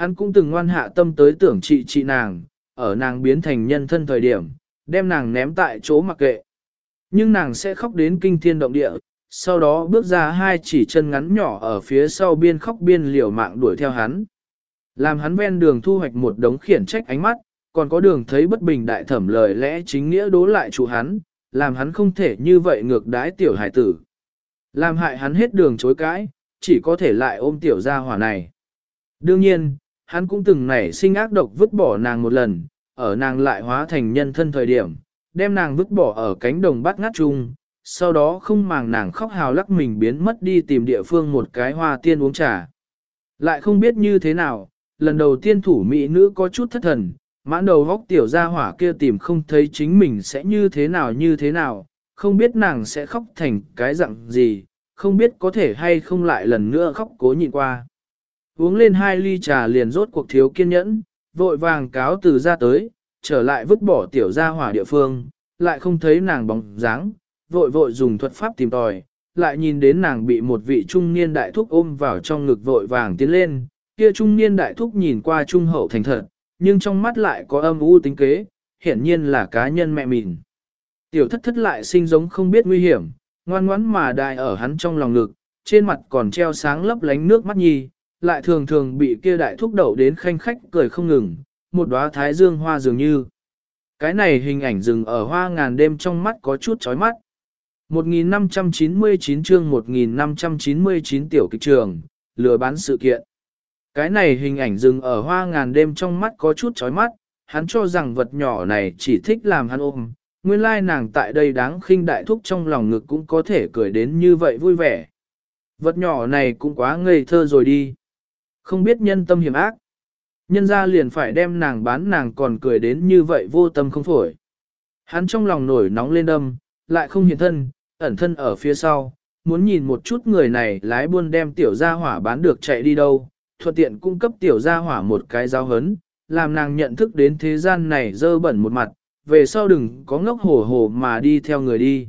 Hắn cũng từng ngoan hạ tâm tới tưởng trị trị nàng, ở nàng biến thành nhân thân thời điểm, đem nàng ném tại chỗ mặc kệ. Nhưng nàng sẽ khóc đến kinh thiên động địa, sau đó bước ra hai chỉ chân ngắn nhỏ ở phía sau biên khóc biên liều mạng đuổi theo hắn. Làm hắn ven đường thu hoạch một đống khiển trách ánh mắt, còn có đường thấy bất bình đại thẩm lời lẽ chính nghĩa đố lại chủ hắn, làm hắn không thể như vậy ngược đái tiểu hải tử. Làm hại hắn hết đường chối cãi, chỉ có thể lại ôm tiểu gia hỏa này. Đương nhiên, hắn cũng từng nảy sinh ác độc vứt bỏ nàng một lần, ở nàng lại hóa thành nhân thân thời điểm, đem nàng vứt bỏ ở cánh đồng bát ngát chung, sau đó không màng nàng khóc hào lắc mình biến mất đi tìm địa phương một cái hoa tiên uống trà. Lại không biết như thế nào, lần đầu tiên thủ mỹ nữ có chút thất thần, mãn đầu góc tiểu gia hỏa kia tìm không thấy chính mình sẽ như thế nào như thế nào, không biết nàng sẽ khóc thành cái dạng gì, không biết có thể hay không lại lần nữa khóc cố nhịn qua. Uống lên hai ly trà liền rốt cuộc thiếu kiên nhẫn, vội vàng cáo từ ra tới, trở lại vứt bỏ tiểu gia hỏa địa phương, lại không thấy nàng bóng dáng, vội vội dùng thuật pháp tìm tòi, lại nhìn đến nàng bị một vị trung niên đại thúc ôm vào trong ngực vội vàng tiến lên, kia trung niên đại thúc nhìn qua trung hậu thành thật, nhưng trong mắt lại có âm u tính kế, hiển nhiên là cá nhân mẹ mình. Tiểu thất thất lại sinh giống không biết nguy hiểm, ngoan ngoãn mà đại ở hắn trong lòng ngực, trên mặt còn treo sáng lấp lánh nước mắt nhi, lại thường thường bị kia đại thúc đậu đến khanh khách cười không ngừng, một đóa thái dương hoa dường như. Cái này hình ảnh rừng ở hoa ngàn đêm trong mắt có chút chói mắt. 1599 chương 1599 tiểu kịch trường, lừa bán sự kiện. Cái này hình ảnh dừng ở hoa ngàn đêm trong mắt có chút chói mắt, hắn cho rằng vật nhỏ này chỉ thích làm hắn ôm, nguyên lai nàng tại đây đáng khinh đại thúc trong lòng ngực cũng có thể cười đến như vậy vui vẻ. Vật nhỏ này cũng quá ngây thơ rồi đi. Không biết nhân tâm hiểm ác. Nhân ra liền phải đem nàng bán nàng còn cười đến như vậy vô tâm không phổi. Hắn trong lòng nổi nóng lên đâm, lại không hiện thân, ẩn thân ở phía sau, muốn nhìn một chút người này lái buôn đem tiểu gia hỏa bán được chạy đi đâu, thuận tiện cung cấp tiểu gia hỏa một cái giáo hấn, làm nàng nhận thức đến thế gian này dơ bẩn một mặt, về sau đừng có ngốc hổ hổ mà đi theo người đi.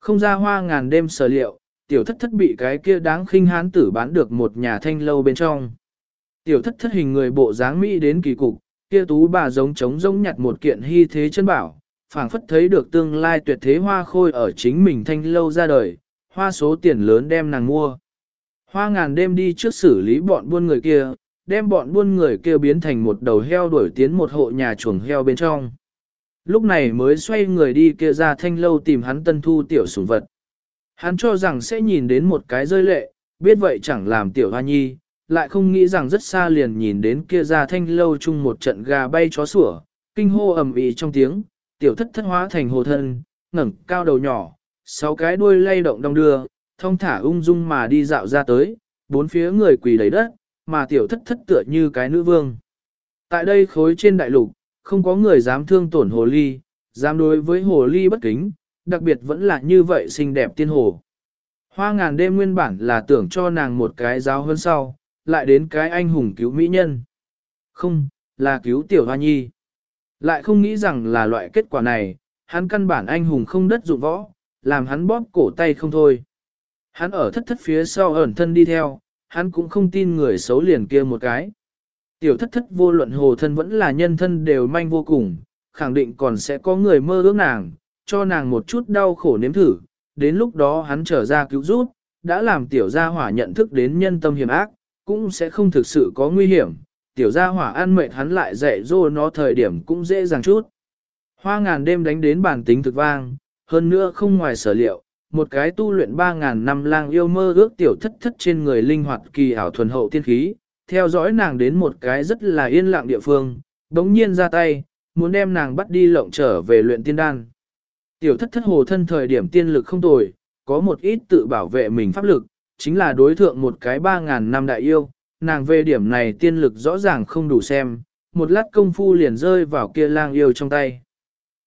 Không ra hoa ngàn đêm sở liệu, tiểu thất thất bị cái kia đáng khinh hán tử bán được một nhà thanh lâu bên trong. Tiểu thất thất hình người bộ dáng Mỹ đến kỳ cục, kia tú bà giống trống rỗng nhặt một kiện hy thế chân bảo, phảng phất thấy được tương lai tuyệt thế hoa khôi ở chính mình thanh lâu ra đời, hoa số tiền lớn đem nàng mua. Hoa ngàn đêm đi trước xử lý bọn buôn người kia, đem bọn buôn người kia biến thành một đầu heo đuổi tiến một hộ nhà chuồng heo bên trong. Lúc này mới xoay người đi kia ra thanh lâu tìm hắn tân thu tiểu sủng vật. Hắn cho rằng sẽ nhìn đến một cái rơi lệ, biết vậy chẳng làm tiểu hoa nhi, lại không nghĩ rằng rất xa liền nhìn đến kia ra thanh lâu chung một trận gà bay chó sủa, kinh hô ầm ĩ trong tiếng, tiểu thất thất hóa thành hồ thân, ngẩng cao đầu nhỏ, sáu cái đuôi lay động đong đưa, thông thả ung dung mà đi dạo ra tới, bốn phía người quỳ đầy đất, mà tiểu thất thất tựa như cái nữ vương. Tại đây khối trên đại lục, không có người dám thương tổn hồ ly, dám đối với hồ ly bất kính, đặc biệt vẫn là như vậy xinh đẹp tiên hồ. Hoa ngàn đêm nguyên bản là tưởng cho nàng một cái giáo hơn sau, lại đến cái anh hùng cứu mỹ nhân. Không, là cứu tiểu hoa nhi. Lại không nghĩ rằng là loại kết quả này, hắn căn bản anh hùng không đất dụng võ, làm hắn bóp cổ tay không thôi. Hắn ở thất thất phía sau ẩn thân đi theo, hắn cũng không tin người xấu liền kia một cái. Tiểu thất thất vô luận hồ thân vẫn là nhân thân đều manh vô cùng, khẳng định còn sẽ có người mơ ước nàng, cho nàng một chút đau khổ nếm thử, đến lúc đó hắn trở ra cứu giúp, đã làm tiểu gia hỏa nhận thức đến nhân tâm hiểm ác, cũng sẽ không thực sự có nguy hiểm, tiểu gia hỏa ăn mệt hắn lại dạy dỗ nó thời điểm cũng dễ dàng chút. Hoa ngàn đêm đánh đến bản tính thực vang, hơn nữa không ngoài sở liệu, một cái tu luyện 3.000 năm lang yêu mơ ước tiểu thất thất trên người linh hoạt kỳ ảo thuần hậu tiên khí, theo dõi nàng đến một cái rất là yên lặng địa phương, đống nhiên ra tay, muốn đem nàng bắt đi lộng trở về luyện tiên đan. Tiểu thất thất hồ thân thời điểm tiên lực không tồi, có một ít tự bảo vệ mình pháp lực, chính là đối thượng một cái 3.000 năm đại yêu, nàng về điểm này tiên lực rõ ràng không đủ xem, một lát công phu liền rơi vào kia lang yêu trong tay.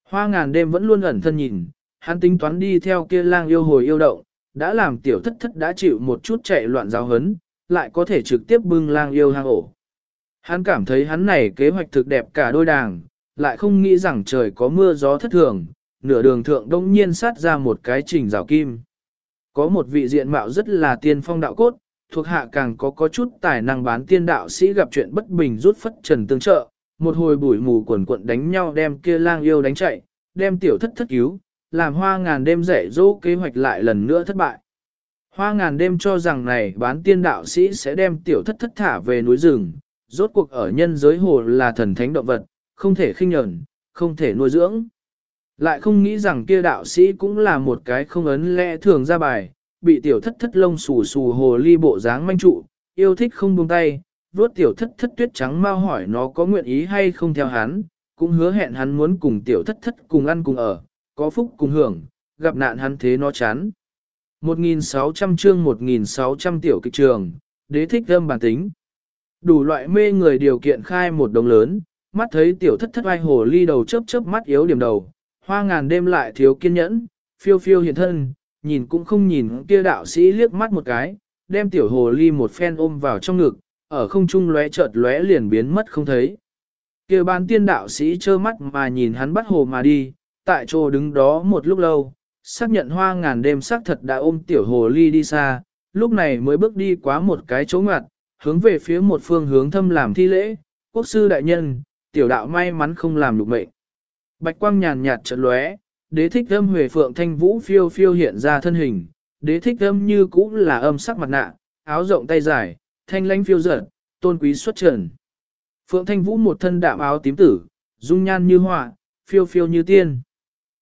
Hoa ngàn đêm vẫn luôn ẩn thân nhìn, hắn tính toán đi theo kia lang yêu hồi yêu động, đã làm tiểu thất thất đã chịu một chút chạy loạn giáo hấn, lại có thể trực tiếp bưng lang yêu hang ổ. Hắn cảm thấy hắn này kế hoạch thực đẹp cả đôi đàng, lại không nghĩ rằng trời có mưa gió thất thường, nửa đường thượng đông nhiên sát ra một cái trình rào kim. Có một vị diện mạo rất là tiên phong đạo cốt, thuộc hạ càng có có chút tài năng bán tiên đạo sĩ gặp chuyện bất bình rút phất trần tương trợ, một hồi bụi mù quần quận đánh nhau đem kia lang yêu đánh chạy, đem tiểu thất thất cứu, làm hoa ngàn đêm dạy dỗ kế hoạch lại lần nữa thất bại. Hoa ngàn đêm cho rằng này bán tiên đạo sĩ sẽ đem tiểu thất thất thả về núi rừng, rốt cuộc ở nhân giới hồ là thần thánh động vật, không thể khinh nhẫn, không thể nuôi dưỡng. Lại không nghĩ rằng kia đạo sĩ cũng là một cái không ấn lẽ thường ra bài, bị tiểu thất thất lông xù xù hồ ly bộ dáng manh trụ, yêu thích không buông tay, vuốt tiểu thất thất tuyết trắng mau hỏi nó có nguyện ý hay không theo hắn, cũng hứa hẹn hắn muốn cùng tiểu thất thất cùng ăn cùng ở, có phúc cùng hưởng, gặp nạn hắn thế nó chán. 1.600 chương 1.600 tiểu kịch trường, đế thích âm bản tính. Đủ loại mê người điều kiện khai một đồng lớn, mắt thấy tiểu thất thất ai hồ ly đầu chớp chớp mắt yếu điểm đầu, hoa ngàn đêm lại thiếu kiên nhẫn, phiêu phiêu hiện thân, nhìn cũng không nhìn kia đạo sĩ liếc mắt một cái, đem tiểu hồ ly một phen ôm vào trong ngực, ở không trung lóe chợt lóe liền biến mất không thấy. Kia ban tiên đạo sĩ trơ mắt mà nhìn hắn bắt hồ mà đi, tại chỗ đứng đó một lúc lâu, xác nhận hoa ngàn đêm xác thật đã ôm tiểu hồ ly đi xa, lúc này mới bước đi quá một cái chỗ ngoặt, hướng về phía một phương hướng thâm làm thi lễ, quốc sư đại nhân, tiểu đạo may mắn không làm được mệnh. Bạch quang nhàn nhạt chợt lóe, đế thích âm huệ phượng thanh vũ phiêu phiêu hiện ra thân hình, đế thích âm như cũ là âm sắc mặt nạ, áo rộng tay dài, thanh lãnh phiêu dở, tôn quý xuất trần. Phượng thanh vũ một thân đạm áo tím tử, dung nhan như họa, phiêu phiêu như tiên.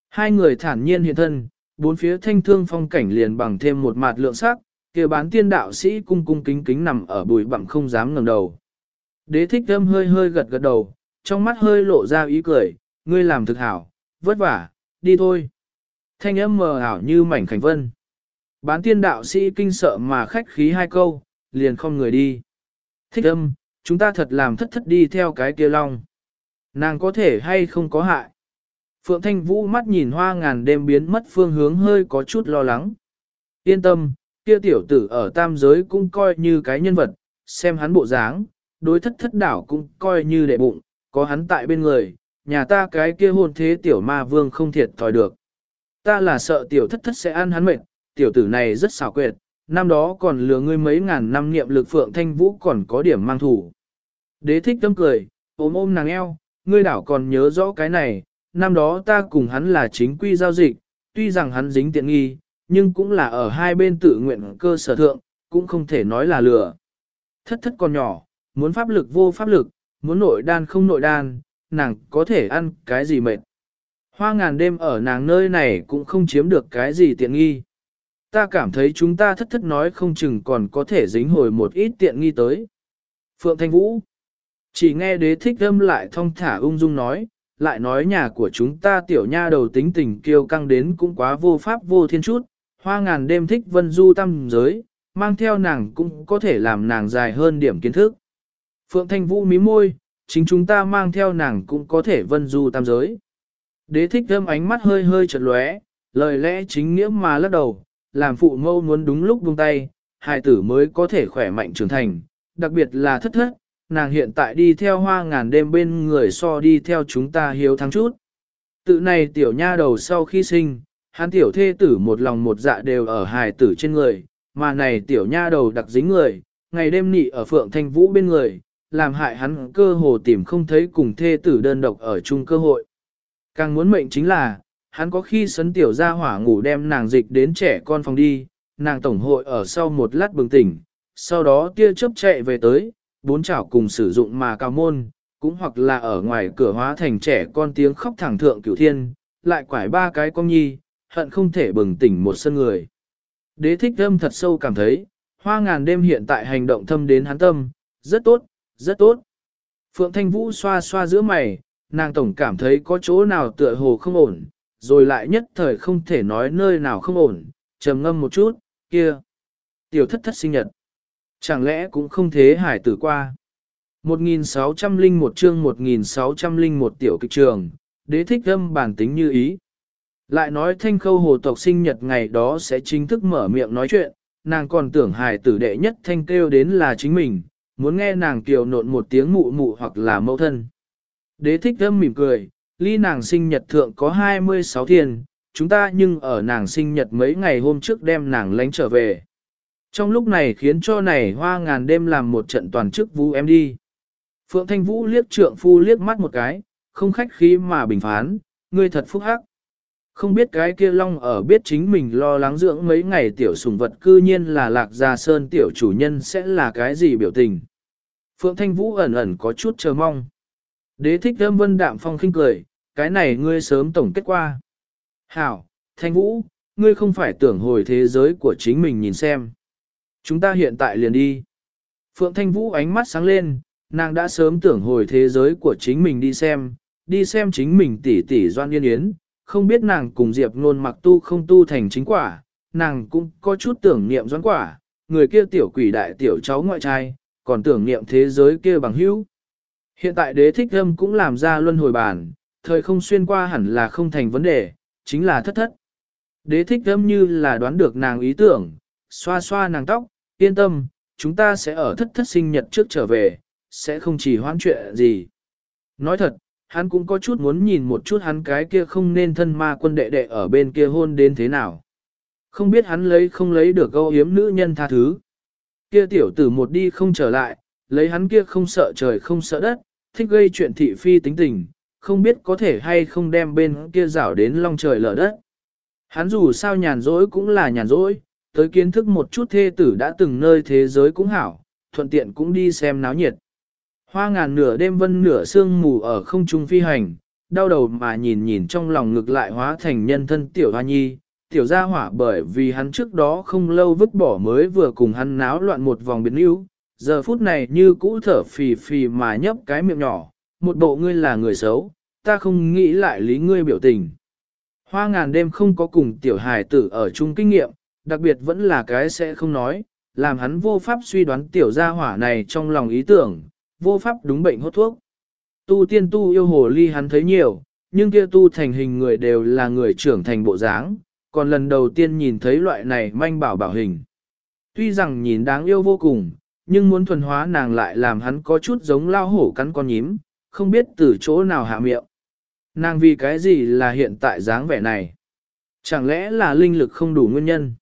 Hai người thản nhiên hiện thân, bốn phía thanh thương phong cảnh liền bằng thêm một mặt lượng sắc, kia bán tiên đạo sĩ cung cung kính kính nằm ở bùi bặm không dám ngẩng đầu. Đế thích âm hơi hơi gật gật đầu, trong mắt hơi lộ ra ý cười, ngươi làm thực hảo, vất vả, đi thôi. Thanh âm mờ ảo như mảnh khảnh vân. Bán tiên đạo sĩ kinh sợ mà khách khí hai câu, liền không người đi. Thích âm, chúng ta thật làm thất thất đi theo cái kia long. Nàng có thể hay không có hại. Phượng Thanh Vũ mắt nhìn hoa ngàn đêm biến mất phương hướng hơi có chút lo lắng. Yên tâm, kia tiểu tử ở tam giới cũng coi như cái nhân vật, xem hắn bộ dáng, đối thất thất đảo cũng coi như đệ bụng, có hắn tại bên người, nhà ta cái kia hôn thế tiểu ma vương không thiệt thòi được. Ta là sợ tiểu thất thất sẽ ăn hắn mệt, tiểu tử này rất xảo quyệt, năm đó còn lừa ngươi mấy ngàn năm niệm lực phượng thanh vũ còn có điểm mang thủ. Đế thích tâm cười, ôm ôm nàng eo, ngươi đảo còn nhớ rõ cái này, năm đó ta cùng hắn là chính quy giao dịch, tuy rằng hắn dính tiện nghi, nhưng cũng là ở hai bên tự nguyện cơ sở thượng, cũng không thể nói là lừa. Thất thất còn nhỏ, muốn pháp lực vô pháp lực, muốn nội đan không nội đan, nàng có thể ăn cái gì mệt. Hoa ngàn đêm ở nàng nơi này cũng không chiếm được cái gì tiện nghi. Ta cảm thấy chúng ta thất thất nói không chừng còn có thể dính hồi một ít tiện nghi tới. Phượng Thanh Vũ Chỉ nghe đế thích âm lại thong thả ung dung nói, lại nói nhà của chúng ta tiểu nha đầu tính tình kiêu căng đến cũng quá vô pháp vô thiên chút, hoa ngàn đêm thích vân du tâm giới, mang theo nàng cũng có thể làm nàng dài hơn điểm kiến thức. Phượng Thanh Vũ mí môi, chính chúng ta mang theo nàng cũng có thể vân du tam giới. Đế thích thơm ánh mắt hơi hơi chật lóe, lời lẽ chính nghĩa mà lắc đầu, làm phụ mâu muốn đúng lúc buông tay, hài tử mới có thể khỏe mạnh trưởng thành, đặc biệt là thất thất, nàng hiện tại đi theo hoa ngàn đêm bên người so đi theo chúng ta hiếu thắng chút. Tự này tiểu nha đầu sau khi sinh, hắn tiểu thê tử một lòng một dạ đều ở hài tử trên người, mà này tiểu nha đầu đặc dính người, ngày đêm nị ở phượng thanh vũ bên người, làm hại hắn cơ hồ tìm không thấy cùng thê tử đơn độc ở chung cơ hội. Càng muốn mệnh chính là, hắn có khi sấn tiểu ra hỏa ngủ đem nàng dịch đến trẻ con phòng đi, nàng tổng hội ở sau một lát bừng tỉnh, sau đó tia chớp chạy về tới, bốn chảo cùng sử dụng mà cao môn, cũng hoặc là ở ngoài cửa hóa thành trẻ con tiếng khóc thẳng thượng cửu thiên, lại quải ba cái con nhi, hận không thể bừng tỉnh một sân người. Đế thích thâm thật sâu cảm thấy, hoa ngàn đêm hiện tại hành động thâm đến hắn tâm, rất tốt, rất tốt. Phượng Thanh Vũ xoa xoa giữa mày, nàng tổng cảm thấy có chỗ nào tựa hồ không ổn, rồi lại nhất thời không thể nói nơi nào không ổn, trầm ngâm một chút, kia. Tiểu thất thất sinh nhật. Chẳng lẽ cũng không thế hải tử qua. 1601 chương 1601 tiểu kịch trường, đế thích âm bản tính như ý. Lại nói thanh khâu hồ tộc sinh nhật ngày đó sẽ chính thức mở miệng nói chuyện, nàng còn tưởng hải tử đệ nhất thanh kêu đến là chính mình, muốn nghe nàng kiều nộn một tiếng mụ mụ hoặc là mẫu thân. Đế thích thâm mỉm cười, ly nàng sinh nhật thượng có 26 thiên, chúng ta nhưng ở nàng sinh nhật mấy ngày hôm trước đem nàng lánh trở về. Trong lúc này khiến cho này hoa ngàn đêm làm một trận toàn chức vũ em đi. Phượng Thanh Vũ liếc trượng phu liếc mắt một cái, không khách khí mà bình phán, ngươi thật phúc hắc. Không biết cái kia long ở biết chính mình lo lắng dưỡng mấy ngày tiểu sùng vật cư nhiên là lạc gia sơn tiểu chủ nhân sẽ là cái gì biểu tình. Phượng Thanh Vũ ẩn ẩn có chút chờ mong. Đế thích thơm vân đạm phong khinh cười, cái này ngươi sớm tổng kết qua. Hảo, Thanh Vũ, ngươi không phải tưởng hồi thế giới của chính mình nhìn xem. Chúng ta hiện tại liền đi. Phượng Thanh Vũ ánh mắt sáng lên, nàng đã sớm tưởng hồi thế giới của chính mình đi xem, đi xem chính mình tỷ tỷ doan yên yến, không biết nàng cùng Diệp Nôn mặc tu không tu thành chính quả, nàng cũng có chút tưởng niệm doãn quả, người kia tiểu quỷ đại tiểu cháu ngoại trai, còn tưởng niệm thế giới kia bằng hữu. Hiện tại đế thích âm cũng làm ra luân hồi bản, thời không xuyên qua hẳn là không thành vấn đề, chính là thất thất. Đế thích âm như là đoán được nàng ý tưởng, xoa xoa nàng tóc, yên tâm, chúng ta sẽ ở thất thất sinh nhật trước trở về, sẽ không chỉ hoãn chuyện gì. Nói thật, hắn cũng có chút muốn nhìn một chút hắn cái kia không nên thân ma quân đệ đệ ở bên kia hôn đến thế nào. Không biết hắn lấy không lấy được câu hiếm nữ nhân tha thứ. Kia tiểu tử một đi không trở lại, lấy hắn kia không sợ trời không sợ đất, thích gây chuyện thị phi tính tình, không biết có thể hay không đem bên kia rảo đến long trời lở đất. Hắn dù sao nhàn rỗi cũng là nhàn rỗi, tới kiến thức một chút thê tử đã từng nơi thế giới cũng hảo, thuận tiện cũng đi xem náo nhiệt. Hoa ngàn nửa đêm vân nửa sương mù ở không trung phi hành, đau đầu mà nhìn nhìn trong lòng ngực lại hóa thành nhân thân tiểu hoa nhi, tiểu gia hỏa bởi vì hắn trước đó không lâu vứt bỏ mới vừa cùng hắn náo loạn một vòng biến yếu, giờ phút này như cũ thở phì phì mà nhấp cái miệng nhỏ, một bộ ngươi là người xấu, ta không nghĩ lại lý ngươi biểu tình. Hoa ngàn đêm không có cùng tiểu hài tử ở chung kinh nghiệm, đặc biệt vẫn là cái sẽ không nói, làm hắn vô pháp suy đoán tiểu gia hỏa này trong lòng ý tưởng, vô pháp đúng bệnh hốt thuốc. Tu tiên tu yêu hồ ly hắn thấy nhiều, nhưng kia tu thành hình người đều là người trưởng thành bộ dáng, còn lần đầu tiên nhìn thấy loại này manh bảo bảo hình. Tuy rằng nhìn đáng yêu vô cùng, nhưng muốn thuần hóa nàng lại làm hắn có chút giống lao hổ cắn con nhím, không biết từ chỗ nào hạ miệng. Nàng vì cái gì là hiện tại dáng vẻ này? Chẳng lẽ là linh lực không đủ nguyên nhân?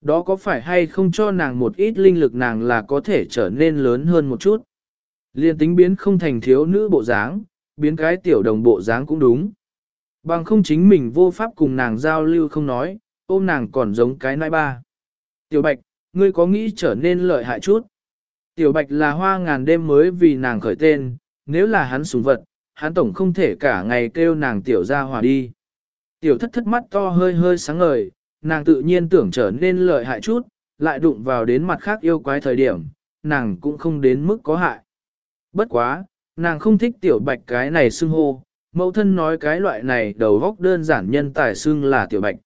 Đó có phải hay không cho nàng một ít linh lực nàng là có thể trở nên lớn hơn một chút? Liên tính biến không thành thiếu nữ bộ dáng, biến cái tiểu đồng bộ dáng cũng đúng. Bằng không chính mình vô pháp cùng nàng giao lưu không nói, ôm nàng còn giống cái nai ba. Tiểu Bạch, ngươi có nghĩ trở nên lợi hại chút? Tiểu Bạch là hoa ngàn đêm mới vì nàng khởi tên, nếu là hắn sùng vật, hắn tổng không thể cả ngày kêu nàng tiểu ra hòa đi. Tiểu thất thất mắt to hơi hơi sáng ngời, nàng tự nhiên tưởng trở nên lợi hại chút, lại đụng vào đến mặt khác yêu quái thời điểm, nàng cũng không đến mức có hại. Bất quá, nàng không thích tiểu bạch cái này xưng hô, mẫu thân nói cái loại này đầu góc đơn giản nhân tài xưng là tiểu bạch.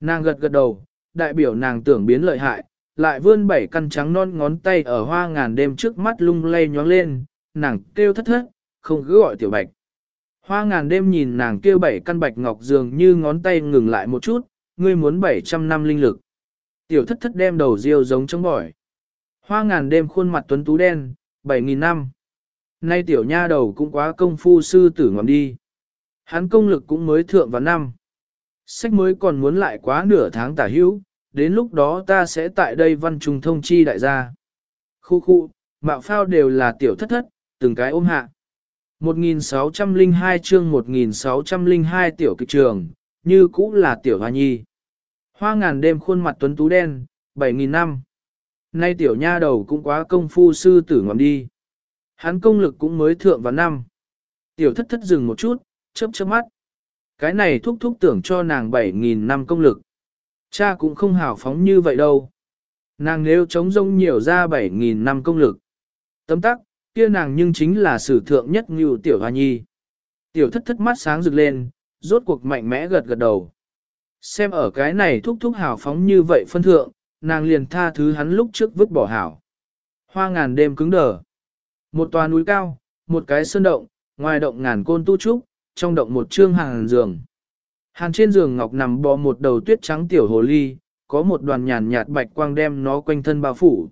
Nàng gật gật đầu, đại biểu nàng tưởng biến lợi hại, lại vươn bảy căn trắng non ngón tay ở hoa ngàn đêm trước mắt lung lay nhóng lên, nàng kêu thất thất, không cứ gọi tiểu bạch. Hoa ngàn đêm nhìn nàng kêu bảy căn bạch ngọc dường như ngón tay ngừng lại một chút, ngươi muốn 700 năm linh lực. Tiểu thất thất đem đầu riêu giống trong bỏi. Hoa ngàn đêm khuôn mặt tuấn tú đen, 7.000 năm. Nay tiểu nha đầu cũng quá công phu sư tử ngầm đi. Hắn công lực cũng mới thượng vào năm. Sách mới còn muốn lại quá nửa tháng tả hữu, đến lúc đó ta sẽ tại đây văn trùng thông chi đại gia. Khu khu, mạo phao đều là tiểu thất thất, từng cái ôm hạ. 1602 chương 1602 tiểu kịch trường, như cũ là tiểu hoa nhi. Hoa ngàn đêm khuôn mặt tuấn tú đen, 7.000 năm. Nay tiểu nha đầu cũng quá công phu sư tử ngầm đi. Hắn công lực cũng mới thượng vào năm. Tiểu thất thất dừng một chút, chớp chớp mắt. Cái này thúc thúc tưởng cho nàng 7.000 năm công lực. Cha cũng không hào phóng như vậy đâu. Nàng nếu chống rông nhiều ra 7.000 năm công lực. Tấm tắc, kia nàng nhưng chính là sử thượng nhất như tiểu hoa nhi. Tiểu thất thất mắt sáng rực lên, rốt cuộc mạnh mẽ gật gật đầu. Xem ở cái này thúc thúc hào phóng như vậy phân thượng, nàng liền tha thứ hắn lúc trước vứt bỏ hảo. Hoa ngàn đêm cứng đờ. Một tòa núi cao, một cái sơn động, ngoài động ngàn côn tu trúc, trong động một trương hàng giường. Hàng trên giường ngọc nằm bò một đầu tuyết trắng tiểu hồ ly, có một đoàn nhàn nhạt bạch quang đem nó quanh thân bao phủ.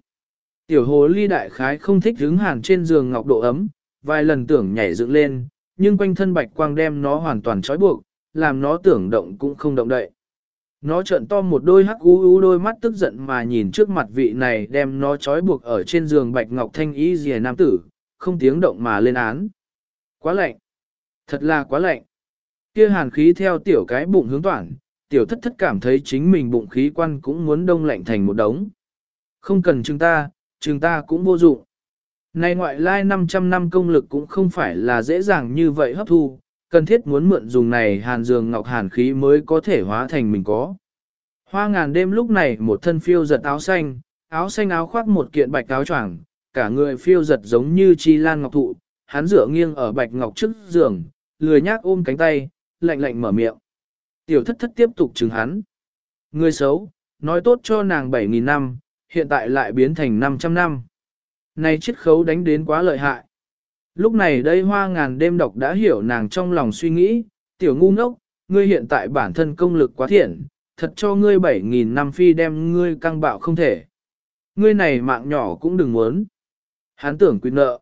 Tiểu hồ ly đại khái không thích hứng hàng trên giường ngọc độ ấm, vài lần tưởng nhảy dựng lên, nhưng quanh thân bạch quang đem nó hoàn toàn trói buộc, làm nó tưởng động cũng không động đậy. Nó trợn to một đôi hắc u u đôi mắt tức giận mà nhìn trước mặt vị này đem nó trói buộc ở trên giường bạch ngọc thanh y rìa nam tử, không tiếng động mà lên án. Quá lạnh. Thật là quá lạnh. Kia hàn khí theo tiểu cái bụng hướng toản, tiểu thất thất cảm thấy chính mình bụng khí quan cũng muốn đông lạnh thành một đống. Không cần chúng ta, chúng ta cũng vô dụng. Này ngoại lai 500 năm công lực cũng không phải là dễ dàng như vậy hấp thu, cần thiết muốn mượn dùng này hàn dường ngọc hàn khí mới có thể hóa thành mình có. Hoa ngàn đêm lúc này một thân phiêu giật áo xanh, áo xanh áo khoác một kiện bạch áo choàng, cả người phiêu giật giống như chi lan ngọc thụ, hắn dựa nghiêng ở bạch ngọc trước giường, lười nhác ôm cánh tay, lạnh lạnh mở miệng. Tiểu thất thất tiếp tục chứng hắn. Người xấu, nói tốt cho nàng 7.000 năm, hiện tại lại biến thành 500 năm. Này chiết khấu đánh đến quá lợi hại. Lúc này đây hoa ngàn đêm độc đã hiểu nàng trong lòng suy nghĩ, tiểu ngu ngốc, ngươi hiện tại bản thân công lực quá thiện, thật cho ngươi 7.000 năm phi đem ngươi căng bạo không thể. Ngươi này mạng nhỏ cũng đừng muốn. Hắn tưởng quyết nợ.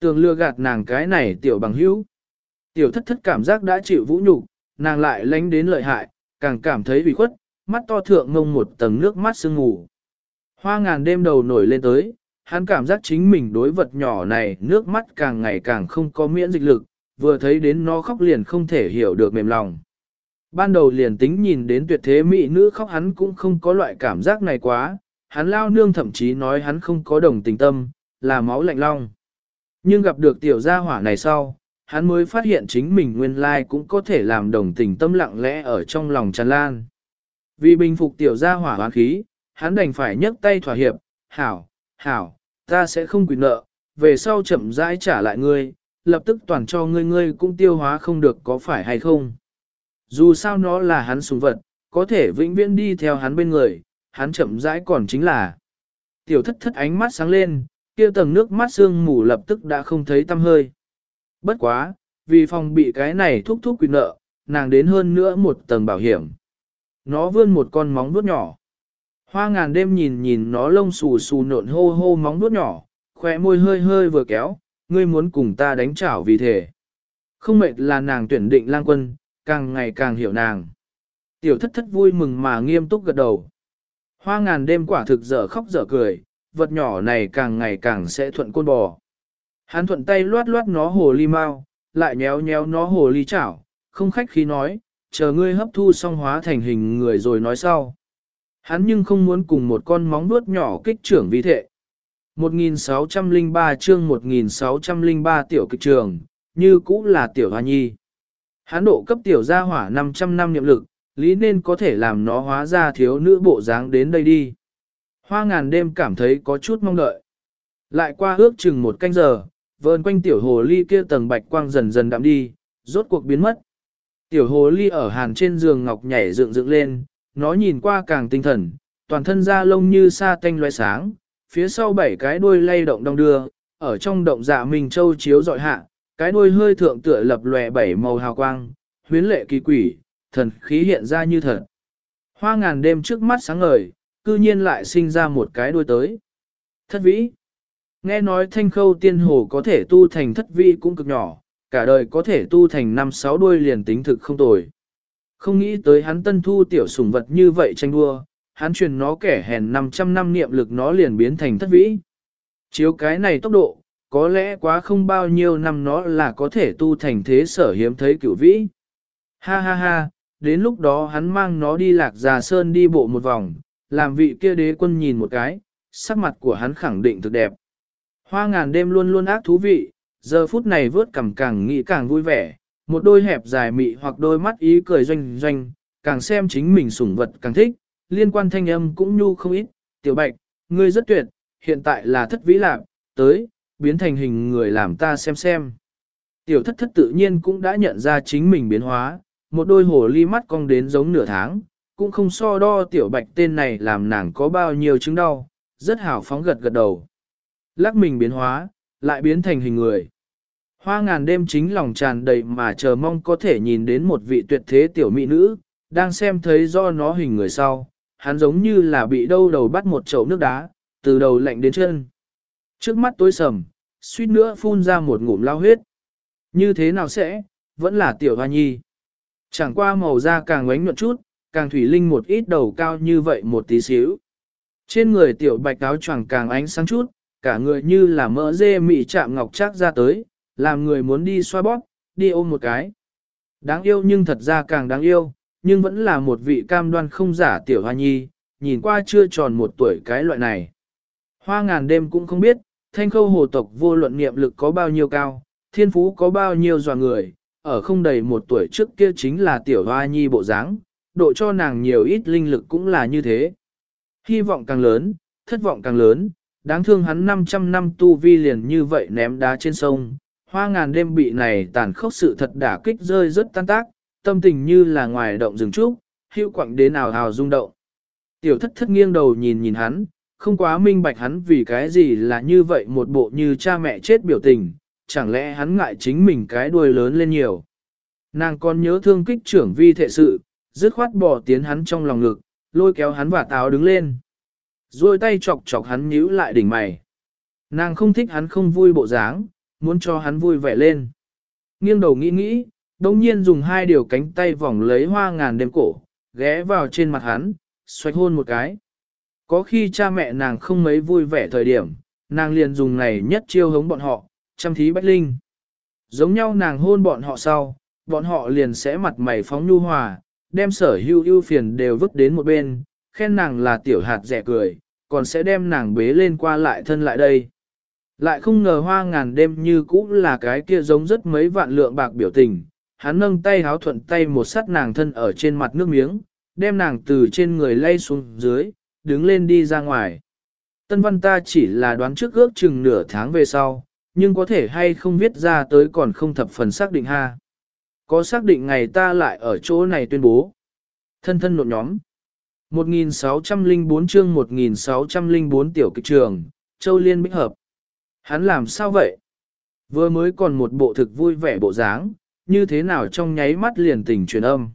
Tưởng lừa gạt nàng cái này tiểu bằng hữu. Tiểu thất thất cảm giác đã chịu vũ nhục, nàng lại lánh đến lợi hại, càng cảm thấy bị khuất, mắt to thượng ngông một tầng nước mắt sương ngủ. Hoa ngàn đêm đầu nổi lên tới, hắn cảm giác chính mình đối vật nhỏ này nước mắt càng ngày càng không có miễn dịch lực, vừa thấy đến nó khóc liền không thể hiểu được mềm lòng. Ban đầu liền tính nhìn đến tuyệt thế mỹ nữ khóc hắn cũng không có loại cảm giác này quá, hắn lao nương thậm chí nói hắn không có đồng tình tâm, là máu lạnh long. Nhưng gặp được tiểu gia hỏa này sau, hắn mới phát hiện chính mình nguyên lai cũng có thể làm đồng tình tâm lặng lẽ ở trong lòng tràn lan. Vì bình phục tiểu gia hỏa hoán khí, hắn đành phải nhấc tay thỏa hiệp, hảo, hảo, ta sẽ không quỷ nợ, về sau chậm rãi trả lại ngươi, lập tức toàn cho ngươi ngươi cũng tiêu hóa không được có phải hay không. Dù sao nó là hắn sùng vật, có thể vĩnh viễn đi theo hắn bên người, hắn chậm rãi còn chính là. Tiểu thất thất ánh mắt sáng lên, kia tầng nước mắt sương mù lập tức đã không thấy tăm hơi. Bất quá, vì phòng bị cái này thúc thúc quyền nợ, nàng đến hơn nữa một tầng bảo hiểm. Nó vươn một con móng vuốt nhỏ. Hoa ngàn đêm nhìn nhìn nó lông xù xù nộn hô hô móng vuốt nhỏ, khỏe môi hơi hơi vừa kéo, ngươi muốn cùng ta đánh chảo vì thế. Không mệt là nàng tuyển định lang quân, càng ngày càng hiểu nàng. Tiểu thất thất vui mừng mà nghiêm túc gật đầu. Hoa ngàn đêm quả thực dở khóc dở cười, vật nhỏ này càng ngày càng sẽ thuận côn bò. Hắn thuận tay loát loát nó hồ ly mau, lại nhéo nhéo nó hồ ly chảo, không khách khí nói, chờ ngươi hấp thu xong hóa thành hình người rồi nói sau. Hắn nhưng không muốn cùng một con móng vuốt nhỏ kích trưởng vi thệ. 1603 chương 1603 tiểu kịch trường, như cũ là tiểu hoa nhi. Hắn độ cấp tiểu gia hỏa 500 năm niệm lực, lý nên có thể làm nó hóa ra thiếu nữ bộ dáng đến đây đi. Hoa ngàn đêm cảm thấy có chút mong đợi. Lại qua ước chừng một canh giờ, vờn quanh tiểu hồ ly kia tầng bạch quang dần dần đạm đi, rốt cuộc biến mất. Tiểu hồ ly ở hàn trên giường ngọc nhảy dựng dựng lên, nó nhìn qua càng tinh thần, toàn thân da lông như sa tanh loe sáng, phía sau bảy cái đuôi lay động đong đưa, ở trong động dạ mình châu chiếu dọi hạ, cái đuôi hơi thượng tựa lập lòe bảy màu hào quang, huyến lệ kỳ quỷ, thần khí hiện ra như thật. Hoa ngàn đêm trước mắt sáng ngời, cư nhiên lại sinh ra một cái đuôi tới. Thất vĩ. Nghe nói thanh khâu tiên hồ có thể tu thành thất vĩ cũng cực nhỏ, cả đời có thể tu thành năm sáu đuôi liền tính thực không tồi. Không nghĩ tới hắn tân thu tiểu sủng vật như vậy tranh đua, hắn truyền nó kẻ hèn 500 năm niệm lực nó liền biến thành thất vĩ. Chiếu cái này tốc độ, có lẽ quá không bao nhiêu năm nó là có thể tu thành thế sở hiếm thấy cửu vĩ. Ha ha ha, đến lúc đó hắn mang nó đi lạc già sơn đi bộ một vòng, làm vị kia đế quân nhìn một cái, sắc mặt của hắn khẳng định thực đẹp. Hoa ngàn đêm luôn luôn ác thú vị, giờ phút này vớt cằm càng nghĩ càng vui vẻ, một đôi hẹp dài mị hoặc đôi mắt ý cười doanh doanh, càng xem chính mình sủng vật càng thích, liên quan thanh âm cũng nhu không ít, tiểu bạch, ngươi rất tuyệt, hiện tại là thất vĩ lạc, tới, biến thành hình người làm ta xem xem. Tiểu thất thất tự nhiên cũng đã nhận ra chính mình biến hóa, một đôi hồ ly mắt cong đến giống nửa tháng, cũng không so đo tiểu bạch tên này làm nàng có bao nhiêu chứng đau, rất hào phóng gật gật đầu. Lắc mình biến hóa, lại biến thành hình người. Hoa ngàn đêm chính lòng tràn đầy mà chờ mong có thể nhìn đến một vị tuyệt thế tiểu mỹ nữ, đang xem thấy do nó hình người sau, hắn giống như là bị đâu đầu bắt một chậu nước đá, từ đầu lạnh đến chân. Trước mắt tối sầm, suýt nữa phun ra một ngụm lao huyết. Như thế nào sẽ, vẫn là tiểu hoa nhi. Chẳng qua màu da càng ngoánh nhuận chút, càng thủy linh một ít đầu cao như vậy một tí xíu. Trên người tiểu bạch áo choàng càng ánh sáng chút, cả người như là mỡ dê mị chạm ngọc chắc ra tới, làm người muốn đi xoa bóp, đi ôm một cái. Đáng yêu nhưng thật ra càng đáng yêu, nhưng vẫn là một vị cam đoan không giả tiểu hoa nhi, nhìn qua chưa tròn một tuổi cái loại này. Hoa ngàn đêm cũng không biết, thanh khâu hồ tộc vô luận niệm lực có bao nhiêu cao, thiên phú có bao nhiêu dò người, ở không đầy một tuổi trước kia chính là tiểu hoa nhi bộ dáng, độ cho nàng nhiều ít linh lực cũng là như thế. Hy vọng càng lớn, thất vọng càng lớn, đáng thương hắn 500 năm tu vi liền như vậy ném đá trên sông, hoa ngàn đêm bị này tàn khốc sự thật đả kích rơi rất tan tác, tâm tình như là ngoài động rừng trúc, hữu quặng đến nào hào rung động. Tiểu thất thất nghiêng đầu nhìn nhìn hắn, không quá minh bạch hắn vì cái gì là như vậy một bộ như cha mẹ chết biểu tình, chẳng lẽ hắn ngại chính mình cái đuôi lớn lên nhiều. Nàng còn nhớ thương kích trưởng vi thệ sự, dứt khoát bỏ tiến hắn trong lòng ngực, lôi kéo hắn và táo đứng lên. Rồi tay chọc chọc hắn nhíu lại đỉnh mày. Nàng không thích hắn không vui bộ dáng, muốn cho hắn vui vẻ lên. Nghiêng đầu nghĩ nghĩ, đồng nhiên dùng hai điều cánh tay vòng lấy hoa ngàn đêm cổ, ghé vào trên mặt hắn, xoạch hôn một cái. Có khi cha mẹ nàng không mấy vui vẻ thời điểm, nàng liền dùng này nhất chiêu hống bọn họ, chăm thí bách linh. Giống nhau nàng hôn bọn họ sau, bọn họ liền sẽ mặt mày phóng nhu hòa, đem sở hưu ưu phiền đều vứt đến một bên, khen nàng là tiểu hạt rẻ cười, còn sẽ đem nàng bế lên qua lại thân lại đây. Lại không ngờ hoa ngàn đêm như cũ là cái kia giống rất mấy vạn lượng bạc biểu tình, hắn nâng tay háo thuận tay một sát nàng thân ở trên mặt nước miếng, đem nàng từ trên người lay xuống dưới, đứng lên đi ra ngoài. Tân văn ta chỉ là đoán trước ước chừng nửa tháng về sau, nhưng có thể hay không viết ra tới còn không thập phần xác định ha. Có xác định ngày ta lại ở chỗ này tuyên bố. Thân thân nộn nhóm. 1604 chương 1604 tiểu kịch trường, Châu Liên Bích Hợp. Hắn làm sao vậy? Vừa mới còn một bộ thực vui vẻ bộ dáng, như thế nào trong nháy mắt liền tình truyền âm.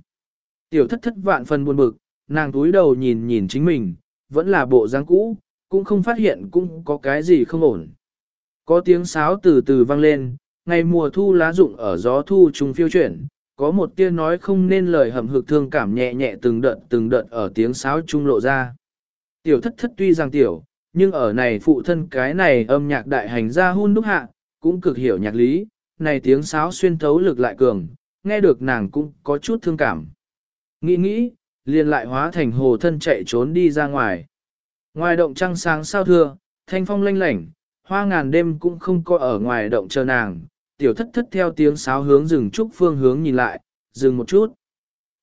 Tiểu thất thất vạn phần buồn bực, nàng túi đầu nhìn nhìn chính mình, vẫn là bộ dáng cũ, cũng không phát hiện cũng có cái gì không ổn. Có tiếng sáo từ từ vang lên, ngày mùa thu lá rụng ở gió thu trùng phiêu chuyển, có một tia nói không nên lời hầm hực thương cảm nhẹ nhẹ từng đợt từng đợt ở tiếng sáo trung lộ ra. Tiểu thất thất tuy rằng tiểu, nhưng ở này phụ thân cái này âm nhạc đại hành ra hun đúc hạ, cũng cực hiểu nhạc lý, này tiếng sáo xuyên thấu lực lại cường, nghe được nàng cũng có chút thương cảm. Nghĩ nghĩ, liền lại hóa thành hồ thân chạy trốn đi ra ngoài. Ngoài động trăng sáng sao thưa, thanh phong lanh lảnh, hoa ngàn đêm cũng không có ở ngoài động chờ nàng, tiểu thất thất theo tiếng sáo hướng rừng trúc phương hướng nhìn lại, dừng một chút.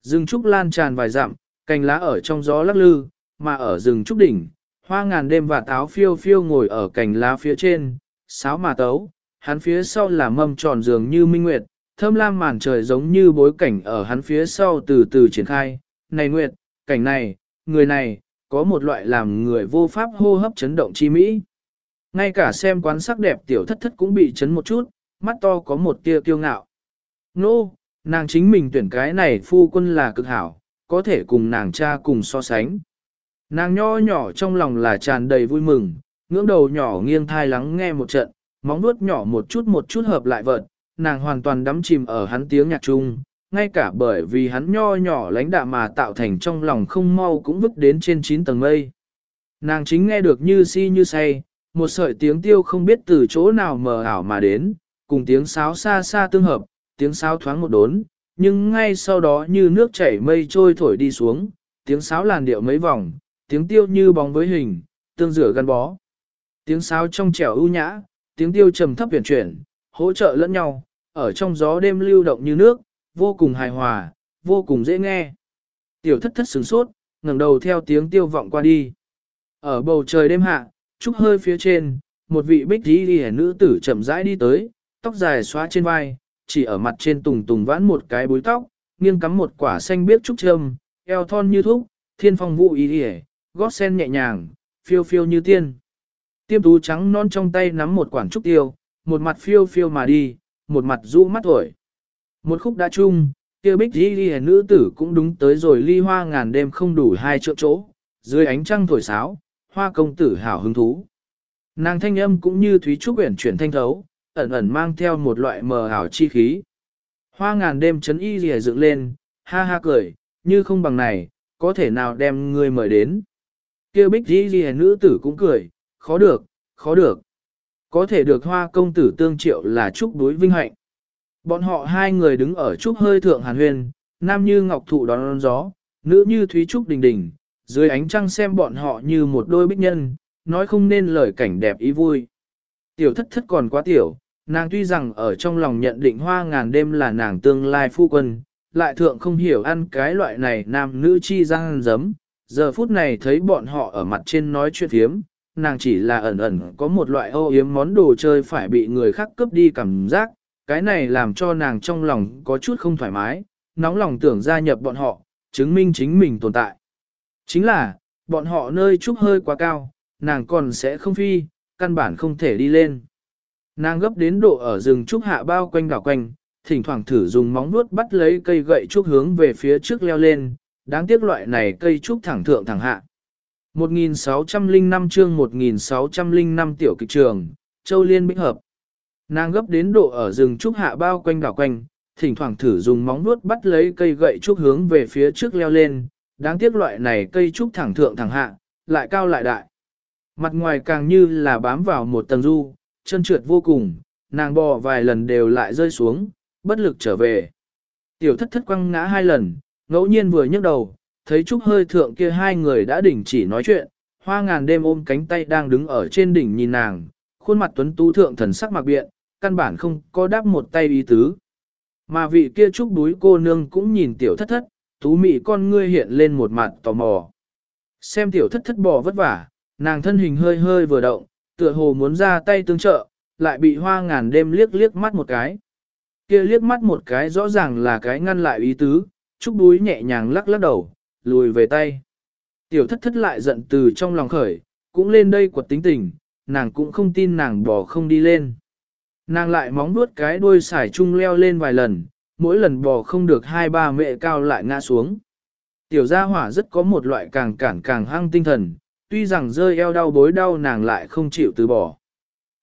Rừng trúc lan tràn vài dặm, cành lá ở trong gió lắc lư, mà ở rừng trúc đỉnh, hoa ngàn đêm và táo phiêu phiêu ngồi ở cành lá phía trên, sáo mà tấu, hắn phía sau là mâm tròn dường như minh nguyệt, thơm lam màn trời giống như bối cảnh ở hắn phía sau từ từ triển khai. Này nguyệt, cảnh này, người này, có một loại làm người vô pháp hô hấp chấn động chi mỹ. Ngay cả xem quán sắc đẹp tiểu thất thất cũng bị chấn một chút, mắt to có một tia kiêu ngạo. Nô, no, nàng chính mình tuyển cái này phu quân là cực hảo, có thể cùng nàng cha cùng so sánh. Nàng nho nhỏ trong lòng là tràn đầy vui mừng, ngưỡng đầu nhỏ nghiêng thai lắng nghe một trận, móng nuốt nhỏ một chút một chút hợp lại vợt, nàng hoàn toàn đắm chìm ở hắn tiếng nhạc chung, ngay cả bởi vì hắn nho nhỏ lãnh đạm mà tạo thành trong lòng không mau cũng vứt đến trên 9 tầng mây. Nàng chính nghe được như si như say, một sợi tiếng tiêu không biết từ chỗ nào mờ ảo mà đến, cùng tiếng sáo xa xa tương hợp, tiếng sáo thoáng một đốn, nhưng ngay sau đó như nước chảy mây trôi thổi đi xuống, tiếng sáo làn điệu mấy vòng, tiếng tiêu như bóng với hình, tương rửa gắn bó. Tiếng sáo trong trẻo ưu nhã, tiếng tiêu trầm thấp huyền chuyển, hỗ trợ lẫn nhau, ở trong gió đêm lưu động như nước, vô cùng hài hòa, vô cùng dễ nghe. Tiểu thất thất sửng sốt, ngẩng đầu theo tiếng tiêu vọng qua đi. Ở bầu trời đêm hạ, trúc hơi phía trên, một vị bích đi đi nữ tử chậm rãi đi tới, tóc dài xóa trên vai, chỉ ở mặt trên tùng tùng vãn một cái búi tóc, nghiêng cắm một quả xanh biếc trúc trâm, eo thon như thúc, thiên phong vũ ý đi gót sen nhẹ nhàng, phiêu phiêu như tiên. Tiêm tú trắng non trong tay nắm một quản trúc tiêu, một mặt phiêu phiêu mà đi, một mặt rũ mắt thổi. Một khúc đã chung, kia bích đi đi nữ tử cũng đúng tới rồi ly hoa ngàn đêm không đủ hai triệu chỗ, dưới ánh trăng thổi sáo, hoa công tử hảo hứng thú. Nàng thanh âm cũng như thúy trúc uyển chuyển thanh thấu, ẩn ẩn mang theo một loại mờ ảo chi khí. Hoa ngàn đêm chấn y rìa dựng lên, ha ha cười, như không bằng này, có thể nào đem ngươi mời đến. Kia bích dĩ ghi nữ tử cũng cười, khó được, khó được. Có thể được hoa công tử tương triệu là chúc đối vinh hạnh. Bọn họ hai người đứng ở trúc hơi thượng hàn huyền, nam như ngọc thụ đón gió, nữ như thúy trúc đình đình, dưới ánh trăng xem bọn họ như một đôi bích nhân, nói không nên lời cảnh đẹp ý vui. Tiểu thất thất còn quá tiểu, nàng tuy rằng ở trong lòng nhận định hoa ngàn đêm là nàng tương lai phu quân, lại thượng không hiểu ăn cái loại này nam nữ chi răng giấm, giờ phút này thấy bọn họ ở mặt trên nói chuyện thiếm, nàng chỉ là ẩn ẩn có một loại ô yếm món đồ chơi phải bị người khác cướp đi cảm giác, cái này làm cho nàng trong lòng có chút không thoải mái, nóng lòng tưởng gia nhập bọn họ, chứng minh chính mình tồn tại. Chính là, bọn họ nơi trúc hơi quá cao, nàng còn sẽ không phi, căn bản không thể đi lên. Nàng gấp đến độ ở rừng trúc hạ bao quanh đảo quanh, thỉnh thoảng thử dùng móng vuốt bắt lấy cây gậy trúc hướng về phía trước leo lên, đáng tiếc loại này cây trúc thẳng thượng thẳng hạ. 1605 chương 1605 tiểu kịch trường, Châu Liên Bích Hợp. Nàng gấp đến độ ở rừng trúc hạ bao quanh đảo quanh, thỉnh thoảng thử dùng móng vuốt bắt lấy cây gậy trúc hướng về phía trước leo lên, đáng tiếc loại này cây trúc thẳng thượng thẳng hạ, lại cao lại đại. Mặt ngoài càng như là bám vào một tầng du, chân trượt vô cùng, nàng bò vài lần đều lại rơi xuống, bất lực trở về. Tiểu thất thất quăng ngã hai lần, ngẫu nhiên vừa nhấc đầu, thấy trúc hơi thượng kia hai người đã đỉnh chỉ nói chuyện, hoa ngàn đêm ôm cánh tay đang đứng ở trên đỉnh nhìn nàng, khuôn mặt tuấn tú thượng thần sắc mặc biện, căn bản không có đáp một tay ý tứ. Mà vị kia trúc đuối cô nương cũng nhìn tiểu thất thất, tú mị con ngươi hiện lên một mặt tò mò. Xem tiểu thất thất bò vất vả, nàng thân hình hơi hơi vừa động, tựa hồ muốn ra tay tương trợ, lại bị hoa ngàn đêm liếc liếc mắt một cái. Kia liếc mắt một cái rõ ràng là cái ngăn lại ý tứ, trúc đúi nhẹ nhàng lắc lắc đầu, lùi về tay. Tiểu thất thất lại giận từ trong lòng khởi, cũng lên đây quật tính tình, nàng cũng không tin nàng bò không đi lên. Nàng lại móng nuốt cái đuôi xài chung leo lên vài lần, mỗi lần bò không được hai ba mẹ cao lại ngã xuống. Tiểu gia hỏa rất có một loại càng cản càng hăng tinh thần, tuy rằng rơi eo đau bối đau nàng lại không chịu từ bỏ.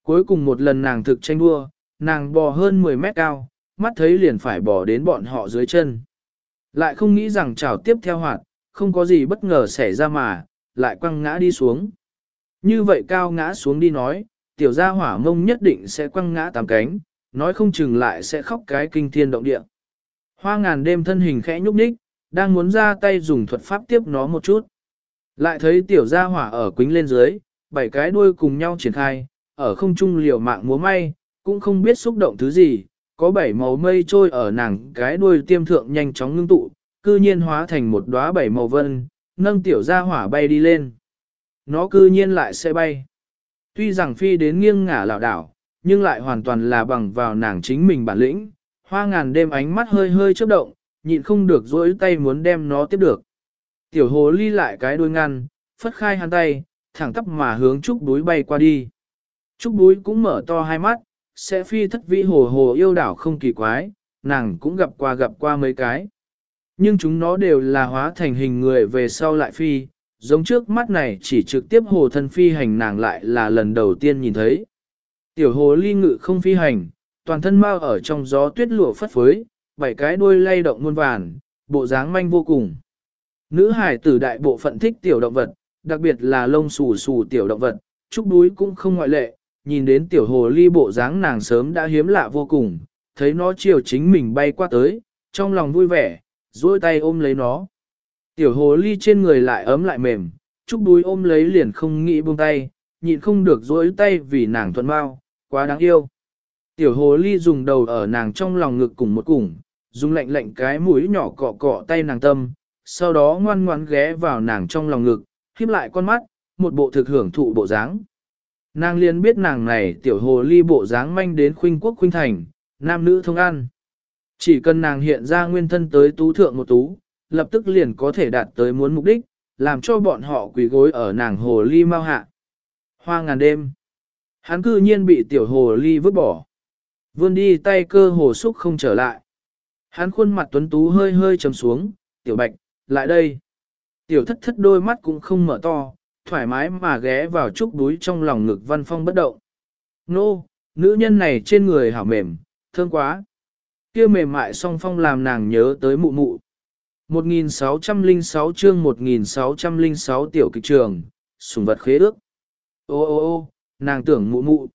Cuối cùng một lần nàng thực tranh đua, nàng bò hơn 10 mét cao, mắt thấy liền phải bò đến bọn họ dưới chân. Lại không nghĩ rằng chảo tiếp theo hoạt, không có gì bất ngờ xảy ra mà, lại quăng ngã đi xuống. Như vậy cao ngã xuống đi nói, tiểu gia hỏa mông nhất định sẽ quăng ngã tám cánh, nói không chừng lại sẽ khóc cái kinh thiên động địa. Hoa ngàn đêm thân hình khẽ nhúc nhích, đang muốn ra tay dùng thuật pháp tiếp nó một chút. Lại thấy tiểu gia hỏa ở quính lên dưới, bảy cái đuôi cùng nhau triển khai, ở không trung liều mạng múa may, cũng không biết xúc động thứ gì, có bảy màu mây trôi ở nàng cái đuôi tiêm thượng nhanh chóng ngưng tụ, cư nhiên hóa thành một đóa bảy màu vân, nâng tiểu gia hỏa bay đi lên. Nó cư nhiên lại sẽ bay. Tuy rằng phi đến nghiêng ngả lảo đảo, nhưng lại hoàn toàn là bằng vào nàng chính mình bản lĩnh, hoa ngàn đêm ánh mắt hơi hơi chớp động, nhịn không được dối tay muốn đem nó tiếp được. Tiểu hồ ly lại cái đuôi ngăn, phất khai hắn tay, thẳng tắp mà hướng trúc đuối bay qua đi. Trúc đuối cũng mở to hai mắt, sẽ phi thất vĩ hồ hồ yêu đảo không kỳ quái, nàng cũng gặp qua gặp qua mấy cái. Nhưng chúng nó đều là hóa thành hình người về sau lại phi, giống trước mắt này chỉ trực tiếp hồ thân phi hành nàng lại là lần đầu tiên nhìn thấy. Tiểu hồ ly ngự không phi hành, toàn thân mau ở trong gió tuyết lụa phất phới, bảy cái đuôi lay động muôn vàn, bộ dáng manh vô cùng. Nữ hải tử đại bộ phận thích tiểu động vật, đặc biệt là lông xù xù tiểu động vật, trúc đuối cũng không ngoại lệ, nhìn đến tiểu hồ ly bộ dáng nàng sớm đã hiếm lạ vô cùng, thấy nó chiều chính mình bay qua tới, trong lòng vui vẻ, duỗi tay ôm lấy nó. Tiểu hồ ly trên người lại ấm lại mềm, trúc đuôi ôm lấy liền không nghĩ buông tay, nhịn không được duỗi tay vì nàng thuận mau, quá đáng yêu. Tiểu hồ ly dùng đầu ở nàng trong lòng ngực cùng một cùng, dùng lạnh lạnh cái mũi nhỏ cọ cọ tay nàng tâm, sau đó ngoan ngoan ghé vào nàng trong lòng ngực, khiếp lại con mắt, một bộ thực hưởng thụ bộ dáng. Nàng liền biết nàng này tiểu hồ ly bộ dáng manh đến khuynh quốc khuynh thành, nam nữ thông ăn. Chỉ cần nàng hiện ra nguyên thân tới tú thượng một tú, lập tức liền có thể đạt tới muốn mục đích, làm cho bọn họ quỳ gối ở nàng hồ ly mau hạ. Hoa ngàn đêm. Hắn cư nhiên bị tiểu hồ ly vứt bỏ. Vươn đi tay cơ hồ xúc không trở lại. Hắn khuôn mặt tuấn tú hơi hơi trầm xuống, tiểu bạch, lại đây. Tiểu thất thất đôi mắt cũng không mở to, thoải mái mà ghé vào trúc đuối trong lòng ngực văn phong bất động. Nô, nữ nhân này trên người hảo mềm, thương quá. Kia mềm mại song phong làm nàng nhớ tới mụ mụ. 1606 chương 1606 tiểu kịch trường, sùng vật khế ước. Ô ô ô, nàng tưởng mụ mụ.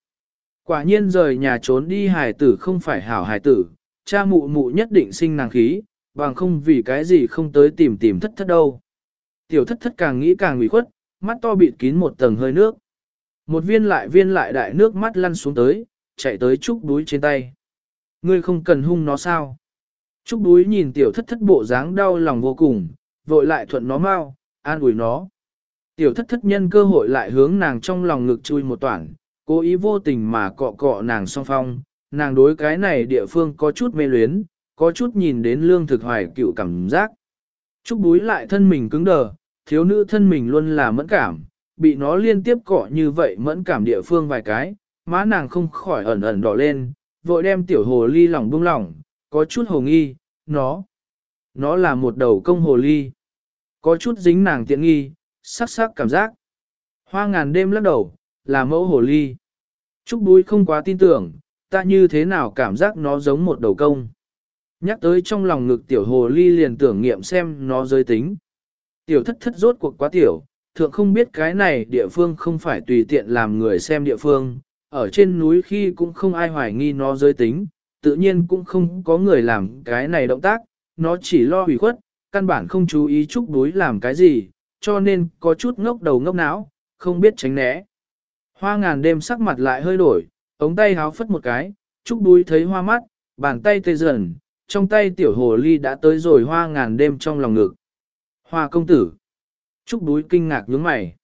Quả nhiên rời nhà trốn đi hài tử không phải hảo hài tử, cha mụ mụ nhất định sinh nàng khí, bằng không vì cái gì không tới tìm tìm thất thất đâu. Tiểu thất thất càng nghĩ càng ủy khuất, mắt to bịt kín một tầng hơi nước. Một viên lại viên lại đại nước mắt lăn xuống tới, chạy tới trúc đuối trên tay. Ngươi không cần hung nó sao? Trúc đuối nhìn tiểu thất thất bộ dáng đau lòng vô cùng, vội lại thuận nó mau, an ủi nó. Tiểu thất thất nhân cơ hội lại hướng nàng trong lòng ngực chui một toản, cố ý vô tình mà cọ cọ nàng song phong, nàng đối cái này địa phương có chút mê luyến, có chút nhìn đến lương thực hoài cựu cảm giác. Trúc búi lại thân mình cứng đờ, thiếu nữ thân mình luôn là mẫn cảm, bị nó liên tiếp cọ như vậy mẫn cảm địa phương vài cái, má nàng không khỏi ẩn ẩn đỏ lên, vội đem tiểu hồ ly lỏng buông lỏng, có chút hồ nghi, nó, nó là một đầu công hồ ly, có chút dính nàng tiện nghi, sắc sắc cảm giác. Hoa ngàn đêm lắc đầu, là mẫu hồ ly. Trúc búi không quá tin tưởng, ta như thế nào cảm giác nó giống một đầu công. Nhắc tới trong lòng ngực tiểu hồ ly liền tưởng nghiệm xem nó giới tính. Tiểu thất thất rốt cuộc quá tiểu, thượng không biết cái này địa phương không phải tùy tiện làm người xem địa phương, ở trên núi khi cũng không ai hoài nghi nó giới tính, tự nhiên cũng không có người làm cái này động tác, nó chỉ lo hủy khuất, căn bản không chú ý chúc đối làm cái gì, cho nên có chút ngốc đầu ngốc não, không biết tránh né. Hoa ngàn đêm sắc mặt lại hơi đổi, ống tay háo phất một cái, chúc đuôi thấy hoa mắt, bàn tay tê dần, trong tay tiểu hồ ly đã tới rồi hoa ngàn đêm trong lòng ngực. Hoa công tử. Trúc đuối kinh ngạc nhướng mày.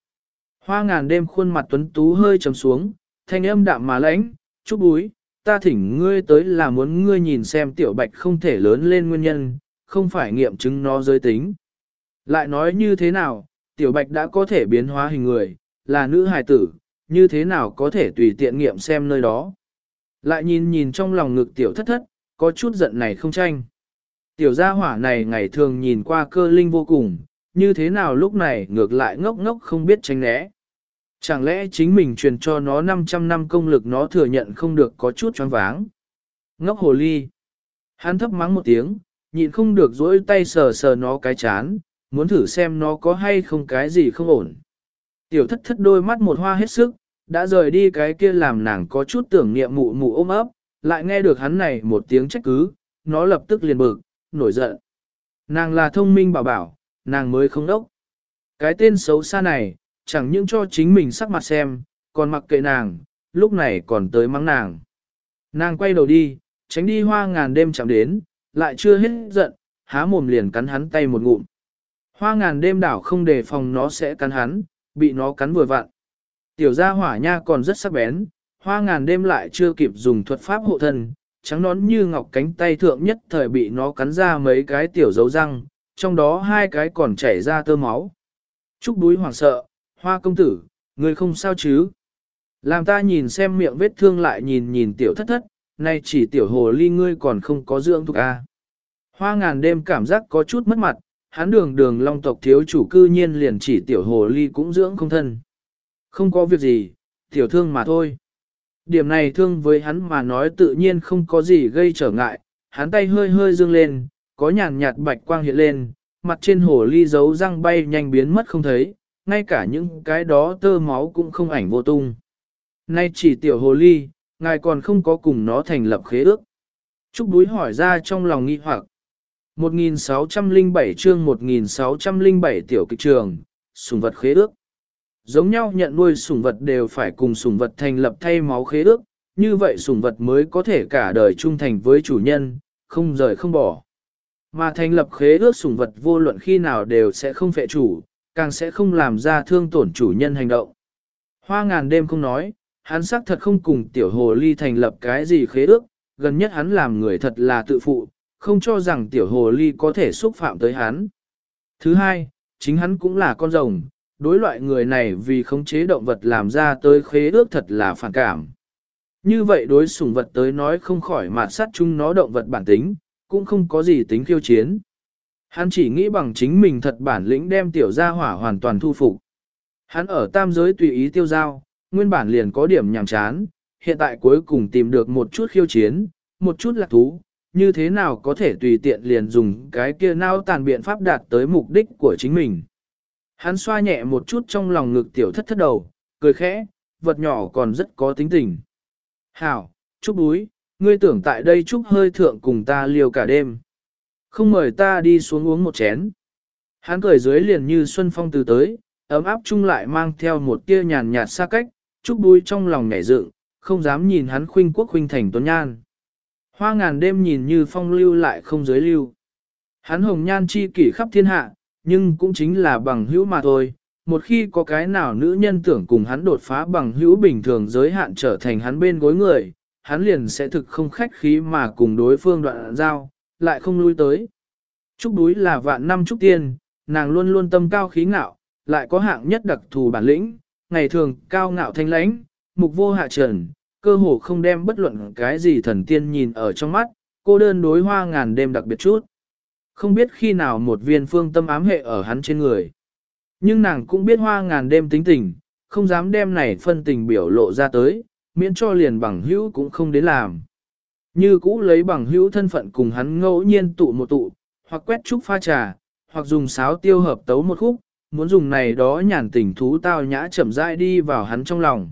Hoa ngàn đêm khuôn mặt tuấn tú hơi trầm xuống, thanh âm đạm mà lãnh, Trúc đuối, ta thỉnh ngươi tới là muốn ngươi nhìn xem tiểu bạch không thể lớn lên nguyên nhân, không phải nghiệm chứng nó giới tính. Lại nói như thế nào, tiểu bạch đã có thể biến hóa hình người, là nữ hài tử, như thế nào có thể tùy tiện nghiệm xem nơi đó. Lại nhìn nhìn trong lòng ngực tiểu thất thất, có chút giận này không tranh. Tiểu gia hỏa này ngày thường nhìn qua cơ linh vô cùng, như thế nào lúc này ngược lại ngốc ngốc không biết tránh né. Chẳng lẽ chính mình truyền cho nó 500 năm công lực nó thừa nhận không được có chút choáng váng. Ngốc hồ ly. Hắn thấp mắng một tiếng, nhịn không được dỗi tay sờ sờ nó cái chán, muốn thử xem nó có hay không cái gì không ổn. Tiểu thất thất đôi mắt một hoa hết sức, đã rời đi cái kia làm nàng có chút tưởng niệm mụ mụ ôm ấp, lại nghe được hắn này một tiếng trách cứ, nó lập tức liền bực, nổi giận. Nàng là thông minh bảo bảo, nàng mới không đốc. Cái tên xấu xa này, chẳng những cho chính mình sắc mặt xem, còn mặc kệ nàng, lúc này còn tới mắng nàng. Nàng quay đầu đi, tránh đi hoa ngàn đêm chạm đến, lại chưa hết giận, há mồm liền cắn hắn tay một ngụm. Hoa ngàn đêm đảo không đề phòng nó sẽ cắn hắn, bị nó cắn vừa vặn. Tiểu gia hỏa nha còn rất sắc bén, hoa ngàn đêm lại chưa kịp dùng thuật pháp hộ thân, trắng nón như ngọc cánh tay thượng nhất thời bị nó cắn ra mấy cái tiểu dấu răng, trong đó hai cái còn chảy ra tơ máu. Trúc đuối hoảng sợ, hoa công tử, người không sao chứ? Làm ta nhìn xem miệng vết thương lại nhìn nhìn tiểu thất thất, nay chỉ tiểu hồ ly ngươi còn không có dưỡng thuộc a. Hoa ngàn đêm cảm giác có chút mất mặt, hắn đường đường long tộc thiếu chủ cư nhiên liền chỉ tiểu hồ ly cũng dưỡng không thân. Không có việc gì, tiểu thương mà thôi. Điểm này thương với hắn mà nói tự nhiên không có gì gây trở ngại, hắn tay hơi hơi dương lên, có nhàn nhạt bạch quang hiện lên, mặt trên hồ ly dấu răng bay nhanh biến mất không thấy, ngay cả những cái đó tơ máu cũng không ảnh vô tung. Nay chỉ tiểu hồ ly, ngài còn không có cùng nó thành lập khế ước. Trúc đuối hỏi ra trong lòng nghi hoặc. 1607 chương 1607 tiểu kịch trường, sùng vật khế ước. Giống nhau nhận nuôi sủng vật đều phải cùng sủng vật thành lập thay máu khế ước, như vậy sủng vật mới có thể cả đời trung thành với chủ nhân, không rời không bỏ. Mà thành lập khế ước sủng vật vô luận khi nào đều sẽ không phệ chủ, càng sẽ không làm ra thương tổn chủ nhân hành động. Hoa ngàn đêm không nói, hắn xác thật không cùng tiểu hồ ly thành lập cái gì khế ước, gần nhất hắn làm người thật là tự phụ, không cho rằng tiểu hồ ly có thể xúc phạm tới hắn. Thứ hai, chính hắn cũng là con rồng, đối loại người này vì khống chế động vật làm ra tới khế ước thật là phản cảm. Như vậy đối sủng vật tới nói không khỏi mà sát chung nó động vật bản tính, cũng không có gì tính khiêu chiến. Hắn chỉ nghĩ bằng chính mình thật bản lĩnh đem tiểu gia hỏa hoàn toàn thu phục. Hắn ở tam giới tùy ý tiêu giao, nguyên bản liền có điểm nhàm chán, hiện tại cuối cùng tìm được một chút khiêu chiến, một chút lạc thú, như thế nào có thể tùy tiện liền dùng cái kia nao tàn biện pháp đạt tới mục đích của chính mình. Hắn xoa nhẹ một chút trong lòng ngực tiểu thất thất đầu, cười khẽ, vật nhỏ còn rất có tính tình. Hảo, chúc búi, ngươi tưởng tại đây chúc hơi thượng cùng ta liều cả đêm. Không mời ta đi xuống uống một chén. Hắn cười dưới liền như xuân phong từ tới, ấm áp chung lại mang theo một tia nhàn nhạt xa cách, chúc búi trong lòng nhảy dựng, không dám nhìn hắn khuynh quốc khuynh thành tuấn nhan. Hoa ngàn đêm nhìn như phong lưu lại không giới lưu. Hắn hồng nhan chi kỷ khắp thiên hạ, nhưng cũng chính là bằng hữu mà thôi. Một khi có cái nào nữ nhân tưởng cùng hắn đột phá bằng hữu bình thường giới hạn trở thành hắn bên gối người, hắn liền sẽ thực không khách khí mà cùng đối phương đoạn giao, lại không lui tới. Trúc đuối là vạn năm trúc tiên, nàng luôn luôn tâm cao khí ngạo, lại có hạng nhất đặc thù bản lĩnh, ngày thường cao ngạo thanh lãnh, mục vô hạ trần, cơ hồ không đem bất luận cái gì thần tiên nhìn ở trong mắt, cô đơn đối hoa ngàn đêm đặc biệt chút. Không biết khi nào một viên phương tâm ám hệ ở hắn trên người. Nhưng nàng cũng biết hoa ngàn đêm tính tình, không dám đem này phân tình biểu lộ ra tới, miễn cho liền bằng hữu cũng không đến làm. Như cũ lấy bằng hữu thân phận cùng hắn ngẫu nhiên tụ một tụ, hoặc quét trúc pha trà, hoặc dùng sáo tiêu hợp tấu một khúc, muốn dùng này đó nhàn tình thú tao nhã chậm rãi đi vào hắn trong lòng.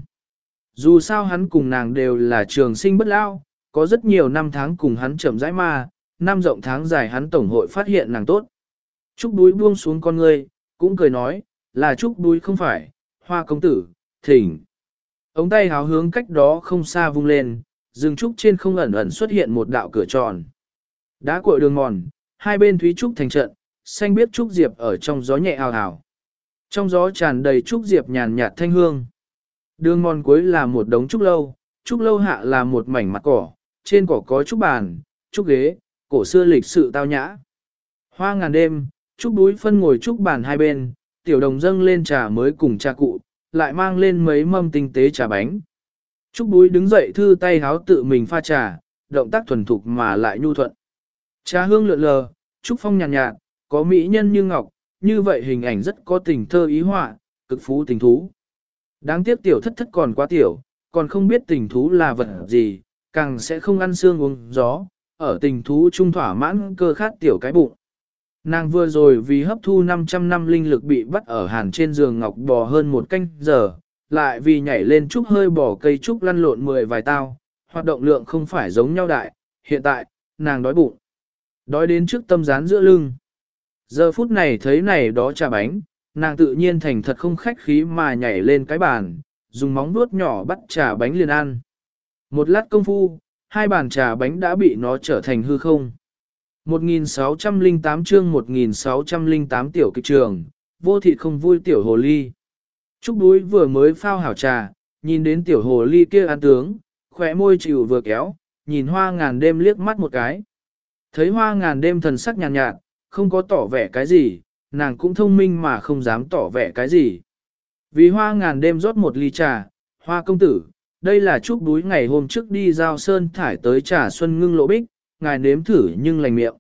Dù sao hắn cùng nàng đều là trường sinh bất lao, có rất nhiều năm tháng cùng hắn chậm rãi mà năm rộng tháng dài hắn tổng hội phát hiện nàng tốt. Trúc đuối buông xuống con ngươi, cũng cười nói, là Trúc đuối không phải, hoa công tử, thỉnh. Ống tay háo hướng cách đó không xa vung lên, rừng trúc trên không ẩn ẩn xuất hiện một đạo cửa tròn. Đá cội đường mòn, hai bên thúy trúc thành trận, xanh biết trúc diệp ở trong gió nhẹ ào ào. Trong gió tràn đầy trúc diệp nhàn nhạt thanh hương. Đường mòn cuối là một đống trúc lâu, trúc lâu hạ là một mảnh mặt cỏ, trên cỏ có trúc bàn, trúc ghế, cổ xưa lịch sự tao nhã. Hoa ngàn đêm, trúc đuối phân ngồi trúc bàn hai bên, tiểu đồng dâng lên trà mới cùng trà cụ, lại mang lên mấy mâm tinh tế trà bánh. Trúc đuối đứng dậy thư tay háo tự mình pha trà, động tác thuần thục mà lại nhu thuận. Trà hương lượn lờ, trúc phong nhàn nhạt, nhạt, có mỹ nhân như ngọc, như vậy hình ảnh rất có tình thơ ý họa, cực phú tình thú. Đáng tiếc tiểu thất thất còn quá tiểu, còn không biết tình thú là vật gì, càng sẽ không ăn xương uống gió, ở tình thú trung thỏa mãn cơ khát tiểu cái bụng. Nàng vừa rồi vì hấp thu 500 năm linh lực bị bắt ở hàn trên giường ngọc bò hơn một canh giờ, lại vì nhảy lên trúc hơi bỏ cây trúc lăn lộn mười vài tao, hoạt động lượng không phải giống nhau đại, hiện tại, nàng đói bụng. Đói đến trước tâm rán giữa lưng. Giờ phút này thấy này đó trà bánh, nàng tự nhiên thành thật không khách khí mà nhảy lên cái bàn, dùng móng vuốt nhỏ bắt trà bánh liền ăn. Một lát công phu, hai bàn trà bánh đã bị nó trở thành hư không. 1608 chương 1608 tiểu kịch trường, vô thị không vui tiểu hồ ly. Trúc đuối vừa mới phao hảo trà, nhìn đến tiểu hồ ly kia ăn tướng, khỏe môi chịu vừa kéo, nhìn hoa ngàn đêm liếc mắt một cái. Thấy hoa ngàn đêm thần sắc nhàn nhạt, nhạt, không có tỏ vẻ cái gì, nàng cũng thông minh mà không dám tỏ vẻ cái gì. Vì hoa ngàn đêm rót một ly trà, hoa công tử, đây là chúc đúi ngày hôm trước đi giao sơn thải tới trà xuân ngưng lộ bích, ngài nếm thử nhưng lành miệng.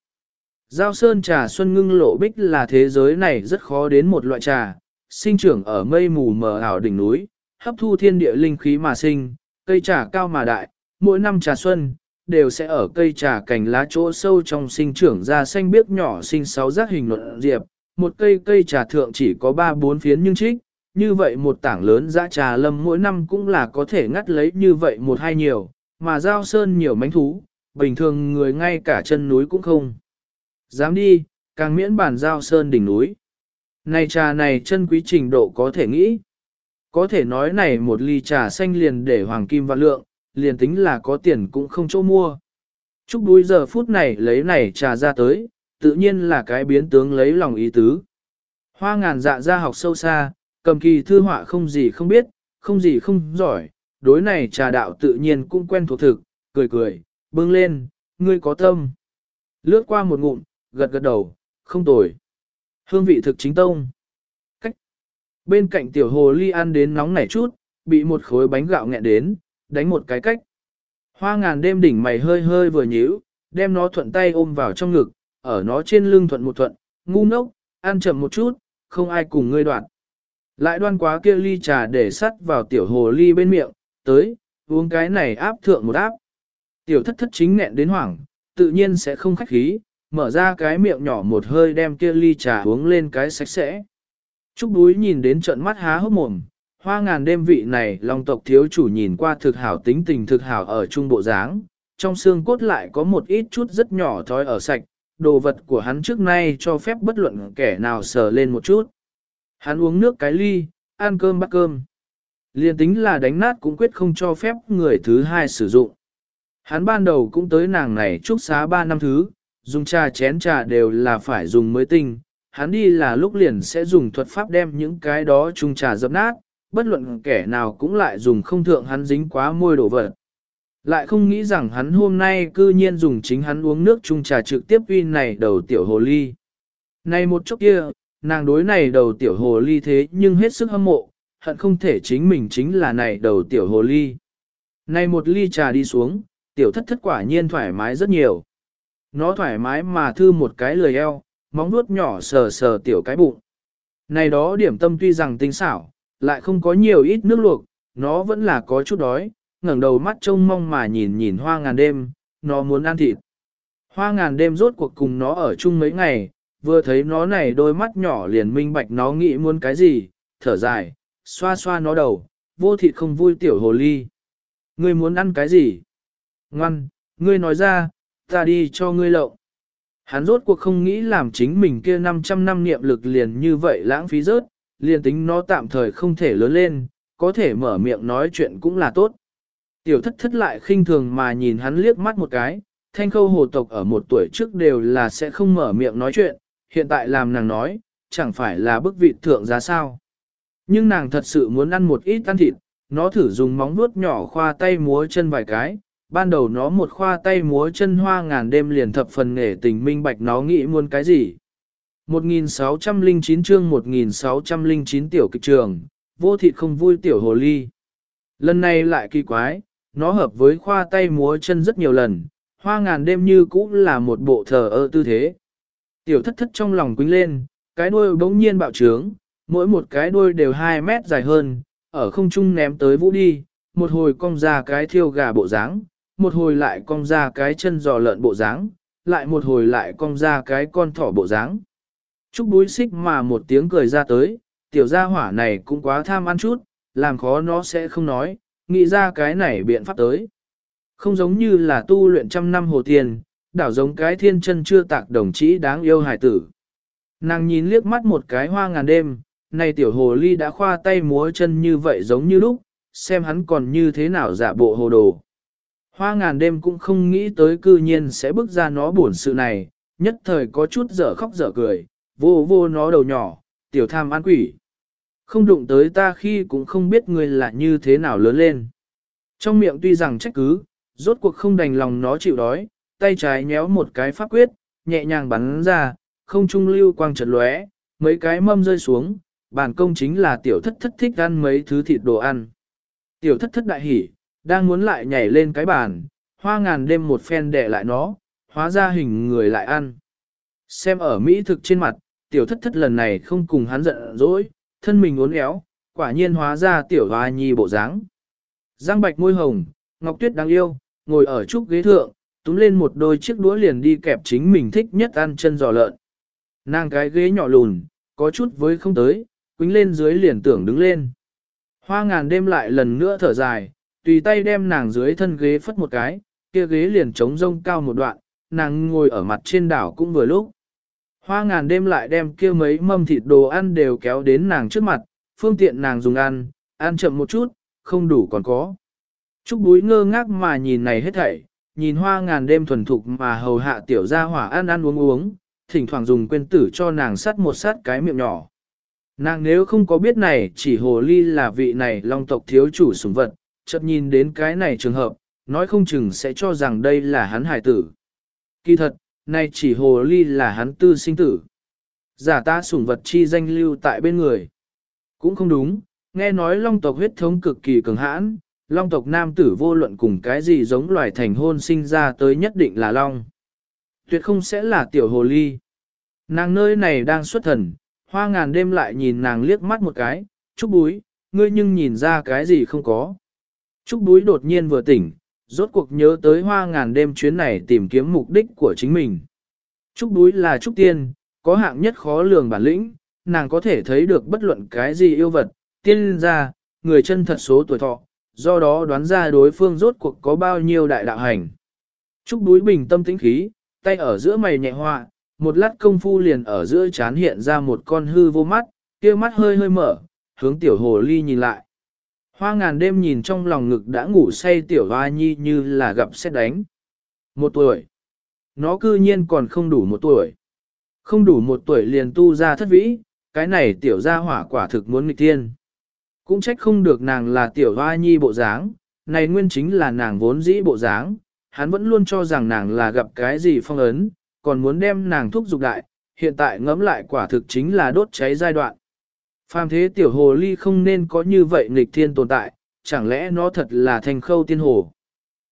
Giao sơn trà xuân ngưng lộ bích là thế giới này rất khó đến một loại trà, sinh trưởng ở mây mù mờ ảo đỉnh núi, hấp thu thiên địa linh khí mà sinh, cây trà cao mà đại, mỗi năm trà xuân, đều sẽ ở cây trà cành lá chỗ sâu trong sinh trưởng ra xanh biếc nhỏ sinh sáu giác hình luận diệp, một cây cây trà thượng chỉ có 3-4 phiến nhưng trích, như vậy một tảng lớn dã trà lâm mỗi năm cũng là có thể ngắt lấy như vậy một hai nhiều, mà giao sơn nhiều mánh thú, bình thường người ngay cả chân núi cũng không. Dám đi, càng miễn bản giao sơn đỉnh núi. Này trà này chân quý trình độ có thể nghĩ. Có thể nói này một ly trà xanh liền để hoàng kim vạn lượng, liền tính là có tiền cũng không chỗ mua. Chúc đuôi giờ phút này lấy này trà ra tới, tự nhiên là cái biến tướng lấy lòng ý tứ. Hoa ngàn dạ ra học sâu xa, cầm kỳ thư họa không gì không biết, không gì không giỏi, đối này trà đạo tự nhiên cũng quen thuộc thực, cười cười, bưng lên, ngươi có tâm. Lướt qua một ngụm, gật gật đầu, không tồi. Hương vị thực chính tông. Cách. Bên cạnh tiểu hồ ly ăn đến nóng nảy chút, bị một khối bánh gạo nghẹn đến, đánh một cái cách. Hoa ngàn đêm đỉnh mày hơi hơi vừa nhíu, đem nó thuận tay ôm vào trong ngực, ở nó trên lưng thuận một thuận, ngu ngốc, ăn chậm một chút, không ai cùng ngươi đoạn. Lại đoan quá kia ly trà để sắt vào tiểu hồ ly bên miệng, tới, uống cái này áp thượng một áp. Tiểu thất thất chính nghẹn đến hoảng, tự nhiên sẽ không khách khí, mở ra cái miệng nhỏ một hơi đem kia ly trà uống lên cái sạch sẽ. Trúc đuối nhìn đến trận mắt há hốc mồm, hoa ngàn đêm vị này long tộc thiếu chủ nhìn qua thực hảo tính tình thực hảo ở trung bộ dáng, trong xương cốt lại có một ít chút rất nhỏ thói ở sạch, đồ vật của hắn trước nay cho phép bất luận kẻ nào sờ lên một chút. Hắn uống nước cái ly, ăn cơm bắt cơm. Liên tính là đánh nát cũng quyết không cho phép người thứ hai sử dụng. Hắn ban đầu cũng tới nàng này trúc xá ba năm thứ, dùng trà chén trà đều là phải dùng mới tinh. Hắn đi là lúc liền sẽ dùng thuật pháp đem những cái đó chung trà dập nát, bất luận kẻ nào cũng lại dùng không thượng hắn dính quá môi đổ vật. Lại không nghĩ rằng hắn hôm nay cư nhiên dùng chính hắn uống nước chung trà trực tiếp uy này đầu tiểu hồ ly. Này một chốc kia, nàng đối này đầu tiểu hồ ly thế nhưng hết sức hâm mộ, hận không thể chính mình chính là này đầu tiểu hồ ly. Này một ly trà đi xuống, tiểu thất thất quả nhiên thoải mái rất nhiều. Nó thoải mái mà thư một cái lười eo, móng nuốt nhỏ sờ sờ tiểu cái bụng. Này đó điểm tâm tuy rằng tinh xảo, lại không có nhiều ít nước luộc, nó vẫn là có chút đói, ngẩng đầu mắt trông mong mà nhìn nhìn hoa ngàn đêm, nó muốn ăn thịt. Hoa ngàn đêm rốt cuộc cùng nó ở chung mấy ngày, vừa thấy nó này đôi mắt nhỏ liền minh bạch nó nghĩ muốn cái gì, thở dài, xoa xoa nó đầu, vô thịt không vui tiểu hồ ly. Ngươi muốn ăn cái gì? Ngoan, ngươi nói ra, ta đi cho ngươi lậu. Hắn rốt cuộc không nghĩ làm chính mình kia 500 năm niệm lực liền như vậy lãng phí rớt, liền tính nó tạm thời không thể lớn lên, có thể mở miệng nói chuyện cũng là tốt. Tiểu thất thất lại khinh thường mà nhìn hắn liếc mắt một cái, thanh khâu hồ tộc ở một tuổi trước đều là sẽ không mở miệng nói chuyện, hiện tại làm nàng nói, chẳng phải là bức vị thượng giá sao. Nhưng nàng thật sự muốn ăn một ít ăn thịt, nó thử dùng móng vuốt nhỏ khoa tay múa chân vài cái, ban đầu nó một khoa tay múa chân hoa ngàn đêm liền thập phần nghề tình minh bạch nó nghĩ muốn cái gì. 1609 chương 1609 tiểu kịch trường, vô thịt không vui tiểu hồ ly. Lần này lại kỳ quái, nó hợp với khoa tay múa chân rất nhiều lần, hoa ngàn đêm như cũng là một bộ thờ ơ tư thế. Tiểu thất thất trong lòng quýnh lên, cái đuôi bỗng nhiên bạo trướng, mỗi một cái đuôi đều 2 mét dài hơn, ở không trung ném tới vũ đi, một hồi cong ra cái thiêu gà bộ dáng, một hồi lại cong ra cái chân giò lợn bộ dáng, lại một hồi lại cong ra cái con thỏ bộ dáng. Trúc búi xích mà một tiếng cười ra tới, tiểu gia hỏa này cũng quá tham ăn chút, làm khó nó sẽ không nói, nghĩ ra cái này biện pháp tới. Không giống như là tu luyện trăm năm hồ tiền, đảo giống cái thiên chân chưa tạc đồng chí đáng yêu hải tử. Nàng nhìn liếc mắt một cái hoa ngàn đêm, này tiểu hồ ly đã khoa tay múa chân như vậy giống như lúc, xem hắn còn như thế nào giả bộ hồ đồ. Hoa ngàn đêm cũng không nghĩ tới cư nhiên sẽ bước ra nó buồn sự này, nhất thời có chút dở khóc dở cười, vô vô nó đầu nhỏ, tiểu tham ăn quỷ. Không đụng tới ta khi cũng không biết ngươi là như thế nào lớn lên. Trong miệng tuy rằng trách cứ, rốt cuộc không đành lòng nó chịu đói, tay trái nhéo một cái pháp quyết, nhẹ nhàng bắn ra, không trung lưu quang trật lóe, mấy cái mâm rơi xuống, bản công chính là tiểu thất thất thích ăn mấy thứ thịt đồ ăn. Tiểu thất thất đại hỉ, đang muốn lại nhảy lên cái bàn, hoa ngàn đêm một phen đẻ lại nó, hóa ra hình người lại ăn. Xem ở Mỹ thực trên mặt, tiểu thất thất lần này không cùng hắn giận dỗi, thân mình uốn éo, quả nhiên hóa ra tiểu hoa nhi bộ dáng. Giang bạch môi hồng, ngọc tuyết đáng yêu, ngồi ở trúc ghế thượng, túm lên một đôi chiếc đũa liền đi kẹp chính mình thích nhất ăn chân giò lợn. Nàng cái ghế nhỏ lùn, có chút với không tới, quính lên dưới liền tưởng đứng lên. Hoa ngàn đêm lại lần nữa thở dài, tùy tay đem nàng dưới thân ghế phất một cái, kia ghế liền trống rông cao một đoạn, nàng ngồi ở mặt trên đảo cũng vừa lúc. Hoa ngàn đêm lại đem kia mấy mâm thịt đồ ăn đều kéo đến nàng trước mặt, phương tiện nàng dùng ăn, ăn chậm một chút, không đủ còn có. Trúc búi ngơ ngác mà nhìn này hết thảy, nhìn hoa ngàn đêm thuần thục mà hầu hạ tiểu gia hỏa ăn ăn uống uống, thỉnh thoảng dùng quên tử cho nàng sắt một sát cái miệng nhỏ. Nàng nếu không có biết này chỉ hồ ly là vị này long tộc thiếu chủ sủng vật, chợt nhìn đến cái này trường hợp, nói không chừng sẽ cho rằng đây là hắn hải tử. Kỳ thật, này chỉ hồ ly là hắn tư sinh tử. Giả ta sủng vật chi danh lưu tại bên người. Cũng không đúng, nghe nói long tộc huyết thống cực kỳ cường hãn, long tộc nam tử vô luận cùng cái gì giống loài thành hôn sinh ra tới nhất định là long. Tuyệt không sẽ là tiểu hồ ly. Nàng nơi này đang xuất thần, hoa ngàn đêm lại nhìn nàng liếc mắt một cái, chúc búi, ngươi nhưng nhìn ra cái gì không có. Trúc búi đột nhiên vừa tỉnh, rốt cuộc nhớ tới hoa ngàn đêm chuyến này tìm kiếm mục đích của chính mình. Trúc búi là trúc tiên, có hạng nhất khó lường bản lĩnh, nàng có thể thấy được bất luận cái gì yêu vật, tiên ra, người chân thật số tuổi thọ, do đó đoán ra đối phương rốt cuộc có bao nhiêu đại đạo hành. Trúc đuối bình tâm tĩnh khí, tay ở giữa mày nhẹ họa, một lát công phu liền ở giữa chán hiện ra một con hư vô mắt, kia mắt hơi hơi mở, hướng tiểu hồ ly nhìn lại. Hoa ngàn đêm nhìn trong lòng ngực đã ngủ say tiểu hoa nhi như là gặp xét đánh. Một tuổi. Nó cư nhiên còn không đủ một tuổi. Không đủ một tuổi liền tu ra thất vĩ, cái này tiểu gia hỏa quả thực muốn nghịch tiên. Cũng trách không được nàng là tiểu hoa nhi bộ dáng, này nguyên chính là nàng vốn dĩ bộ dáng, hắn vẫn luôn cho rằng nàng là gặp cái gì phong ấn, còn muốn đem nàng thúc dục đại, hiện tại ngẫm lại quả thực chính là đốt cháy giai đoạn. Phàm thế tiểu hồ ly không nên có như vậy nghịch thiên tồn tại, chẳng lẽ nó thật là thanh khâu tiên hồ.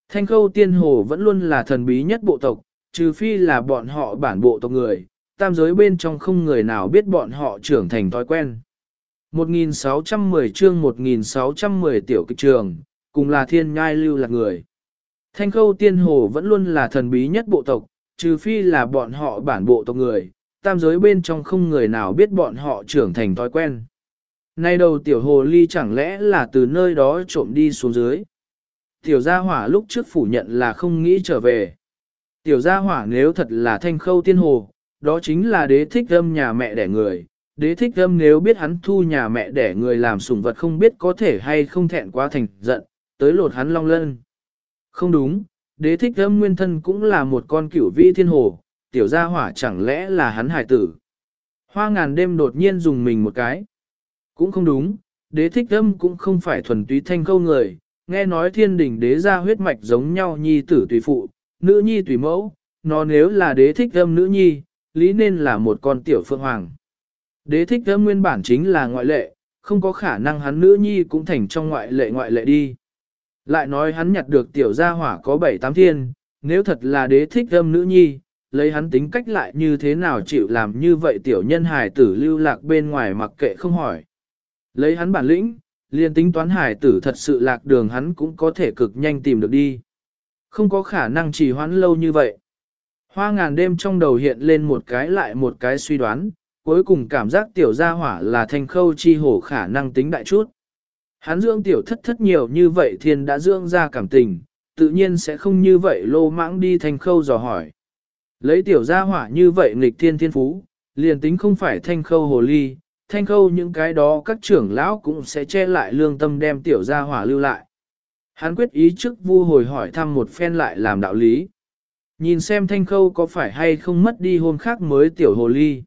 Thanh khâu tiên hồ vẫn luôn là thần bí nhất bộ tộc, trừ phi là bọn họ bản bộ tộc người, tam giới bên trong không người nào biết bọn họ trưởng thành thói quen. 1610 chương 1610 tiểu kịch trường, cùng là thiên nhai lưu lạc người. Thanh khâu tiên hồ vẫn luôn là thần bí nhất bộ tộc, trừ phi là bọn họ bản bộ tộc người, tam giới bên trong không người nào biết bọn họ trưởng thành thói quen. Nay đầu tiểu hồ ly chẳng lẽ là từ nơi đó trộm đi xuống dưới. Tiểu gia hỏa lúc trước phủ nhận là không nghĩ trở về. Tiểu gia hỏa nếu thật là thanh khâu tiên hồ, đó chính là đế thích âm nhà mẹ đẻ người. Đế thích âm nếu biết hắn thu nhà mẹ để người làm sủng vật không biết có thể hay không thẹn quá thành giận, tới lột hắn long lân. Không đúng, đế thích âm nguyên thân cũng là một con cửu vi thiên hồ, tiểu gia hỏa chẳng lẽ là hắn hải tử. Hoa ngàn đêm đột nhiên dùng mình một cái. Cũng không đúng, đế thích âm cũng không phải thuần túy thanh câu người, nghe nói thiên đình đế ra huyết mạch giống nhau nhi tử tùy phụ, nữ nhi tùy mẫu, nó nếu là đế thích âm nữ nhi, lý nên là một con tiểu phượng hoàng. Đế thích âm nguyên bản chính là ngoại lệ, không có khả năng hắn nữ nhi cũng thành trong ngoại lệ ngoại lệ đi. Lại nói hắn nhặt được tiểu gia hỏa có bảy tám thiên, nếu thật là đế thích thơm nữ nhi, lấy hắn tính cách lại như thế nào chịu làm như vậy tiểu nhân hài tử lưu lạc bên ngoài mặc kệ không hỏi. Lấy hắn bản lĩnh, liền tính toán hài tử thật sự lạc đường hắn cũng có thể cực nhanh tìm được đi. Không có khả năng trì hoãn lâu như vậy. Hoa ngàn đêm trong đầu hiện lên một cái lại một cái suy đoán, cuối cùng cảm giác tiểu gia hỏa là thanh khâu chi hổ khả năng tính đại chút. Hắn dưỡng tiểu thất thất nhiều như vậy thiên đã dưỡng ra cảm tình, tự nhiên sẽ không như vậy lô mãng đi thanh khâu dò hỏi. Lấy tiểu gia hỏa như vậy nghịch thiên thiên phú, liền tính không phải thanh khâu hồ ly, thanh khâu những cái đó các trưởng lão cũng sẽ che lại lương tâm đem tiểu gia hỏa lưu lại. Hắn quyết ý trước vu hồi hỏi thăm một phen lại làm đạo lý. Nhìn xem thanh khâu có phải hay không mất đi hôn khác mới tiểu hồ ly.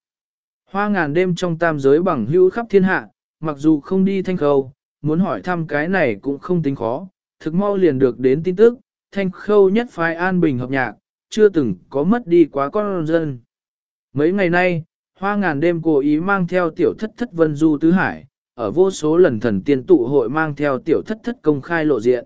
Hoa ngàn đêm trong tam giới bằng hữu khắp thiên hạ, mặc dù không đi thanh khâu, muốn hỏi thăm cái này cũng không tính khó, thực mau liền được đến tin tức, thanh khâu nhất phái an bình hợp nhạc, chưa từng có mất đi quá con dân. Mấy ngày nay, hoa ngàn đêm cố ý mang theo tiểu thất thất vân du tứ hải, ở vô số lần thần tiên tụ hội mang theo tiểu thất thất công khai lộ diện.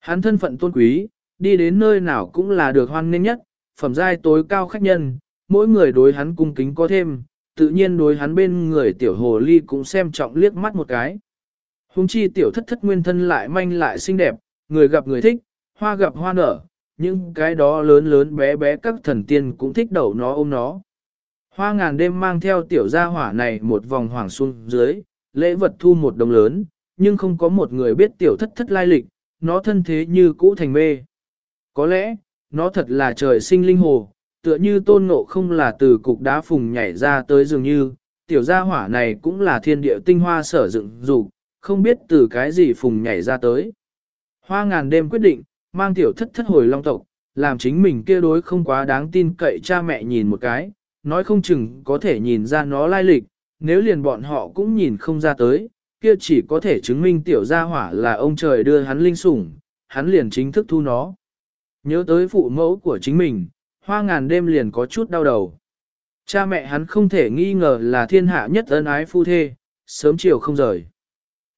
Hắn thân phận tôn quý, đi đến nơi nào cũng là được hoan nghênh nhất, phẩm giai tối cao khách nhân, mỗi người đối hắn cung kính có thêm, tự nhiên đối hắn bên người tiểu hồ ly cũng xem trọng liếc mắt một cái. Hùng chi tiểu thất thất nguyên thân lại manh lại xinh đẹp, người gặp người thích, hoa gặp hoa nở, những cái đó lớn lớn bé bé các thần tiên cũng thích đậu nó ôm nó. Hoa ngàn đêm mang theo tiểu gia hỏa này một vòng hoàng xuống dưới, lễ vật thu một đồng lớn, nhưng không có một người biết tiểu thất thất lai lịch, nó thân thế như cũ thành mê. Có lẽ, nó thật là trời sinh linh hồ, tựa như tôn ngộ không là từ cục đá phùng nhảy ra tới dường như, tiểu gia hỏa này cũng là thiên địa tinh hoa sở dựng dục không biết từ cái gì phùng nhảy ra tới. Hoa ngàn đêm quyết định, mang tiểu thất thất hồi long tộc, làm chính mình kia đối không quá đáng tin cậy cha mẹ nhìn một cái, nói không chừng có thể nhìn ra nó lai lịch, nếu liền bọn họ cũng nhìn không ra tới, kia chỉ có thể chứng minh tiểu gia hỏa là ông trời đưa hắn linh sủng, hắn liền chính thức thu nó. Nhớ tới phụ mẫu của chính mình, hoa ngàn đêm liền có chút đau đầu. Cha mẹ hắn không thể nghi ngờ là thiên hạ nhất ân ái phu thê, sớm chiều không rời.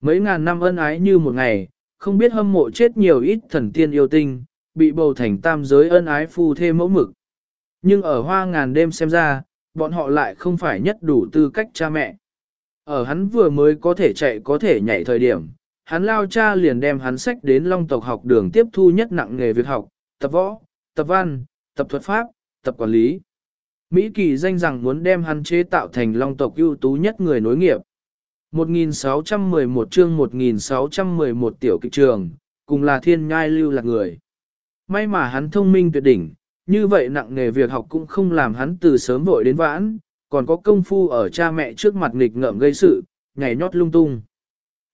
Mấy ngàn năm ân ái như một ngày, không biết hâm mộ chết nhiều ít thần tiên yêu tinh, bị bầu thành tam giới ân ái phu thê mẫu mực. Nhưng ở hoa ngàn đêm xem ra, bọn họ lại không phải nhất đủ tư cách cha mẹ. Ở hắn vừa mới có thể chạy có thể nhảy thời điểm, hắn lao cha liền đem hắn sách đến long tộc học đường tiếp thu nhất nặng nghề việc học, tập võ, tập văn, tập thuật pháp, tập quản lý. Mỹ kỳ danh rằng muốn đem hắn chế tạo thành long tộc ưu tú nhất người nối nghiệp. 1611 chương 1611 tiểu kịch trường, cùng là thiên nhai lưu lạc người. May mà hắn thông minh tuyệt đỉnh, như vậy nặng nghề việc học cũng không làm hắn từ sớm vội đến vãn, còn có công phu ở cha mẹ trước mặt nghịch ngợm gây sự, nhảy nhót lung tung.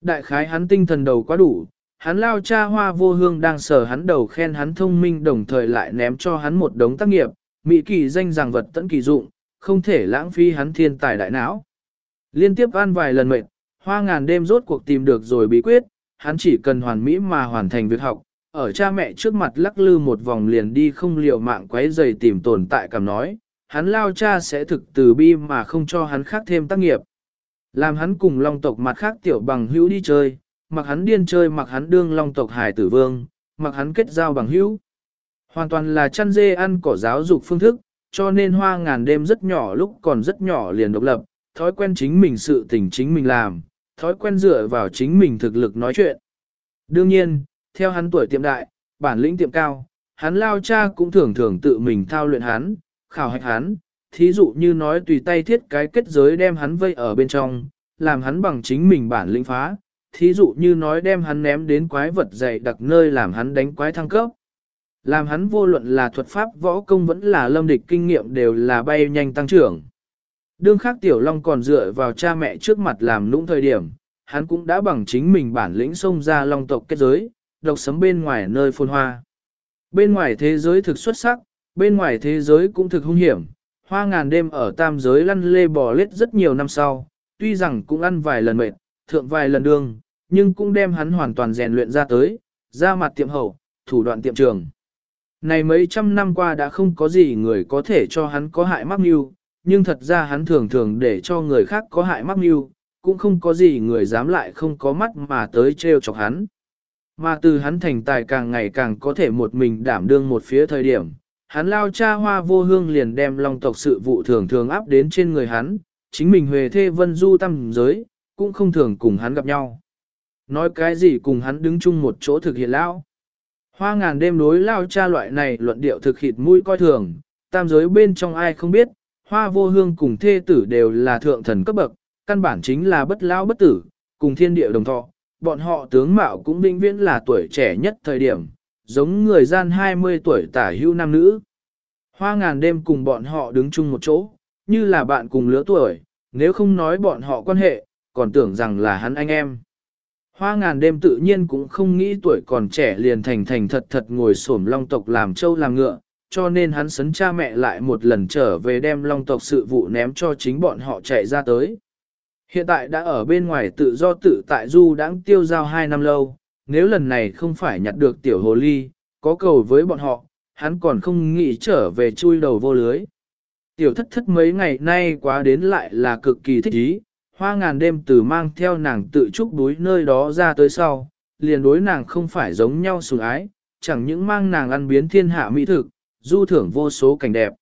Đại khái hắn tinh thần đầu quá đủ, hắn lao cha hoa vô hương đang sờ hắn đầu khen hắn thông minh đồng thời lại ném cho hắn một đống tác nghiệp, mỹ kỳ danh rằng vật tận kỳ dụng, không thể lãng phí hắn thiên tài đại não. Liên tiếp ăn vài lần mệt, hoa ngàn đêm rốt cuộc tìm được rồi bí quyết, hắn chỉ cần hoàn mỹ mà hoàn thành việc học, ở cha mẹ trước mặt lắc lư một vòng liền đi không liệu mạng quấy giày tìm tồn tại cảm nói, hắn lao cha sẽ thực từ bi mà không cho hắn khác thêm tác nghiệp. Làm hắn cùng long tộc mặt khác tiểu bằng hữu đi chơi, mặc hắn điên chơi mặc hắn đương long tộc hải tử vương, mặc hắn kết giao bằng hữu. Hoàn toàn là chăn dê ăn cỏ giáo dục phương thức, cho nên hoa ngàn đêm rất nhỏ lúc còn rất nhỏ liền độc lập, thói quen chính mình sự tình chính mình làm, thói quen dựa vào chính mình thực lực nói chuyện. Đương nhiên, theo hắn tuổi tiệm đại, bản lĩnh tiệm cao, hắn lao cha cũng thường thường tự mình thao luyện hắn, khảo hạch hắn, thí dụ như nói tùy tay thiết cái kết giới đem hắn vây ở bên trong, làm hắn bằng chính mình bản lĩnh phá, thí dụ như nói đem hắn ném đến quái vật dày đặc nơi làm hắn đánh quái thăng cấp. Làm hắn vô luận là thuật pháp võ công vẫn là lâm địch kinh nghiệm đều là bay nhanh tăng trưởng. Đương khác tiểu long còn dựa vào cha mẹ trước mặt làm lũng thời điểm, hắn cũng đã bằng chính mình bản lĩnh xông ra long tộc kết giới, độc sấm bên ngoài nơi phồn hoa. Bên ngoài thế giới thực xuất sắc, bên ngoài thế giới cũng thực hung hiểm, hoa ngàn đêm ở tam giới lăn lê bò lết rất nhiều năm sau, tuy rằng cũng ăn vài lần mệt, thượng vài lần đường nhưng cũng đem hắn hoàn toàn rèn luyện ra tới, ra mặt tiệm hậu, thủ đoạn tiệm trường. Này mấy trăm năm qua đã không có gì người có thể cho hắn có hại mắc mưu, nhưng thật ra hắn thường thường để cho người khác có hại mắc mưu, cũng không có gì người dám lại không có mắt mà tới trêu chọc hắn. Mà từ hắn thành tài càng ngày càng có thể một mình đảm đương một phía thời điểm, hắn lao cha hoa vô hương liền đem long tộc sự vụ thường thường áp đến trên người hắn, chính mình huề thê vân du tâm giới, cũng không thường cùng hắn gặp nhau. Nói cái gì cùng hắn đứng chung một chỗ thực hiện lao. Hoa ngàn đêm đối lao cha loại này luận điệu thực hiện mũi coi thường, tam giới bên trong ai không biết, hoa vô hương cùng thê tử đều là thượng thần cấp bậc, căn bản chính là bất lao bất tử, cùng thiên địa đồng thọ, bọn họ tướng mạo cũng vĩnh viễn là tuổi trẻ nhất thời điểm, giống người gian 20 tuổi tả hữu nam nữ. Hoa ngàn đêm cùng bọn họ đứng chung một chỗ, như là bạn cùng lứa tuổi, nếu không nói bọn họ quan hệ, còn tưởng rằng là hắn anh em. Hoa ngàn đêm tự nhiên cũng không nghĩ tuổi còn trẻ liền thành thành thật thật ngồi xổm long tộc làm trâu làm ngựa, cho nên hắn sấn cha mẹ lại một lần trở về đem long tộc sự vụ ném cho chính bọn họ chạy ra tới. Hiện tại đã ở bên ngoài tự do tự tại du đãng tiêu giao hai năm lâu, nếu lần này không phải nhặt được tiểu hồ ly, có cầu với bọn họ, hắn còn không nghĩ trở về chui đầu vô lưới. Tiểu thất thất mấy ngày nay quá đến lại là cực kỳ thích ý, hoa ngàn đêm từ mang theo nàng tự trúc đuối nơi đó ra tới sau, liền đối nàng không phải giống nhau sủng ái, chẳng những mang nàng ăn biến thiên hạ mỹ thực, du thưởng vô số cảnh đẹp.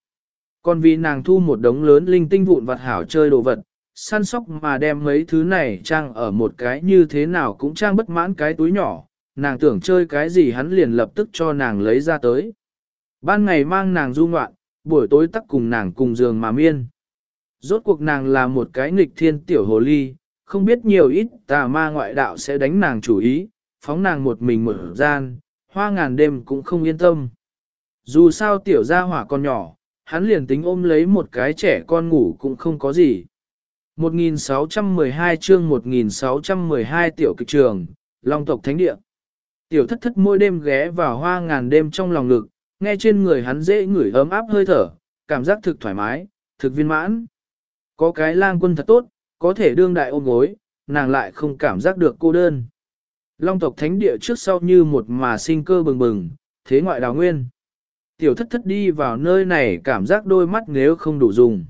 Còn vì nàng thu một đống lớn linh tinh vụn vặt hảo chơi đồ vật, săn sóc mà đem mấy thứ này trang ở một cái như thế nào cũng trang bất mãn cái túi nhỏ, nàng tưởng chơi cái gì hắn liền lập tức cho nàng lấy ra tới. Ban ngày mang nàng du ngoạn, buổi tối tắc cùng nàng cùng giường mà miên. Rốt cuộc nàng là một cái nghịch thiên tiểu hồ ly, không biết nhiều ít tà ma ngoại đạo sẽ đánh nàng chủ ý, phóng nàng một mình một gian, hoa ngàn đêm cũng không yên tâm. Dù sao tiểu gia hỏa con nhỏ, hắn liền tính ôm lấy một cái trẻ con ngủ cũng không có gì. 1612 chương 1612 tiểu kịch trường, Long tộc thánh địa. Tiểu thất thất mỗi đêm ghé vào hoa ngàn đêm trong lòng ngực, nghe trên người hắn dễ ngửi ấm áp hơi thở, cảm giác thực thoải mái, thực viên mãn. Có cái lang quân thật tốt, có thể đương đại ôm gối, nàng lại không cảm giác được cô đơn. Long tộc thánh địa trước sau như một mà sinh cơ bừng bừng, thế ngoại đào nguyên. Tiểu thất thất đi vào nơi này cảm giác đôi mắt nếu không đủ dùng.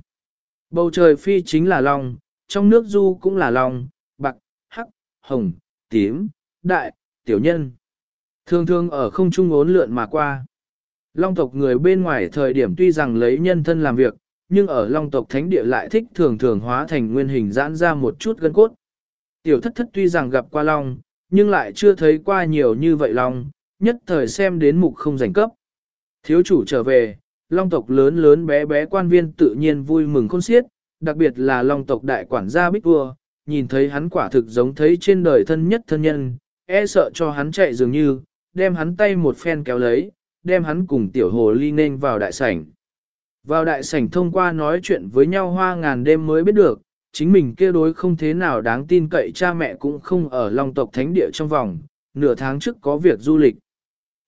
Bầu trời phi chính là long, trong nước du cũng là long, bạc, hắc, hồng, tím, đại, tiểu nhân. Thường thường ở không trung ốn lượn mà qua. Long tộc người bên ngoài thời điểm tuy rằng lấy nhân thân làm việc, nhưng ở long tộc thánh địa lại thích thường thường hóa thành nguyên hình giãn ra một chút gân cốt. Tiểu thất thất tuy rằng gặp qua long, nhưng lại chưa thấy qua nhiều như vậy long, nhất thời xem đến mục không giành cấp. Thiếu chủ trở về, long tộc lớn lớn bé bé quan viên tự nhiên vui mừng khôn xiết, đặc biệt là long tộc đại quản gia Bích Vua, nhìn thấy hắn quả thực giống thấy trên đời thân nhất thân nhân, e sợ cho hắn chạy dường như, đem hắn tay một phen kéo lấy, đem hắn cùng tiểu hồ ly nên vào đại sảnh. Vào đại sảnh thông qua nói chuyện với nhau hoa ngàn đêm mới biết được, chính mình kia đối không thế nào đáng tin cậy cha mẹ cũng không ở long tộc thánh địa trong vòng, nửa tháng trước có việc du lịch.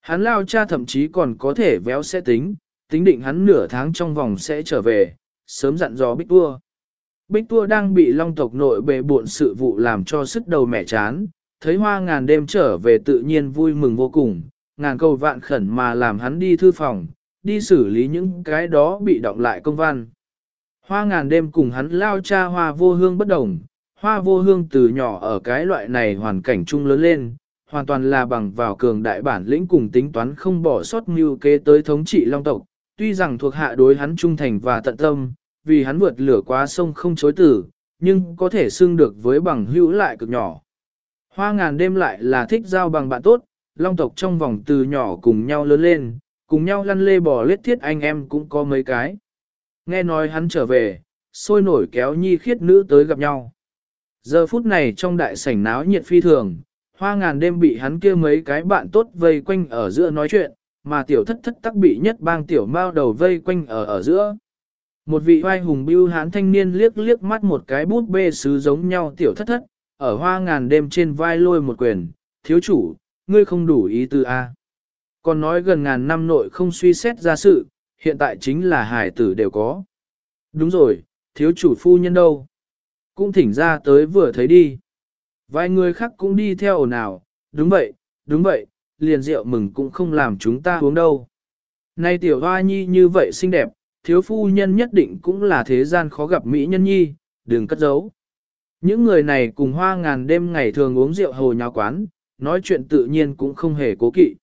Hắn lao cha thậm chí còn có thể véo sẽ tính, tính định hắn nửa tháng trong vòng sẽ trở về, sớm dặn dò Bích Tua. Bích Tua đang bị long tộc nội bề buộn sự vụ làm cho sức đầu mẹ chán, thấy hoa ngàn đêm trở về tự nhiên vui mừng vô cùng, ngàn cầu vạn khẩn mà làm hắn đi thư phòng, đi xử lý những cái đó bị động lại công văn. Hoa ngàn đêm cùng hắn lao cha hoa vô hương bất đồng, hoa vô hương từ nhỏ ở cái loại này hoàn cảnh chung lớn lên, hoàn toàn là bằng vào cường đại bản lĩnh cùng tính toán không bỏ sót mưu kế tới thống trị long tộc, tuy rằng thuộc hạ đối hắn trung thành và tận tâm, vì hắn vượt lửa quá sông không chối tử, nhưng có thể xưng được với bằng hữu lại cực nhỏ. Hoa ngàn đêm lại là thích giao bằng bạn tốt, long tộc trong vòng từ nhỏ cùng nhau lớn lên, cùng nhau lăn lê bò lết thiết anh em cũng có mấy cái. Nghe nói hắn trở về, sôi nổi kéo nhi khiết nữ tới gặp nhau. Giờ phút này trong đại sảnh náo nhiệt phi thường, hoa ngàn đêm bị hắn kia mấy cái bạn tốt vây quanh ở giữa nói chuyện, mà tiểu thất thất tắc bị nhất bang tiểu mao đầu vây quanh ở ở giữa. Một vị vai hùng bưu hán thanh niên liếc liếc mắt một cái bút bê sứ giống nhau tiểu thất thất, ở hoa ngàn đêm trên vai lôi một quyền, thiếu chủ, ngươi không đủ ý tư A. Còn nói gần ngàn năm nội không suy xét ra sự, hiện tại chính là hải tử đều có. Đúng rồi, thiếu chủ phu nhân đâu? Cũng thỉnh ra tới vừa thấy đi. Vài người khác cũng đi theo ồn ào, đúng vậy, đúng vậy, liền rượu mừng cũng không làm chúng ta uống đâu. Nay tiểu hoa nhi như vậy xinh đẹp, thiếu phu nhân nhất định cũng là thế gian khó gặp mỹ nhân nhi, đừng cất giấu. Những người này cùng hoa ngàn đêm ngày thường uống rượu hồ nháo quán, nói chuyện tự nhiên cũng không hề cố kỵ.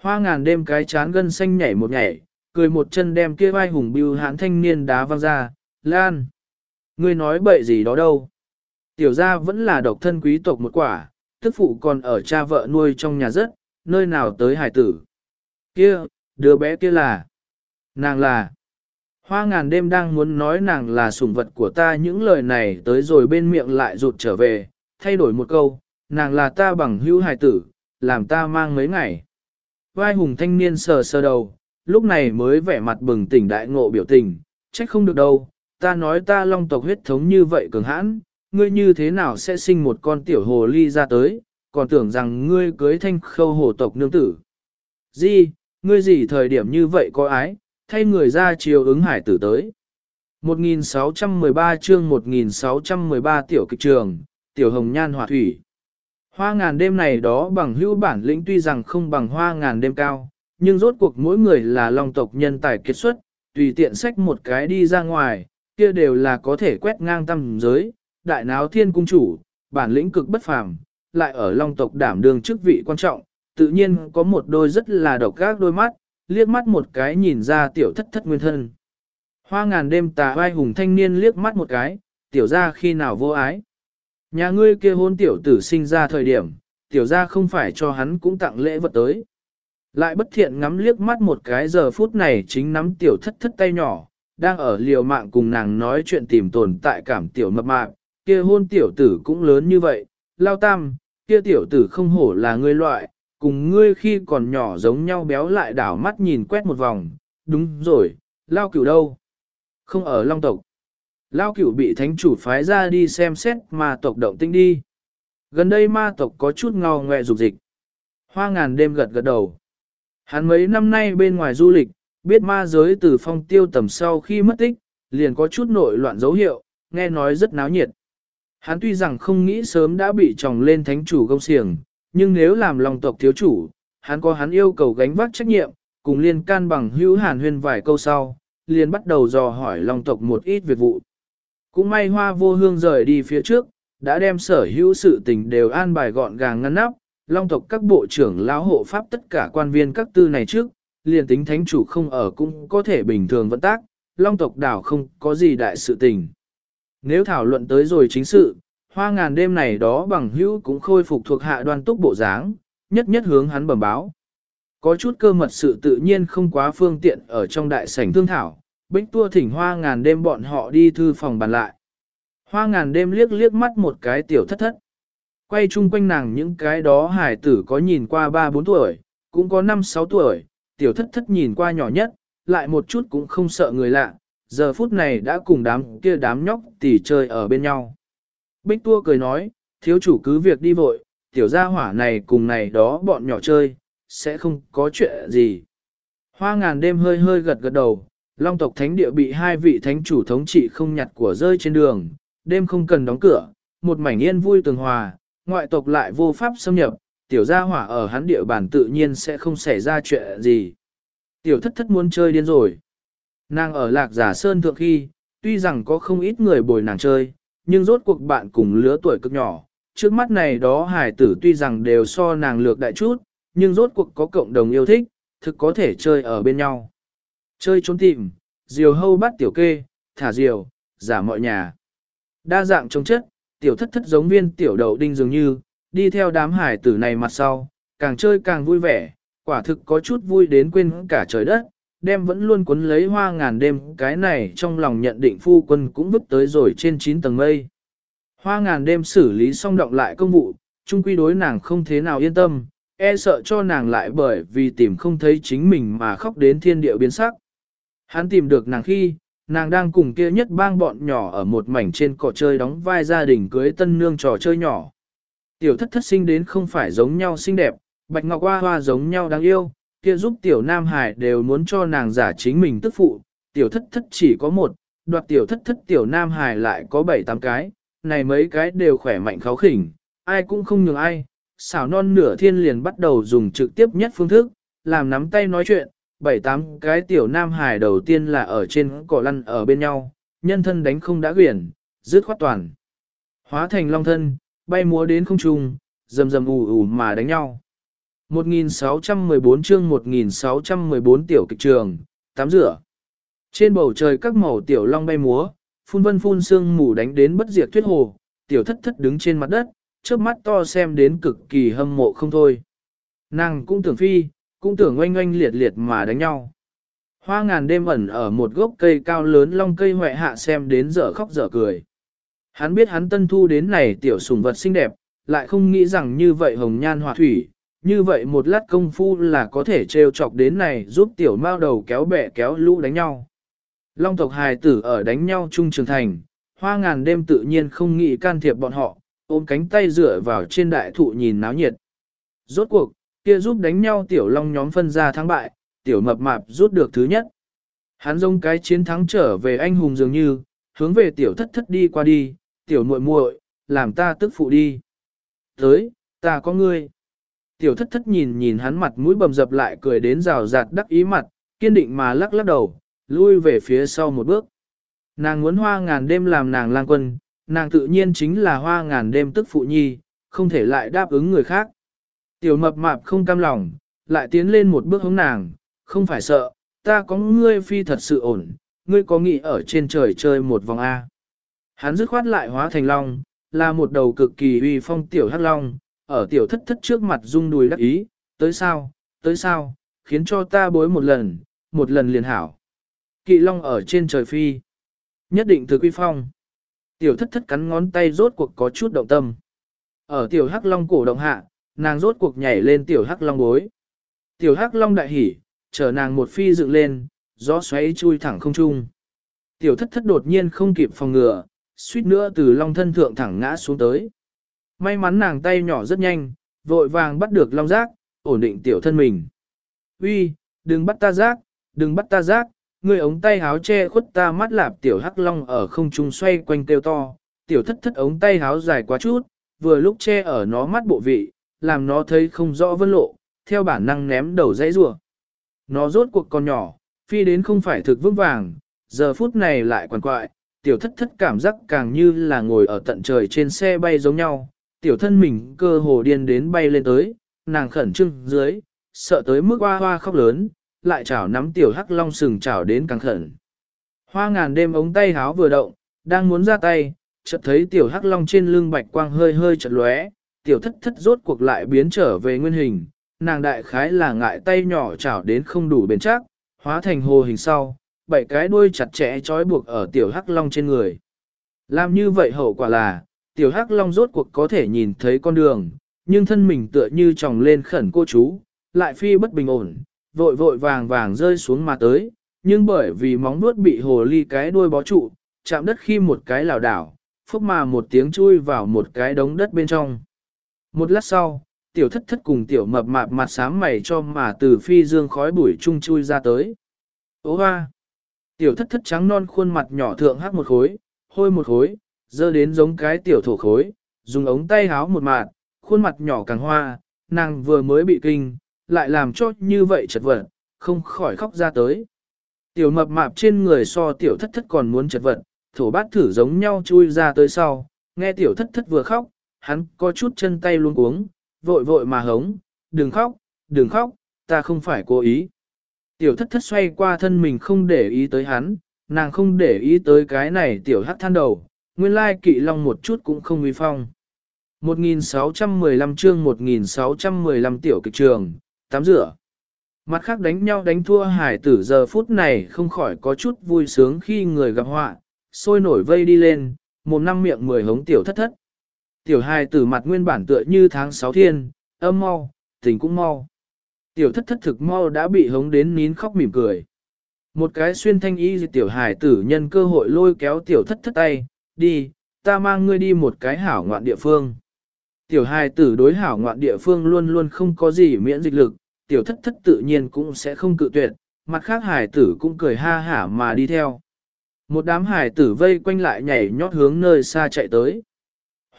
Hoa ngàn đêm cái chán gân xanh nhảy một nhảy, cười một chân đem kia vai hùng bưu hãn thanh niên đá văng ra, Lan. Ngươi nói bậy gì đó đâu. Tiểu gia vẫn là độc thân quý tộc một quả, tức phụ còn ở cha vợ nuôi trong nhà rất, nơi nào tới hải tử. Kia, đứa bé kia là. Nàng là. Hoa ngàn đêm đang muốn nói nàng là sủng vật của ta những lời này tới rồi bên miệng lại rụt trở về, thay đổi một câu, nàng là ta bằng hữu hài tử, làm ta mang mấy ngày. Vai hùng thanh niên sờ sờ đầu, lúc này mới vẻ mặt bừng tỉnh đại ngộ biểu tình, trách không được đâu, ta nói ta long tộc huyết thống như vậy cường hãn, ngươi như thế nào sẽ sinh một con tiểu hồ ly ra tới, còn tưởng rằng ngươi cưới thanh khâu hồ tộc nương tử. Di, ngươi gì thời điểm như vậy có ái, thay người ra chiều ứng hải tử tới. 1613 chương 1613 tiểu kịch trường, tiểu hồng nhan hỏa thủy. Hoa ngàn đêm này đó bằng hữu bản lĩnh tuy rằng không bằng hoa ngàn đêm cao, nhưng rốt cuộc mỗi người là long tộc nhân tài kết xuất, tùy tiện sách một cái đi ra ngoài, kia đều là có thể quét ngang tâm giới, đại náo thiên cung chủ, bản lĩnh cực bất phàm, lại ở long tộc đảm đương chức vị quan trọng, tự nhiên có một đôi rất là độc gác đôi mắt, liếc mắt một cái nhìn ra tiểu thất thất nguyên thân. Hoa ngàn đêm tà vai hùng thanh niên liếc mắt một cái, tiểu ra khi nào vô ái. Nhà ngươi kia hôn tiểu tử sinh ra thời điểm, tiểu ra không phải cho hắn cũng tặng lễ vật tới. Lại bất thiện ngắm liếc mắt một cái giờ phút này chính nắm tiểu thất thất tay nhỏ, đang ở liều mạng cùng nàng nói chuyện tìm tồn tại cảm tiểu mập mạp, kia hôn tiểu tử cũng lớn như vậy, lao tam, kia tiểu tử không hổ là ngươi loại, cùng ngươi khi còn nhỏ giống nhau béo lại đảo mắt nhìn quét một vòng, đúng rồi, lao cửu đâu? Không ở long tộc. Lao cửu bị thánh chủ phái ra đi xem xét ma tộc động tinh đi. Gần đây ma tộc có chút ngò ngoe dục dịch. Hoa ngàn đêm gật gật đầu. Hắn mấy năm nay bên ngoài du lịch, biết ma giới từ phong tiêu tầm sau khi mất tích, liền có chút nội loạn dấu hiệu, nghe nói rất náo nhiệt. Hắn tuy rằng không nghĩ sớm đã bị chồng lên thánh chủ công xiềng, nhưng nếu làm lòng tộc thiếu chủ, hắn có hắn yêu cầu gánh vác trách nhiệm, cùng liên can bằng hữu hàn huyên vài câu sau, liền bắt đầu dò hỏi lòng tộc một ít việc vụ. Cũng may hoa vô hương rời đi phía trước, đã đem sở hữu sự tình đều an bài gọn gàng ngăn nắp, long tộc các bộ trưởng lão hộ pháp tất cả quan viên các tư này trước, liền tính thánh chủ không ở cũng có thể bình thường vận tác, long tộc đảo không có gì đại sự tình. Nếu thảo luận tới rồi chính sự, hoa ngàn đêm này đó bằng hữu cũng khôi phục thuộc hạ đoan túc bộ dáng, nhất nhất hướng hắn bẩm báo. Có chút cơ mật sự tự nhiên không quá phương tiện ở trong đại sảnh thương thảo, bích tua thỉnh hoa ngàn đêm bọn họ đi thư phòng bàn lại. Hoa ngàn đêm liếc liếc mắt một cái tiểu thất thất. Quay chung quanh nàng những cái đó hải tử có nhìn qua 3-4 tuổi, cũng có 5-6 tuổi, tiểu thất thất nhìn qua nhỏ nhất, lại một chút cũng không sợ người lạ, giờ phút này đã cùng đám kia đám nhóc tỉ chơi ở bên nhau. Bích tua cười nói, thiếu chủ cứ việc đi vội, tiểu gia hỏa này cùng này đó bọn nhỏ chơi, sẽ không có chuyện gì. Hoa ngàn đêm hơi hơi gật gật đầu, long tộc thánh địa bị hai vị thánh chủ thống trị không nhặt của rơi trên đường, đêm không cần đóng cửa, một mảnh yên vui tường hòa, ngoại tộc lại vô pháp xâm nhập, tiểu gia hỏa ở hắn địa bàn tự nhiên sẽ không xảy ra chuyện gì. Tiểu thất thất muốn chơi điên rồi. Nàng ở lạc giả sơn thượng khi, tuy rằng có không ít người bồi nàng chơi, nhưng rốt cuộc bạn cùng lứa tuổi cực nhỏ. Trước mắt này đó hải tử tuy rằng đều so nàng lược đại chút, nhưng rốt cuộc có cộng đồng yêu thích, thực có thể chơi ở bên nhau. Chơi trốn tìm, diều hâu bắt tiểu kê, thả diều, giả mọi nhà. Đa dạng trong chất, tiểu thất thất giống viên tiểu đậu đinh dường như, đi theo đám hải tử này mặt sau, càng chơi càng vui vẻ, quả thực có chút vui đến quên cả trời đất, đem vẫn luôn cuốn lấy hoa ngàn đêm cái này trong lòng nhận định phu quân cũng vứt tới rồi trên 9 tầng mây. Hoa ngàn đêm xử lý xong động lại công vụ, chung quy đối nàng không thế nào yên tâm, e sợ cho nàng lại bởi vì tìm không thấy chính mình mà khóc đến thiên địa biến sắc. Hắn tìm được nàng khi, nàng đang cùng kia nhất bang bọn nhỏ ở một mảnh trên cỏ chơi đóng vai gia đình cưới tân nương trò chơi nhỏ. Tiểu thất thất sinh đến không phải giống nhau xinh đẹp, bạch ngọc hoa hoa giống nhau đáng yêu, kia giúp tiểu nam hải đều muốn cho nàng giả chính mình tức phụ, tiểu thất thất chỉ có một, đoạt tiểu thất thất tiểu nam hải lại có bảy tám cái, này mấy cái đều khỏe mạnh kháo khỉnh, ai cũng không nhường ai, xảo non nửa thiên liền bắt đầu dùng trực tiếp nhất phương thức, làm nắm tay nói chuyện, bảy tám cái tiểu nam hải đầu tiên là ở trên cỏ lăn ở bên nhau, nhân thân đánh không đã quyển, dứt khoát toàn. Hóa thành long thân, bay múa đến không trung, rầm rầm ù ù mà đánh nhau. 1614 chương 1614 tiểu kịch trường, tắm rửa. Trên bầu trời các màu tiểu long bay múa, phun vân phun sương mù đánh đến bất diệt tuyết hồ, tiểu thất thất đứng trên mặt đất, trước mắt to xem đến cực kỳ hâm mộ không thôi. Nàng cũng tưởng phi, cũng tưởng oanh oanh liệt liệt mà đánh nhau. Hoa ngàn đêm ẩn ở một gốc cây cao lớn long cây hoại hạ xem đến giờ khóc giờ cười. Hắn biết hắn tân thu đến này tiểu sùng vật xinh đẹp, lại không nghĩ rằng như vậy hồng nhan hòa thủy, như vậy một lát công phu là có thể trêu chọc đến này giúp tiểu mao đầu kéo bẻ kéo lũ đánh nhau. Long tộc hài tử ở đánh nhau chung trường thành, hoa ngàn đêm tự nhiên không nghĩ can thiệp bọn họ, ôm cánh tay dựa vào trên đại thụ nhìn náo nhiệt. Rốt cuộc, kia giúp đánh nhau tiểu long nhóm phân ra thắng bại, tiểu mập mạp rút được thứ nhất. Hắn giống cái chiến thắng trở về anh hùng dường như, hướng về tiểu thất thất đi qua đi, tiểu muội muội, làm ta tức phụ đi. Tới, ta có ngươi. Tiểu thất thất nhìn nhìn hắn mặt mũi bầm dập lại cười đến rào rạt đắc ý mặt, kiên định mà lắc lắc đầu, lui về phía sau một bước. Nàng muốn hoa ngàn đêm làm nàng lang quân, nàng tự nhiên chính là hoa ngàn đêm tức phụ nhi, không thể lại đáp ứng người khác. Tiểu mập mạp không cam lòng, lại tiến lên một bước hướng nàng, không phải sợ, ta có ngươi phi thật sự ổn, ngươi có nghĩ ở trên trời chơi một vòng A. Hắn dứt khoát lại hóa thành long, là một đầu cực kỳ uy phong tiểu hắc long, ở tiểu thất thất trước mặt rung đùi đắc ý, tới sao, tới sao, khiến cho ta bối một lần, một lần liền hảo. Kỵ long ở trên trời phi, nhất định từ quy phong. Tiểu thất thất cắn ngón tay rốt cuộc có chút động tâm. Ở tiểu hắc long cổ động hạ, nàng rốt cuộc nhảy lên tiểu hắc long bối. Tiểu hắc long đại hỉ, chờ nàng một phi dựng lên, gió xoáy chui thẳng không trung. Tiểu thất thất đột nhiên không kịp phòng ngừa, suýt nữa từ long thân thượng thẳng ngã xuống tới. May mắn nàng tay nhỏ rất nhanh, vội vàng bắt được long giác, ổn định tiểu thân mình. Uy, đừng bắt ta giác, đừng bắt ta giác, người ống tay háo che khuất ta mắt lạp tiểu hắc long ở không trung xoay quanh kêu to, tiểu thất thất ống tay háo dài quá chút, vừa lúc che ở nó mắt bộ vị, làm nó thấy không rõ vân lộ, theo bản năng ném đầu dãy rùa. Nó rốt cuộc còn nhỏ, phi đến không phải thực vững vàng, giờ phút này lại quằn quại, tiểu thất thất cảm giác càng như là ngồi ở tận trời trên xe bay giống nhau, tiểu thân mình cơ hồ điên đến bay lên tới, nàng khẩn trương dưới, sợ tới mức hoa hoa khóc lớn, lại chảo nắm tiểu hắc long sừng chảo đến càng khẩn. Hoa ngàn đêm ống tay háo vừa động, đang muốn ra tay, chợt thấy tiểu hắc long trên lưng bạch quang hơi hơi chợt lóe, tiểu thất thất rốt cuộc lại biến trở về nguyên hình, nàng đại khái là ngại tay nhỏ chảo đến không đủ bền chắc, hóa thành hồ hình sau, bảy cái đuôi chặt chẽ trói buộc ở tiểu hắc long trên người. Làm như vậy hậu quả là, tiểu hắc long rốt cuộc có thể nhìn thấy con đường, nhưng thân mình tựa như tròng lên khẩn cô chú, lại phi bất bình ổn, vội vội vàng vàng rơi xuống mà tới, nhưng bởi vì móng nuốt bị hồ ly cái đuôi bó trụ, chạm đất khi một cái lảo đảo, phúc mà một tiếng chui vào một cái đống đất bên trong. Một lát sau, tiểu thất thất cùng tiểu mập mạp mặt sám mày cho mà từ phi dương khói bụi chung chui ra tới. Ô hoa! Tiểu thất thất trắng non khuôn mặt nhỏ thượng hắc một khối, hôi một khối, dơ đến giống cái tiểu thổ khối, dùng ống tay háo một mạt, khuôn mặt nhỏ càng hoa, nàng vừa mới bị kinh, lại làm cho như vậy chật vật, không khỏi khóc ra tới. Tiểu mập mạp trên người so tiểu thất thất còn muốn chật vật, thổ bát thử giống nhau chui ra tới sau, nghe tiểu thất thất vừa khóc, hắn có chút chân tay luôn cuống, vội vội mà hống, đừng khóc, đừng khóc, ta không phải cố ý. Tiểu thất thất xoay qua thân mình không để ý tới hắn, nàng không để ý tới cái này tiểu hắc than đầu, nguyên lai kỵ long một chút cũng không uy phong. 1615 chương 1615 tiểu kịch trường, tắm rửa. Mặt khác đánh nhau đánh thua hải tử giờ phút này không khỏi có chút vui sướng khi người gặp họa, sôi nổi vây đi lên, một năm miệng mười hống tiểu thất thất. Tiểu hài tử mặt nguyên bản tựa như tháng sáu thiên, âm mau, tình cũng mau. Tiểu thất thất thực mau đã bị hống đến nín khóc mỉm cười. Một cái xuyên thanh y tiểu hài tử nhân cơ hội lôi kéo tiểu thất thất tay, đi, ta mang ngươi đi một cái hảo ngoạn địa phương. Tiểu hài tử đối hảo ngoạn địa phương luôn luôn không có gì miễn dịch lực, tiểu thất thất tự nhiên cũng sẽ không cự tuyệt, mặt khác hài tử cũng cười ha hả mà đi theo. Một đám hài tử vây quanh lại nhảy nhót hướng nơi xa chạy tới.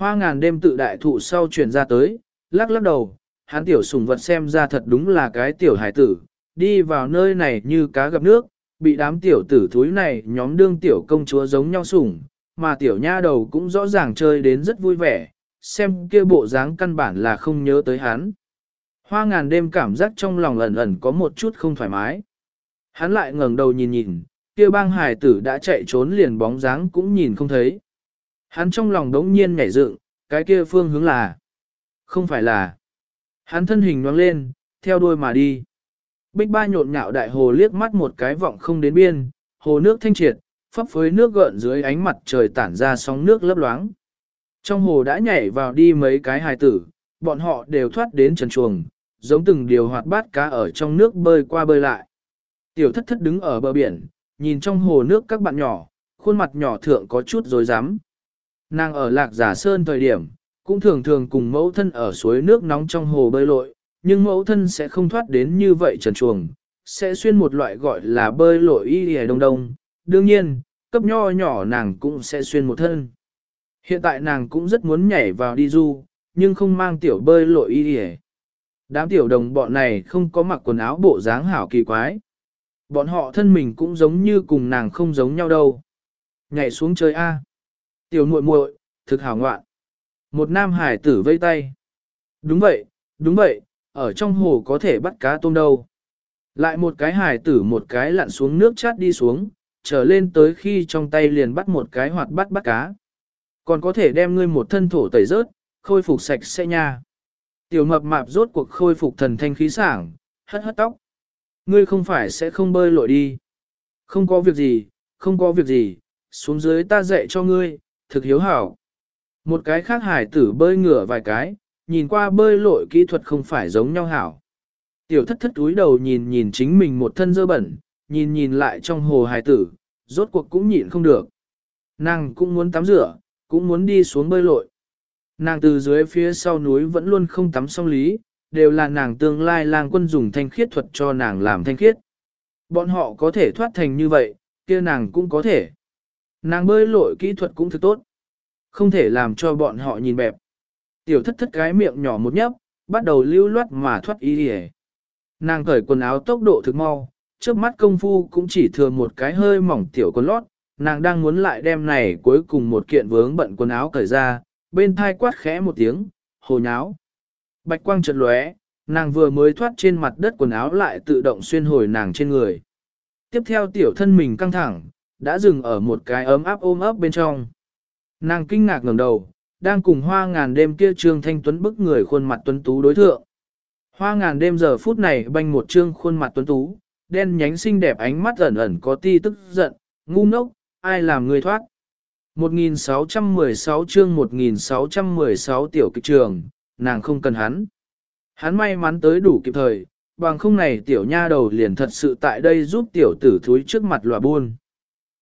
Hoa ngàn đêm tự đại thụ sau chuyển ra tới, lắc lắc đầu, hắn tiểu sùng vật xem ra thật đúng là cái tiểu hải tử, đi vào nơi này như cá gặp nước, bị đám tiểu tử thúi này nhóm đương tiểu công chúa giống nhau sủng, mà tiểu nha đầu cũng rõ ràng chơi đến rất vui vẻ, xem kia bộ dáng căn bản là không nhớ tới hắn. Hoa ngàn đêm cảm giác trong lòng ẩn ẩn có một chút không thoải mái. Hắn lại ngẩng đầu nhìn nhìn, kia bang hải tử đã chạy trốn liền bóng dáng cũng nhìn không thấy. Hắn trong lòng đống nhiên nhảy dựng, cái kia phương hướng là, không phải là. Hắn thân hình nhoang lên, theo đuôi mà đi. Bích ba nhộn nhạo đại hồ liếc mắt một cái vọng không đến biên, hồ nước thanh triệt, phấp phới nước gợn dưới ánh mặt trời tản ra sóng nước lấp loáng. Trong hồ đã nhảy vào đi mấy cái hài tử, bọn họ đều thoát đến trần chuồng, giống từng điều hoạt bát cá ở trong nước bơi qua bơi lại. Tiểu thất thất đứng ở bờ biển, nhìn trong hồ nước các bạn nhỏ, khuôn mặt nhỏ thượng có chút rồi dám. Nàng ở lạc giả sơn thời điểm, cũng thường thường cùng mẫu thân ở suối nước nóng trong hồ bơi lội, nhưng mẫu thân sẽ không thoát đến như vậy trần chuồng, sẽ xuyên một loại gọi là bơi lội y hề đông đông. Đương nhiên, cấp nho nhỏ nàng cũng sẽ xuyên một thân. Hiện tại nàng cũng rất muốn nhảy vào đi du, nhưng không mang tiểu bơi lội y hề. Đám tiểu đồng bọn này không có mặc quần áo bộ dáng hảo kỳ quái. Bọn họ thân mình cũng giống như cùng nàng không giống nhau đâu. Nhảy xuống chơi A. Tiểu muội muội, thực hảo ngoạn. Một nam hải tử vây tay. Đúng vậy, đúng vậy, ở trong hồ có thể bắt cá tôm đâu. Lại một cái hải tử một cái lặn xuống nước chát đi xuống, trở lên tới khi trong tay liền bắt một cái hoạt bắt bắt cá. Còn có thể đem ngươi một thân thổ tẩy rớt, khôi phục sạch sẽ nha. Tiểu mập mạp rốt cuộc khôi phục thần thanh khí sảng, hất hất tóc. Ngươi không phải sẽ không bơi lội đi. Không có việc gì, không có việc gì, xuống dưới ta dạy cho ngươi, thực hiếu hảo. Một cái khác hải tử bơi ngửa vài cái, nhìn qua bơi lội kỹ thuật không phải giống nhau hảo. Tiểu thất thất túi đầu nhìn nhìn chính mình một thân dơ bẩn, nhìn nhìn lại trong hồ hải tử, rốt cuộc cũng nhịn không được. Nàng cũng muốn tắm rửa, cũng muốn đi xuống bơi lội. Nàng từ dưới phía sau núi vẫn luôn không tắm xong lý, đều là nàng tương lai lang quân dùng thanh khiết thuật cho nàng làm thanh khiết. Bọn họ có thể thoát thành như vậy, kia nàng cũng có thể. Nàng bơi lội kỹ thuật cũng thực tốt. Không thể làm cho bọn họ nhìn bẹp. Tiểu thất thất cái miệng nhỏ một nhấp, bắt đầu lưu loát mà thoát ý hề. Nàng cởi quần áo tốc độ thực mau, trước mắt công phu cũng chỉ thừa một cái hơi mỏng tiểu con lót, nàng đang muốn lại đem này cuối cùng một kiện vướng bận quần áo cởi ra, bên thai quát khẽ một tiếng, hồ nháo. Bạch quang chợt lóe, nàng vừa mới thoát trên mặt đất quần áo lại tự động xuyên hồi nàng trên người. Tiếp theo tiểu thân mình căng thẳng, đã dừng ở một cái ấm áp ôm ấp bên trong. Nàng kinh ngạc ngẩng đầu, đang cùng hoa ngàn đêm kia trương thanh tuấn bức người khuôn mặt tuấn tú đối thượng. Hoa ngàn đêm giờ phút này banh một trương khuôn mặt tuấn tú, đen nhánh xinh đẹp ánh mắt ẩn ẩn có ti tức giận, ngu ngốc, ai làm người thoát. 1616 chương 1616 tiểu kịch trường, nàng không cần hắn. Hắn may mắn tới đủ kịp thời, bằng không này tiểu nha đầu liền thật sự tại đây giúp tiểu tử thúi trước mặt lòa buôn.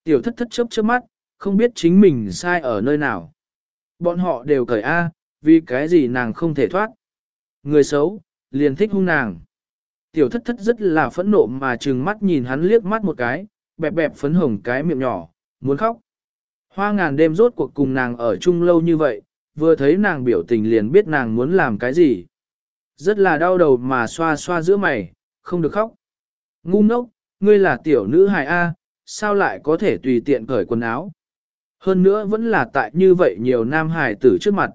Tiểu thất thất chớp chớp mắt, không biết chính mình sai ở nơi nào. Bọn họ đều cởi A, vì cái gì nàng không thể thoát. Người xấu, liền thích hung nàng. Tiểu thất thất rất là phẫn nộ mà trừng mắt nhìn hắn liếc mắt một cái, bẹp bẹp phấn hồng cái miệng nhỏ, muốn khóc. Hoa ngàn đêm rốt cuộc cùng nàng ở chung lâu như vậy, vừa thấy nàng biểu tình liền biết nàng muốn làm cái gì. Rất là đau đầu mà xoa xoa giữa mày, không được khóc. Ngu ngốc, ngươi là tiểu nữ hài A, sao lại có thể tùy tiện cởi quần áo. Hơn nữa vẫn là tại như vậy nhiều nam hài tử trước mặt.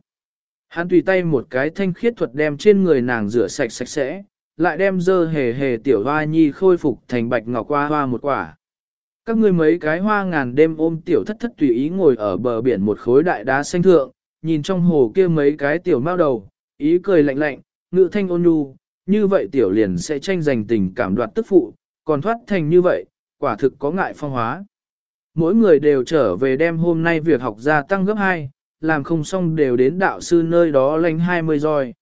Hắn tùy tay một cái thanh khiết thuật đem trên người nàng rửa sạch sạch sẽ, lại đem dơ hề hề tiểu hoa nhi khôi phục thành bạch ngọc hoa hoa một quả. Các ngươi mấy cái hoa ngàn đêm ôm tiểu thất thất tùy ý ngồi ở bờ biển một khối đại đá xanh thượng, nhìn trong hồ kia mấy cái tiểu mao đầu, ý cười lạnh lạnh, ngự thanh ôn nhu, như vậy tiểu liền sẽ tranh giành tình cảm đoạt tức phụ, còn thoát thành như vậy, quả thực có ngại phong hóa. Mỗi người đều trở về đem hôm nay việc học gia tăng gấp 2, làm không xong đều đến đạo sư nơi đó lành 20 roi.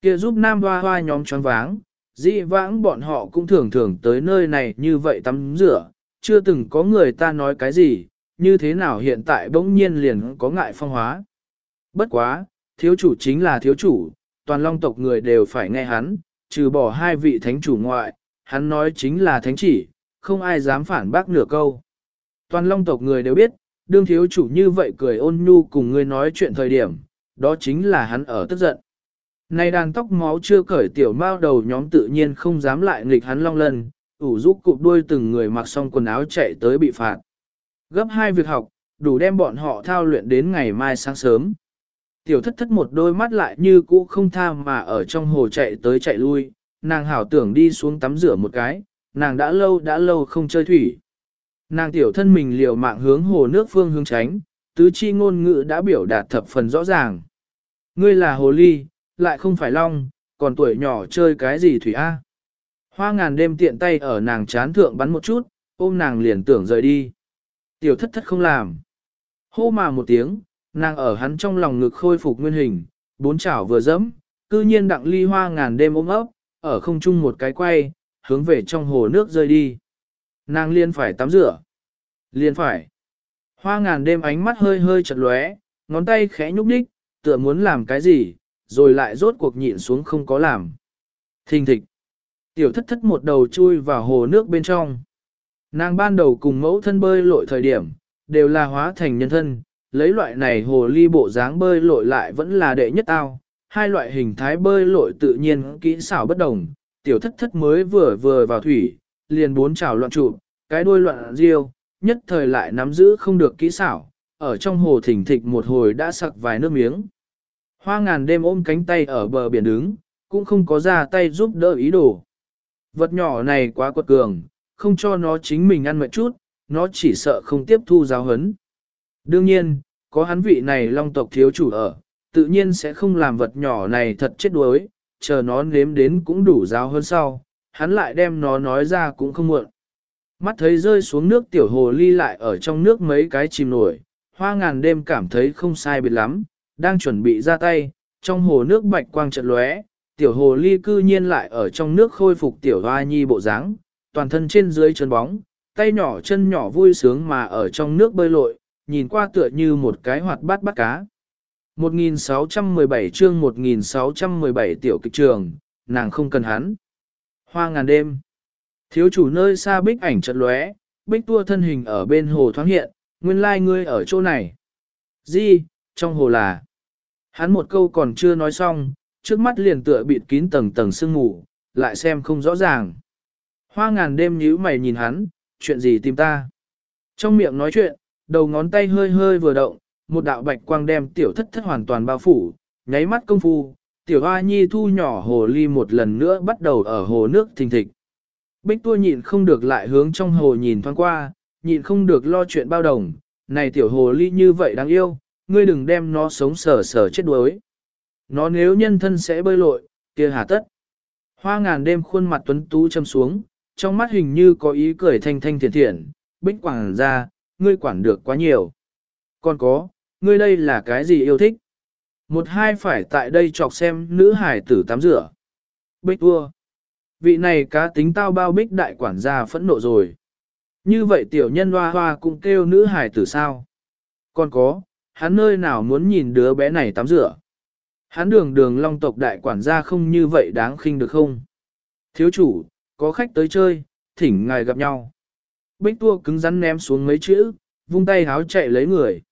Kia giúp nam hoa hoa nhóm choáng váng, dĩ vãng bọn họ cũng thường thường tới nơi này như vậy tắm rửa, chưa từng có người ta nói cái gì, như thế nào hiện tại bỗng nhiên liền có ngại phong hóa. Bất quá, thiếu chủ chính là thiếu chủ, toàn long tộc người đều phải nghe hắn, trừ bỏ hai vị thánh chủ ngoại, hắn nói chính là thánh chỉ, không ai dám phản bác nửa câu. Toàn long tộc người đều biết, đương thiếu chủ như vậy cười ôn nhu cùng người nói chuyện thời điểm, đó chính là hắn ở tức giận. Này đàn tóc máu chưa cởi tiểu mao đầu nhóm tự nhiên không dám lại nghịch hắn long lần, ủ giúp cụp đuôi từng người mặc xong quần áo chạy tới bị phạt. Gấp hai việc học, đủ đem bọn họ thao luyện đến ngày mai sáng sớm. Tiểu thất thất một đôi mắt lại như cũ không tha mà ở trong hồ chạy tới chạy lui, nàng hảo tưởng đi xuống tắm rửa một cái, nàng đã lâu đã lâu không chơi thủy. Nàng tiểu thân mình liều mạng hướng hồ nước phương hướng tránh, tứ chi ngôn ngữ đã biểu đạt thập phần rõ ràng. Ngươi là hồ ly, lại không phải long, còn tuổi nhỏ chơi cái gì thủy A. Hoa ngàn đêm tiện tay ở nàng chán thượng bắn một chút, ôm nàng liền tưởng rời đi. Tiểu thất thất không làm. Hô mà một tiếng, nàng ở hắn trong lòng ngực khôi phục nguyên hình, bốn chảo vừa dẫm, cư nhiên đặng ly hoa ngàn đêm ôm ấp, ở không trung một cái quay, hướng về trong hồ nước rơi đi. Nàng liên phải tắm rửa. Liên phải. Hoa ngàn đêm ánh mắt hơi hơi chật lóe, ngón tay khẽ nhúc đích, tựa muốn làm cái gì, rồi lại rốt cuộc nhịn xuống không có làm. Thình thịch. Tiểu thất thất một đầu chui vào hồ nước bên trong. Nàng ban đầu cùng mẫu thân bơi lội thời điểm, đều là hóa thành nhân thân, lấy loại này hồ ly bộ dáng bơi lội lại vẫn là đệ nhất ao. Hai loại hình thái bơi lội tự nhiên kỹ xảo bất đồng, tiểu thất thất mới vừa vừa vào thủy, liền bốn chảo loạn trụ, cái đuôi loạn riêu, nhất thời lại nắm giữ không được kỹ xảo, ở trong hồ thỉnh thịch một hồi đã sặc vài nước miếng. Hoa ngàn đêm ôm cánh tay ở bờ biển đứng, cũng không có ra tay giúp đỡ ý đồ. Vật nhỏ này quá quật cường, không cho nó chính mình ăn mệt chút, nó chỉ sợ không tiếp thu giáo hấn. Đương nhiên, có hắn vị này long tộc thiếu chủ ở, tự nhiên sẽ không làm vật nhỏ này thật chết đuối, chờ nó nếm đến cũng đủ giáo hơn sau, hắn lại đem nó nói ra cũng không muộn. Mắt thấy rơi xuống nước tiểu hồ ly lại ở trong nước mấy cái chìm nổi, hoa ngàn đêm cảm thấy không sai biệt lắm, đang chuẩn bị ra tay, trong hồ nước bạch quang trận lóe, tiểu hồ ly cư nhiên lại ở trong nước khôi phục tiểu hoa nhi bộ dáng, toàn thân trên dưới chân bóng, tay nhỏ chân nhỏ vui sướng mà ở trong nước bơi lội, nhìn qua tựa như một cái hoạt bát bắt cá. 1617 chương 1617 tiểu kịch trường, nàng không cần hắn. Hoa ngàn đêm. Thiếu chủ nơi xa bích ảnh chợt lóe, bích tua thân hình ở bên hồ thoáng hiện, nguyên lai like ngươi ở chỗ này. Di, trong hồ là. Hắn một câu còn chưa nói xong, trước mắt liền tựa bịt kín tầng tầng sương mù, lại xem không rõ ràng. Hoa ngàn đêm nhíu mày nhìn hắn, chuyện gì tìm ta? Trong miệng nói chuyện, đầu ngón tay hơi hơi vừa động, một đạo bạch quang đem tiểu thất thất hoàn toàn bao phủ, nháy mắt công phu, tiểu hoa nhi thu nhỏ hồ ly một lần nữa bắt đầu ở hồ nước thình thịch. Bích tua nhịn không được lại hướng trong hồ nhìn thoáng qua, nhịn không được lo chuyện bao đồng, này tiểu hồ ly như vậy đáng yêu, ngươi đừng đem nó sống sờ sờ chết đuối. Nó nếu nhân thân sẽ bơi lội, kia hà tất. Hoa ngàn đêm khuôn mặt tuấn tú châm xuống, trong mắt hình như có ý cười thanh thanh thiện thiện, bích quảng ra, ngươi quản được quá nhiều. Còn có, ngươi đây là cái gì yêu thích? Một hai phải tại đây chọc xem nữ hải tử tắm rửa. Bích vua. Vị này cá tính tao bao bích đại quản gia phẫn nộ rồi. Như vậy tiểu nhân hoa hoa cũng kêu nữ hải tử sao? Còn có, hắn nơi nào muốn nhìn đứa bé này tắm rửa? Hắn đường đường long tộc đại quản gia không như vậy đáng khinh được không? Thiếu chủ, có khách tới chơi, thỉnh ngài gặp nhau. Bích tua cứng rắn ném xuống mấy chữ, vung tay háo chạy lấy người.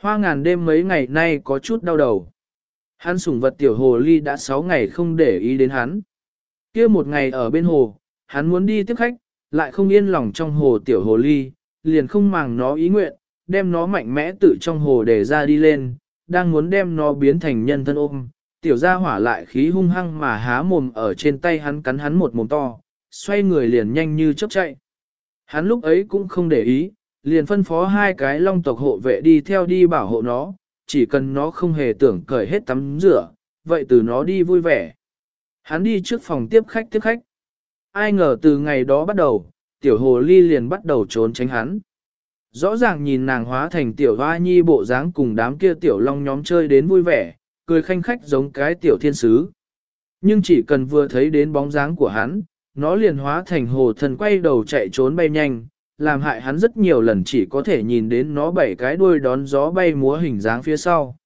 Hoa ngàn đêm mấy ngày nay có chút đau đầu. Hắn sủng vật tiểu hồ ly đã 6 ngày không để ý đến hắn. kia một ngày ở bên hồ, hắn muốn đi tiếp khách, lại không yên lòng trong hồ tiểu hồ ly, liền không màng nó ý nguyện, đem nó mạnh mẽ tự trong hồ để ra đi lên, đang muốn đem nó biến thành nhân thân ôm. Tiểu gia hỏa lại khí hung hăng mà há mồm ở trên tay hắn cắn hắn một mồm to, xoay người liền nhanh như chớp chạy. Hắn lúc ấy cũng không để ý, liền phân phó hai cái long tộc hộ vệ đi theo đi bảo hộ nó, chỉ cần nó không hề tưởng cởi hết tắm rửa, vậy từ nó đi vui vẻ. Hắn đi trước phòng tiếp khách tiếp khách. Ai ngờ từ ngày đó bắt đầu, tiểu hồ ly liền bắt đầu trốn tránh hắn. Rõ ràng nhìn nàng hóa thành tiểu hoa nhi bộ dáng cùng đám kia tiểu long nhóm chơi đến vui vẻ, cười khanh khách giống cái tiểu thiên sứ. Nhưng chỉ cần vừa thấy đến bóng dáng của hắn, nó liền hóa thành hồ thần quay đầu chạy trốn bay nhanh, làm hại hắn rất nhiều lần chỉ có thể nhìn đến nó bảy cái đuôi đón gió bay múa hình dáng phía sau.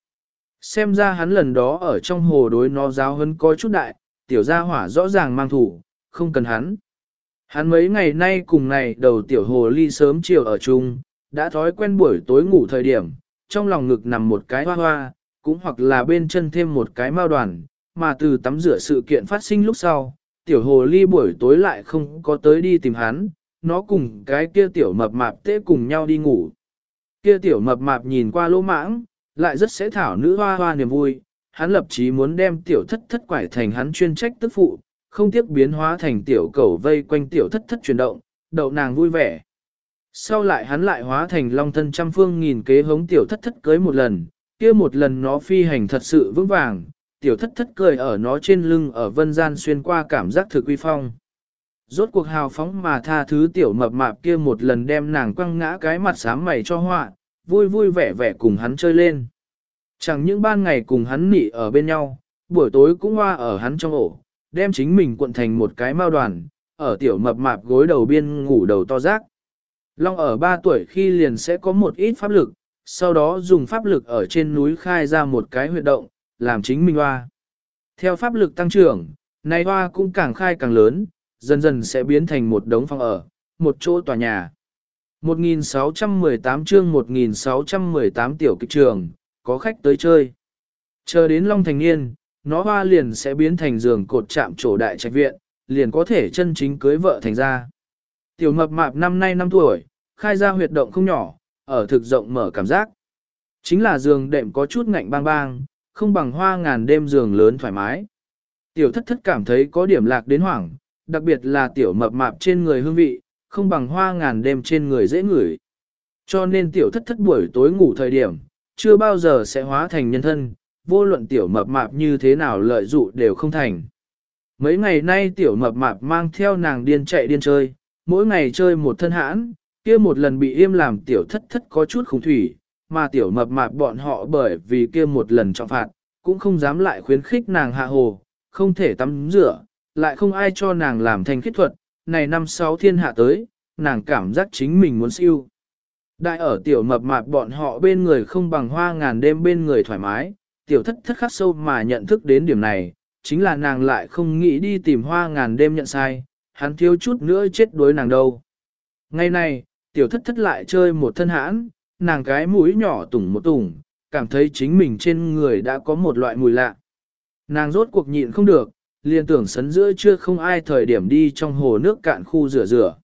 Xem ra hắn lần đó ở trong hồ đối nó giáo hơn có chút đại, tiểu gia hỏa rõ ràng mang thủ, không cần hắn. Hắn mấy ngày nay cùng này đầu tiểu hồ ly sớm chiều ở chung, đã thói quen buổi tối ngủ thời điểm, trong lòng ngực nằm một cái hoa hoa, cũng hoặc là bên chân thêm một cái mao đoàn, mà từ tắm rửa sự kiện phát sinh lúc sau, tiểu hồ ly buổi tối lại không có tới đi tìm hắn, nó cùng cái kia tiểu mập mạp tê cùng nhau đi ngủ. Kia tiểu mập mạp nhìn qua lỗ mãng, lại rất sẽ thảo nữ hoa hoa niềm vui, hắn lập chí muốn đem tiểu thất thất quải thành hắn chuyên trách tức phụ, không tiếc biến hóa thành tiểu cầu vây quanh tiểu thất thất chuyển động, đậu nàng vui vẻ. Sau lại hắn lại hóa thành long thân trăm phương nghìn kế hống tiểu thất thất cưới một lần, kia một lần nó phi hành thật sự vững vàng, tiểu thất thất cười ở nó trên lưng ở vân gian xuyên qua cảm giác thực uy phong. Rốt cuộc hào phóng mà tha thứ tiểu mập mạp kia một lần đem nàng quăng ngã cái mặt sám mày cho họa, vui vui vẻ vẻ cùng hắn chơi lên. Chẳng những ban ngày cùng hắn nị ở bên nhau, buổi tối cũng hoa ở hắn trong ổ, đem chính mình cuộn thành một cái mao đoàn, ở tiểu mập mạp gối đầu biên ngủ đầu to rác. Long ở 3 tuổi khi liền sẽ có một ít pháp lực, sau đó dùng pháp lực ở trên núi khai ra một cái huyệt động, làm chính mình hoa. Theo pháp lực tăng trưởng, này hoa cũng càng khai càng lớn, dần dần sẽ biến thành một đống phòng ở, một chỗ tòa nhà. 1618 chương 1618 tiểu kịch trường, có khách tới chơi. Chờ đến Long Thành Niên, nó hoa liền sẽ biến thành giường cột chạm chỗ đại trạch viện, liền có thể chân chính cưới vợ thành ra. Tiểu mập mạp năm nay 5 tuổi, khai ra huyệt động không nhỏ, ở thực rộng mở cảm giác. Chính là giường đệm có chút ngạnh bang bang, không bằng hoa ngàn đêm giường lớn thoải mái. Tiểu thất thất cảm thấy có điểm lạc đến hoảng, đặc biệt là tiểu mập mạp trên người hương vị, không bằng hoa ngàn đêm trên người dễ ngửi. Cho nên tiểu thất thất buổi tối ngủ thời điểm, chưa bao giờ sẽ hóa thành nhân thân, vô luận tiểu mập mạp như thế nào lợi dụ đều không thành. Mấy ngày nay tiểu mập mạp mang theo nàng điên chạy điên chơi, mỗi ngày chơi một thân hãn, kia một lần bị im làm tiểu thất thất có chút khủng thủy, mà tiểu mập mạp bọn họ bởi vì kia một lần trọng phạt, cũng không dám lại khuyến khích nàng hạ hồ, không thể tắm rửa, lại không ai cho nàng làm thành kết thuật, này năm sáu thiên hạ tới, nàng cảm giác chính mình muốn siêu. Đại ở tiểu mập mạp bọn họ bên người không bằng hoa ngàn đêm bên người thoải mái, tiểu thất thất khắc sâu mà nhận thức đến điểm này, chính là nàng lại không nghĩ đi tìm hoa ngàn đêm nhận sai, hắn thiếu chút nữa chết đối nàng đâu. Ngày này, tiểu thất thất lại chơi một thân hãn, nàng cái mũi nhỏ tủng một tủng, cảm thấy chính mình trên người đã có một loại mùi lạ. Nàng rốt cuộc nhịn không được, liền tưởng sấn giữa chưa không ai thời điểm đi trong hồ nước cạn khu rửa rửa.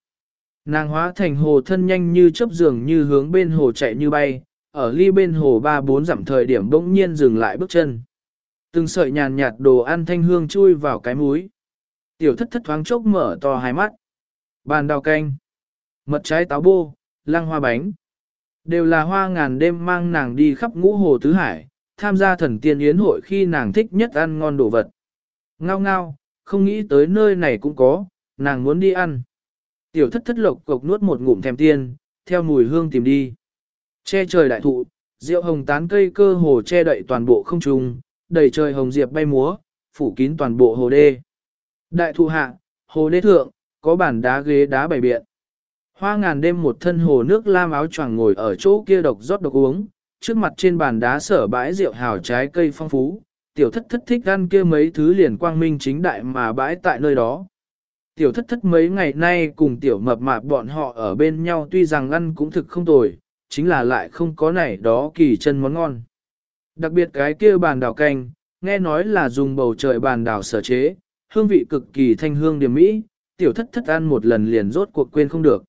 Nàng hóa thành hồ thân nhanh như chấp giường như hướng bên hồ chạy như bay, ở ly bên hồ ba bốn dặm thời điểm bỗng nhiên dừng lại bước chân. Từng sợi nhàn nhạt đồ ăn thanh hương chui vào cái múi. Tiểu thất thất thoáng chốc mở to hai mắt. Bàn đào canh, mật trái táo bô, lăng hoa bánh. Đều là hoa ngàn đêm mang nàng đi khắp ngũ hồ tứ hải, tham gia thần tiên yến hội khi nàng thích nhất ăn ngon đồ vật. Ngao ngao, không nghĩ tới nơi này cũng có, nàng muốn đi ăn. Tiểu thất thất lộc cộc nuốt một ngụm thèm tiên, theo mùi hương tìm đi. Che trời đại thụ, rượu hồng tán cây cơ hồ che đậy toàn bộ không trung, đầy trời hồng diệp bay múa, phủ kín toàn bộ hồ đê. Đại thụ hạ, hồ đê thượng, có bàn đá ghế đá bày biện. Hoa ngàn đêm một thân hồ nước lam áo choàng ngồi ở chỗ kia độc rót độc uống, trước mặt trên bàn đá sở bãi rượu hào trái cây phong phú, tiểu thất thất thích ăn kia mấy thứ liền quang minh chính đại mà bãi tại nơi đó. Tiểu thất thất mấy ngày nay cùng tiểu mập mạp bọn họ ở bên nhau tuy rằng ăn cũng thực không tồi, chính là lại không có này đó kỳ chân món ngon. Đặc biệt cái kia bàn đào canh, nghe nói là dùng bầu trời bàn đào sở chế, hương vị cực kỳ thanh hương điểm mỹ, tiểu thất thất ăn một lần liền rốt cuộc quên không được.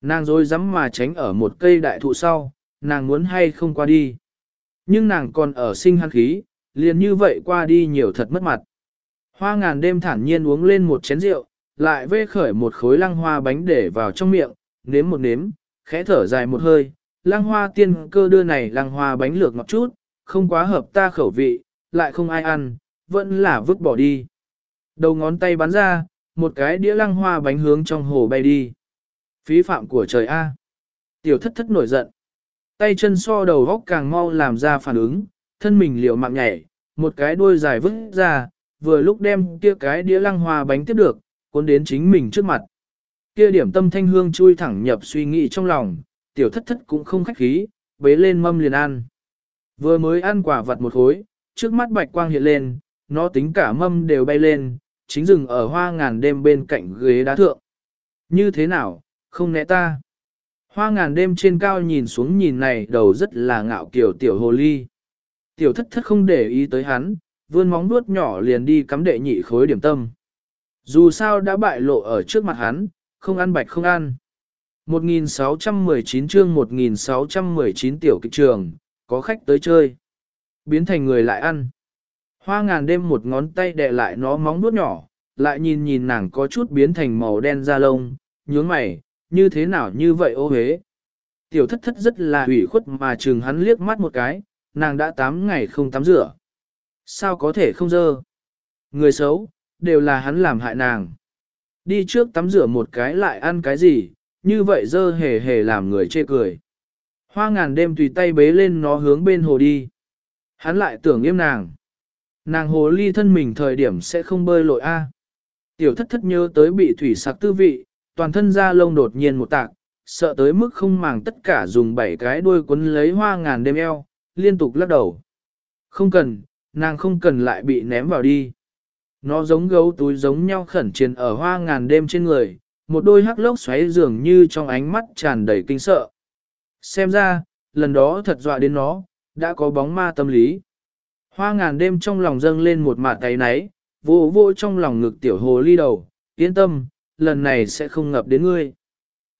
Nàng rồi dám mà tránh ở một cây đại thụ sau, nàng muốn hay không qua đi. Nhưng nàng còn ở sinh hăng khí, liền như vậy qua đi nhiều thật mất mặt. Hoa ngàn đêm thản nhiên uống lên một chén rượu, lại vê khởi một khối lăng hoa bánh để vào trong miệng, nếm một nếm, khẽ thở dài một hơi. Lăng hoa tiên cơ đưa này lăng hoa bánh lược ngọt chút, không quá hợp ta khẩu vị, lại không ai ăn, vẫn là vứt bỏ đi. Đầu ngón tay bắn ra, một cái đĩa lăng hoa bánh hướng trong hồ bay đi. Phí phạm của trời A. Tiểu thất thất nổi giận. Tay chân so đầu góc càng mau làm ra phản ứng, thân mình liều mạng nhảy, một cái đuôi dài vứt ra, vừa lúc đem kia cái đĩa lăng hoa bánh tiếp được, cuốn đến chính mình trước mặt. Kia điểm tâm thanh hương chui thẳng nhập suy nghĩ trong lòng, tiểu thất thất cũng không khách khí, bế lên mâm liền ăn. Vừa mới ăn quả vật một khối, trước mắt bạch quang hiện lên, nó tính cả mâm đều bay lên, chính dừng ở hoa ngàn đêm bên cạnh ghế đá thượng. Như thế nào, không né ta? Hoa ngàn đêm trên cao nhìn xuống nhìn này đầu rất là ngạo kiểu tiểu hồ ly. Tiểu thất thất không để ý tới hắn, vươn móng vuốt nhỏ liền đi cắm đệ nhị khối điểm tâm. Dù sao đã bại lộ ở trước mặt hắn, không ăn bạch không ăn. 1619 chương 1619 tiểu kịch trường, có khách tới chơi. Biến thành người lại ăn. Hoa ngàn đêm một ngón tay đè lại nó móng vuốt nhỏ, lại nhìn nhìn nàng có chút biến thành màu đen da lông, nhướng mày, như thế nào như vậy ô hế. Tiểu thất thất rất là ủy khuất mà chừng hắn liếc mắt một cái, nàng đã 8 ngày không tắm rửa. Sao có thể không dơ? Người xấu, đều là hắn làm hại nàng. Đi trước tắm rửa một cái lại ăn cái gì, như vậy dơ hề hề làm người chê cười. Hoa ngàn đêm tùy tay bế lên nó hướng bên hồ đi. Hắn lại tưởng im nàng. Nàng hồ ly thân mình thời điểm sẽ không bơi lội a. Tiểu thất thất nhớ tới bị thủy sặc tư vị, toàn thân da lông đột nhiên một tạc, sợ tới mức không màng tất cả dùng bảy cái đuôi quấn lấy hoa ngàn đêm eo, liên tục lắc đầu. Không cần, nàng không cần lại bị ném vào đi. Nó giống gấu túi giống nhau khẩn triền ở hoa ngàn đêm trên người, một đôi hắc lốc xoáy dường như trong ánh mắt tràn đầy kinh sợ. Xem ra, lần đó thật dọa đến nó, đã có bóng ma tâm lý. Hoa ngàn đêm trong lòng dâng lên một mạt tay náy, vô vô trong lòng ngực tiểu hồ ly đầu, yên tâm, lần này sẽ không ngập đến ngươi.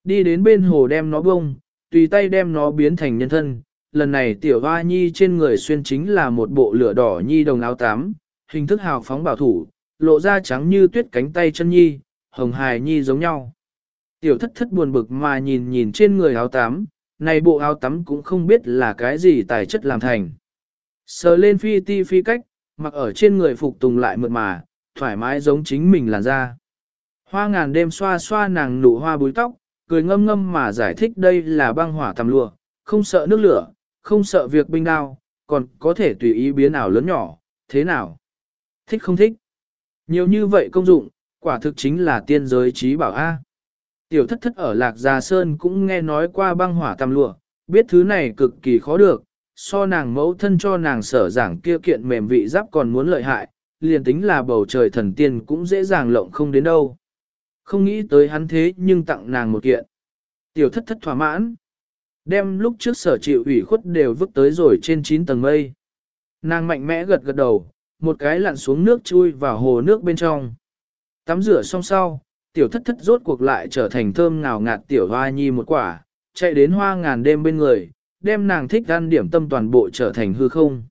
Đi đến bên hồ đem nó bông, tùy tay đem nó biến thành nhân thân, lần này tiểu hoa nhi trên người xuyên chính là một bộ lửa đỏ nhi đồng áo tám, hình thức hào phóng bảo thủ, lộ ra trắng như tuyết cánh tay chân nhi, hồng hài nhi giống nhau. Tiểu thất thất buồn bực mà nhìn nhìn trên người áo tắm, này bộ áo tắm cũng không biết là cái gì tài chất làm thành. Sờ lên phi ti phi cách, mặc ở trên người phục tùng lại mượt mà, thoải mái giống chính mình làn da. Hoa ngàn đêm xoa xoa nàng nụ hoa búi tóc, cười ngâm ngâm mà giải thích đây là băng hỏa tầm lụa, không sợ nước lửa, không sợ việc binh đao, còn có thể tùy ý biến ảo lớn nhỏ, thế nào? Thích không thích? Nhiều như vậy công dụng, quả thực chính là tiên giới trí bảo A. Tiểu thất thất ở Lạc Gia Sơn cũng nghe nói qua băng hỏa tam lụa, biết thứ này cực kỳ khó được, so nàng mẫu thân cho nàng sở giảng kia kiện mềm vị giáp còn muốn lợi hại, liền tính là bầu trời thần tiên cũng dễ dàng lộng không đến đâu. Không nghĩ tới hắn thế nhưng tặng nàng một kiện. Tiểu thất thất thỏa mãn. Đem lúc trước sở chịu ủy khuất đều vứt tới rồi trên 9 tầng mây. Nàng mạnh mẽ gật gật đầu, một cái lặn xuống nước chui vào hồ nước bên trong. Tắm rửa xong sau, tiểu thất thất rốt cuộc lại trở thành thơm ngào ngạt tiểu hoa nhi một quả, chạy đến hoa ngàn đêm bên người, đem nàng thích ăn điểm tâm toàn bộ trở thành hư không.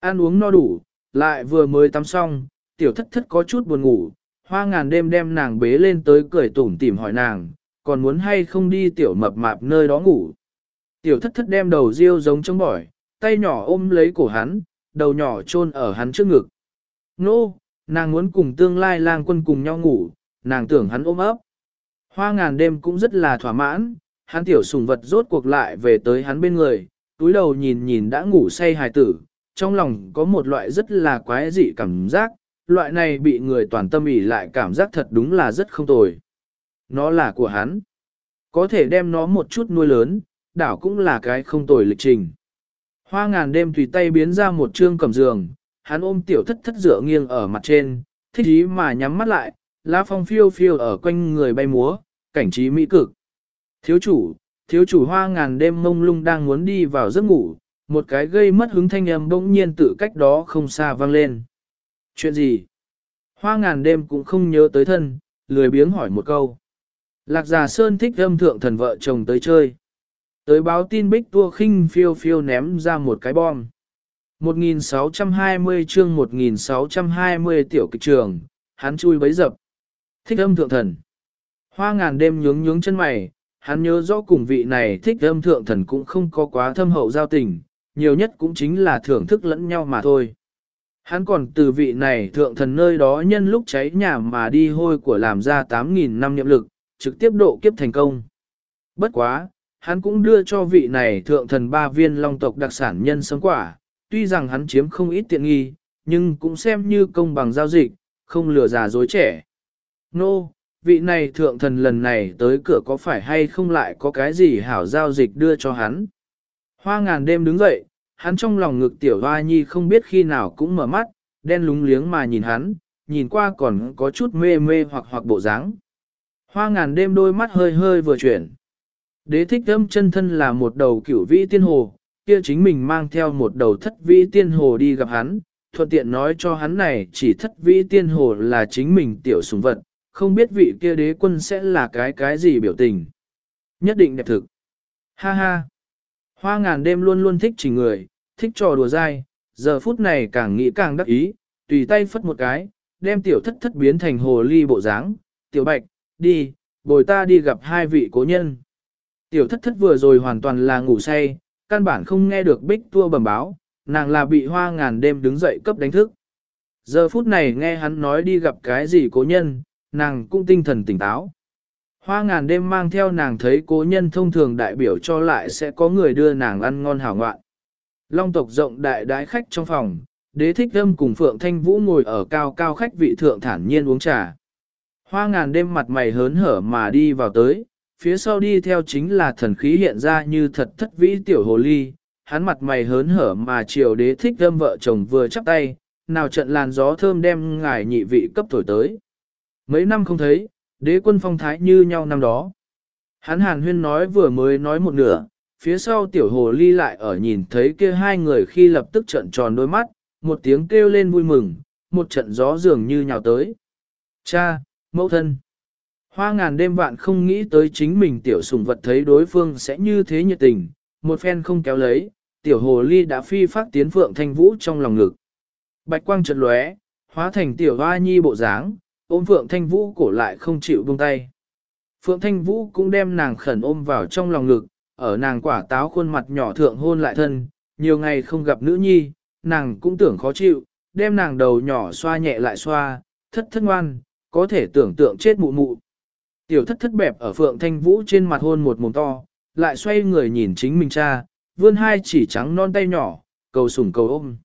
Ăn uống no đủ, lại vừa mới tắm xong, tiểu thất thất có chút buồn ngủ, hoa ngàn đêm đem nàng bế lên tới cười tủm tỉm hỏi nàng, còn muốn hay không đi tiểu mập mạp nơi đó ngủ. Tiểu thất thất đem đầu riêu giống trong bỏi, tay nhỏ ôm lấy cổ hắn, đầu nhỏ chôn ở hắn trước ngực. Nô, nàng muốn cùng tương lai lang quân cùng nhau ngủ, nàng tưởng hắn ôm ấp. Hoa ngàn đêm cũng rất là thỏa mãn, hắn tiểu sùng vật rốt cuộc lại về tới hắn bên người, túi đầu nhìn nhìn đã ngủ say hài tử, trong lòng có một loại rất là quái dị cảm giác, loại này bị người toàn tâm ỉ lại cảm giác thật đúng là rất không tồi. Nó là của hắn. Có thể đem nó một chút nuôi lớn, đảo cũng là cái không tồi lịch trình. Hoa ngàn đêm tùy tay biến ra một trương cầm giường, hắn ôm tiểu thất thất dựa nghiêng ở mặt trên, thích ý mà nhắm mắt lại, lá phong phiêu phiêu ở quanh người bay múa, cảnh trí mỹ cực. Thiếu chủ, thiếu chủ hoa ngàn đêm mông lung đang muốn đi vào giấc ngủ, một cái gây mất hứng thanh âm bỗng nhiên tự cách đó không xa vang lên. Chuyện gì? Hoa ngàn đêm cũng không nhớ tới thân, lười biếng hỏi một câu. Lạc già sơn thích âm thượng thần vợ chồng tới chơi. Tới báo tin bích tua khinh phiêu phiêu ném ra một cái bom. 1620 chương 1620 tiểu kịch trường, hắn chui bấy dập. Thích âm thượng thần. Hoa ngàn đêm nhướng nhướng chân mày, hắn nhớ rõ cùng vị này thích âm thượng thần cũng không có quá thâm hậu giao tình, nhiều nhất cũng chính là thưởng thức lẫn nhau mà thôi. Hắn còn từ vị này thượng thần nơi đó nhân lúc cháy nhà mà đi hôi của làm ra 8.000 năm niệm lực, trực tiếp độ kiếp thành công. Bất quá, hắn cũng đưa cho vị này thượng thần ba viên long tộc đặc sản nhân sấm quả, tuy rằng hắn chiếm không ít tiện nghi, nhưng cũng xem như công bằng giao dịch, không lừa già dối trẻ. Nô, no, vị này thượng thần lần này tới cửa có phải hay không lại có cái gì hảo giao dịch đưa cho hắn. Hoa ngàn đêm đứng dậy, hắn trong lòng ngực tiểu hoa nhi không biết khi nào cũng mở mắt, đen lúng liếng mà nhìn hắn, nhìn qua còn có chút mê mê hoặc hoặc bộ dáng. Hoa ngàn đêm đôi mắt hơi hơi vừa chuyển. Đế thích âm chân thân là một đầu cửu vĩ tiên hồ, kia chính mình mang theo một đầu thất vĩ tiên hồ đi gặp hắn, thuận tiện nói cho hắn này chỉ thất vĩ tiên hồ là chính mình tiểu sùng vật, không biết vị kia đế quân sẽ là cái cái gì biểu tình. Nhất định đẹp thực. Ha ha. Hoa ngàn đêm luôn luôn thích chỉ người, thích trò đùa dai, giờ phút này càng nghĩ càng đắc ý, tùy tay phất một cái, đem tiểu thất thất biến thành hồ ly bộ dáng. Tiểu bạch, đi, bồi ta đi gặp hai vị cố nhân. Tiểu thất thất vừa rồi hoàn toàn là ngủ say, căn bản không nghe được bích tua bẩm báo, nàng là bị hoa ngàn đêm đứng dậy cấp đánh thức. Giờ phút này nghe hắn nói đi gặp cái gì cố nhân, nàng cũng tinh thần tỉnh táo. Hoa ngàn đêm mang theo nàng thấy cố nhân thông thường đại biểu cho lại sẽ có người đưa nàng ăn ngon hảo ngoạn. Long tộc rộng đại đái khách trong phòng, đế thích âm cùng Phượng Thanh Vũ ngồi ở cao cao khách vị thượng thản nhiên uống trà. Hoa ngàn đêm mặt mày hớn hở mà đi vào tới, phía sau đi theo chính là thần khí hiện ra như thật thất vĩ tiểu hồ ly, hắn mặt mày hớn hở mà triều đế thích đâm vợ chồng vừa chắp tay, nào trận làn gió thơm đem ngài nhị vị cấp thổi tới. Mấy năm không thấy, đế quân phong thái như nhau năm đó. Hắn hàn huyên nói vừa mới nói một nửa, phía sau tiểu hồ ly lại ở nhìn thấy kia hai người khi lập tức trận tròn đôi mắt, một tiếng kêu lên vui mừng, một trận gió dường như nhào tới. Cha, mẫu thân. Hoa ngàn đêm vạn không nghĩ tới chính mình tiểu sùng vật thấy đối phương sẽ như thế nhiệt tình, một phen không kéo lấy, tiểu hồ ly đã phi phát tiến phượng thanh vũ trong lòng ngực. Bạch quang chợt lóe, hóa thành tiểu hoa nhi bộ dáng, ôm Phượng Thanh Vũ cổ lại không chịu buông tay. Phượng Thanh Vũ cũng đem nàng khẩn ôm vào trong lòng ngực, ở nàng quả táo khuôn mặt nhỏ thượng hôn lại thân, nhiều ngày không gặp nữ nhi, nàng cũng tưởng khó chịu, đem nàng đầu nhỏ xoa nhẹ lại xoa, thất thất ngoan, có thể tưởng tượng chết mụ mụ. Tiểu thất thất bẹp ở Phượng Thanh Vũ trên mặt hôn một mồm to, lại xoay người nhìn chính mình cha, vươn hai chỉ trắng non tay nhỏ, cầu sủng cầu ôm.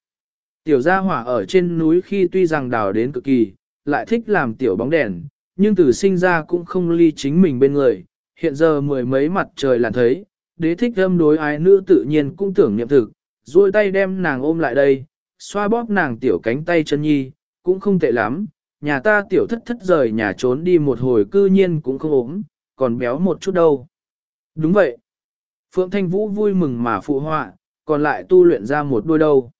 Tiểu gia hỏa ở trên núi khi tuy rằng đào đến cực kỳ, lại thích làm tiểu bóng đèn, nhưng từ sinh ra cũng không ly chính mình bên người, hiện giờ mười mấy mặt trời là thấy, đế thích âm đối ái nữ tự nhiên cũng tưởng niệm thực, duỗi tay đem nàng ôm lại đây, xoa bóp nàng tiểu cánh tay chân nhi, cũng không tệ lắm, nhà ta tiểu thất thất rời nhà trốn đi một hồi cư nhiên cũng không ốm, còn béo một chút đâu. Đúng vậy. Phượng Thanh Vũ vui mừng mà phụ họa, còn lại tu luyện ra một đôi đâu.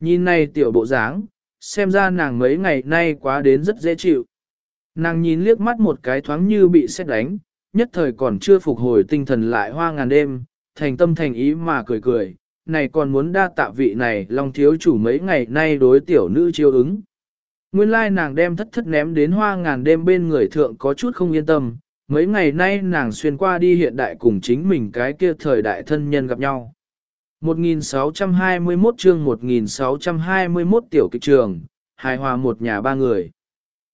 Nhìn này tiểu bộ dáng, xem ra nàng mấy ngày nay quá đến rất dễ chịu. Nàng nhìn liếc mắt một cái thoáng như bị xét đánh, nhất thời còn chưa phục hồi tinh thần lại hoa ngàn đêm, thành tâm thành ý mà cười cười, này còn muốn đa tạ vị này long thiếu chủ mấy ngày nay đối tiểu nữ chiêu ứng. Nguyên lai nàng đem thất thất ném đến hoa ngàn đêm bên người thượng có chút không yên tâm, mấy ngày nay nàng xuyên qua đi hiện đại cùng chính mình cái kia thời đại thân nhân gặp nhau. 1621 chương 1621 tiểu kịch trường, hài hòa một nhà ba người.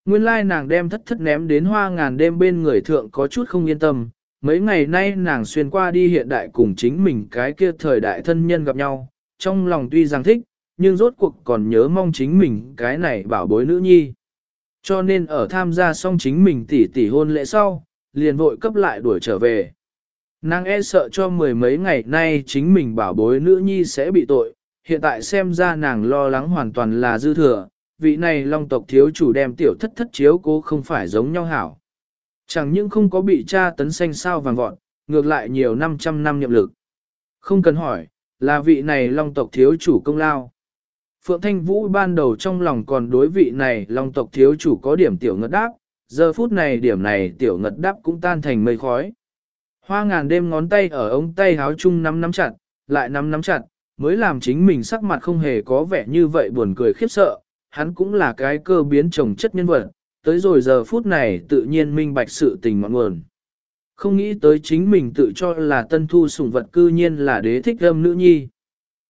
Nguyên lai nàng đem thất thất ném đến hoa ngàn đêm bên người thượng có chút không yên tâm, mấy ngày nay nàng xuyên qua đi hiện đại cùng chính mình cái kia thời đại thân nhân gặp nhau, trong lòng tuy rằng thích, nhưng rốt cuộc còn nhớ mong chính mình cái này bảo bối nữ nhi. Cho nên ở tham gia xong chính mình tỷ tỷ hôn lễ sau, liền vội cấp lại đuổi trở về. Nàng e sợ cho mười mấy ngày nay chính mình bảo bối nữ nhi sẽ bị tội, hiện tại xem ra nàng lo lắng hoàn toàn là dư thừa, vị này long tộc thiếu chủ đem tiểu thất thất chiếu cố không phải giống nhau hảo. Chẳng những không có bị cha tấn xanh sao vàng vọt, ngược lại nhiều 500 năm nhậm lực. Không cần hỏi, là vị này long tộc thiếu chủ công lao. Phượng Thanh Vũ ban đầu trong lòng còn đối vị này long tộc thiếu chủ có điểm tiểu ngất đáp, giờ phút này điểm này tiểu ngất đáp cũng tan thành mây khói. Hoa ngàn đêm ngón tay ở ống tay háo chung nắm nắm chặt, lại nắm nắm chặt, mới làm chính mình sắc mặt không hề có vẻ như vậy buồn cười khiếp sợ, hắn cũng là cái cơ biến trồng chất nhân vật, tới rồi giờ phút này tự nhiên minh bạch sự tình mọi nguồn. Không nghĩ tới chính mình tự cho là tân thu sủng vật cư nhiên là đế thích âm nữ nhi.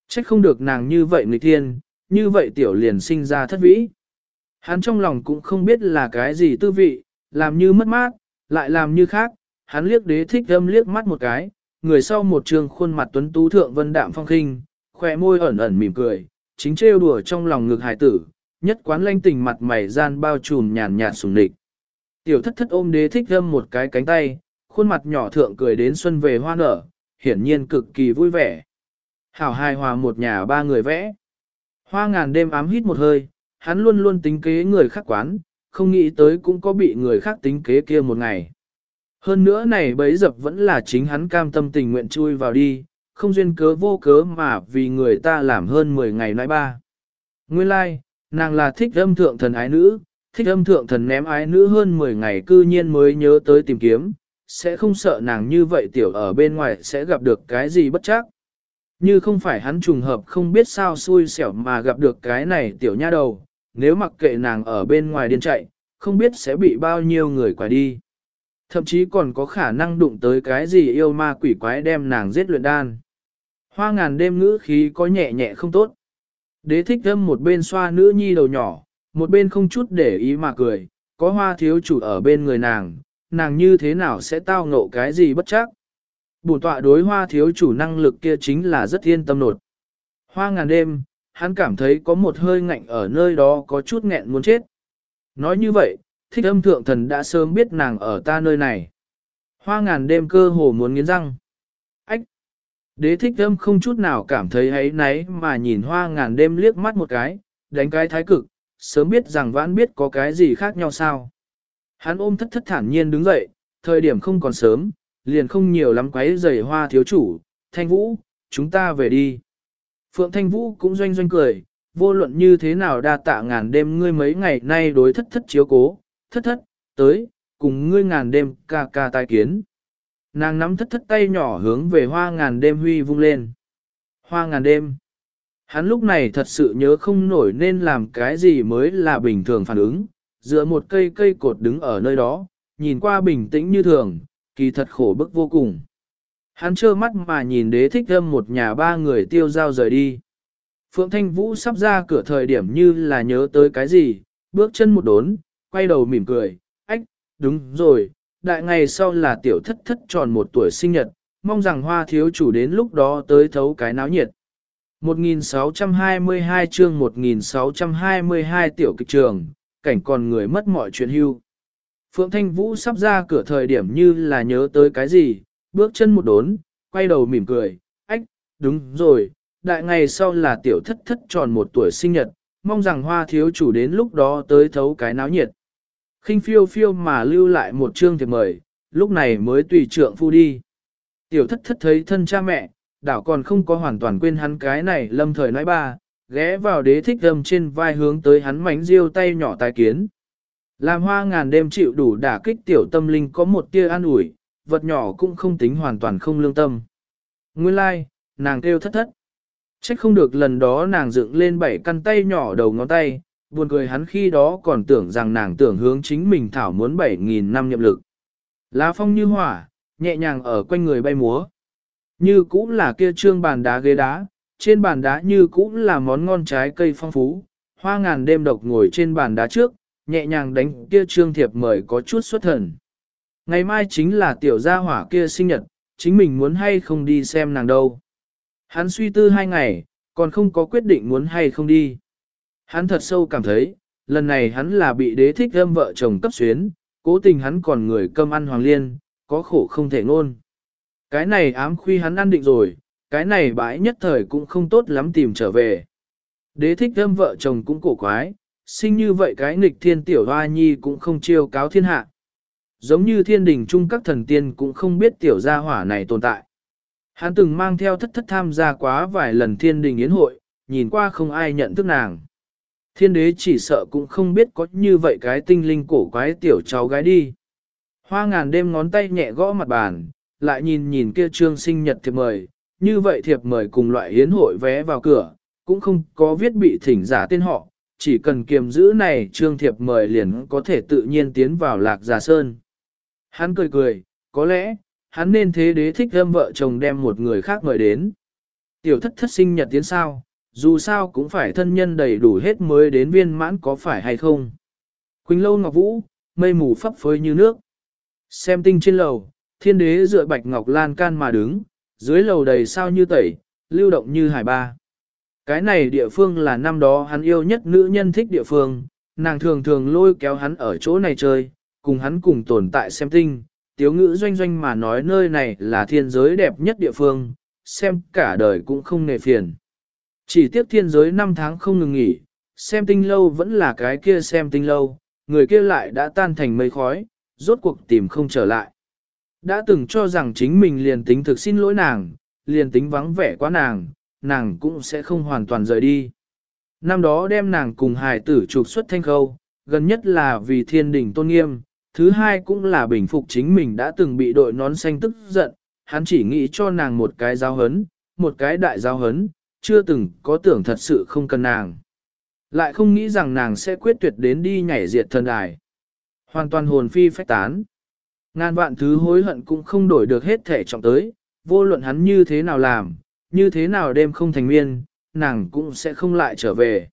Trách không được nàng như vậy người thiên, như vậy tiểu liền sinh ra thất vĩ. Hắn trong lòng cũng không biết là cái gì tư vị, làm như mất mát, lại làm như khác, hắn liếc đế thích âm liếc mắt một cái, người sau một trường khuôn mặt tuấn tú thượng vân đạm phong khinh, khỏe môi ẩn ẩn mỉm cười, chính trêu đùa trong lòng ngực hải tử, nhất quán lanh tình mặt mày gian bao trùm nhàn nhạt sùng địch. Tiểu thất thất ôm đế thích âm một cái cánh tay, khuôn mặt nhỏ thượng cười đến xuân về hoa nở, hiển nhiên cực kỳ vui vẻ. Hảo hài hòa một nhà ba người vẽ. Hoa ngàn đêm ám hít một hơi, hắn luôn luôn tính kế người khác quán, không nghĩ tới cũng có bị người khác tính kế kia một ngày. Hơn nữa này bấy dập vẫn là chính hắn cam tâm tình nguyện chui vào đi, không duyên cớ vô cớ mà vì người ta làm hơn 10 ngày nãi ba. Nguyên lai, like, nàng là thích âm thượng thần ái nữ, thích âm thượng thần ném ái nữ hơn 10 ngày cư nhiên mới nhớ tới tìm kiếm, sẽ không sợ nàng như vậy tiểu ở bên ngoài sẽ gặp được cái gì bất chắc. Như không phải hắn trùng hợp không biết sao xui xẻo mà gặp được cái này tiểu nha đầu, nếu mặc kệ nàng ở bên ngoài điên chạy, không biết sẽ bị bao nhiêu người quải đi. Thậm chí còn có khả năng đụng tới cái gì yêu ma quỷ quái đem nàng giết luyện đan. Hoa ngàn đêm ngữ khí có nhẹ nhẹ không tốt. Đế thích âm một bên xoa nữ nhi đầu nhỏ, một bên không chút để ý mà cười, có hoa thiếu chủ ở bên người nàng, nàng như thế nào sẽ tao ngộ cái gì bất chắc. Bổn tọa đối hoa thiếu chủ năng lực kia chính là rất yên tâm nột. Hoa ngàn đêm, hắn cảm thấy có một hơi ngạnh ở nơi đó có chút nghẹn muốn chết. Nói như vậy, thích âm thượng thần đã sớm biết nàng ở ta nơi này. Hoa ngàn đêm cơ hồ muốn nghiến răng. Ách! Đế thích âm không chút nào cảm thấy ấy náy mà nhìn hoa ngàn đêm liếc mắt một cái, đánh cái thái cực, sớm biết rằng vãn biết có cái gì khác nhau sao. Hắn ôm thất thất thản nhiên đứng dậy, thời điểm không còn sớm, liền không nhiều lắm quấy giày hoa thiếu chủ, thanh vũ, chúng ta về đi. Phượng thanh vũ cũng doanh doanh cười, vô luận như thế nào đa tạ ngàn đêm ngươi mấy ngày nay đối thất thất chiếu cố, thất thất, tới, cùng ngươi ngàn đêm ca ca tai kiến. Nàng nắm thất thất tay nhỏ hướng về hoa ngàn đêm huy vung lên. Hoa ngàn đêm. Hắn lúc này thật sự nhớ không nổi nên làm cái gì mới là bình thường phản ứng, dựa một cây cây cột đứng ở nơi đó, nhìn qua bình tĩnh như thường, kỳ thật khổ bức vô cùng. Hắn trơ mắt mà nhìn đế thích âm một nhà ba người tiêu giao rời đi. Phượng Thanh Vũ sắp ra cửa thời điểm như là nhớ tới cái gì, bước chân một đốn, quay đầu mỉm cười, ách, đúng rồi, đại ngày sau là tiểu thất thất tròn một tuổi sinh nhật, mong rằng hoa thiếu chủ đến lúc đó tới thấu cái náo nhiệt. 1622 chương 1622 tiểu kịch trường, cảnh còn người mất mọi chuyện hưu. Phượng Thanh Vũ sắp ra cửa thời điểm như là nhớ tới cái gì, bước chân một đốn, quay đầu mỉm cười, ách, đúng rồi, đại ngày sau là tiểu thất thất tròn một tuổi sinh nhật, mong rằng hoa thiếu chủ đến lúc đó tới thấu cái náo nhiệt khinh phiêu phiêu mà lưu lại một chương thiệp mời, lúc này mới tùy trượng phu đi. Tiểu thất thất thấy thân cha mẹ, đảo còn không có hoàn toàn quên hắn cái này lâm thời nói ba, ghé vào đế thích âm trên vai hướng tới hắn mánh riêu tay nhỏ tài kiến. Làm hoa ngàn đêm chịu đủ đả kích tiểu tâm linh có một tia an ủi, vật nhỏ cũng không tính hoàn toàn không lương tâm. Nguyên lai, like, nàng kêu thất thất. Trách không được lần đó nàng dựng lên bảy căn tay nhỏ đầu ngón tay, buồn cười hắn khi đó còn tưởng rằng nàng tưởng hướng chính mình thảo muốn 7.000 năm nhậm lực. Lá phong như hỏa, nhẹ nhàng ở quanh người bay múa. Như cũng là kia trương bàn đá ghế đá, trên bàn đá như cũng là món ngon trái cây phong phú, hoa ngàn đêm độc ngồi trên bàn đá trước, nhẹ nhàng đánh kia trương thiệp mời có chút xuất thần. Ngày mai chính là tiểu gia hỏa kia sinh nhật, chính mình muốn hay không đi xem nàng đâu. Hắn suy tư hai ngày, còn không có quyết định muốn hay không đi. Hắn thật sâu cảm thấy, lần này hắn là bị đế thích âm vợ chồng cấp xuyến, cố tình hắn còn người cơm ăn hoàng liên, có khổ không thể ngôn. Cái này ám khuy hắn ăn định rồi, cái này bãi nhất thời cũng không tốt lắm tìm trở về. Đế thích âm vợ chồng cũng cổ quái, sinh như vậy cái nghịch thiên tiểu hoa nhi cũng không chiêu cáo thiên hạ. Giống như thiên đình chung các thần tiên cũng không biết tiểu gia hỏa này tồn tại. Hắn từng mang theo thất thất tham gia quá vài lần thiên đình yến hội, nhìn qua không ai nhận thức nàng. Thiên đế chỉ sợ cũng không biết có như vậy cái tinh linh cổ quái tiểu cháu gái đi. Hoa ngàn đêm ngón tay nhẹ gõ mặt bàn, lại nhìn nhìn kia trương sinh nhật thiệp mời, như vậy thiệp mời cùng loại yến hội vé vào cửa, cũng không có viết bị thỉnh giả tên họ, chỉ cần kiềm giữ này trương thiệp mời liền có thể tự nhiên tiến vào lạc giả sơn. Hắn cười cười, có lẽ, hắn nên thế đế thích âm vợ chồng đem một người khác mời đến. Tiểu thất thất sinh nhật tiến sao, dù sao cũng phải thân nhân đầy đủ hết mới đến viên mãn có phải hay không. Quỳnh lâu ngọc vũ, mây mù phấp phới như nước. Xem tinh trên lầu, thiên đế dựa bạch ngọc lan can mà đứng, dưới lầu đầy sao như tẩy, lưu động như hải ba. Cái này địa phương là năm đó hắn yêu nhất nữ nhân thích địa phương, nàng thường thường lôi kéo hắn ở chỗ này chơi, cùng hắn cùng tồn tại xem tinh, tiếu ngữ doanh doanh mà nói nơi này là thiên giới đẹp nhất địa phương, xem cả đời cũng không nề phiền. Chỉ tiếc thiên giới năm tháng không ngừng nghỉ, xem tinh lâu vẫn là cái kia xem tinh lâu, người kia lại đã tan thành mây khói, rốt cuộc tìm không trở lại. Đã từng cho rằng chính mình liền tính thực xin lỗi nàng, liền tính vắng vẻ quá nàng, nàng cũng sẽ không hoàn toàn rời đi. Năm đó đem nàng cùng hài tử trục xuất thanh khâu, gần nhất là vì thiên đình tôn nghiêm, thứ hai cũng là bình phục chính mình đã từng bị đội nón xanh tức giận, hắn chỉ nghĩ cho nàng một cái giáo hấn, một cái đại giáo hấn, chưa từng có tưởng thật sự không cần nàng. Lại không nghĩ rằng nàng sẽ quyết tuyệt đến đi nhảy diệt thần đài. Hoàn toàn hồn phi phách tán. Ngàn vạn thứ hối hận cũng không đổi được hết thể trọng tới, vô luận hắn như thế nào làm, như thế nào đêm không thành miên, nàng cũng sẽ không lại trở về.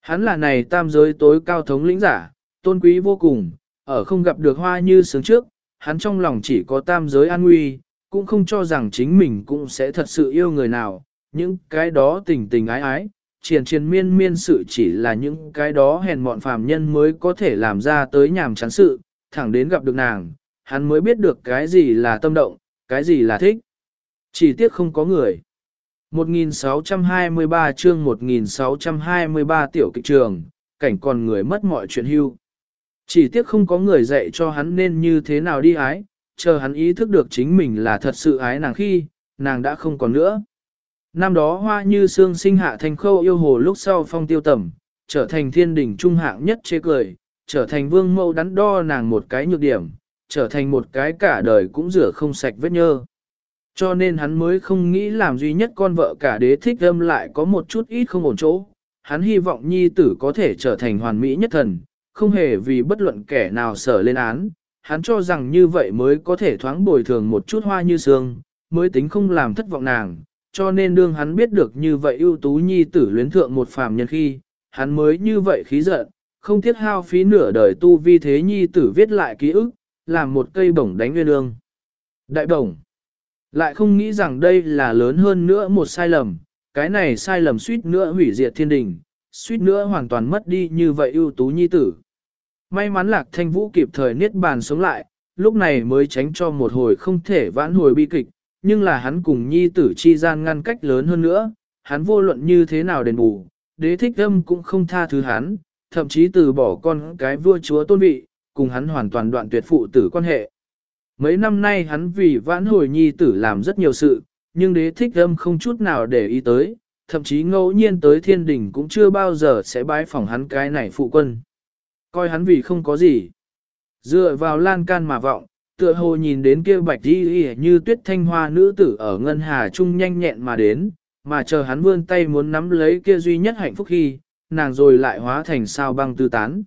Hắn là này tam giới tối cao thống lĩnh giả, tôn quý vô cùng, ở không gặp được hoa như sướng trước, hắn trong lòng chỉ có tam giới an nguy, cũng không cho rằng chính mình cũng sẽ thật sự yêu người nào, những cái đó tình tình ái ái, triền triền miên miên sự chỉ là những cái đó hèn mọn phàm nhân mới có thể làm ra tới nhàm chán sự, thẳng đến gặp được nàng, hắn mới biết được cái gì là tâm động, cái gì là thích. Chỉ tiếc không có người. 1623 chương 1623 tiểu kịch trường, cảnh còn người mất mọi chuyện hưu. Chỉ tiếc không có người dạy cho hắn nên như thế nào đi ái, chờ hắn ý thức được chính mình là thật sự ái nàng khi, nàng đã không còn nữa. Năm đó hoa như xương sinh hạ thành khâu yêu hồ lúc sau phong tiêu tẩm trở thành thiên đỉnh trung hạng nhất chê cười, trở thành vương mẫu đắn đo nàng một cái nhược điểm, trở thành một cái cả đời cũng rửa không sạch vết nhơ. Cho nên hắn mới không nghĩ làm duy nhất con vợ cả đế thích âm lại có một chút ít không ổn chỗ. Hắn hy vọng nhi tử có thể trở thành hoàn mỹ nhất thần, không hề vì bất luận kẻ nào sở lên án. Hắn cho rằng như vậy mới có thể thoáng bồi thường một chút hoa như sương, mới tính không làm thất vọng nàng. Cho nên đương hắn biết được như vậy ưu tú nhi tử luyến thượng một phàm nhân khi, hắn mới như vậy khí giận, không thiết hao phí nửa đời tu vi thế nhi tử viết lại ký ức, làm một cây bổng đánh nguyên ương. Đại bổng. Lại không nghĩ rằng đây là lớn hơn nữa một sai lầm, cái này sai lầm suýt nữa hủy diệt thiên đình, suýt nữa hoàn toàn mất đi như vậy ưu tú nhi tử. May mắn lạc thanh vũ kịp thời niết bàn sống lại, lúc này mới tránh cho một hồi không thể vãn hồi bi kịch, nhưng là hắn cùng nhi tử chi gian ngăn cách lớn hơn nữa, hắn vô luận như thế nào đền bù, đế thích âm cũng không tha thứ hắn, thậm chí từ bỏ con cái vua chúa tôn vị, cùng hắn hoàn toàn đoạn tuyệt phụ tử quan hệ. Mấy năm nay hắn vì vãn hồi nhi tử làm rất nhiều sự, nhưng đế thích âm không chút nào để ý tới, thậm chí ngẫu nhiên tới thiên đình cũng chưa bao giờ sẽ bái phỏng hắn cái này phụ quân. Coi hắn vì không có gì. Dựa vào lan can mà vọng, tựa hồ nhìn đến kia bạch đi như tuyết thanh hoa nữ tử ở ngân hà trung nhanh nhẹn mà đến, mà chờ hắn vươn tay muốn nắm lấy kia duy nhất hạnh phúc khi, nàng rồi lại hóa thành sao băng tư tán.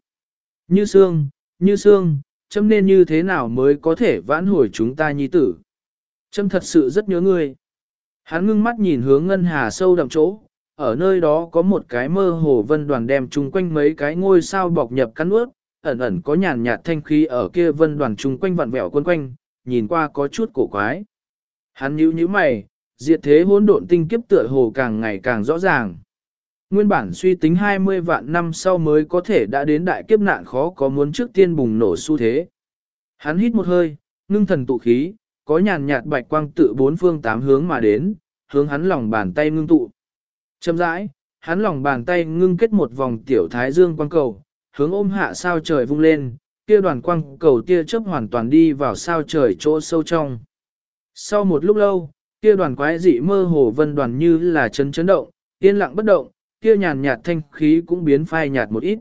Như xương, như xương, châm nên như thế nào mới có thể vãn hồi chúng ta nhi tử. Châm thật sự rất nhớ ngươi. Hắn ngưng mắt nhìn hướng ngân hà sâu đậm chỗ, ở nơi đó có một cái mơ hồ vân đoàn đem chung quanh mấy cái ngôi sao bọc nhập cắn ướt, ẩn ẩn có nhàn nhạt thanh khí ở kia vân đoàn chung quanh vặn vẹo quân quanh, nhìn qua có chút cổ quái. Hắn nhíu nhíu mày, diệt thế hỗn độn tinh kiếp tựa hồ càng ngày càng rõ ràng. Nguyên bản suy tính 20 vạn năm sau mới có thể đã đến đại kiếp nạn khó có muốn trước tiên bùng nổ xu thế. Hắn hít một hơi, ngưng thần tụ khí, có nhàn nhạt bạch quang tự bốn phương tám hướng mà đến, hướng hắn lòng bàn tay ngưng tụ. Châm rãi, hắn lòng bàn tay ngưng kết một vòng tiểu thái dương quang cầu, hướng ôm hạ sao trời vung lên, kia đoàn quang cầu tia chớp hoàn toàn đi vào sao trời chỗ sâu trong. Sau một lúc lâu, kia đoàn quái dị mơ hồ vân đoàn như là chấn chấn động, yên lặng bất động, kia nhàn nhạt thanh khí cũng biến phai nhạt một ít.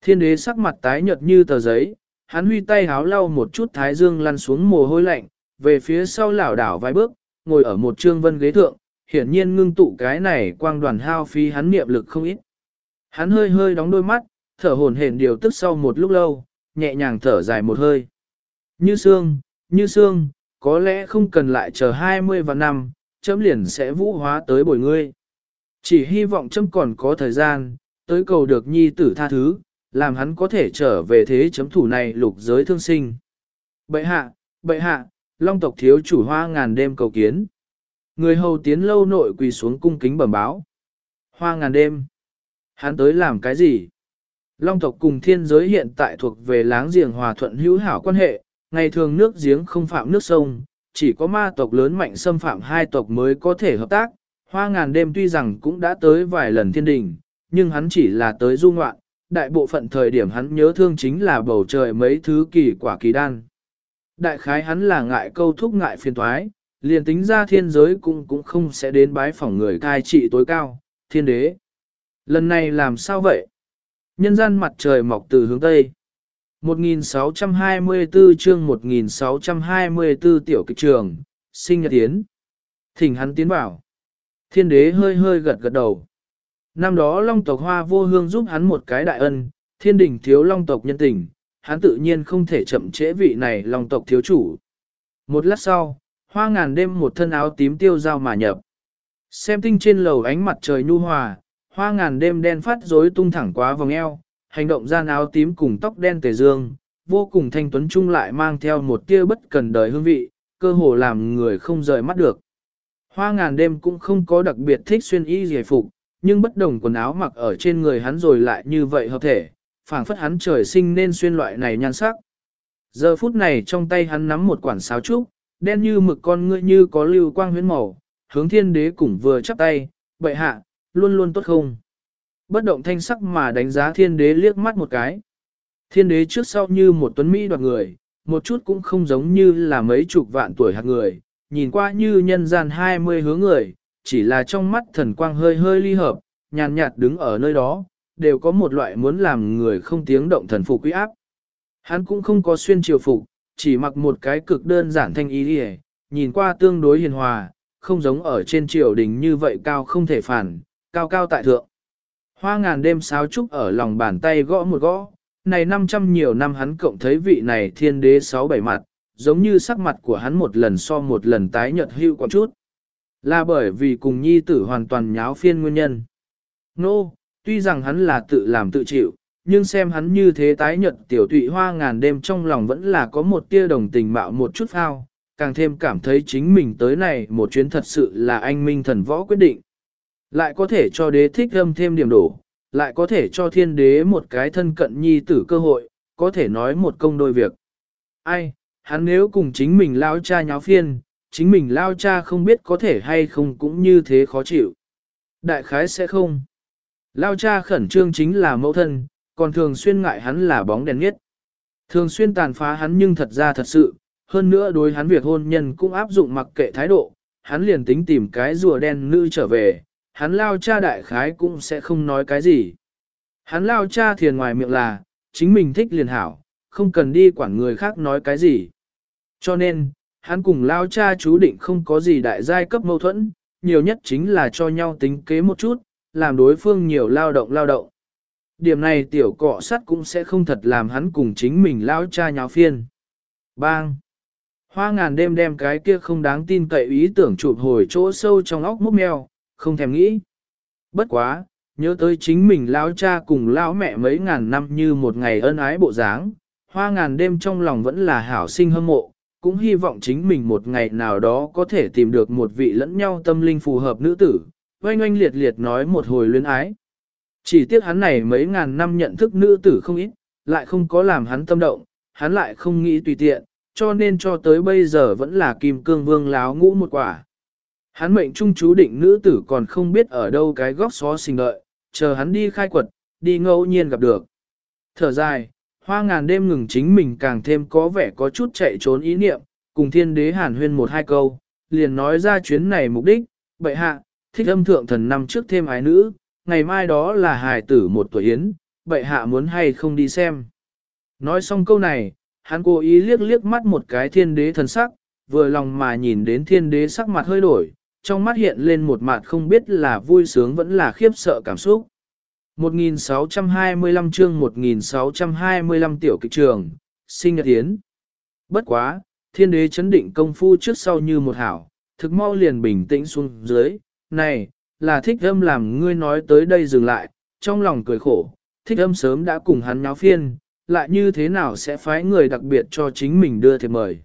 Thiên đế sắc mặt tái nhợt như tờ giấy, hắn huy tay háo lau một chút thái dương lăn xuống mồ hôi lạnh, về phía sau lảo đảo vài bước, ngồi ở một trương vân ghế thượng, hiển nhiên ngưng tụ cái này quang đoàn hao phí hắn niệm lực không ít. Hắn hơi hơi đóng đôi mắt, thở hổn hển điều tức sau một lúc lâu, nhẹ nhàng thở dài một hơi. Như xương, như xương, có lẽ không cần lại chờ 20 và năm, chấm liền sẽ vũ hóa tới bồi ngươi. Chỉ hy vọng chấm còn có thời gian, tới cầu được nhi tử tha thứ, làm hắn có thể trở về thế chấm thủ này lục giới thương sinh. Bệ hạ, bệ hạ, long tộc thiếu chủ hoa ngàn đêm cầu kiến. Người hầu tiến lâu nội quỳ xuống cung kính bẩm báo. Hoa ngàn đêm. Hắn tới làm cái gì? Long tộc cùng thiên giới hiện tại thuộc về láng giềng hòa thuận hữu hảo quan hệ, ngày thường nước giếng không phạm nước sông, chỉ có ma tộc lớn mạnh xâm phạm hai tộc mới có thể hợp tác. Hoa ngàn đêm tuy rằng cũng đã tới vài lần thiên đình, nhưng hắn chỉ là tới du ngoạn, đại bộ phận thời điểm hắn nhớ thương chính là bầu trời mấy thứ kỳ quả kỳ đan. Đại khái hắn là ngại câu thúc ngại phiền toái, liền tính ra thiên giới cũng cũng không sẽ đến bái phỏng người cai trị tối cao, thiên đế. Lần này làm sao vậy? Nhân gian mặt trời mọc từ hướng Tây. 1624 chương 1624 tiểu kịch trường, sinh nhật tiến. Thỉnh hắn tiến bảo. Thiên đế hơi hơi gật gật đầu. Năm đó long tộc hoa vô hương giúp hắn một cái đại ân, thiên đình thiếu long tộc nhân tình, hắn tự nhiên không thể chậm trễ vị này long tộc thiếu chủ. Một lát sau, hoa ngàn đêm một thân áo tím tiêu dao mà nhập. Xem tinh trên lầu ánh mặt trời nhu hòa, hoa ngàn đêm đen phát rối tung thẳng quá vòng eo, hành động gian áo tím cùng tóc đen tề dương, vô cùng thanh tuấn trung lại mang theo một tia bất cần đời hương vị, cơ hồ làm người không rời mắt được. Hoa ngàn đêm cũng không có đặc biệt thích xuyên y giải phục, nhưng bất đồng quần áo mặc ở trên người hắn rồi lại như vậy hợp thể, phảng phất hắn trời sinh nên xuyên loại này nhan sắc. Giờ phút này trong tay hắn nắm một quản sáo trúc, đen như mực con ngươi như có lưu quang huyến màu, hướng thiên đế cũng vừa chắp tay, bệ hạ, luôn luôn tốt không. Bất động thanh sắc mà đánh giá thiên đế liếc mắt một cái. Thiên đế trước sau như một tuấn Mỹ đoạt người, một chút cũng không giống như là mấy chục vạn tuổi hạt người, nhìn qua như nhân gian hai mươi hướng người, chỉ là trong mắt thần quang hơi hơi ly hợp, nhàn nhạt đứng ở nơi đó, đều có một loại muốn làm người không tiếng động thần phục quý áp. Hắn cũng không có xuyên triều phục, chỉ mặc một cái cực đơn giản thanh ý đi nhìn qua tương đối hiền hòa, không giống ở trên triều đình như vậy cao không thể phản, cao cao tại thượng. Hoa ngàn đêm sáo trúc ở lòng bàn tay gõ một gõ, này 500 nhiều năm hắn cộng thấy vị này thiên đế sáu bảy mặt, giống như sắc mặt của hắn một lần so một lần tái nhợt hưu có chút. Là bởi vì cùng nhi tử hoàn toàn nháo phiên nguyên nhân. Nô, no, tuy rằng hắn là tự làm tự chịu, nhưng xem hắn như thế tái nhợt tiểu tụy hoa ngàn đêm trong lòng vẫn là có một tia đồng tình mạo một chút phao, càng thêm cảm thấy chính mình tới này một chuyến thật sự là anh minh thần võ quyết định. Lại có thể cho đế thích âm thêm điểm đổ, lại có thể cho thiên đế một cái thân cận nhi tử cơ hội, có thể nói một công đôi việc. Ai, hắn nếu cùng chính mình lao cha nháo phiên, chính mình lao cha không biết có thể hay không cũng như thế khó chịu. Đại khái sẽ không. Lao cha khẩn trương chính là mẫu thân, còn thường xuyên ngại hắn là bóng đèn nhất. Thường xuyên tàn phá hắn nhưng thật ra thật sự, hơn nữa đối hắn việc hôn nhân cũng áp dụng mặc kệ thái độ, hắn liền tính tìm cái rùa đen nữ trở về, hắn lao cha đại khái cũng sẽ không nói cái gì. Hắn lao cha thiền ngoài miệng là, chính mình thích liền hảo, không cần đi quản người khác nói cái gì. Cho nên, hắn cùng lao cha chú định không có gì đại giai cấp mâu thuẫn, nhiều nhất chính là cho nhau tính kế một chút, làm đối phương nhiều lao động lao động. Điểm này tiểu cọ sắt cũng sẽ không thật làm hắn cùng chính mình lao cha nháo phiên. Bang! Hoa ngàn đêm đem cái kia không đáng tin cậy ý tưởng chụp hồi chỗ sâu trong óc mốc mèo, không thèm nghĩ. Bất quá, nhớ tới chính mình lão cha cùng lão mẹ mấy ngàn năm như một ngày ân ái bộ dáng, hoa ngàn đêm trong lòng vẫn là hảo sinh hâm mộ, cũng hy vọng chính mình một ngày nào đó có thể tìm được một vị lẫn nhau tâm linh phù hợp nữ tử, oanh oanh liệt liệt nói một hồi luyến ái. Chỉ tiếc hắn này mấy ngàn năm nhận thức nữ tử không ít, lại không có làm hắn tâm động, hắn lại không nghĩ tùy tiện, cho nên cho tới bây giờ vẫn là kim cương vương láo ngũ một quả. Hắn mệnh trung chú định nữ tử còn không biết ở đâu cái góc xó xình đợi, chờ hắn đi khai quật, đi ngẫu nhiên gặp được. Thở dài, hoa ngàn đêm ngừng chính mình càng thêm có vẻ có chút chạy trốn ý niệm, cùng thiên đế hàn huyên một hai câu, liền nói ra chuyến này mục đích, bệ hạ, thích âm thượng thần năm trước thêm ái nữ, ngày mai đó là hài tử một tuổi yến, bệ hạ muốn hay không đi xem. Nói xong câu này, hắn cố ý liếc liếc mắt một cái thiên đế thần sắc, vừa lòng mà nhìn đến thiên đế sắc mặt hơi đổi, trong mắt hiện lên một mặt không biết là vui sướng vẫn là khiếp sợ cảm xúc. 1625 chương 1625 tiểu kịch trường, sinh nhật yến. Bất quá, thiên đế chấn định công phu trước sau như một hảo, thực mau liền bình tĩnh xuống dưới, này, là thích âm làm ngươi nói tới đây dừng lại, trong lòng cười khổ, thích âm sớm đã cùng hắn nháo phiên, lại như thế nào sẽ phái người đặc biệt cho chính mình đưa thiệp mời.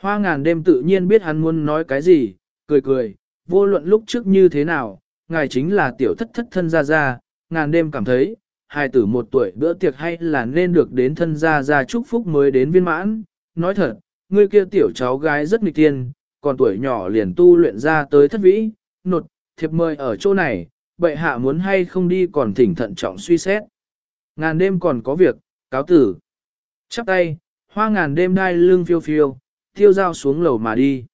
Hoa ngàn đêm tự nhiên biết hắn muốn nói cái gì, cười cười, vô luận lúc trước như thế nào, ngài chính là tiểu thất thất thân ra ra, ngàn đêm cảm thấy, hài tử một tuổi bữa tiệc hay là nên được đến thân gia ra chúc phúc mới đến viên mãn. Nói thật, ngươi kia tiểu cháu gái rất nghịch tiên, còn tuổi nhỏ liền tu luyện ra tới thất vĩ, nột, thiệp mời ở chỗ này, bệ hạ muốn hay không đi còn thỉnh thận trọng suy xét. Ngàn đêm còn có việc, cáo tử. Chắp tay, hoa ngàn đêm đai lưng phiêu phiêu, tiêu dao xuống lầu mà đi.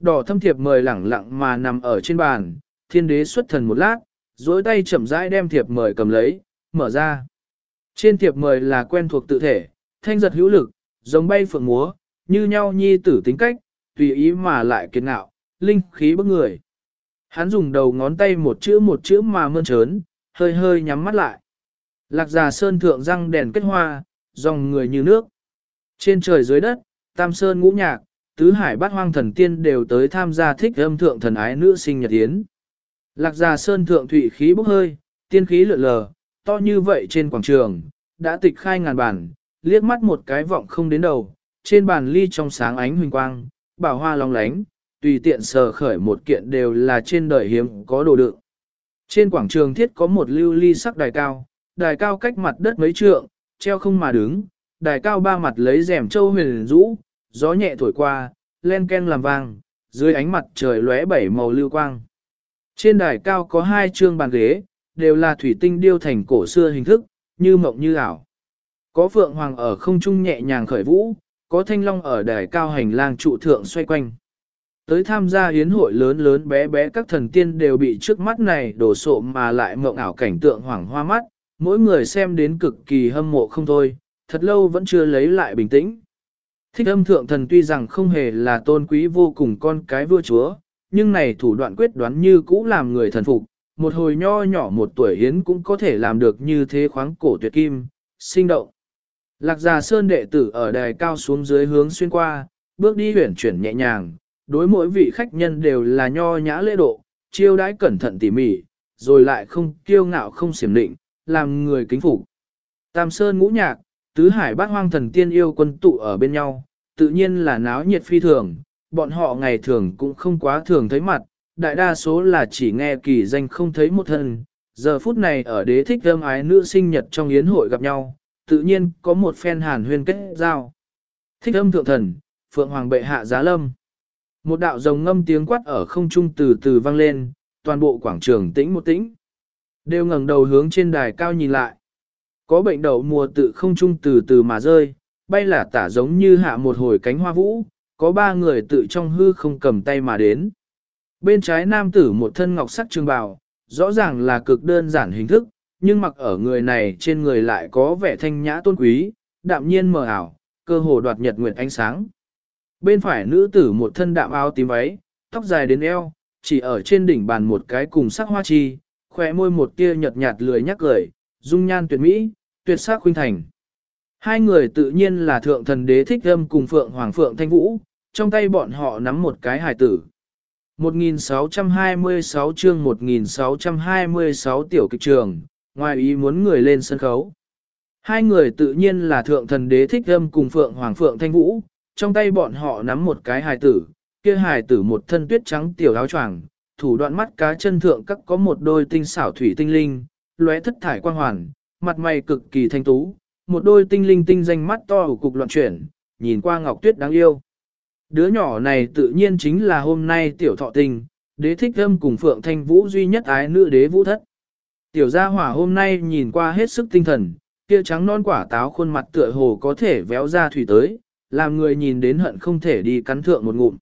Đỏ thâm thiệp mời lẳng lặng mà nằm ở trên bàn, thiên đế xuất thần một lát, dối tay chậm rãi đem thiệp mời cầm lấy, mở ra. Trên thiệp mời là quen thuộc tự thể, thanh giật hữu lực, giống bay phượng múa, như nhau nhi tử tính cách, tùy ý mà lại kiệt ngạo, linh khí bức người. Hắn dùng đầu ngón tay một chữ một chữ mà mơn trớn, hơi hơi nhắm mắt lại. Lạc già sơn thượng răng đèn kết hoa, dòng người như nước. Trên trời dưới đất, tam sơn ngũ nhạc, tứ hải bát hoang thần tiên đều tới tham gia thích âm thượng thần ái nữ sinh nhật yến. Lạc già sơn thượng thủy khí bốc hơi, tiên khí lượn lờ, to như vậy trên quảng trường, đã tịch khai ngàn bản, liếc mắt một cái vọng không đến đầu, trên bàn ly trong sáng ánh huỳnh quang, bảo hoa long lánh, tùy tiện sờ khởi một kiện đều là trên đời hiếm có đồ đựng. Trên quảng trường thiết có một lưu ly sắc đài cao, đài cao cách mặt đất mấy trượng, treo không mà đứng, đài cao ba mặt lấy rèm châu huyền rũ, gió nhẹ thổi qua, len ken làm vang, dưới ánh mặt trời lóe bảy màu lưu quang. Trên đài cao có hai chương bàn ghế, đều là thủy tinh điêu thành cổ xưa hình thức, như mộng như ảo. Có phượng hoàng ở không trung nhẹ nhàng khởi vũ, có thanh long ở đài cao hành lang trụ thượng xoay quanh. Tới tham gia hiến hội lớn lớn bé bé các thần tiên đều bị trước mắt này đổ sộ mà lại mộng ảo cảnh tượng hoảng hoa mắt, mỗi người xem đến cực kỳ hâm mộ không thôi, thật lâu vẫn chưa lấy lại bình tĩnh. Thích âm thượng thần tuy rằng không hề là tôn quý vô cùng con cái vua chúa, nhưng này thủ đoạn quyết đoán như cũ làm người thần phục, một hồi nho nhỏ một tuổi hiến cũng có thể làm được như thế khoáng cổ tuyệt kim, sinh động. Lạc già sơn đệ tử ở đài cao xuống dưới hướng xuyên qua, bước đi huyển chuyển nhẹ nhàng, đối mỗi vị khách nhân đều là nho nhã lễ độ, chiêu đãi cẩn thận tỉ mỉ, rồi lại không kiêu ngạo không xiểm định, làm người kính phục. Tam sơn ngũ nhạc, tứ hải bát hoang thần tiên yêu quân tụ ở bên nhau, tự nhiên là náo nhiệt phi thường, bọn họ ngày thường cũng không quá thường thấy mặt, đại đa số là chỉ nghe kỳ danh không thấy một thân. Giờ phút này ở đế thích thơm ái nữ sinh nhật trong yến hội gặp nhau, tự nhiên có một phen hàn huyên kết giao. Thích âm thượng thần, Phượng Hoàng bệ hạ giá lâm. Một đạo rồng ngâm tiếng quát ở không trung từ từ vang lên, toàn bộ quảng trường tĩnh một tĩnh. Đều ngẩng đầu hướng trên đài cao nhìn lại. Có bệnh đậu mùa tự không trung từ từ mà rơi, bay là tả giống như hạ một hồi cánh hoa vũ, có ba người tự trong hư không cầm tay mà đến. Bên trái nam tử một thân ngọc sắc trường bào, rõ ràng là cực đơn giản hình thức, nhưng mặc ở người này trên người lại có vẻ thanh nhã tôn quý, đạm nhiên mờ ảo, cơ hồ đoạt nhật nguyệt ánh sáng. Bên phải nữ tử một thân đạm áo tím váy, tóc dài đến eo, chỉ ở trên đỉnh bàn một cái cùng sắc hoa chi, khỏe môi một tia nhợt nhạt lười nhắc cười, dung nhan tuyệt mỹ, tuyệt sắc khuynh thành. Hai người tự nhiên là thượng thần đế thích âm cùng Phượng Hoàng Phượng Thanh Vũ, trong tay bọn họ nắm một cái hài tử. 1626 chương 1626 tiểu kịch trường, ngoài ý muốn người lên sân khấu. Hai người tự nhiên là thượng thần đế thích âm cùng Phượng Hoàng Phượng Thanh Vũ, trong tay bọn họ nắm một cái hài tử, kia hài tử một thân tuyết trắng tiểu áo choàng, thủ đoạn mắt cá chân thượng các có một đôi tinh xảo thủy tinh linh, lóe thất thải quang hoàn, mặt mày cực kỳ thanh tú, một đôi tinh linh tinh danh mắt to ở cục loạn chuyển, nhìn qua ngọc tuyết đáng yêu. Đứa nhỏ này tự nhiên chính là hôm nay tiểu thọ tình, đế thích âm cùng Phượng Thanh Vũ duy nhất ái nữ đế vũ thất. Tiểu gia hỏa hôm nay nhìn qua hết sức tinh thần, kia trắng non quả táo khuôn mặt tựa hồ có thể véo ra thủy tới, làm người nhìn đến hận không thể đi cắn thượng một ngụm.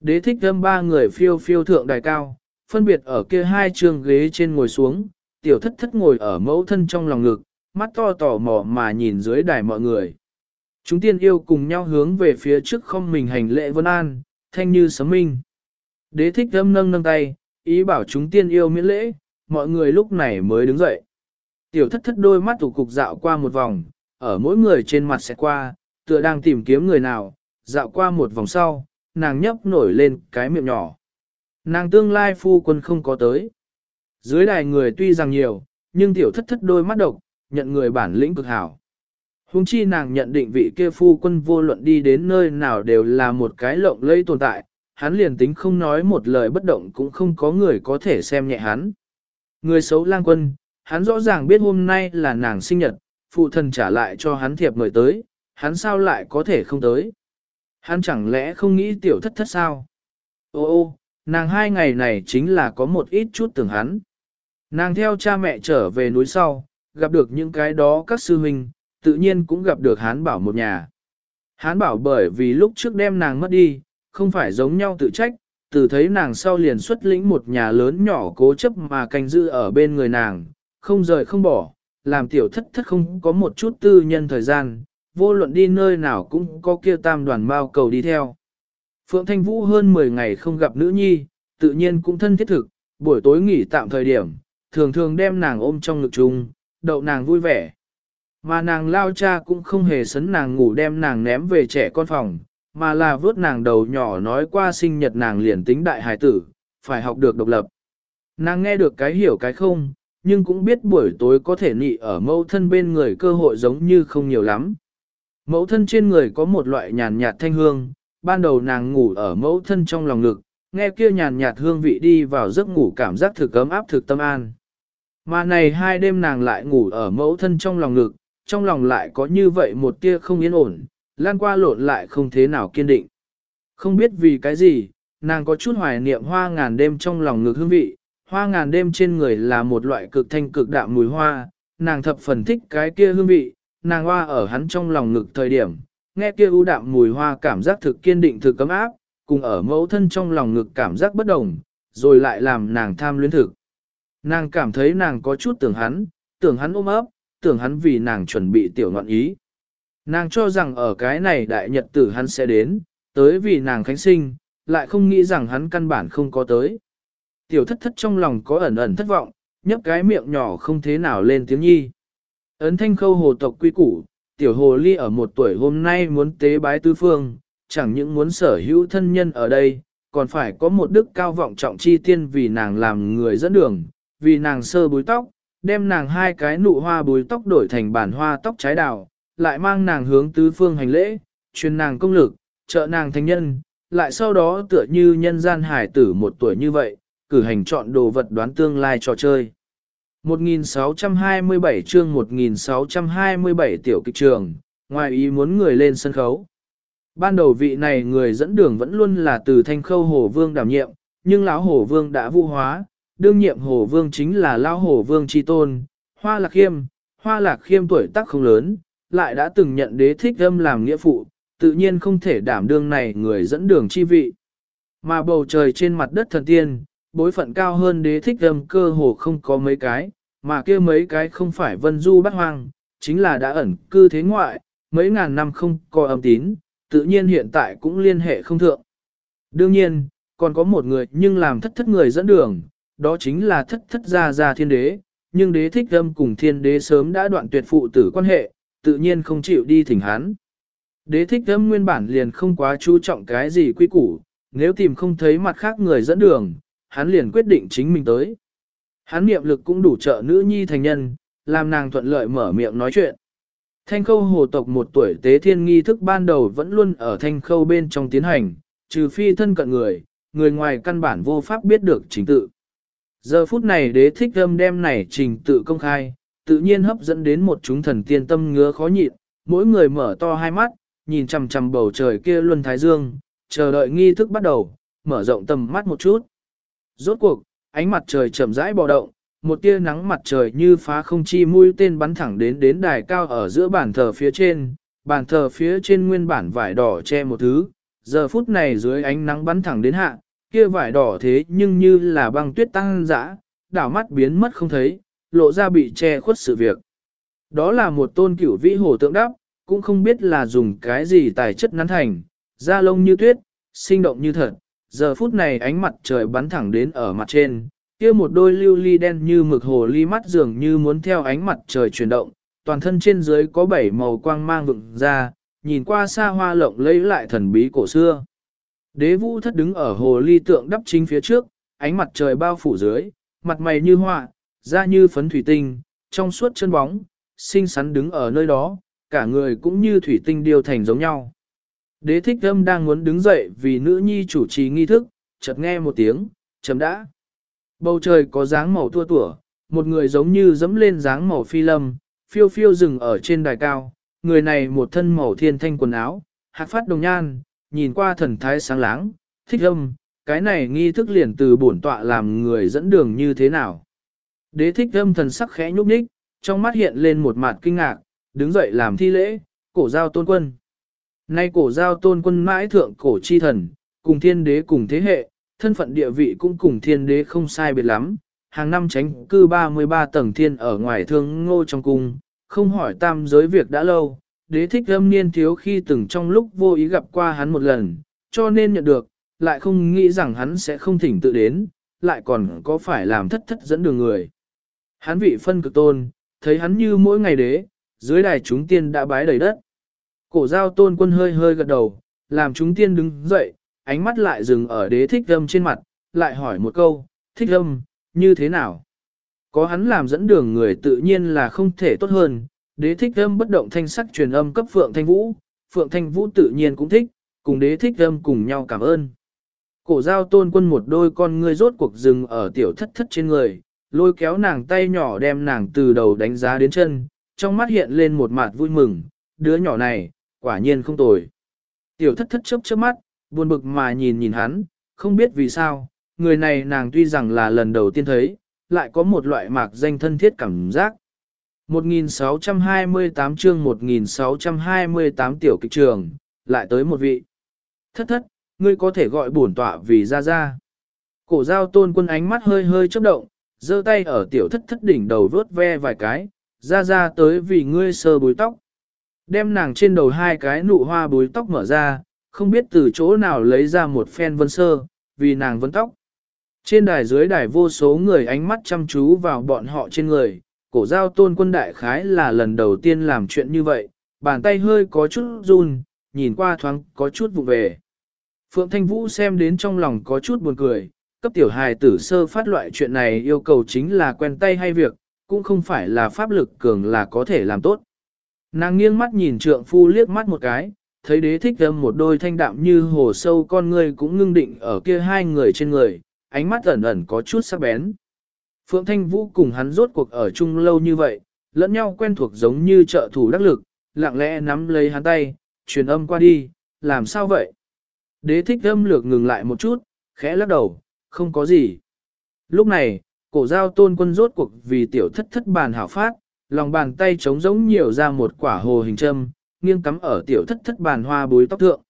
Đế thích âm ba người phiêu phiêu thượng đài cao, phân biệt ở kia hai trường ghế trên ngồi xuống, tiểu thất thất ngồi ở mẫu thân trong lòng ngực, mắt to tò mò mà nhìn dưới đài mọi người. Chúng tiên yêu cùng nhau hướng về phía trước không mình hành lễ vân an, thanh như sấm minh. Đế thích âm nâng nâng tay, ý bảo chúng tiên yêu miễn lễ, mọi người lúc này mới đứng dậy. Tiểu thất thất đôi mắt tủ cục dạo qua một vòng, ở mỗi người trên mặt sẽ qua, tựa đang tìm kiếm người nào, dạo qua một vòng sau, nàng nhấp nổi lên cái miệng nhỏ. Nàng tương lai phu quân không có tới. Dưới đài người tuy rằng nhiều, nhưng tiểu thất thất đôi mắt độc, nhận người bản lĩnh cực hảo. Hùng chi nàng nhận định vị kia phu quân vô luận đi đến nơi nào đều là một cái lộng lây tồn tại, hắn liền tính không nói một lời bất động cũng không có người có thể xem nhẹ hắn. Người xấu lang quân, hắn rõ ràng biết hôm nay là nàng sinh nhật, phụ thân trả lại cho hắn thiệp mời tới, hắn sao lại có thể không tới. Hắn chẳng lẽ không nghĩ tiểu thất thất sao? Ô ô, nàng hai ngày này chính là có một ít chút tưởng hắn. Nàng theo cha mẹ trở về núi sau, gặp được những cái đó các sư huynh, tự nhiên cũng gặp được hán bảo một nhà. Hán bảo bởi vì lúc trước đem nàng mất đi, không phải giống nhau tự trách, từ thấy nàng sau liền xuất lĩnh một nhà lớn nhỏ cố chấp mà canh giữ ở bên người nàng, không rời không bỏ, làm tiểu thất thất không có một chút tư nhân thời gian, vô luận đi nơi nào cũng có kia tam đoàn bao cầu đi theo. Phượng Thanh Vũ hơn 10 ngày không gặp nữ nhi, tự nhiên cũng thân thiết thực, buổi tối nghỉ tạm thời điểm, thường thường đem nàng ôm trong ngực chung, đậu nàng vui vẻ. Mà nàng lao cha cũng không hề sấn nàng ngủ đem nàng ném về trẻ con phòng, mà là vớt nàng đầu nhỏ nói qua sinh nhật nàng liền tính đại hài tử, phải học được độc lập. Nàng nghe được cái hiểu cái không, nhưng cũng biết buổi tối có thể nị ở mẫu thân bên người cơ hội giống như không nhiều lắm. Mẫu thân trên người có một loại nhàn nhạt thanh hương, ban đầu nàng ngủ ở mẫu thân trong lòng ngực, nghe kia nhàn nhạt hương vị đi vào giấc ngủ cảm giác thực ấm áp thực tâm an. Mà này hai đêm nàng lại ngủ ở mẫu thân trong lòng ngực, trong lòng lại có như vậy một tia không yên ổn, lan qua lộn lại không thế nào kiên định. Không biết vì cái gì, nàng có chút hoài niệm hoa ngàn đêm trong lòng ngực hương vị, hoa ngàn đêm trên người là một loại cực thanh cực đạm mùi hoa, nàng thập phần thích cái kia hương vị, nàng hoa ở hắn trong lòng ngực thời điểm, nghe kia ưu đạm mùi hoa cảm giác thực kiên định thực cấm áp, cùng ở mẫu thân trong lòng ngực cảm giác bất đồng, rồi lại làm nàng tham luyến thực. Nàng cảm thấy nàng có chút tưởng hắn, tưởng hắn ôm ấp, tưởng hắn vì nàng chuẩn bị tiểu ngọn ý. Nàng cho rằng ở cái này đại nhật tử hắn sẽ đến, tới vì nàng khánh sinh, lại không nghĩ rằng hắn căn bản không có tới. Tiểu thất thất trong lòng có ẩn ẩn thất vọng, nhấp cái miệng nhỏ không thế nào lên tiếng nhi. Ấn thanh khâu hồ tộc quy củ, tiểu hồ ly ở một tuổi hôm nay muốn tế bái tứ phương, chẳng những muốn sở hữu thân nhân ở đây, còn phải có một đức cao vọng trọng chi tiên vì nàng làm người dẫn đường, vì nàng sơ búi tóc, đem nàng hai cái nụ hoa búi tóc đổi thành bản hoa tóc trái đào, lại mang nàng hướng tứ phương hành lễ, truyền nàng công lực, trợ nàng thành nhân, lại sau đó tựa như nhân gian hải tử một tuổi như vậy, cử hành chọn đồ vật đoán tương lai trò chơi. 1627 chương 1627 tiểu kịch trường, ngoài ý muốn người lên sân khấu. Ban đầu vị này người dẫn đường vẫn luôn là từ thanh khâu hồ vương đảm nhiệm, nhưng lão hồ vương đã vu hóa, đương nhiệm hồ vương chính là lao hồ vương chi tôn, hoa lạc khiêm, hoa lạc khiêm tuổi tác không lớn, lại đã từng nhận đế thích âm làm nghĩa phụ, tự nhiên không thể đảm đương này người dẫn đường chi vị. Mà bầu trời trên mặt đất thần tiên, bối phận cao hơn đế thích âm cơ hồ không có mấy cái, mà kia mấy cái không phải vân du bắt hoang, chính là đã ẩn cư thế ngoại, mấy ngàn năm không có âm tín, tự nhiên hiện tại cũng liên hệ không thượng. Đương nhiên, còn có một người nhưng làm thất thất người dẫn đường, đó chính là thất thất gia gia thiên đế, nhưng đế thích âm cùng thiên đế sớm đã đoạn tuyệt phụ tử quan hệ, tự nhiên không chịu đi thỉnh hắn. Đế thích âm nguyên bản liền không quá chú trọng cái gì quy củ, nếu tìm không thấy mặt khác người dẫn đường, hắn liền quyết định chính mình tới. Hắn niệm lực cũng đủ trợ nữ nhi thành nhân, làm nàng thuận lợi mở miệng nói chuyện. Thanh khâu hồ tộc một tuổi tế thiên nghi thức ban đầu vẫn luôn ở thanh khâu bên trong tiến hành, trừ phi thân cận người, người ngoài căn bản vô pháp biết được trình tự. Giờ phút này đế thích âm đem này trình tự công khai, tự nhiên hấp dẫn đến một chúng thần tiên tâm ngứa khó nhịn, mỗi người mở to hai mắt, nhìn chằm chằm bầu trời kia luân thái dương, chờ đợi nghi thức bắt đầu, mở rộng tầm mắt một chút. Rốt cuộc, ánh mặt trời chậm rãi bò động, một tia nắng mặt trời như phá không chi mũi tên bắn thẳng đến đến đài cao ở giữa bàn thờ phía trên, bàn thờ phía trên nguyên bản vải đỏ che một thứ, giờ phút này dưới ánh nắng bắn thẳng đến hạ, kia vải đỏ thế nhưng như là băng tuyết tăng dã, đảo mắt biến mất không thấy, lộ ra bị che khuất sự việc. Đó là một tôn cửu vĩ hồ tượng đắp, cũng không biết là dùng cái gì tài chất nắn thành, da lông như tuyết, sinh động như thật. Giờ phút này ánh mặt trời bắn thẳng đến ở mặt trên, kia một đôi lưu ly đen như mực hồ ly mắt dường như muốn theo ánh mặt trời chuyển động, toàn thân trên dưới có bảy màu quang mang vựng ra, nhìn qua xa hoa lộng lấy lại thần bí cổ xưa. Đế vũ thất đứng ở hồ ly tượng đắp chính phía trước, ánh mặt trời bao phủ dưới, mặt mày như họa, da như phấn thủy tinh, trong suốt chân bóng, xinh xắn đứng ở nơi đó, cả người cũng như thủy tinh điêu thành giống nhau. Đế thích âm đang muốn đứng dậy vì nữ nhi chủ trì nghi thức, chợt nghe một tiếng, chấm đã. Bầu trời có dáng màu tua tủa, một người giống như dẫm lên dáng màu phi lâm, phiêu phiêu dừng ở trên đài cao, người này một thân màu thiên thanh quần áo, hạc phát đồng nhan, nhìn qua thần thái sáng láng, thích âm, cái này nghi thức liền từ bổn tọa làm người dẫn đường như thế nào. Đế thích âm thần sắc khẽ nhúc nhích, trong mắt hiện lên một mặt kinh ngạc, đứng dậy làm thi lễ, cổ giao tôn quân. Nay cổ giao tôn quân mãi thượng cổ chi thần, cùng thiên đế cùng thế hệ, thân phận địa vị cũng cùng thiên đế không sai biệt lắm, hàng năm tránh cư 33 tầng thiên ở ngoài thương ngô trong cung, không hỏi tam giới việc đã lâu, đế thích âm niên thiếu khi từng trong lúc vô ý gặp qua hắn một lần, cho nên nhận được, lại không nghĩ rằng hắn sẽ không thỉnh tự đến, lại còn có phải làm thất thất dẫn đường người. Hắn vị phân cực tôn, thấy hắn như mỗi ngày đế, dưới đài chúng tiên đã bái đầy đất. Cổ giao tôn quân hơi hơi gật đầu, làm chúng tiên đứng dậy, ánh mắt lại dừng ở đế thích âm trên mặt, lại hỏi một câu, thích âm, như thế nào? Có hắn làm dẫn đường người tự nhiên là không thể tốt hơn, đế thích âm bất động thanh sắc truyền âm cấp Phượng Thanh Vũ, Phượng Thanh Vũ tự nhiên cũng thích, cùng đế thích âm cùng nhau cảm ơn. Cổ giao tôn quân một đôi con ngươi rốt cuộc dừng ở tiểu thất thất trên người, lôi kéo nàng tay nhỏ đem nàng từ đầu đánh giá đến chân, trong mắt hiện lên một mặt vui mừng, đứa nhỏ này, quả nhiên không tồi. Tiểu thất thất chớp chớp mắt, buồn bực mà nhìn nhìn hắn, không biết vì sao, người này nàng tuy rằng là lần đầu tiên thấy, lại có một loại mạc danh thân thiết cảm giác. 1628 chương 1628 tiểu kịch trường, lại tới một vị. Thất thất, ngươi có thể gọi bổn tọa vì ra ra. Cổ giao tôn quân ánh mắt hơi hơi chớp động, giơ tay ở tiểu thất thất đỉnh đầu vớt ve vài cái, ra ra tới vì ngươi sơ búi tóc. Đem nàng trên đầu hai cái nụ hoa búi tóc mở ra, không biết từ chỗ nào lấy ra một phen vân sơ, vì nàng vấn tóc. Trên đài dưới đài vô số người ánh mắt chăm chú vào bọn họ trên người, cổ giao tôn quân đại khái là lần đầu tiên làm chuyện như vậy, bàn tay hơi có chút run, nhìn qua thoáng có chút vụ về. Phượng Thanh Vũ xem đến trong lòng có chút buồn cười, cấp tiểu hài tử sơ phát loại chuyện này yêu cầu chính là quen tay hay việc, cũng không phải là pháp lực cường là có thể làm tốt. Nàng nghiêng mắt nhìn trượng phu liếc mắt một cái, thấy đế thích âm một đôi thanh đạm như hồ sâu con người cũng ngưng định ở kia hai người trên người, ánh mắt ẩn ẩn có chút sắc bén. Phượng Thanh Vũ cùng hắn rốt cuộc ở chung lâu như vậy, lẫn nhau quen thuộc giống như trợ thủ đắc lực, lặng lẽ nắm lấy hắn tay, truyền âm qua đi, làm sao vậy? Đế thích âm lược ngừng lại một chút, khẽ lắc đầu, không có gì. Lúc này, cổ giao tôn quân rốt cuộc vì tiểu thất thất bàn hảo phát, lòng bàn tay trống giống nhiều ra một quả hồ hình châm, nghiêng cắm ở tiểu thất thất bàn hoa bối tóc thượng.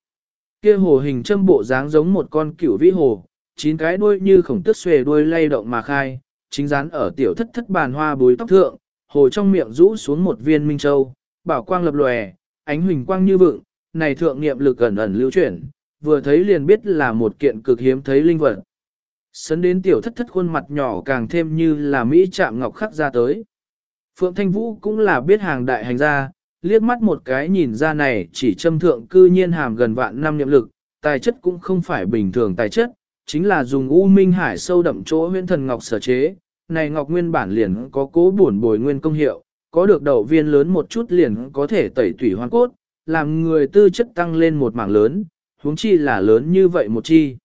Kia hồ hình châm bộ dáng giống một con cửu vĩ hồ, chín cái đuôi như khổng tức xuề đuôi lay động mà khai, chính dán ở tiểu thất thất bàn hoa bối tóc thượng, hồ trong miệng rũ xuống một viên minh châu, bảo quang lập lòe, ánh huỳnh quang như vượng, này thượng niệm lực ẩn ẩn lưu chuyển, vừa thấy liền biết là một kiện cực hiếm thấy linh vật. Sấn đến tiểu thất thất khuôn mặt nhỏ càng thêm như là Mỹ chạm ngọc khắc ra tới. Phượng Thanh Vũ cũng là biết hàng đại hành gia, liếc mắt một cái nhìn ra này chỉ châm thượng cư nhiên hàm gần vạn năm niệm lực, tài chất cũng không phải bình thường tài chất, chính là dùng u minh hải sâu đậm chỗ huyễn thần ngọc sở chế. Này ngọc nguyên bản liền có cố bổn bồi nguyên công hiệu, có được đầu viên lớn một chút liền có thể tẩy tủy hoàn cốt, làm người tư chất tăng lên một mảng lớn, huống chi là lớn như vậy một chi.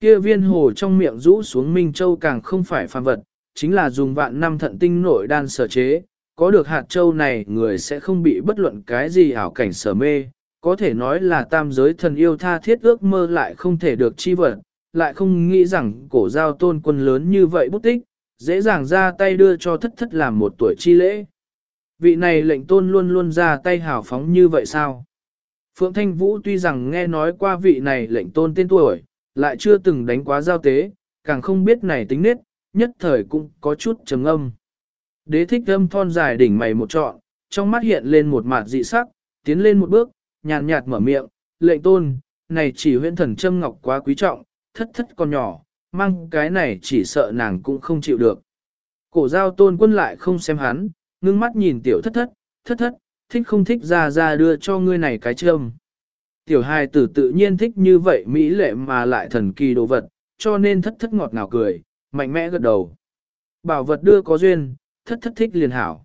Kia viên hồ trong miệng rũ xuống Minh Châu càng không phải phàm vật, chính là dùng vạn năm thận tinh nội đan sở chế, có được hạt châu này người sẽ không bị bất luận cái gì ảo cảnh sở mê, có thể nói là tam giới thần yêu tha thiết ước mơ lại không thể được chi vật, lại không nghĩ rằng cổ giao tôn quân lớn như vậy bút tích, dễ dàng ra tay đưa cho thất thất làm một tuổi chi lễ. Vị này lệnh tôn luôn luôn ra tay hào phóng như vậy sao? Phượng Thanh Vũ tuy rằng nghe nói qua vị này lệnh tôn tên tuổi, lại chưa từng đánh quá giao tế, càng không biết này tính nết, nhất thời cũng có chút trầm âm. Đế thích âm thon dài đỉnh mày một trọn, trong mắt hiện lên một mặt dị sắc, tiến lên một bước, nhàn nhạt mở miệng, lệnh tôn, này chỉ huyện thần châm ngọc quá quý trọng, thất thất còn nhỏ, mang cái này chỉ sợ nàng cũng không chịu được. Cổ giao tôn quân lại không xem hắn, ngưng mắt nhìn tiểu thất thất, thất thất, thích không thích ra ra đưa cho ngươi này cái châm. Tiểu hài tử tự nhiên thích như vậy mỹ lệ mà lại thần kỳ đồ vật, cho nên thất thất ngọt ngào cười, mạnh mẽ gật đầu. Bảo vật đưa có duyên, thất thất thích liền hảo.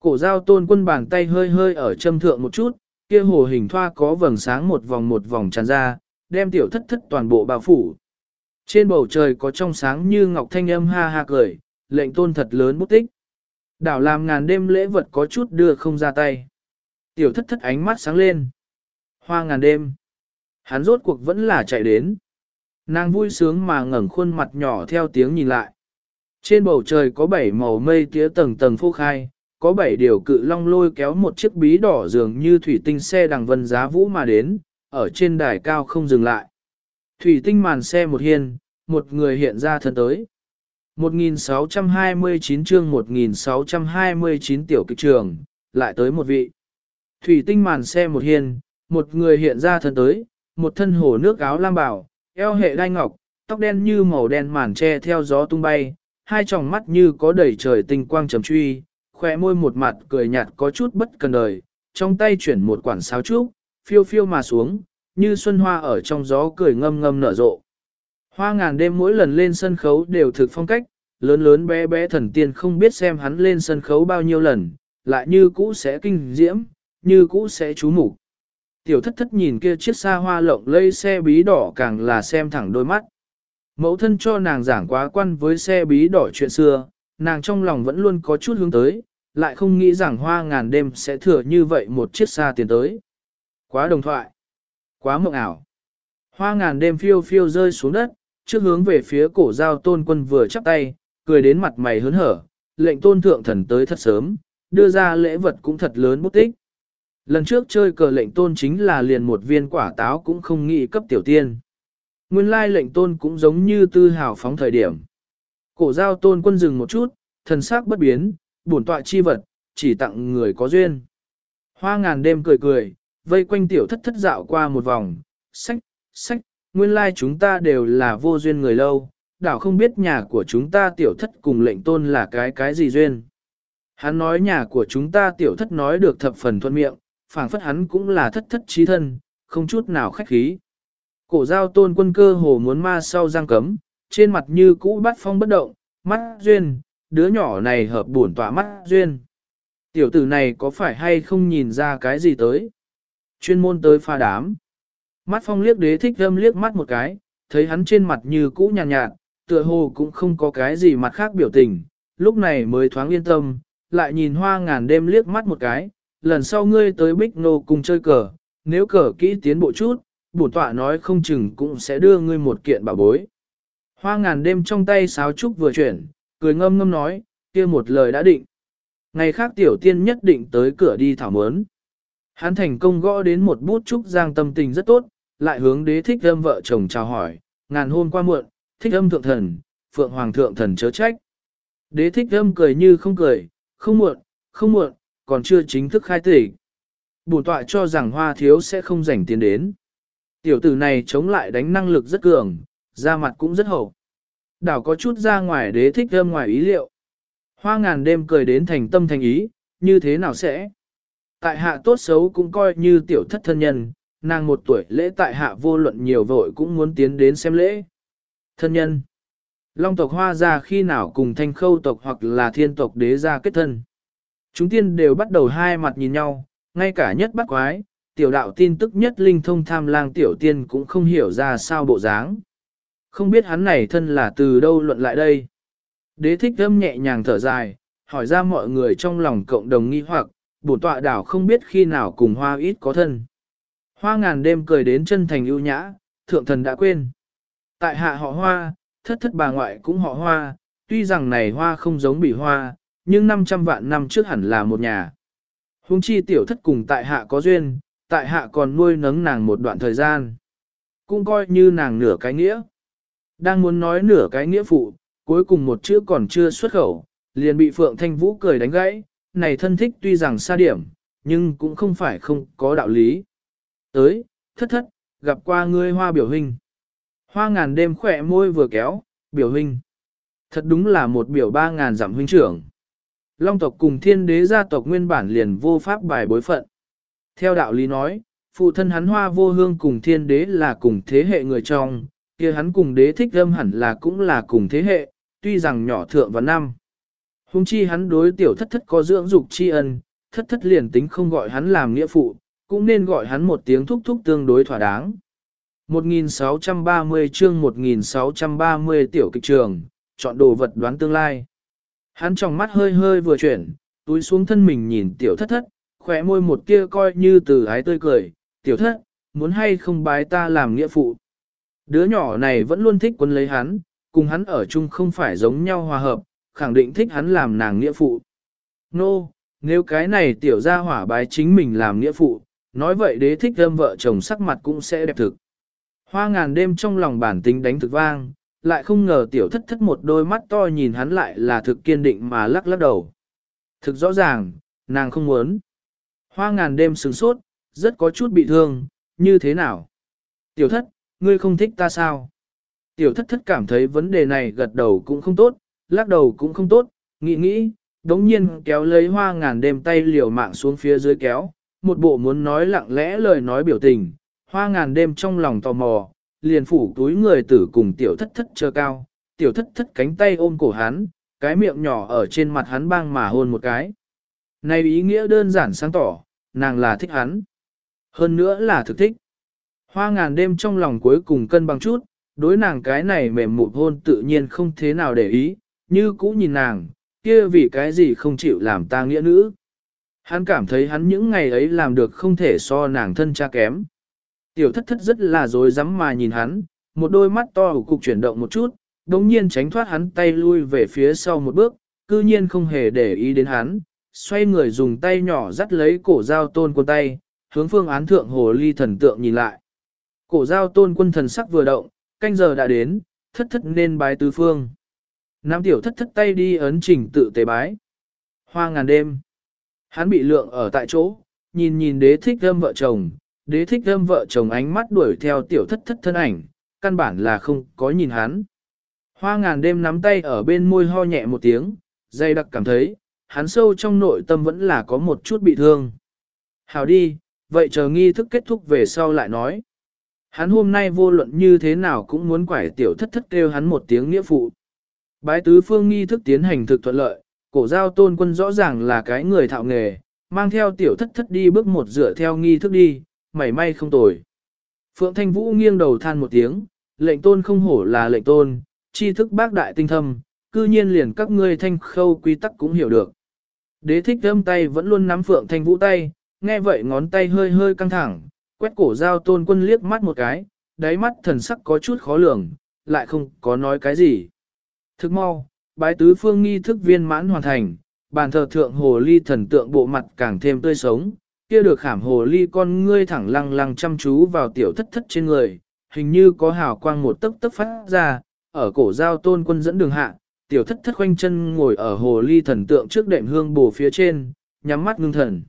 Cổ giao tôn quân bàn tay hơi hơi ở châm thượng một chút, kia hồ hình thoa có vầng sáng một vòng một vòng tràn ra, đem tiểu thất thất toàn bộ bao phủ. Trên bầu trời có trong sáng như ngọc thanh âm ha ha cười, lệnh tôn thật lớn bút tích. Đảo làm ngàn đêm lễ vật có chút đưa không ra tay. Tiểu thất thất ánh mắt sáng lên. Hoa ngàn đêm. Hắn rốt cuộc vẫn là chạy đến. Nàng vui sướng mà ngẩng khuôn mặt nhỏ theo tiếng nhìn lại. Trên bầu trời có bảy màu mây tía tầng tầng phô khai, có bảy điều cự long lôi kéo một chiếc bí đỏ dường như thủy tinh xe đằng vân giá vũ mà đến, ở trên đài cao không dừng lại. Thủy tinh màn xe một hiên, một người hiện ra thân tới. 1629 chương 1629 tiểu kịch trường, lại tới một vị. Thủy tinh màn xe một hiên, một người hiện ra thân tới, một thân hồ nước áo lam bảo, eo hệ đai ngọc, tóc đen như màu đen màn che theo gió tung bay, hai tròng mắt như có đầy trời tinh quang trầm truy, khỏe môi một mặt cười nhạt có chút bất cần đời, trong tay chuyển một quản sáo trúc, phiêu phiêu mà xuống, như xuân hoa ở trong gió cười ngâm ngâm nở rộ. Hoa ngàn đêm mỗi lần lên sân khấu đều thực phong cách, lớn lớn bé bé thần tiên không biết xem hắn lên sân khấu bao nhiêu lần, lại như cũ sẽ kinh diễm, như cũ sẽ chú mục Tiểu thất thất nhìn kia chiếc xa hoa lộng lây xe bí đỏ càng là xem thẳng đôi mắt. Mẫu thân cho nàng giảng quá quan với xe bí đỏ chuyện xưa, nàng trong lòng vẫn luôn có chút hướng tới, lại không nghĩ rằng hoa ngàn đêm sẽ thừa như vậy một chiếc xa tiền tới. Quá đồng thoại, quá mộng ảo. Hoa ngàn đêm phiêu phiêu rơi xuống đất, trước hướng về phía cổ giao tôn quân vừa chắp tay, cười đến mặt mày hớn hở, lệnh tôn thượng thần tới thật sớm, đưa ra lễ vật cũng thật lớn bút tích. Lần trước chơi cờ lệnh tôn chính là liền một viên quả táo cũng không nghĩ cấp tiểu tiên. Nguyên lai lệnh tôn cũng giống như tư hào phóng thời điểm. Cổ giao tôn quân dừng một chút, thần sắc bất biến, bổn tọa chi vật, chỉ tặng người có duyên. Hoa ngàn đêm cười cười, vây quanh tiểu thất thất dạo qua một vòng, sách, sách, nguyên lai chúng ta đều là vô duyên người lâu, đảo không biết nhà của chúng ta tiểu thất cùng lệnh tôn là cái cái gì duyên. Hắn nói nhà của chúng ta tiểu thất nói được thập phần thuận miệng, phảng phất hắn cũng là thất thất trí thân, không chút nào khách khí. Cổ giao tôn quân cơ hồ muốn ma sau giang cấm, trên mặt như cũ bắt phong bất động, mắt duyên, đứa nhỏ này hợp buồn tỏa mắt duyên. Tiểu tử này có phải hay không nhìn ra cái gì tới? Chuyên môn tới pha đám. Mắt phong liếc đế thích âm liếc mắt một cái, thấy hắn trên mặt như cũ nhàn nhạt, nhạt, tựa hồ cũng không có cái gì mặt khác biểu tình, lúc này mới thoáng yên tâm, lại nhìn hoa ngàn đêm liếc mắt một cái, lần sau ngươi tới Bích Nô cùng chơi cờ, nếu cờ kỹ tiến bộ chút, bổn tọa nói không chừng cũng sẽ đưa ngươi một kiện bảo bối. Hoa ngàn đêm trong tay sáo trúc vừa chuyển, cười ngâm ngâm nói, kia một lời đã định. Ngày khác tiểu tiên nhất định tới cửa đi thảo mớn. Hắn thành công gõ đến một bút trúc giang tâm tình rất tốt, lại hướng đế thích âm vợ chồng chào hỏi, ngàn hôn qua muộn, thích âm thượng thần, phượng hoàng thượng thần chớ trách. Đế thích âm cười như không cười, không muộn, không muộn, còn chưa chính thức khai tịch. Bổn tọa cho rằng hoa thiếu sẽ không rảnh tiền đến. Tiểu tử này chống lại đánh năng lực rất cường, da mặt cũng rất hậu. Đảo có chút ra ngoài đế thích Âm ngoài ý liệu. Hoa ngàn đêm cười đến thành tâm thành ý, như thế nào sẽ? Tại hạ tốt xấu cũng coi như tiểu thất thân nhân, nàng một tuổi lễ tại hạ vô luận nhiều vội cũng muốn tiến đến xem lễ. Thân nhân. Long tộc hoa ra khi nào cùng thanh khâu tộc hoặc là thiên tộc đế ra kết thân. Chúng tiên đều bắt đầu hai mặt nhìn nhau, ngay cả nhất bắt quái, tiểu đạo tin tức nhất linh thông tham lang tiểu tiên cũng không hiểu ra sao bộ dáng. Không biết hắn này thân là từ đâu luận lại đây. Đế thích âm nhẹ nhàng thở dài, hỏi ra mọi người trong lòng cộng đồng nghi hoặc, bổn tọa đảo không biết khi nào cùng hoa ít có thân. Hoa ngàn đêm cười đến chân thành ưu nhã, thượng thần đã quên. Tại hạ họ hoa, thất thất bà ngoại cũng họ hoa, tuy rằng này hoa không giống bị hoa, nhưng 500 vạn năm trước hẳn là một nhà. Hùng chi tiểu thất cùng tại hạ có duyên, tại hạ còn nuôi nấng nàng một đoạn thời gian. Cũng coi như nàng nửa cái nghĩa. Đang muốn nói nửa cái nghĩa phụ, cuối cùng một chữ còn chưa xuất khẩu, liền bị Phượng Thanh Vũ cười đánh gãy, này thân thích tuy rằng xa điểm, nhưng cũng không phải không có đạo lý. Tới, thất thất, gặp qua ngươi hoa biểu hình. Hoa ngàn đêm khỏe môi vừa kéo, biểu hình. Thật đúng là một biểu ba ngàn giảm huynh trưởng. Long tộc cùng thiên đế gia tộc nguyên bản liền vô pháp bài bối phận. Theo đạo lý nói, phụ thân hắn hoa vô hương cùng thiên đế là cùng thế hệ người trong, kia hắn cùng đế thích âm hẳn là cũng là cùng thế hệ, tuy rằng nhỏ thượng và năm. Hùng chi hắn đối tiểu thất thất có dưỡng dục tri ân, thất thất liền tính không gọi hắn làm nghĩa phụ, cũng nên gọi hắn một tiếng thúc thúc tương đối thỏa đáng. 1630 chương 1630 tiểu kịch trường, chọn đồ vật đoán tương lai. Hắn trong mắt hơi hơi vừa chuyển, túi xuống thân mình nhìn tiểu thất thất, khỏe môi một kia coi như từ ái tươi cười, tiểu thất, muốn hay không bái ta làm nghĩa phụ. Đứa nhỏ này vẫn luôn thích quân lấy hắn, cùng hắn ở chung không phải giống nhau hòa hợp, khẳng định thích hắn làm nàng nghĩa phụ. Nô, no, nếu cái này tiểu gia hỏa bái chính mình làm nghĩa phụ, nói vậy đế thích thơm vợ chồng sắc mặt cũng sẽ đẹp thực. Hoa ngàn đêm trong lòng bản tính đánh thực vang, lại không ngờ tiểu thất thất một đôi mắt to nhìn hắn lại là thực kiên định mà lắc lắc đầu. Thực rõ ràng, nàng không muốn. Hoa ngàn đêm sừng sốt, rất có chút bị thương, như thế nào? Tiểu thất, ngươi không thích ta sao? Tiểu thất thất cảm thấy vấn đề này gật đầu cũng không tốt, lắc đầu cũng không tốt, nghĩ nghĩ, đống nhiên kéo lấy hoa ngàn đêm tay liều mạng xuống phía dưới kéo, một bộ muốn nói lặng lẽ lời nói biểu tình, hoa ngàn đêm trong lòng tò mò, liền phủ túi người tử cùng tiểu thất thất chờ cao, tiểu thất thất cánh tay ôm cổ hắn, cái miệng nhỏ ở trên mặt hắn băng mà hôn một cái. Này ý nghĩa đơn giản sáng tỏ, nàng là thích hắn. Hơn nữa là thực thích. Hoa ngàn đêm trong lòng cuối cùng cân bằng chút, đối nàng cái này mềm mụn hôn tự nhiên không thế nào để ý, như cũ nhìn nàng, kia vì cái gì không chịu làm ta nghĩa nữ. Hắn cảm thấy hắn những ngày ấy làm được không thể so nàng thân cha kém. Tiểu thất thất rất là dối rắm mà nhìn hắn, một đôi mắt to của cục chuyển động một chút, đồng nhiên tránh thoát hắn tay lui về phía sau một bước, cư nhiên không hề để ý đến hắn, xoay người dùng tay nhỏ dắt lấy cổ dao tôn quân tay, hướng phương án thượng hồ ly thần tượng nhìn lại. Cổ dao tôn quân thần sắc vừa động, canh giờ đã đến, thất thất nên bái tứ phương. Nam tiểu thất thất tay đi ấn trình tự tế bái. Hoa ngàn đêm. Hắn bị lượng ở tại chỗ, nhìn nhìn đế thích âm vợ chồng, đế thích âm vợ chồng ánh mắt đuổi theo tiểu thất thất thân ảnh, căn bản là không có nhìn hắn. Hoa ngàn đêm nắm tay ở bên môi ho nhẹ một tiếng, dây đặc cảm thấy, hắn sâu trong nội tâm vẫn là có một chút bị thương. Hào đi, vậy chờ nghi thức kết thúc về sau lại nói. Hắn hôm nay vô luận như thế nào cũng muốn quải tiểu thất thất kêu hắn một tiếng nghĩa phụ. Bái tứ phương nghi thức tiến hành thực thuận lợi, cổ giao tôn quân rõ ràng là cái người thạo nghề, mang theo tiểu thất thất đi bước một dựa theo nghi thức đi, mảy may không tồi. Phượng Thanh Vũ nghiêng đầu than một tiếng, lệnh tôn không hổ là lệnh tôn, tri thức bác đại tinh thâm, cư nhiên liền các ngươi thanh khâu quy tắc cũng hiểu được. Đế thích thơm tay vẫn luôn nắm Phượng Thanh Vũ tay, nghe vậy ngón tay hơi hơi căng thẳng, quét cổ giao tôn quân liếc mắt một cái, đáy mắt thần sắc có chút khó lường, lại không có nói cái gì. Thức mau, bái tứ phương nghi thức viên mãn hoàn thành, bàn thờ thượng hồ ly thần tượng bộ mặt càng thêm tươi sống, kia được khảm hồ ly con ngươi thẳng lăng lăng chăm chú vào tiểu thất thất trên người, hình như có hào quang một tấc tấc phát ra, ở cổ giao tôn quân dẫn đường hạ, tiểu thất thất khoanh chân ngồi ở hồ ly thần tượng trước đệm hương bổ phía trên, nhắm mắt ngưng thần.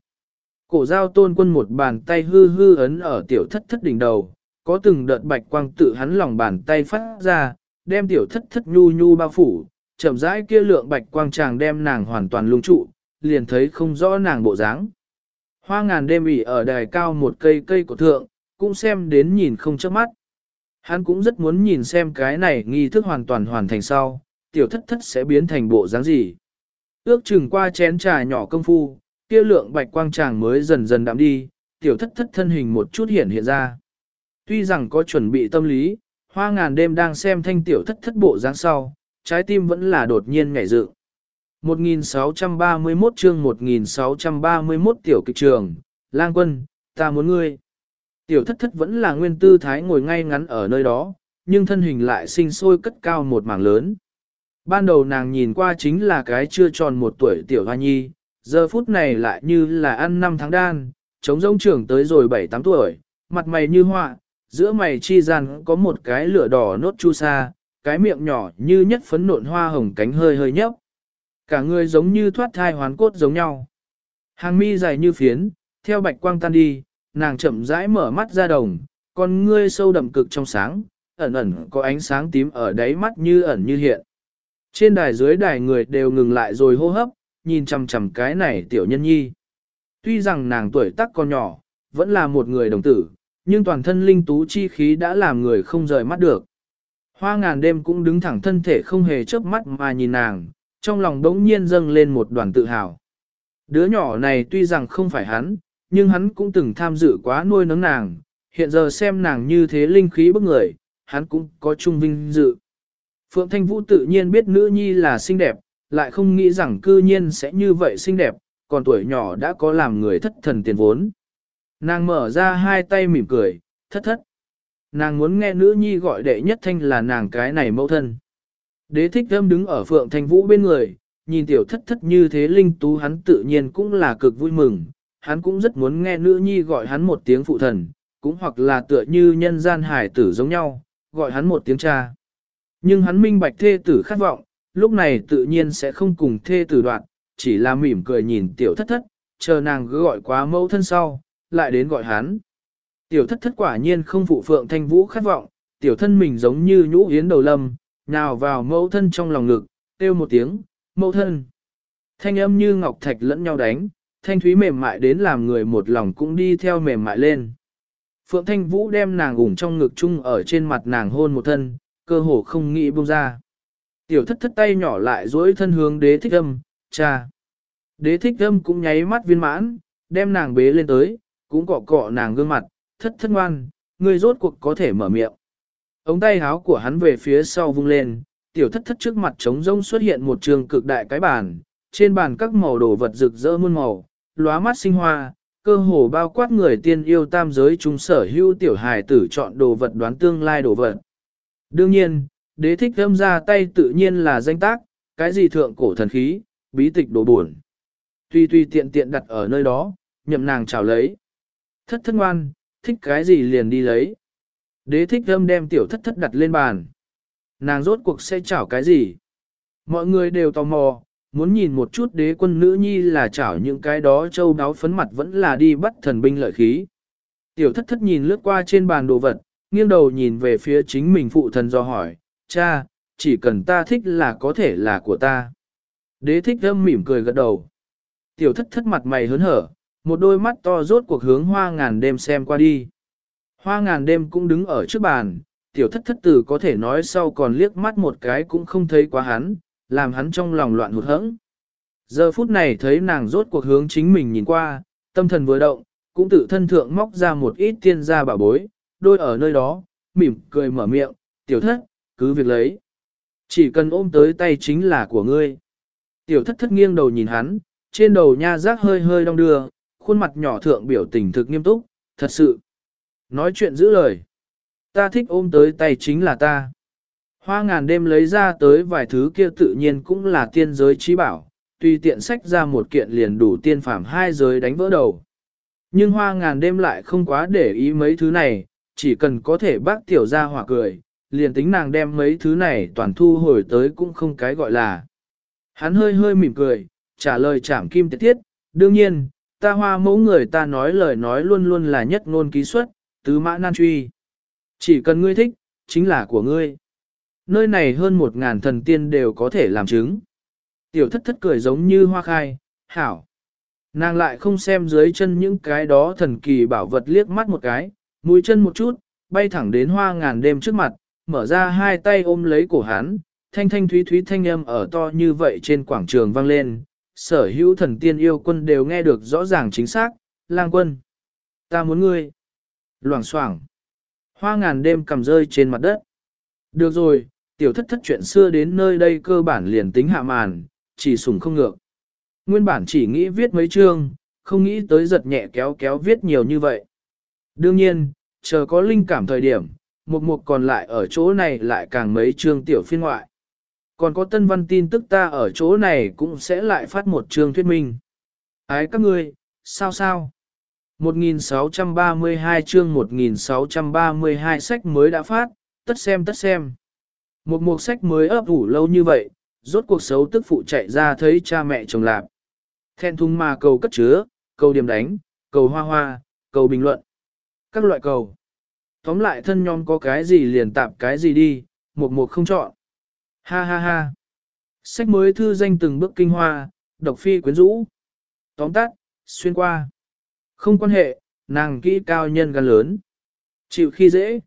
Cổ giao tôn quân một bàn tay hư hư ấn ở tiểu thất thất đỉnh đầu, có từng đợt bạch quang tự hắn lòng bàn tay phát ra, đem tiểu thất thất nhu nhu bao phủ, chậm rãi kia lượng bạch quang tràng đem nàng hoàn toàn lung trụ, liền thấy không rõ nàng bộ dáng. Hoa ngàn đêm ỉ ở đài cao một cây cây của thượng, cũng xem đến nhìn không chớp mắt. Hắn cũng rất muốn nhìn xem cái này nghi thức hoàn toàn hoàn thành sau, tiểu thất thất sẽ biến thành bộ dáng gì. Ước chừng qua chén trà nhỏ công phu, kia lượng bạch quang tràng mới dần dần đạm đi, tiểu thất thất thân hình một chút hiện hiện ra. Tuy rằng có chuẩn bị tâm lý, hoa ngàn đêm đang xem thanh tiểu thất thất bộ dáng sau, trái tim vẫn là đột nhiên ngảy dự. 1631 chương 1631 tiểu kịch trường, lang quân, ta muốn ngươi. Tiểu thất thất vẫn là nguyên tư thái ngồi ngay ngắn ở nơi đó, nhưng thân hình lại sinh sôi cất cao một mảng lớn. Ban đầu nàng nhìn qua chính là cái chưa tròn một tuổi tiểu hoa nhi, giờ phút này lại như là ăn năm tháng đan, chống rông trưởng tới rồi bảy tám tuổi, mặt mày như họa, giữa mày chi gian có một cái lửa đỏ nốt chu sa, cái miệng nhỏ như nhất phấn nộn hoa hồng cánh hơi hơi nhấp. Cả người giống như thoát thai hoán cốt giống nhau. Hàng mi dài như phiến, theo bạch quang tan đi, nàng chậm rãi mở mắt ra đồng, con ngươi sâu đậm cực trong sáng, ẩn ẩn có ánh sáng tím ở đáy mắt như ẩn như hiện. Trên đài dưới đài người đều ngừng lại rồi hô hấp, nhìn chằm chằm cái này tiểu nhân nhi. Tuy rằng nàng tuổi tác còn nhỏ, vẫn là một người đồng tử, nhưng toàn thân linh tú chi khí đã làm người không rời mắt được. Hoa ngàn đêm cũng đứng thẳng thân thể không hề chớp mắt mà nhìn nàng, trong lòng đống nhiên dâng lên một đoàn tự hào. Đứa nhỏ này tuy rằng không phải hắn, nhưng hắn cũng từng tham dự quá nuôi nấng nàng, hiện giờ xem nàng như thế linh khí bức người, hắn cũng có chung vinh dự. Phượng Thanh Vũ tự nhiên biết nữ nhi là xinh đẹp, lại không nghĩ rằng cư nhiên sẽ như vậy xinh đẹp, còn tuổi nhỏ đã có làm người thất thần tiền vốn. Nàng mở ra hai tay mỉm cười, thất thất. Nàng muốn nghe nữ nhi gọi đệ nhất thanh là nàng cái này mẫu thân. Đế thích thâm đứng ở Phượng Thanh Vũ bên người, nhìn tiểu thất thất như thế linh tú hắn tự nhiên cũng là cực vui mừng, hắn cũng rất muốn nghe nữ nhi gọi hắn một tiếng phụ thần, cũng hoặc là tựa như nhân gian hải tử giống nhau, gọi hắn một tiếng cha. Nhưng hắn minh bạch thê tử khát vọng, lúc này tự nhiên sẽ không cùng thê tử đoạn, chỉ là mỉm cười nhìn tiểu thất thất, chờ nàng cứ gọi quá mẫu thân sau, lại đến gọi hắn. Tiểu thất thất quả nhiên không phụ phượng thanh vũ khát vọng, tiểu thân mình giống như nhũ yến đầu lâm, nào vào mẫu thân trong lòng ngực, kêu một tiếng, mẫu thân. Thanh âm như ngọc thạch lẫn nhau đánh, thanh thúy mềm mại đến làm người một lòng cũng đi theo mềm mại lên. Phượng Thanh Vũ đem nàng ủng trong ngực chung ở trên mặt nàng hôn một thân, cơ hồ không nghĩ buông ra. Tiểu thất thất tay nhỏ lại dối thân hướng đế thích âm, cha. Đế thích âm cũng nháy mắt viên mãn, đem nàng bế lên tới, cũng cọ cọ nàng gương mặt, thất thất ngoan, người rốt cuộc có thể mở miệng. Ống tay háo của hắn về phía sau vung lên, tiểu thất thất trước mặt trống rông xuất hiện một trường cực đại cái bàn, trên bàn các màu đồ vật rực rỡ muôn màu, lóa mắt sinh hoa, cơ hồ bao quát người tiên yêu tam giới chúng sở hữu tiểu hài tử chọn đồ vật đoán tương lai đồ vật. Đương nhiên, đế thích thâm ra tay tự nhiên là danh tác, cái gì thượng cổ thần khí, bí tịch đồ buồn. Tuy tuy tiện tiện đặt ở nơi đó, nhậm nàng chào lấy. Thất thất ngoan, thích cái gì liền đi lấy. Đế thích thâm đem tiểu thất thất đặt lên bàn. Nàng rốt cuộc sẽ chảo cái gì? Mọi người đều tò mò, muốn nhìn một chút đế quân nữ nhi là chảo những cái đó châu đáo phấn mặt vẫn là đi bắt thần binh lợi khí. Tiểu thất thất nhìn lướt qua trên bàn đồ vật, nghiêng đầu nhìn về phía chính mình phụ thần do hỏi, cha, chỉ cần ta thích là có thể là của ta. Đế thích âm mỉm cười gật đầu. Tiểu thất thất mặt mày hớn hở, một đôi mắt to rốt cuộc hướng hoa ngàn đêm xem qua đi. Hoa ngàn đêm cũng đứng ở trước bàn, tiểu thất thất tử có thể nói sau còn liếc mắt một cái cũng không thấy quá hắn, làm hắn trong lòng loạn hụt hẫng. Giờ phút này thấy nàng rốt cuộc hướng chính mình nhìn qua, tâm thần vừa động, cũng tự thân thượng móc ra một ít tiên gia bảo bối, đôi ở nơi đó, mỉm cười mở miệng, tiểu thất, cứ việc lấy. Chỉ cần ôm tới tay chính là của ngươi. Tiểu thất thất nghiêng đầu nhìn hắn, trên đầu nha giác hơi hơi đong đưa, khuôn mặt nhỏ thượng biểu tình thực nghiêm túc, thật sự. Nói chuyện giữ lời. Ta thích ôm tới tay chính là ta. Hoa ngàn đêm lấy ra tới vài thứ kia tự nhiên cũng là tiên giới trí bảo, tùy tiện sách ra một kiện liền đủ tiên phạm hai giới đánh vỡ đầu. Nhưng hoa ngàn đêm lại không quá để ý mấy thứ này, chỉ cần có thể bác tiểu ra hỏa cười, liền tính nàng đem mấy thứ này toàn thu hồi tới cũng không cái gọi là. Hắn hơi hơi mỉm cười, trả lời chảm kim tiết tiết, đương nhiên, ta hoa mẫu người ta nói lời nói luôn luôn là nhất ngôn ký xuất, tứ mã nan truy. Chỉ cần ngươi thích, chính là của ngươi. nơi này hơn một ngàn thần tiên đều có thể làm chứng. Tiểu thất thất cười giống như hoa khai, hảo. Nàng lại không xem dưới chân những cái đó thần kỳ bảo vật liếc mắt một cái, mũi chân một chút, bay thẳng đến hoa ngàn đêm trước mặt, mở ra hai tay ôm lấy cổ hắn, thanh thanh thúy thúy thanh âm ở to như vậy trên quảng trường vang lên, sở hữu thần tiên yêu quân đều nghe được rõ ràng chính xác, lang quân. Ta muốn ngươi. Loảng xoảng. Hoa ngàn đêm cầm rơi trên mặt đất. Được rồi, tiểu thất thất chuyện xưa đến nơi đây cơ bản liền tính hạ màn, chỉ sùng không ngược. Nguyên bản chỉ nghĩ viết mấy chương, không nghĩ tới giật nhẹ kéo kéo viết nhiều như vậy. Đương nhiên, chờ có linh cảm thời điểm, một mục còn lại ở chỗ này lại càng mấy chương tiểu phiên ngoại. Còn có tân văn tin tức ta ở chỗ này cũng sẽ lại phát một chương thuyết minh. Ái các ngươi, sao sao? 1632 chương 1632 sách mới đã phát, tất xem tất xem. Một mục sách mới ấp ủ lâu như vậy, rốt cuộc xấu tức phụ chạy ra thấy cha mẹ chồng lạp. Thẹn thùng mà cầu cất chứa, cầu điểm đánh, cầu hoa hoa, cầu bình luận. Các loại cầu. Tóm lại thân nhóm có cái gì liền tạp cái gì đi, một một không chọn. Ha ha ha. Sách mới thư danh từng bước kinh hoa, độc phi quyến rũ. Tóm tắt, xuyên qua. Không quan hệ, nàng kỹ cao nhân gan lớn. Chịu khi dễ.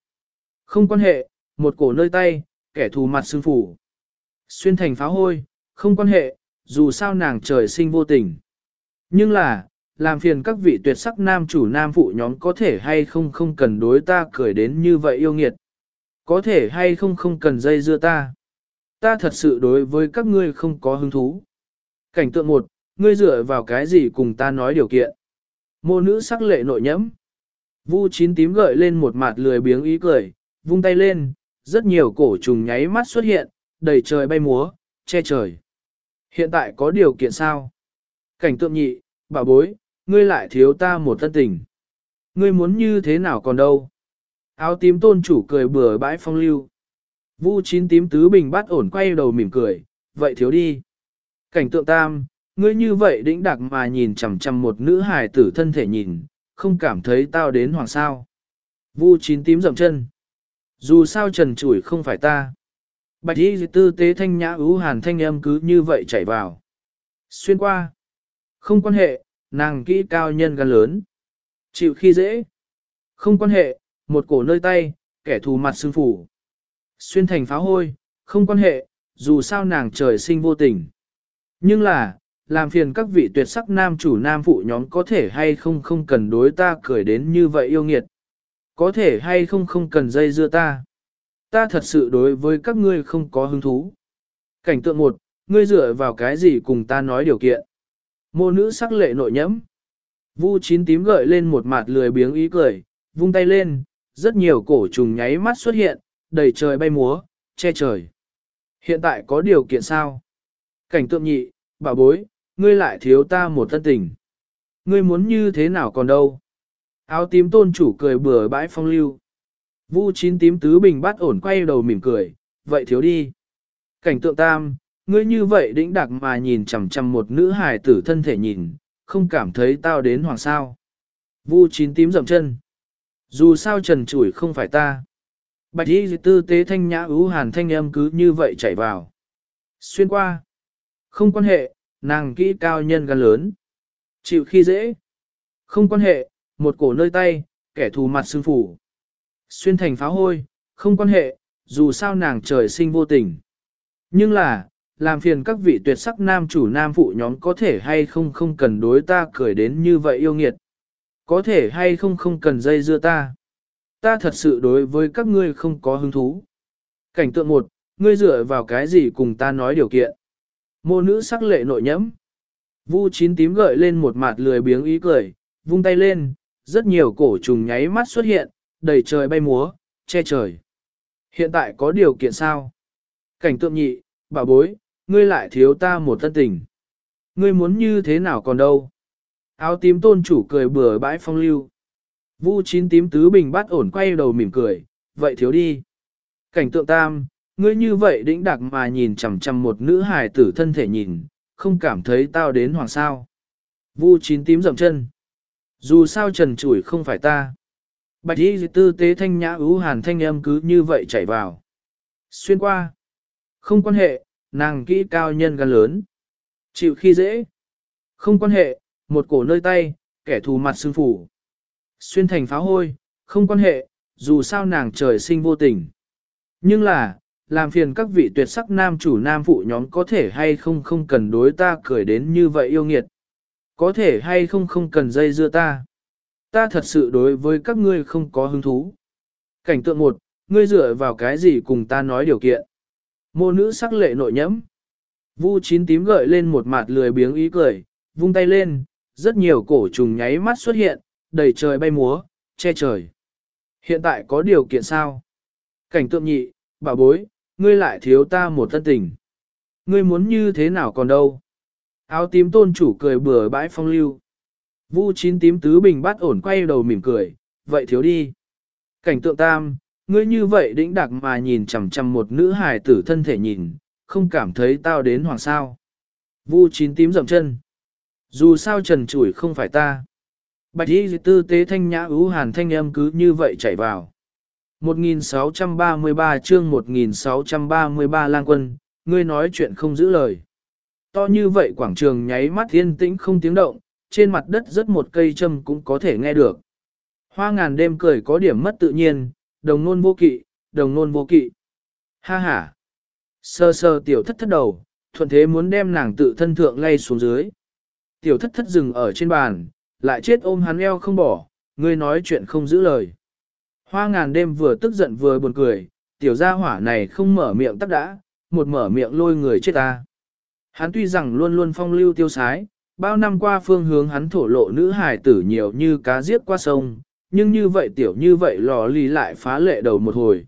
Không quan hệ, một cổ nơi tay, kẻ thù mặt xương phủ. Xuyên thành pháo hôi, không quan hệ, dù sao nàng trời sinh vô tình. Nhưng là, làm phiền các vị tuyệt sắc nam chủ nam phụ nhóm có thể hay không không cần đối ta cười đến như vậy yêu nghiệt. Có thể hay không không cần dây dưa ta. Ta thật sự đối với các ngươi không có hứng thú. Cảnh tượng một, ngươi dựa vào cái gì cùng ta nói điều kiện. Mô nữ sắc lệ nội nhẫm. Vu chín tím gợi lên một mặt lười biếng ý cười, vung tay lên, rất nhiều cổ trùng nháy mắt xuất hiện, đầy trời bay múa, che trời. Hiện tại có điều kiện sao? Cảnh tượng nhị, bà bối, ngươi lại thiếu ta một thân tình. Ngươi muốn như thế nào còn đâu? Áo tím tôn chủ cười bừa bãi phong lưu. Vu chín tím tứ bình bắt ổn quay đầu mỉm cười, vậy thiếu đi. Cảnh tượng tam, ngươi như vậy đĩnh đặc mà nhìn chằm chằm một nữ hài tử thân thể nhìn, không cảm thấy tao đến hoàng sao. Vu chín tím dậm chân. Dù sao trần chủi không phải ta. Bạch y tư tế thanh nhã ú hàn thanh âm cứ như vậy chảy vào. Xuyên qua. Không quan hệ, nàng kỹ cao nhân gan lớn. Chịu khi dễ. Không quan hệ, một cổ nơi tay, kẻ thù mặt xương phủ. Xuyên thành pháo hôi, không quan hệ, dù sao nàng trời sinh vô tình. Nhưng là, làm phiền các vị tuyệt sắc nam chủ nam phụ nhóm có thể hay không không cần đối ta cười đến như vậy yêu nghiệt. Có thể hay không không cần dây dưa ta. Ta thật sự đối với các ngươi không có hứng thú. Cảnh tượng một, ngươi dựa vào cái gì cùng ta nói điều kiện. Mô nữ sắc lệ nội nhẫm. Vu chín tím gợi lên một mặt lười biếng ý cười, vung tay lên, rất nhiều cổ trùng nháy mắt xuất hiện, đầy trời bay múa, che trời. Hiện tại có điều kiện sao? Cảnh tượng nhị, bà bối, ngươi lại thiếu ta một thân tình. Ngươi muốn như thế nào còn đâu? Áo tím tôn chủ cười bừa bãi phong lưu. Vu chín tím tứ bình bắt ổn quay đầu mỉm cười, vậy thiếu đi. Cảnh tượng tam, ngươi như vậy đĩnh đặc mà nhìn chằm chằm một nữ hài tử thân thể nhìn, không cảm thấy tao đến hoàng sao. Vu chín tím dậm chân. Dù sao trần chủi không phải ta. Bạch y tư tế thanh nhã ưu hàn thanh âm cứ như vậy chảy vào. Xuyên qua. Không quan hệ, nàng kỹ cao nhân gan lớn. Chịu khi dễ. Không quan hệ, một cổ nơi tay, kẻ thù mặt xương phủ. Xuyên thành pháo hôi, không quan hệ, dù sao nàng trời sinh vô tình. Nhưng là, làm phiền các vị tuyệt sắc nam chủ nam phụ nhóm có thể hay không không cần đối ta cười đến như vậy yêu nghiệt. Có thể hay không không cần dây dưa ta. Ta thật sự đối với các ngươi không có hứng thú. Cảnh tượng một, ngươi dựa vào cái gì cùng ta nói điều kiện. Mô nữ sắc lệ nội nhẫm. Vu chín tím gợi lên một mặt lười biếng ý cười, vung tay lên, rất nhiều cổ trùng nháy mắt xuất hiện, đầy trời bay múa, che trời. Hiện tại có điều kiện sao? Cảnh tượng nhị, bà bối, ngươi lại thiếu ta một thân tình. Ngươi muốn như thế nào còn đâu? Áo tím tôn chủ cười bừa bãi phong lưu. Vu chín tím tứ bình bắt ổn quay đầu mỉm cười, vậy thiếu đi. Cảnh tượng tam, ngươi như vậy đĩnh đặc mà nhìn chằm chằm một nữ hài tử thân thể nhìn, không cảm thấy tao đến hoàng sao. Vu chín tím dậm chân. Dù sao trần chủi không phải ta. Bạch y tư tế thanh nhã ú hàn thanh âm cứ như vậy chảy vào. Xuyên qua. Không quan hệ, nàng kỹ cao nhân gan lớn. Chịu khi dễ. Không quan hệ, một cổ nơi tay, kẻ thù mặt xương phủ. Xuyên thành pháo hôi, không quan hệ, dù sao nàng trời sinh vô tình. Nhưng là, làm phiền các vị tuyệt sắc nam chủ nam phụ nhóm có thể hay không không cần đối ta cười đến như vậy yêu nghiệt. Có thể hay không không cần dây dưa ta. Ta thật sự đối với các ngươi không có hứng thú. Cảnh tượng một, ngươi dựa vào cái gì cùng ta nói điều kiện. Mô nữ sắc lệ nội nhẫm. Vu chín tím gợi lên một mặt lười biếng ý cười, vung tay lên, rất nhiều cổ trùng nháy mắt xuất hiện, đầy trời bay múa, che trời. Hiện tại có điều kiện sao? Cảnh tượng nhị, bà bối, ngươi lại thiếu ta một thân tình. Ngươi muốn như thế nào còn đâu? Áo tím tôn chủ cười bừa bãi phong lưu. Vu chín tím tứ bình bắt ổn quay đầu mỉm cười, vậy thiếu đi. Cảnh tượng tam, ngươi như vậy đĩnh đặc mà nhìn chằm chằm một nữ hài tử thân thể nhìn, không cảm thấy tao đến hoàng sao. Vu chín tím dậm chân. Dù sao trần chủi không phải ta. Bạch y tư tế thanh nhã ưu hàn thanh âm cứ như vậy chảy vào. 1633 chương 1633 lang quân, ngươi nói chuyện không giữ lời. To như vậy quảng trường nháy mắt thiên tĩnh không tiếng động, trên mặt đất rất một cây châm cũng có thể nghe được. Hoa ngàn đêm cười có điểm mất tự nhiên, đồng nôn vô kỵ, đồng nôn vô kỵ. Ha ha. Sơ sơ tiểu thất thất đầu, thuận thế muốn đem nàng tự thân thượng lay xuống dưới. Tiểu thất thất dừng ở trên bàn, lại chết ôm hắn eo không bỏ, ngươi nói chuyện không giữ lời. Hoa ngàn đêm vừa tức giận vừa buồn cười, tiểu gia hỏa này không mở miệng tắc đã, một mở miệng lôi người chết ta. Hắn tuy rằng luôn luôn phong lưu tiêu sái, bao năm qua phương hướng hắn thổ lộ nữ hài tử nhiều như cá giết qua sông, nhưng như vậy tiểu như vậy lò lì lại phá lệ đầu một hồi.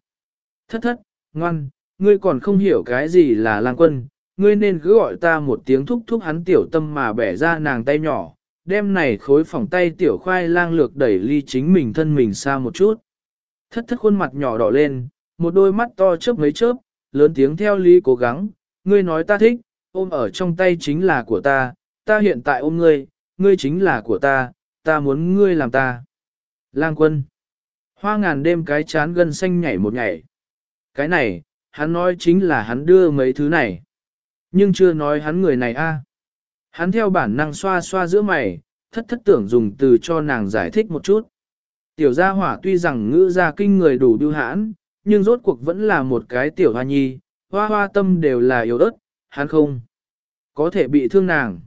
Thất thất, ngoan, ngươi còn không hiểu cái gì là lang quân, ngươi nên cứ gọi ta một tiếng thúc thúc hắn tiểu tâm mà bẻ ra nàng tay nhỏ, đem này khối phòng tay tiểu khoai lang lược đẩy ly chính mình thân mình xa một chút. Thất thất khuôn mặt nhỏ đỏ lên, một đôi mắt to chớp mấy chớp, lớn tiếng theo lý cố gắng, ngươi nói ta thích, ôm ở trong tay chính là của ta, ta hiện tại ôm ngươi, ngươi chính là của ta, ta muốn ngươi làm ta. Lang quân. Hoa ngàn đêm cái chán gân xanh nhảy một nhảy. Cái này, hắn nói chính là hắn đưa mấy thứ này. Nhưng chưa nói hắn người này a. Hắn theo bản năng xoa xoa giữa mày, thất thất tưởng dùng từ cho nàng giải thích một chút. Tiểu gia hỏa tuy rằng ngữ gia kinh người đủ biêu hãn, nhưng rốt cuộc vẫn là một cái tiểu hoa nhi, hoa hoa tâm đều là yếu ớt, hắn không. Có thể bị thương nàng.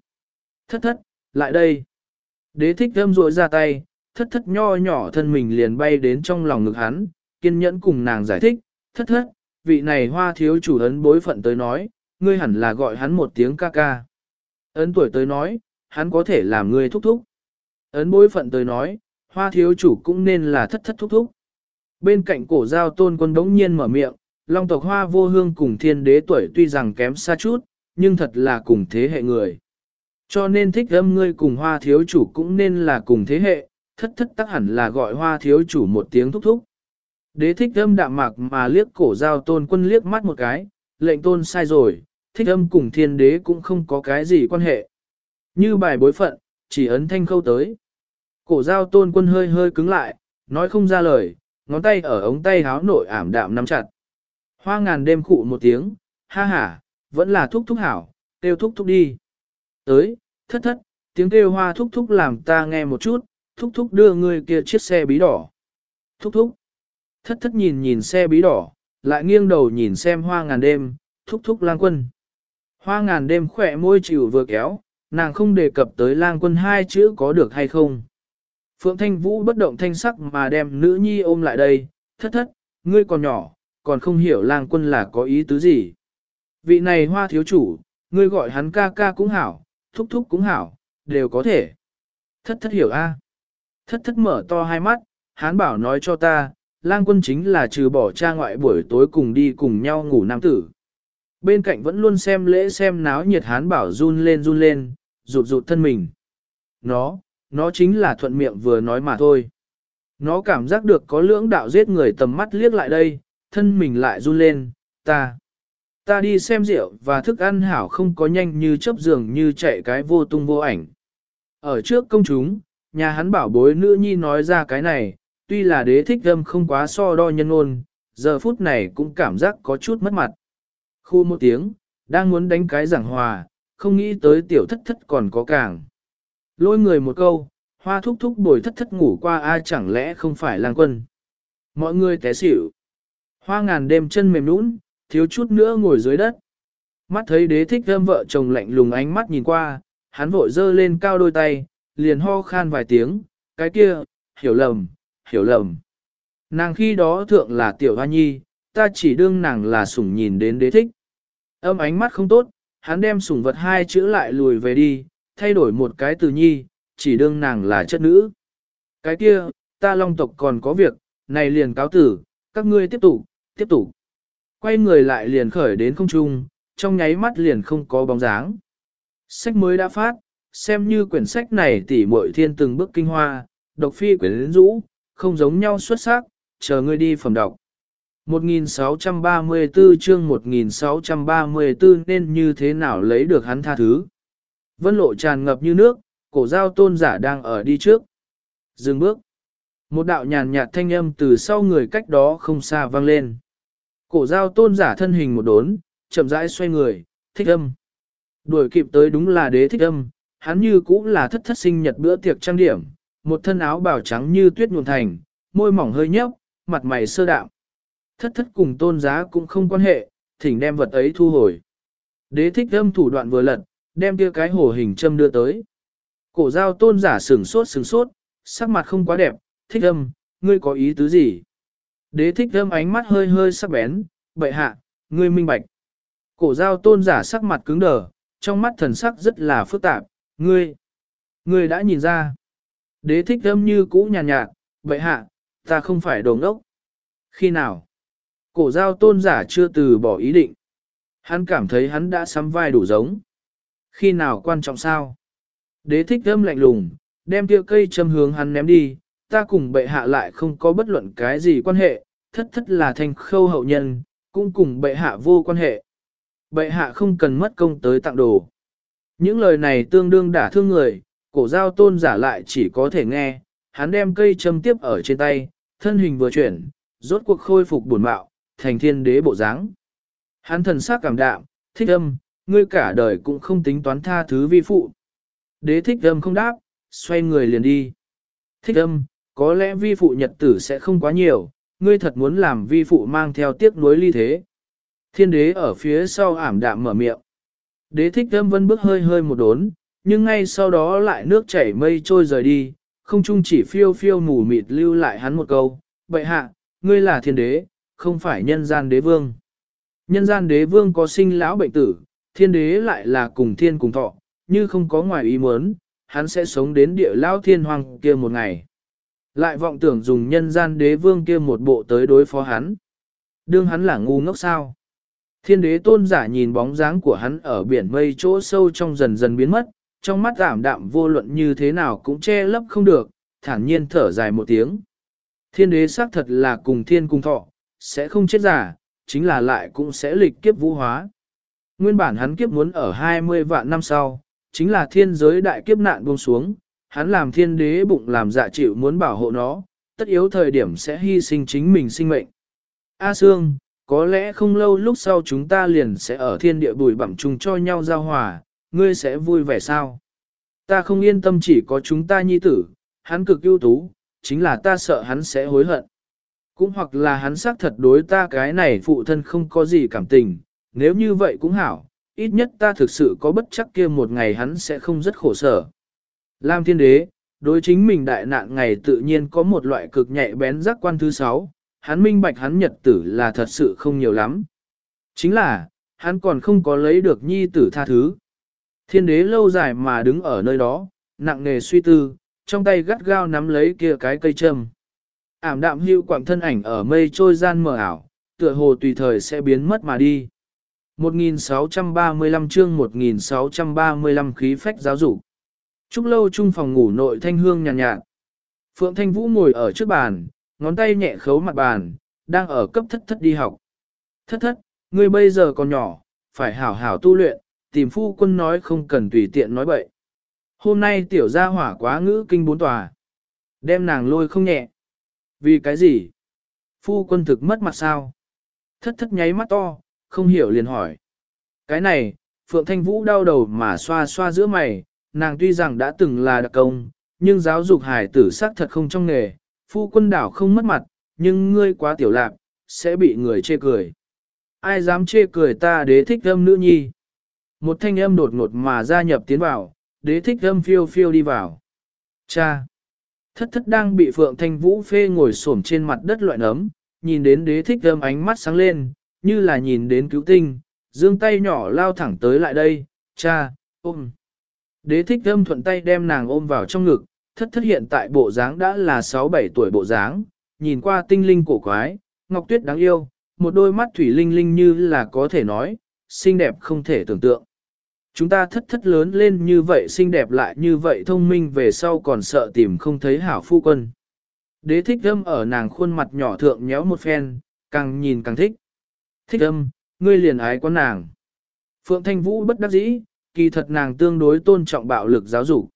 Thất thất, lại đây. Đế thích thơm rội ra tay, thất thất nho nhỏ thân mình liền bay đến trong lòng ngực hắn, kiên nhẫn cùng nàng giải thích, thất thất, vị này hoa thiếu chủ ấn bối phận tới nói, ngươi hẳn là gọi hắn một tiếng ca ca. Ấn tuổi tới nói, hắn có thể làm người thúc thúc. Ấn bối phận tới nói, hoa thiếu chủ cũng nên là thất thất thúc thúc. Bên cạnh cổ giao tôn quân đống nhiên mở miệng, long tộc hoa vô hương cùng thiên đế tuổi tuy rằng kém xa chút, nhưng thật là cùng thế hệ người. Cho nên thích âm ngươi cùng hoa thiếu chủ cũng nên là cùng thế hệ, thất thất tắc hẳn là gọi hoa thiếu chủ một tiếng thúc thúc. Đế thích âm đạm mạc mà liếc cổ giao tôn quân liếc mắt một cái, lệnh tôn sai rồi, thích âm cùng thiên đế cũng không có cái gì quan hệ. Như bài bối phận, chỉ ấn thanh khâu tới. Cổ giao tôn quân hơi hơi cứng lại, nói không ra lời, ngón tay ở ống tay háo nội ảm đạm nắm chặt. Hoa ngàn đêm khụ một tiếng, ha ha, vẫn là thúc thúc hảo, kêu thúc thúc đi. Tới, thất thất, tiếng kêu hoa thúc thúc làm ta nghe một chút, thúc thúc đưa người kia chiếc xe bí đỏ. Thúc thúc, thất thất nhìn nhìn xe bí đỏ, lại nghiêng đầu nhìn xem hoa ngàn đêm, thúc thúc lang quân. Hoa ngàn đêm khỏe môi chịu vừa kéo, nàng không đề cập tới lang quân hai chữ có được hay không. Phượng Thanh Vũ bất động thanh sắc mà đem nữ nhi ôm lại đây, thất thất, ngươi còn nhỏ, còn không hiểu lang quân là có ý tứ gì. Vị này hoa thiếu chủ, ngươi gọi hắn ca ca cũng hảo, thúc thúc cũng hảo, đều có thể. Thất thất hiểu a. Thất thất mở to hai mắt, hán bảo nói cho ta, lang quân chính là trừ bỏ cha ngoại buổi tối cùng đi cùng nhau ngủ nam tử. Bên cạnh vẫn luôn xem lễ xem náo nhiệt hán bảo run lên run lên, rụt rụt thân mình. Nó, nó chính là thuận miệng vừa nói mà thôi. Nó cảm giác được có lưỡng đạo giết người tầm mắt liếc lại đây, thân mình lại run lên, ta. Ta đi xem rượu và thức ăn hảo không có nhanh như chớp giường như chạy cái vô tung vô ảnh. Ở trước công chúng, nhà hắn bảo bối nữ nhi nói ra cái này, tuy là đế thích âm không quá so đo nhân ôn, giờ phút này cũng cảm giác có chút mất mặt. Khu một tiếng, đang muốn đánh cái giảng hòa, không nghĩ tới tiểu thất thất còn có càng. Lôi người một câu, hoa thúc thúc bồi thất thất ngủ qua ai chẳng lẽ không phải lang quân. Mọi người té xỉu. Hoa ngàn đêm chân mềm nũng, thiếu chút nữa ngồi dưới đất. Mắt thấy đế thích thơm vợ chồng lạnh lùng ánh mắt nhìn qua, hắn vội dơ lên cao đôi tay, liền ho khan vài tiếng, cái kia, hiểu lầm, hiểu lầm. Nàng khi đó thượng là tiểu hoa nhi, ta chỉ đương nàng là sủng nhìn đến đế thích. Âm ánh mắt không tốt, hắn đem sủng vật hai chữ lại lùi về đi, thay đổi một cái từ nhi, chỉ đương nàng là chất nữ. Cái kia, ta long tộc còn có việc, này liền cáo tử, các ngươi tiếp tục, tiếp tục. Quay người lại liền khởi đến không trung, trong nháy mắt liền không có bóng dáng. Sách mới đã phát, xem như quyển sách này tỉ muội thiên từng bước kinh hoa, độc phi quyển rũ, không giống nhau xuất sắc, chờ ngươi đi phẩm đọc. 1634 chương 1634 nên như thế nào lấy được hắn tha thứ. Vân lộ tràn ngập như nước, cổ giao tôn giả đang ở đi trước. Dừng bước. Một đạo nhàn nhạt thanh âm từ sau người cách đó không xa vang lên. Cổ giao tôn giả thân hình một đốn, chậm rãi xoay người, thích âm. Đuổi kịp tới đúng là đế thích âm, hắn như cũng là thất thất sinh nhật bữa tiệc trang điểm, một thân áo bào trắng như tuyết nhuộn thành, môi mỏng hơi nhấp, mặt mày sơ đạo. Thất thất cùng tôn giá cũng không quan hệ, thỉnh đem vật ấy thu hồi. Đế thích âm thủ đoạn vừa lật, đem kia cái hổ hình châm đưa tới. Cổ giao tôn giả sừng sốt sừng sốt, sắc mặt không quá đẹp, thích âm, ngươi có ý tứ gì? Đế thích âm ánh mắt hơi hơi sắc bén, bệ hạ, ngươi minh bạch. Cổ giao tôn giả sắc mặt cứng đờ, trong mắt thần sắc rất là phức tạp, ngươi, ngươi đã nhìn ra. Đế thích âm như cũ nhàn nhạt, bệ hạ, ta không phải đồ ngốc. Khi nào? Cổ giao tôn giả chưa từ bỏ ý định. Hắn cảm thấy hắn đã sắm vai đủ giống. Khi nào quan trọng sao? Đế thích thơm lạnh lùng, đem tiêu cây châm hướng hắn ném đi, ta cùng bệ hạ lại không có bất luận cái gì quan hệ, thất thất là thành khâu hậu nhân, cũng cùng bệ hạ vô quan hệ. Bệ hạ không cần mất công tới tặng đồ. Những lời này tương đương đả thương người, cổ giao tôn giả lại chỉ có thể nghe, hắn đem cây châm tiếp ở trên tay, thân hình vừa chuyển, rốt cuộc khôi phục buồn bạo, thành thiên đế bộ dáng. Hắn thần sắc cảm đạm, thích âm, ngươi cả đời cũng không tính toán tha thứ vi phụ. Đế thích âm không đáp, xoay người liền đi. Thích âm, có lẽ vi phụ nhật tử sẽ không quá nhiều, ngươi thật muốn làm vi phụ mang theo tiếc nuối ly thế. Thiên đế ở phía sau ảm đạm mở miệng. Đế thích âm vân bước hơi hơi một đốn, nhưng ngay sau đó lại nước chảy mây trôi rời đi, không chung chỉ phiêu phiêu mù mịt lưu lại hắn một câu. Bậy hạ, ngươi là thiên đế, không phải nhân gian đế vương. Nhân gian đế vương có sinh lão bệnh tử, thiên đế lại là cùng thiên cùng thọ, như không có ngoài ý muốn, hắn sẽ sống đến địa lão thiên hoàng kia một ngày. Lại vọng tưởng dùng nhân gian đế vương kia một bộ tới đối phó hắn. Đương hắn là ngu ngốc sao. Thiên đế tôn giả nhìn bóng dáng của hắn ở biển mây chỗ sâu trong dần dần biến mất, trong mắt giảm đạm vô luận như thế nào cũng che lấp không được, thản nhiên thở dài một tiếng. Thiên đế xác thật là cùng thiên cùng thọ, sẽ không chết giả, chính là lại cũng sẽ lịch kiếp vũ hóa. Nguyên bản hắn kiếp muốn ở 20 vạn năm sau, chính là thiên giới đại kiếp nạn buông xuống, hắn làm thiên đế bụng làm dạ chịu muốn bảo hộ nó, tất yếu thời điểm sẽ hy sinh chính mình sinh mệnh. A Sương, có lẽ không lâu lúc sau chúng ta liền sẽ ở thiên địa bùi bẩm chung cho nhau giao hòa, ngươi sẽ vui vẻ sao? Ta không yên tâm chỉ có chúng ta nhi tử, hắn cực ưu tú, chính là ta sợ hắn sẽ hối hận. Cũng hoặc là hắn xác thật đối ta cái này phụ thân không có gì cảm tình, nếu như vậy cũng hảo, ít nhất ta thực sự có bất chắc kia một ngày hắn sẽ không rất khổ sở. Lam thiên đế, đối chính mình đại nạn ngày tự nhiên có một loại cực nhạy bén giác quan thứ sáu, hắn minh bạch hắn nhật tử là thật sự không nhiều lắm. Chính là, hắn còn không có lấy được nhi tử tha thứ. Thiên đế lâu dài mà đứng ở nơi đó, nặng nề suy tư, trong tay gắt gao nắm lấy kia cái cây châm. Ảm đạm hưu quảng thân ảnh ở mây trôi gian mờ ảo, tựa hồ tùy thời sẽ biến mất mà đi. 1635 chương 1635 khí phách giáo dục. Trúc lâu trung phòng ngủ nội thanh hương nhàn nhạt, nhạt. Phượng Thanh Vũ ngồi ở trước bàn, ngón tay nhẹ khấu mặt bàn, đang ở cấp thất thất đi học. Thất thất, ngươi bây giờ còn nhỏ, phải hảo hảo tu luyện, tìm phu quân nói không cần tùy tiện nói bậy. Hôm nay tiểu gia hỏa quá ngữ kinh bốn tòa. Đem nàng lôi không nhẹ. Vì cái gì? Phu quân thực mất mặt sao? Thất thất nháy mắt to, không hiểu liền hỏi. Cái này, Phượng Thanh Vũ đau đầu mà xoa xoa giữa mày, nàng tuy rằng đã từng là đặc công, nhưng giáo dục hải tử sắc thật không trong nghề, phu quân đảo không mất mặt, nhưng ngươi quá tiểu lạc, sẽ bị người chê cười. Ai dám chê cười ta đế thích âm nữ nhi? Một thanh âm đột ngột mà gia nhập tiến vào, đế thích âm phiêu phiêu đi vào. Cha! Thất thất đang bị Phượng Thanh Vũ phê ngồi xổm trên mặt đất loại nấm, nhìn đến đế thích âm ánh mắt sáng lên, như là nhìn đến cứu tinh, dương tay nhỏ lao thẳng tới lại đây, cha, ôm. Đế thích âm thuận tay đem nàng ôm vào trong ngực, thất thất hiện tại bộ dáng đã là 6-7 tuổi bộ dáng, nhìn qua tinh linh cổ quái, ngọc tuyết đáng yêu, một đôi mắt thủy linh linh như là có thể nói, xinh đẹp không thể tưởng tượng. Chúng ta thất thất lớn lên như vậy xinh đẹp lại như vậy thông minh về sau còn sợ tìm không thấy hảo phu quân. Đế thích âm ở nàng khuôn mặt nhỏ thượng nhéo một phen, càng nhìn càng thích. Thích âm, ngươi liền ái con nàng. Phượng Thanh Vũ bất đắc dĩ, kỳ thật nàng tương đối tôn trọng bạo lực giáo dục.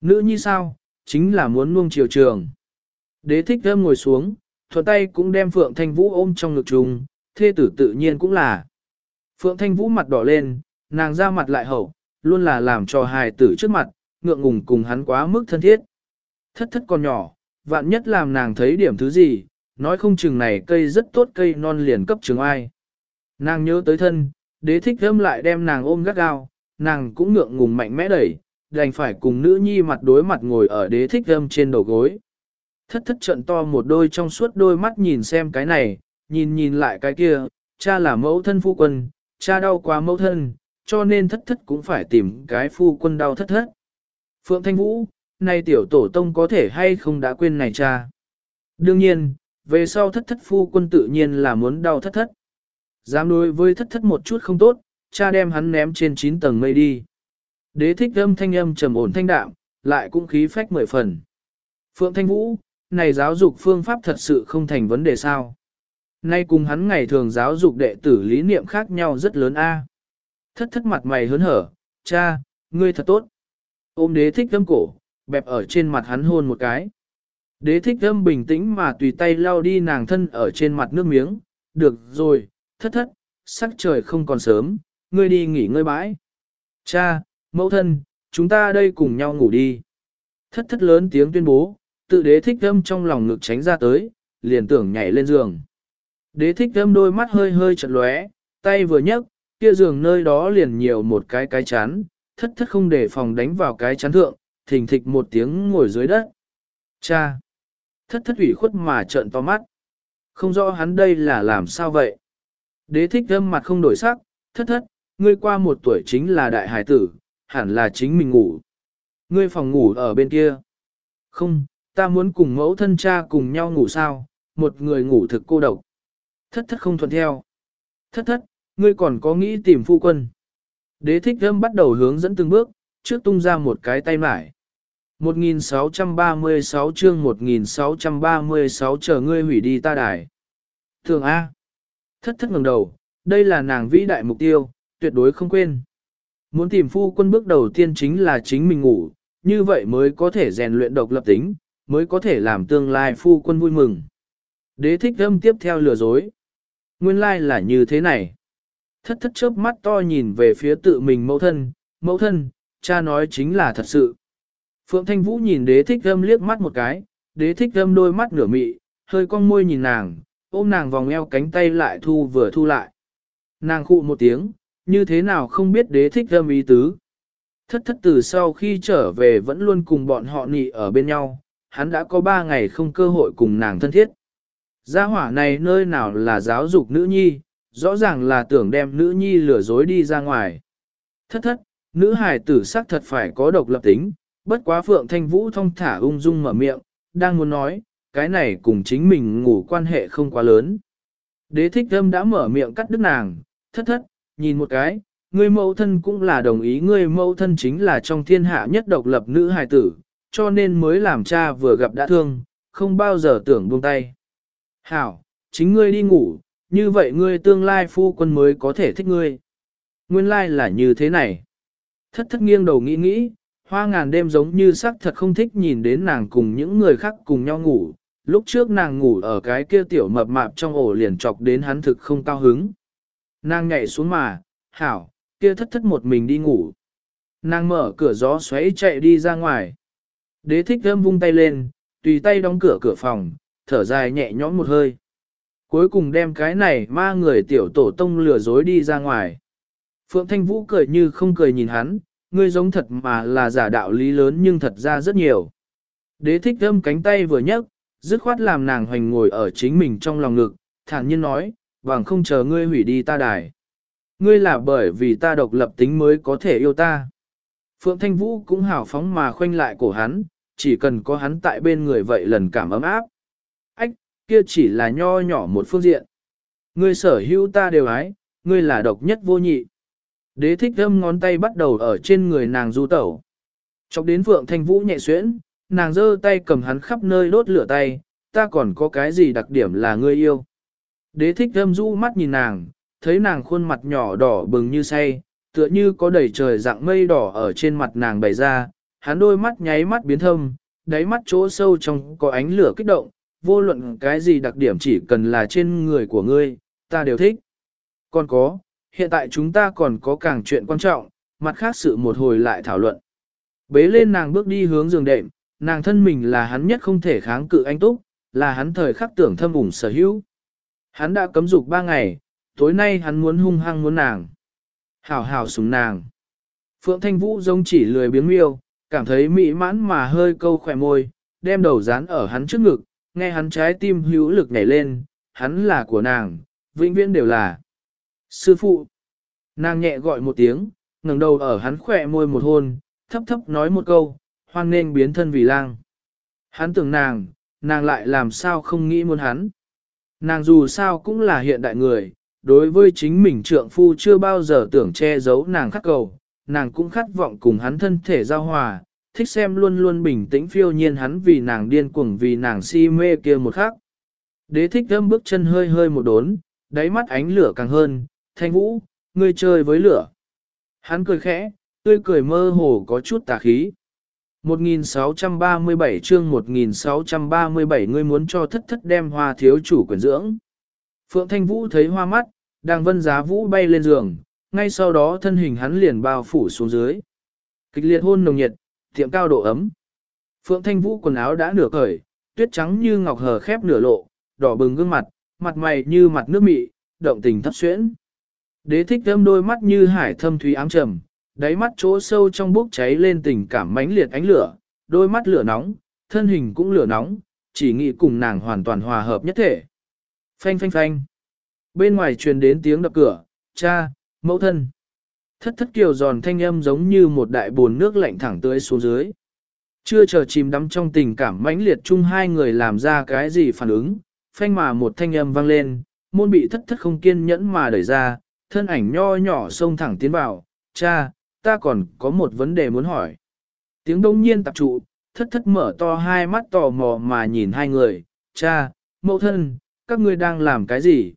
Nữ nhi sao, chính là muốn nuông chiều trường. Đế thích âm ngồi xuống, thuận tay cũng đem Phượng Thanh Vũ ôm trong ngực trùng, thê tử tự nhiên cũng là. Phượng Thanh Vũ mặt đỏ lên, nàng ra mặt lại hậu, luôn là làm cho hài tử trước mặt, ngượng ngùng cùng hắn quá mức thân thiết. Thất thất còn nhỏ, vạn nhất làm nàng thấy điểm thứ gì, nói không chừng này cây rất tốt cây non liền cấp trường ai. Nàng nhớ tới thân, đế thích thơm lại đem nàng ôm gắt gao, nàng cũng ngượng ngùng mạnh mẽ đẩy, đành phải cùng nữ nhi mặt đối mặt ngồi ở đế thích thơm trên đầu gối. Thất thất trận to một đôi trong suốt đôi mắt nhìn xem cái này, nhìn nhìn lại cái kia, cha là mẫu thân phu quân, cha đau quá mẫu thân, cho nên thất thất cũng phải tìm cái phu quân đau thất thất. Phượng Thanh Vũ, nay tiểu tổ tông có thể hay không đã quên này cha. Đương nhiên, về sau thất thất phu quân tự nhiên là muốn đau thất thất. Dám đối với thất thất một chút không tốt, cha đem hắn ném trên 9 tầng mây đi. Đế thích âm thanh âm trầm ổn thanh đạm, lại cũng khí phách mười phần. Phượng Thanh Vũ, này giáo dục phương pháp thật sự không thành vấn đề sao. Nay cùng hắn ngày thường giáo dục đệ tử lý niệm khác nhau rất lớn a. Thất thất mặt mày hớn hở, cha, ngươi thật tốt. Ôm đế thích âm cổ, bẹp ở trên mặt hắn hôn một cái. Đế thích âm bình tĩnh mà tùy tay lau đi nàng thân ở trên mặt nước miếng, được rồi, thất thất, sắc trời không còn sớm, ngươi đi nghỉ ngơi bãi. Cha, mẫu thân, chúng ta đây cùng nhau ngủ đi. Thất thất lớn tiếng tuyên bố, tự đế thích âm trong lòng ngực tránh ra tới, liền tưởng nhảy lên giường. Đế thích âm đôi mắt hơi hơi chật lóe, tay vừa nhấc, kia giường nơi đó liền nhiều một cái cái chán, thất thất không để phòng đánh vào cái chán thượng, thình thịch một tiếng ngồi dưới đất. Cha! Thất thất ủy khuất mà trợn to mắt. Không rõ hắn đây là làm sao vậy? Đế thích thâm mặt không đổi sắc, thất thất, ngươi qua một tuổi chính là đại hải tử, hẳn là chính mình ngủ. Ngươi phòng ngủ ở bên kia. Không, ta muốn cùng mẫu thân cha cùng nhau ngủ sao, một người ngủ thực cô độc. Thất thất không thuận theo. Thất thất, ngươi còn có nghĩ tìm phu quân. Đế thích thâm bắt đầu hướng dẫn từng bước, trước tung ra một cái tay mải. 1636 chương 1636 chờ ngươi hủy đi ta đài. Thường A. Thất thất ngẩng đầu, đây là nàng vĩ đại mục tiêu, tuyệt đối không quên. Muốn tìm phu quân bước đầu tiên chính là chính mình ngủ, như vậy mới có thể rèn luyện độc lập tính, mới có thể làm tương lai phu quân vui mừng. Đế thích thâm tiếp theo lừa dối. Nguyên lai là như thế này. Thất thất chớp mắt to nhìn về phía tự mình mẫu thân, mẫu thân, cha nói chính là thật sự. Phượng Thanh Vũ nhìn đế thích gâm liếc mắt một cái, đế thích gâm đôi mắt nửa mị, hơi cong môi nhìn nàng, ôm nàng vòng eo cánh tay lại thu vừa thu lại. Nàng khụ một tiếng, như thế nào không biết đế thích gâm ý tứ. Thất thất từ sau khi trở về vẫn luôn cùng bọn họ nị ở bên nhau, hắn đã có ba ngày không cơ hội cùng nàng thân thiết. Gia hỏa này nơi nào là giáo dục nữ nhi, rõ ràng là tưởng đem nữ nhi lừa dối đi ra ngoài. Thất thất, nữ hài tử sắc thật phải có độc lập tính, bất quá Phượng Thanh Vũ thông thả ung dung mở miệng, đang muốn nói, cái này cùng chính mình ngủ quan hệ không quá lớn. Đế thích thâm đã mở miệng cắt đứt nàng, thất thất, nhìn một cái, người mẫu thân cũng là đồng ý người mẫu thân chính là trong thiên hạ nhất độc lập nữ hài tử, cho nên mới làm cha vừa gặp đã thương, không bao giờ tưởng buông tay. Hảo, chính ngươi đi ngủ, như vậy ngươi tương lai phu quân mới có thể thích ngươi. Nguyên lai là như thế này. Thất thất nghiêng đầu nghĩ nghĩ, hoa ngàn đêm giống như sắc thật không thích nhìn đến nàng cùng những người khác cùng nhau ngủ, Lúc trước nàng ngủ ở cái kia tiểu mập mạp trong ổ liền chọc đến hắn thực không cao hứng. Nàng nhảy xuống mà, hảo, kia thất thất một mình đi ngủ. Nàng mở cửa gió xoáy chạy đi ra ngoài. Đế thích thơm vung tay lên, tùy tay đóng cửa cửa phòng, thở dài nhẹ nhõm một hơi. Cuối cùng đem cái này ma người tiểu tổ tông lừa dối đi ra ngoài. Phượng Thanh Vũ cười như không cười nhìn hắn, ngươi giống thật mà là giả đạo lý lớn nhưng thật ra rất nhiều. Đế thích thâm cánh tay vừa nhấc, dứt khoát làm nàng hoành ngồi ở chính mình trong lòng ngực, thản nhiên nói, bằng không chờ ngươi hủy đi ta đài. Ngươi là bởi vì ta độc lập tính mới có thể yêu ta. Phượng Thanh Vũ cũng hào phóng mà khoanh lại cổ hắn, chỉ cần có hắn tại bên người vậy lần cảm ấm áp. Kia chỉ là nho nhỏ một phương diện. Ngươi sở hữu ta đều ái, ngươi là độc nhất vô nhị. Đế thích thâm ngón tay bắt đầu ở trên người nàng du tẩu. Chọc đến Phượng Thanh Vũ nhẹ xuyễn, nàng giơ tay cầm hắn khắp nơi đốt lửa tay, ta còn có cái gì đặc điểm là ngươi yêu. Đế thích thâm du mắt nhìn nàng, thấy nàng khuôn mặt nhỏ đỏ bừng như say, tựa như có đầy trời dạng mây đỏ ở trên mặt nàng bày ra, hắn đôi mắt nháy mắt biến thâm, đáy mắt chỗ sâu trong có ánh lửa kích động, vô luận cái gì đặc điểm chỉ cần là trên người của ngươi, ta đều thích. Còn có, hiện tại chúng ta còn có càng chuyện quan trọng, mặt khác sự một hồi lại thảo luận. Bế lên nàng bước đi hướng giường đệm, nàng thân mình là hắn nhất không thể kháng cự anh túc, là hắn thời khắc tưởng thâm ủng sở hữu. Hắn đã cấm dục ba ngày, tối nay hắn muốn hung hăng muốn nàng. Hảo hảo súng nàng. Phượng Thanh Vũ giống chỉ lười biếng miêu, cảm thấy mỹ mãn mà hơi câu khỏe môi, đem đầu dán ở hắn trước ngực, nghe hắn trái tim hữu lực nhảy lên, hắn là của nàng, vĩnh viễn đều là. Sư phụ. Nàng nhẹ gọi một tiếng, ngẩng đầu ở hắn khỏe môi một hôn, thấp thấp nói một câu, hoan nên biến thân vì lang. Hắn tưởng nàng, nàng lại làm sao không nghĩ muốn hắn. Nàng dù sao cũng là hiện đại người, đối với chính mình trượng phu chưa bao giờ tưởng che giấu nàng khắc cầu, nàng cũng khát vọng cùng hắn thân thể giao hòa, thích xem luôn luôn bình tĩnh phiêu nhiên hắn vì nàng điên cuồng vì nàng si mê kia một khắc. Đế thích thâm bước chân hơi hơi một đốn, đáy mắt ánh lửa càng hơn, thanh vũ, ngươi chơi với lửa. Hắn cười khẽ, tươi cười mơ hồ có chút tà khí. 1637 chương 1637 ngươi muốn cho thất thất đem hoa thiếu chủ quyền dưỡng. Phượng Thanh Vũ thấy hoa mắt, đang vân giá vũ bay lên giường, ngay sau đó thân hình hắn liền bao phủ xuống dưới. Kịch liệt hôn nồng nhiệt, tiệm cao độ ấm. Phượng Thanh Vũ quần áo đã nửa cởi, tuyết trắng như ngọc hờ khép nửa lộ, đỏ bừng gương mặt, mặt mày như mặt nước mị, động tình thấp xuyễn. Đế thích thơm đôi mắt như hải thâm thúy ám trầm, đáy mắt chỗ sâu trong bốc cháy lên tình cảm mãnh liệt ánh lửa, đôi mắt lửa nóng, thân hình cũng lửa nóng, chỉ nghĩ cùng nàng hoàn toàn hòa hợp nhất thể. Phanh phanh phanh. Bên ngoài truyền đến tiếng đập cửa, cha, mẫu thân. Thất thất kiều giòn thanh âm giống như một đại bồn nước lạnh thẳng tưới xuống dưới. Chưa chờ chìm đắm trong tình cảm mãnh liệt chung hai người làm ra cái gì phản ứng, phanh mà một thanh âm vang lên, môn bị thất thất không kiên nhẫn mà đẩy ra, thân ảnh nho nhỏ xông thẳng tiến vào, cha, ta còn có một vấn đề muốn hỏi. Tiếng đông nhiên tập trụ, thất thất mở to hai mắt tò mò mà nhìn hai người, cha, mẫu thân, các ngươi đang làm cái gì?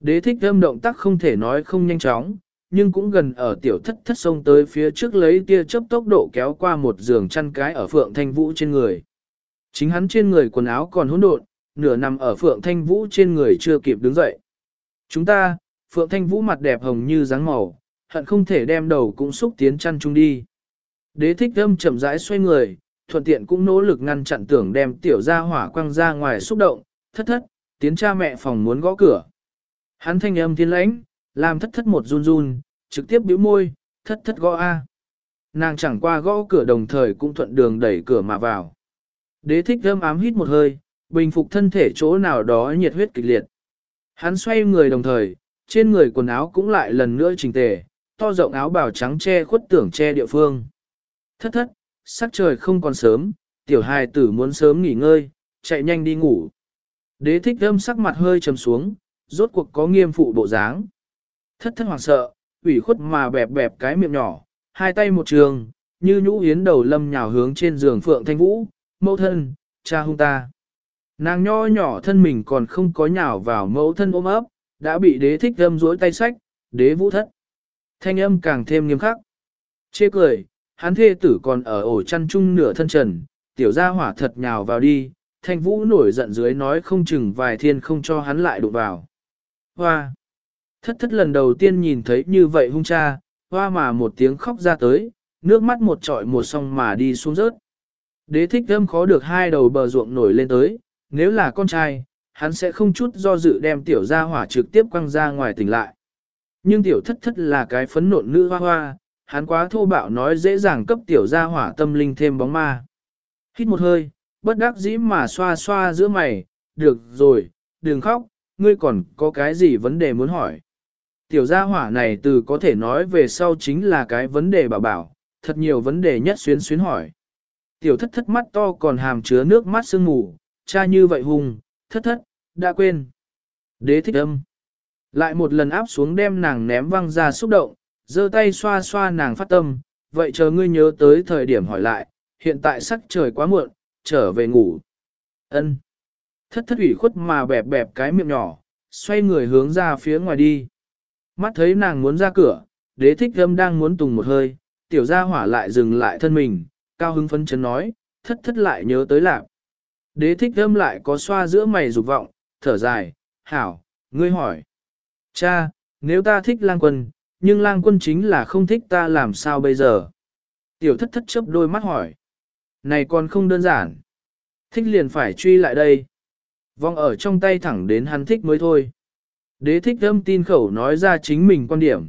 Đế thích âm động tác không thể nói không nhanh chóng, nhưng cũng gần ở tiểu thất thất sông tới phía trước lấy tia chớp tốc độ kéo qua một giường chăn cái ở phượng thanh vũ trên người. Chính hắn trên người quần áo còn hỗn độn, nửa nằm ở phượng thanh vũ trên người chưa kịp đứng dậy. Chúng ta, phượng thanh vũ mặt đẹp hồng như dáng màu, hận không thể đem đầu cũng xúc tiến chăn chung đi. Đế thích âm chậm rãi xoay người, thuận tiện cũng nỗ lực ngăn chặn tưởng đem tiểu gia hỏa quăng ra ngoài xúc động, thất thất, tiến cha mẹ phòng muốn gõ cửa. Hắn thanh âm thiên lãnh, làm thất thất một run run, trực tiếp bĩu môi, thất thất gõ A. Nàng chẳng qua gõ cửa đồng thời cũng thuận đường đẩy cửa mà vào. Đế thích thơm ám hít một hơi, bình phục thân thể chỗ nào đó nhiệt huyết kịch liệt. Hắn xoay người đồng thời, trên người quần áo cũng lại lần nữa chỉnh tề, to rộng áo bào trắng che khuất tưởng che địa phương. Thất thất, sắc trời không còn sớm, tiểu hài tử muốn sớm nghỉ ngơi, chạy nhanh đi ngủ. Đế thích thơm sắc mặt hơi trầm xuống, rốt cuộc có nghiêm phụ bộ dáng. Thất thất hoảng sợ, ủy khuất mà bẹp bẹp cái miệng nhỏ, hai tay một trường, như nhũ yến đầu lâm nhào hướng trên giường Phượng Thanh Vũ, mẫu thân, cha hung ta. Nàng nho nhỏ thân mình còn không có nhào vào mẫu thân ôm ấp, đã bị đế thích âm dối tay sách, đế vũ thất. Thanh âm càng thêm nghiêm khắc. Chê cười, hắn thê tử còn ở ổ chăn chung nửa thân trần, tiểu gia hỏa thật nhào vào đi, thanh vũ nổi giận dưới nói không chừng vài thiên không cho hắn lại đụng vào. Hoa! Thất thất lần đầu tiên nhìn thấy như vậy hung cha, hoa mà một tiếng khóc ra tới, nước mắt một trọi một song mà đi xuống rớt. Đế thích âm khó được hai đầu bờ ruộng nổi lên tới, nếu là con trai, hắn sẽ không chút do dự đem tiểu gia hỏa trực tiếp quăng ra ngoài tỉnh lại. Nhưng tiểu thất thất là cái phấn nộn nữ hoa hoa, hắn quá thô bạo nói dễ dàng cấp tiểu gia hỏa tâm linh thêm bóng ma. Hít một hơi, bất đắc dĩ mà xoa xoa giữa mày, được rồi, đừng khóc, ngươi còn có cái gì vấn đề muốn hỏi. Tiểu gia hỏa này từ có thể nói về sau chính là cái vấn đề bảo bảo, thật nhiều vấn đề nhất xuyến xuyến hỏi. Tiểu thất thất mắt to còn hàm chứa nước mắt sương ngủ, cha như vậy hùng, thất thất, đã quên. Đế thích âm. Lại một lần áp xuống đem nàng ném văng ra xúc động, giơ tay xoa xoa nàng phát tâm, vậy chờ ngươi nhớ tới thời điểm hỏi lại, hiện tại sắc trời quá muộn, trở về ngủ. Ân. Thất thất ủy khuất mà bẹp bẹp cái miệng nhỏ, xoay người hướng ra phía ngoài đi. Mắt thấy nàng muốn ra cửa, đế thích âm đang muốn tùng một hơi, tiểu gia hỏa lại dừng lại thân mình, cao hứng phấn chấn nói, thất thất lại nhớ tới lạc. Đế thích âm lại có xoa giữa mày dục vọng, thở dài, hảo, ngươi hỏi. Cha, nếu ta thích lang quân, nhưng lang quân chính là không thích ta làm sao bây giờ? Tiểu thất thất chớp đôi mắt hỏi. Này còn không đơn giản. Thích liền phải truy lại đây. Vong ở trong tay thẳng đến hắn thích mới thôi. Đế thích âm tin khẩu nói ra chính mình quan điểm.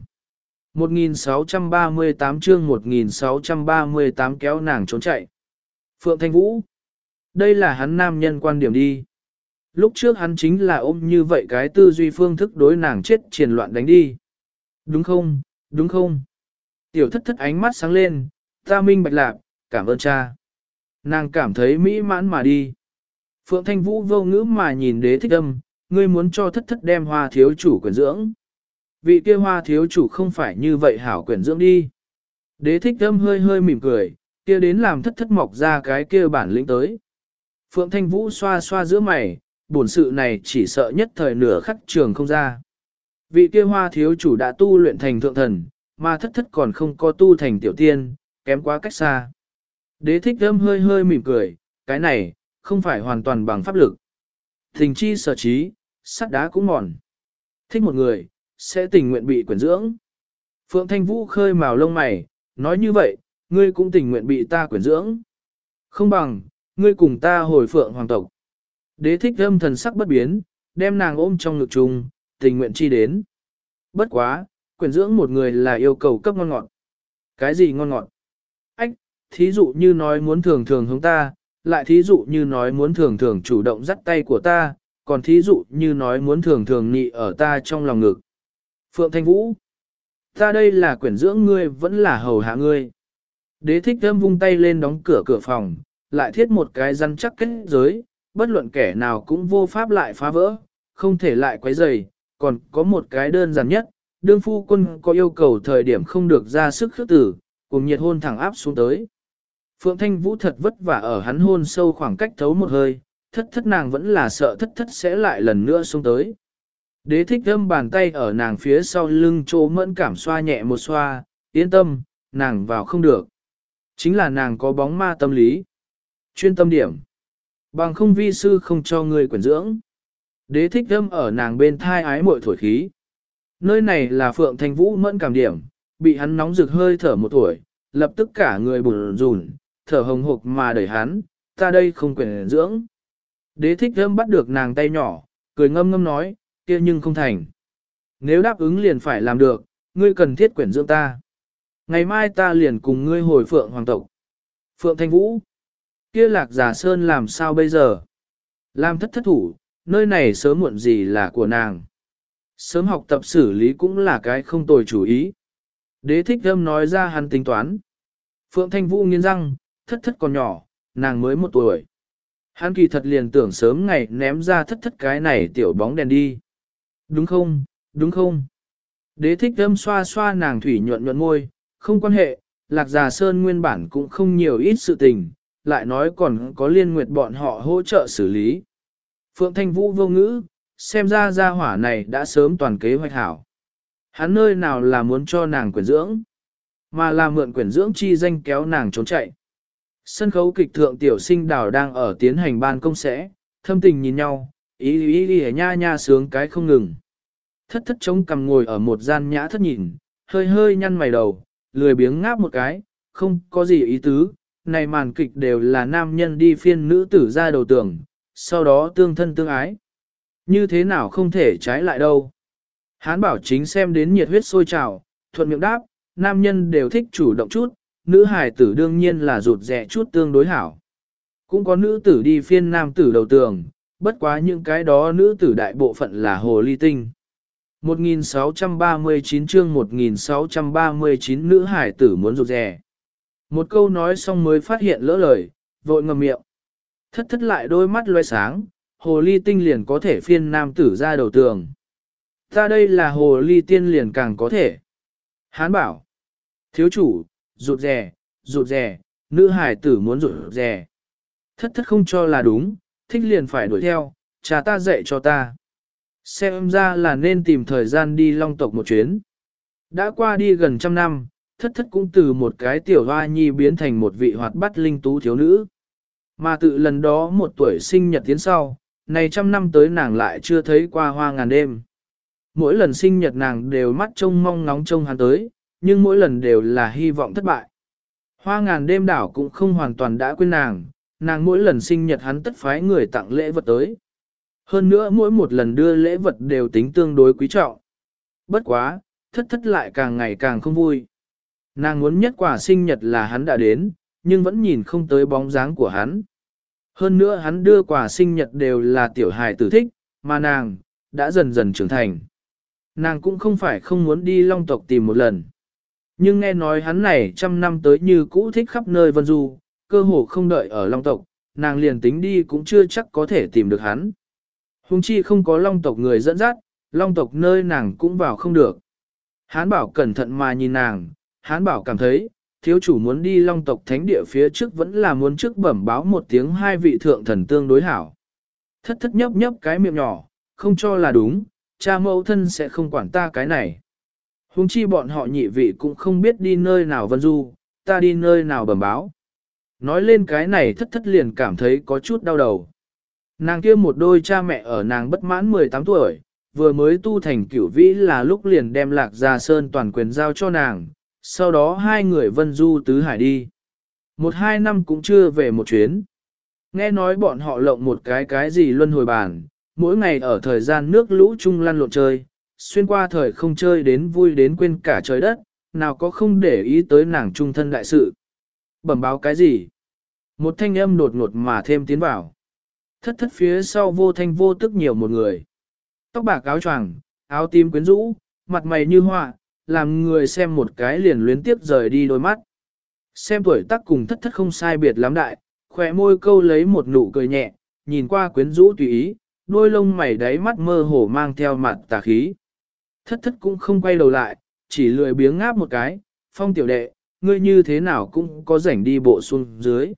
1638 chương 1638 kéo nàng trốn chạy. Phượng Thanh Vũ. Đây là hắn nam nhân quan điểm đi. Lúc trước hắn chính là ôm như vậy cái tư duy phương thức đối nàng chết triển loạn đánh đi. Đúng không, đúng không? Tiểu thất thất ánh mắt sáng lên, ta minh bạch lạc, cảm ơn cha. Nàng cảm thấy mỹ mãn mà đi. Phượng Thanh Vũ vô ngữ mà nhìn đế thích âm, ngươi muốn cho thất thất đem hoa thiếu chủ quyển dưỡng. Vị kia hoa thiếu chủ không phải như vậy hảo quyển dưỡng đi. Đế thích âm hơi hơi mỉm cười, kia đến làm thất thất mọc ra cái kia bản lĩnh tới. Phượng Thanh Vũ xoa xoa giữa mày, bổn sự này chỉ sợ nhất thời nửa khắc trường không ra. Vị kia hoa thiếu chủ đã tu luyện thành thượng thần, mà thất thất còn không có tu thành tiểu tiên, kém quá cách xa. Đế thích âm hơi hơi mỉm cười, cái này, không phải hoàn toàn bằng pháp lực. Tình chi sở trí, sắt đá cũng mòn. Thích một người, sẽ tình nguyện bị quyển dưỡng. Phượng Thanh Vũ khơi màu lông mày, nói như vậy, ngươi cũng tình nguyện bị ta quyển dưỡng. Không bằng, ngươi cùng ta hồi Phượng Hoàng tộc. Đế thích âm thần sắc bất biến, đem nàng ôm trong ngực chung, tình nguyện chi đến. Bất quá, quyển dưỡng một người là yêu cầu cấp ngon ngọt. Cái gì ngon ngọt? Ách, thí dụ như nói muốn thường thường hướng ta, lại thí dụ như nói muốn thường thường chủ động dắt tay của ta, còn thí dụ như nói muốn thường thường nị ở ta trong lòng ngực. Phượng Thanh Vũ, ta đây là quyển dưỡng ngươi vẫn là hầu hạ ngươi. Đế thích thơm vung tay lên đóng cửa cửa phòng, lại thiết một cái răn chắc kết giới, bất luận kẻ nào cũng vô pháp lại phá vỡ, không thể lại quấy rầy, còn có một cái đơn giản nhất, đương phu quân có yêu cầu thời điểm không được ra sức khước tử, cùng nhiệt hôn thẳng áp xuống tới. Phượng Thanh Vũ thật vất vả ở hắn hôn sâu khoảng cách thấu một hơi, thất thất nàng vẫn là sợ thất thất sẽ lại lần nữa xuống tới. Đế thích thâm bàn tay ở nàng phía sau lưng chỗ mẫn cảm xoa nhẹ một xoa, yên tâm, nàng vào không được. Chính là nàng có bóng ma tâm lý. Chuyên tâm điểm. Bằng không vi sư không cho người quyển dưỡng. Đế thích thâm ở nàng bên thai ái muội thổi khí. Nơi này là Phượng Thanh Vũ mẫn cảm điểm, bị hắn nóng rực hơi thở một tuổi, lập tức cả người bùn rùn, thở hồng hộc mà đẩy hắn, ta đây không quyền dưỡng. Đế thích thơm bắt được nàng tay nhỏ, cười ngâm ngâm nói, kia nhưng không thành. Nếu đáp ứng liền phải làm được, ngươi cần thiết quyển dưỡng ta. Ngày mai ta liền cùng ngươi hồi phượng hoàng tộc. Phượng Thanh Vũ. Kia lạc giả sơn làm sao bây giờ? Làm thất thất thủ, nơi này sớm muộn gì là của nàng. Sớm học tập xử lý cũng là cái không tồi chủ ý. Đế thích thơm nói ra hắn tính toán. Phượng Thanh Vũ nghiến răng, thất thất còn nhỏ, nàng mới một tuổi. Hắn kỳ thật liền tưởng sớm ngày ném ra thất thất cái này tiểu bóng đèn đi. Đúng không, đúng không? Đế thích thâm xoa xoa nàng thủy nhuận nhuận môi, không quan hệ, lạc già sơn nguyên bản cũng không nhiều ít sự tình, lại nói còn có liên nguyệt bọn họ hỗ trợ xử lý. Phượng Thanh Vũ vô ngữ, xem ra gia hỏa này đã sớm toàn kế hoạch hảo. Hắn nơi nào là muốn cho nàng quyển dưỡng, mà là mượn quyển dưỡng chi danh kéo nàng trốn chạy. Sân khấu kịch thượng tiểu sinh đào đang ở tiến hành ban công sẽ, thâm tình nhìn nhau, ý ý ý, ý nha nha sướng cái không ngừng. Thất thất chống cầm ngồi ở một gian nhã thất nhìn, hơi hơi nhăn mày đầu, lười biếng ngáp một cái, không có gì ý tứ, này màn kịch đều là nam nhân đi phiên nữ tử ra đầu tường, sau đó tương thân tương ái. Như thế nào không thể trái lại đâu. Hán bảo chính xem đến nhiệt huyết sôi trào, thuận miệng đáp, nam nhân đều thích chủ động chút, nữ hài tử đương nhiên là rụt rẻ chút tương đối hảo. Cũng có nữ tử đi phiên nam tử đầu tường, bất quá những cái đó nữ tử đại bộ phận là hồ ly tinh. 1639 chương 1639 nữ hải tử muốn rụt rè. Một câu nói xong mới phát hiện lỡ lời, vội ngầm miệng. Thất thất lại đôi mắt loe sáng, hồ ly tinh liền có thể phiên nam tử ra đầu tường. Ta đây là hồ ly tiên liền càng có thể. Hán bảo. Thiếu chủ, rụt rè, rụt rè, nữ hải tử muốn rụt rè. Thất thất không cho là đúng, thích liền phải đuổi theo, cha ta dạy cho ta. Xem ra là nên tìm thời gian đi long tộc một chuyến. Đã qua đi gần trăm năm, thất thất cũng từ một cái tiểu hoa nhi biến thành một vị hoạt bát linh tú thiếu nữ. Mà tự lần đó một tuổi sinh nhật tiến sau, này trăm năm tới nàng lại chưa thấy qua hoa ngàn đêm. Mỗi lần sinh nhật nàng đều mắt trông mong ngóng trông hắn tới, nhưng mỗi lần đều là hy vọng thất bại. Hoa ngàn đêm đảo cũng không hoàn toàn đã quên nàng, nàng mỗi lần sinh nhật hắn tất phái người tặng lễ vật tới. Hơn nữa mỗi một lần đưa lễ vật đều tính tương đối quý trọng. Bất quá, thất thất lại càng ngày càng không vui. Nàng muốn nhất quả sinh nhật là hắn đã đến, nhưng vẫn nhìn không tới bóng dáng của hắn. Hơn nữa hắn đưa quà sinh nhật đều là tiểu hài tử thích, mà nàng, đã dần dần trưởng thành. Nàng cũng không phải không muốn đi long tộc tìm một lần. Nhưng nghe nói hắn này trăm năm tới như cũ thích khắp nơi vân du, cơ hồ không đợi ở long tộc, nàng liền tính đi cũng chưa chắc có thể tìm được hắn. Hùng chi không có long tộc người dẫn dắt, long tộc nơi nàng cũng vào không được. Hán bảo cẩn thận mà nhìn nàng, hán bảo cảm thấy, thiếu chủ muốn đi long tộc thánh địa phía trước vẫn là muốn trước bẩm báo một tiếng hai vị thượng thần tương đối hảo. Thất thất nhấp nhấp cái miệng nhỏ, không cho là đúng, cha mẫu thân sẽ không quản ta cái này huống chi bọn họ nhị vị cũng không biết đi nơi nào vân du, ta đi nơi nào bẩm báo. Nói lên cái này thất thất liền cảm thấy có chút đau đầu. Nàng kia một đôi cha mẹ ở nàng bất mãn 18 tuổi, vừa mới tu thành cửu vĩ là lúc liền đem lạc gia sơn toàn quyền giao cho nàng, sau đó hai người vân du tứ hải đi. Một hai năm cũng chưa về một chuyến. Nghe nói bọn họ lộng một cái cái gì luân hồi bàn, mỗi ngày ở thời gian nước lũ chung lăn lộn chơi, xuyên qua thời không chơi đến vui đến quên cả trời đất, nào có không để ý tới nàng trung thân đại sự. Bẩm báo cái gì? Một thanh âm đột ngột mà thêm tiến vào. Thất thất phía sau vô thanh vô tức nhiều một người. Tóc bạc áo choàng, áo tím quyến rũ, mặt mày như họa, làm người xem một cái liền luyến tiếp rời đi đôi mắt. Xem tuổi tác cùng thất thất không sai biệt lắm đại, khỏe môi câu lấy một nụ cười nhẹ, nhìn qua quyến rũ tùy ý, đôi lông mày đáy mắt mơ hồ mang theo mặt tà khí. Thất thất cũng không quay đầu lại, chỉ lười biếng ngáp một cái, phong tiểu đệ, ngươi như thế nào cũng có rảnh đi bộ xuống dưới.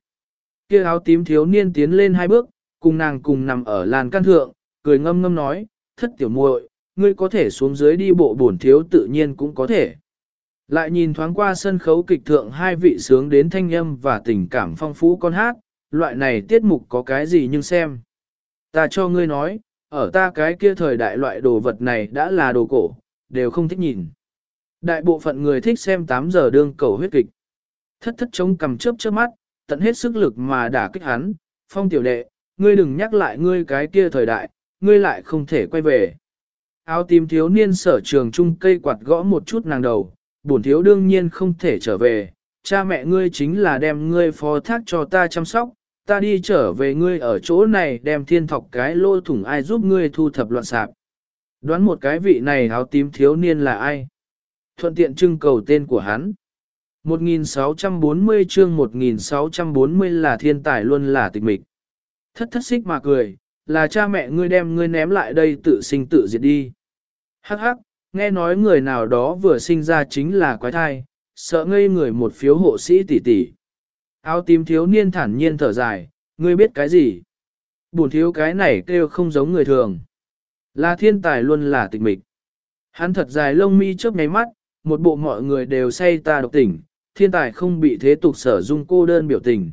Kia áo tím thiếu niên tiến lên hai bước, cùng nàng cùng nằm ở làn căn thượng, cười ngâm ngâm nói, thất tiểu muội, ngươi có thể xuống dưới đi bộ bổn thiếu tự nhiên cũng có thể. Lại nhìn thoáng qua sân khấu kịch thượng hai vị sướng đến thanh âm và tình cảm phong phú con hát, loại này tiết mục có cái gì nhưng xem. Ta cho ngươi nói, ở ta cái kia thời đại loại đồ vật này đã là đồ cổ, đều không thích nhìn. Đại bộ phận người thích xem 8 giờ đương cầu huyết kịch. Thất thất chống cầm chớp chớp mắt, tận hết sức lực mà đả kích hắn, phong tiểu đệ, ngươi đừng nhắc lại ngươi cái kia thời đại, ngươi lại không thể quay về. Áo tím thiếu niên sở trường trung cây quạt gõ một chút nàng đầu, bổn thiếu đương nhiên không thể trở về, cha mẹ ngươi chính là đem ngươi phó thác cho ta chăm sóc, ta đi trở về ngươi ở chỗ này đem thiên thọc cái lô thủng ai giúp ngươi thu thập loạn sạp. Đoán một cái vị này áo tím thiếu niên là ai? Thuận tiện trưng cầu tên của hắn. 1640 chương 1640 là thiên tài luôn là tịch mịch. Thất thất xích mà cười, là cha mẹ ngươi đem ngươi ném lại đây tự sinh tự diệt đi. Hắc hắc, nghe nói người nào đó vừa sinh ra chính là quái thai, sợ ngây người một phiếu hộ sĩ tỷ tỷ. Áo tím thiếu niên thản nhiên thở dài, ngươi biết cái gì? Buồn thiếu cái này kêu không giống người thường. Là thiên tài luôn là tịch mịch. Hắn thật dài lông mi chớp nháy mắt, một bộ mọi người đều say ta độc tỉnh, thiên tài không bị thế tục sở dung cô đơn biểu tình.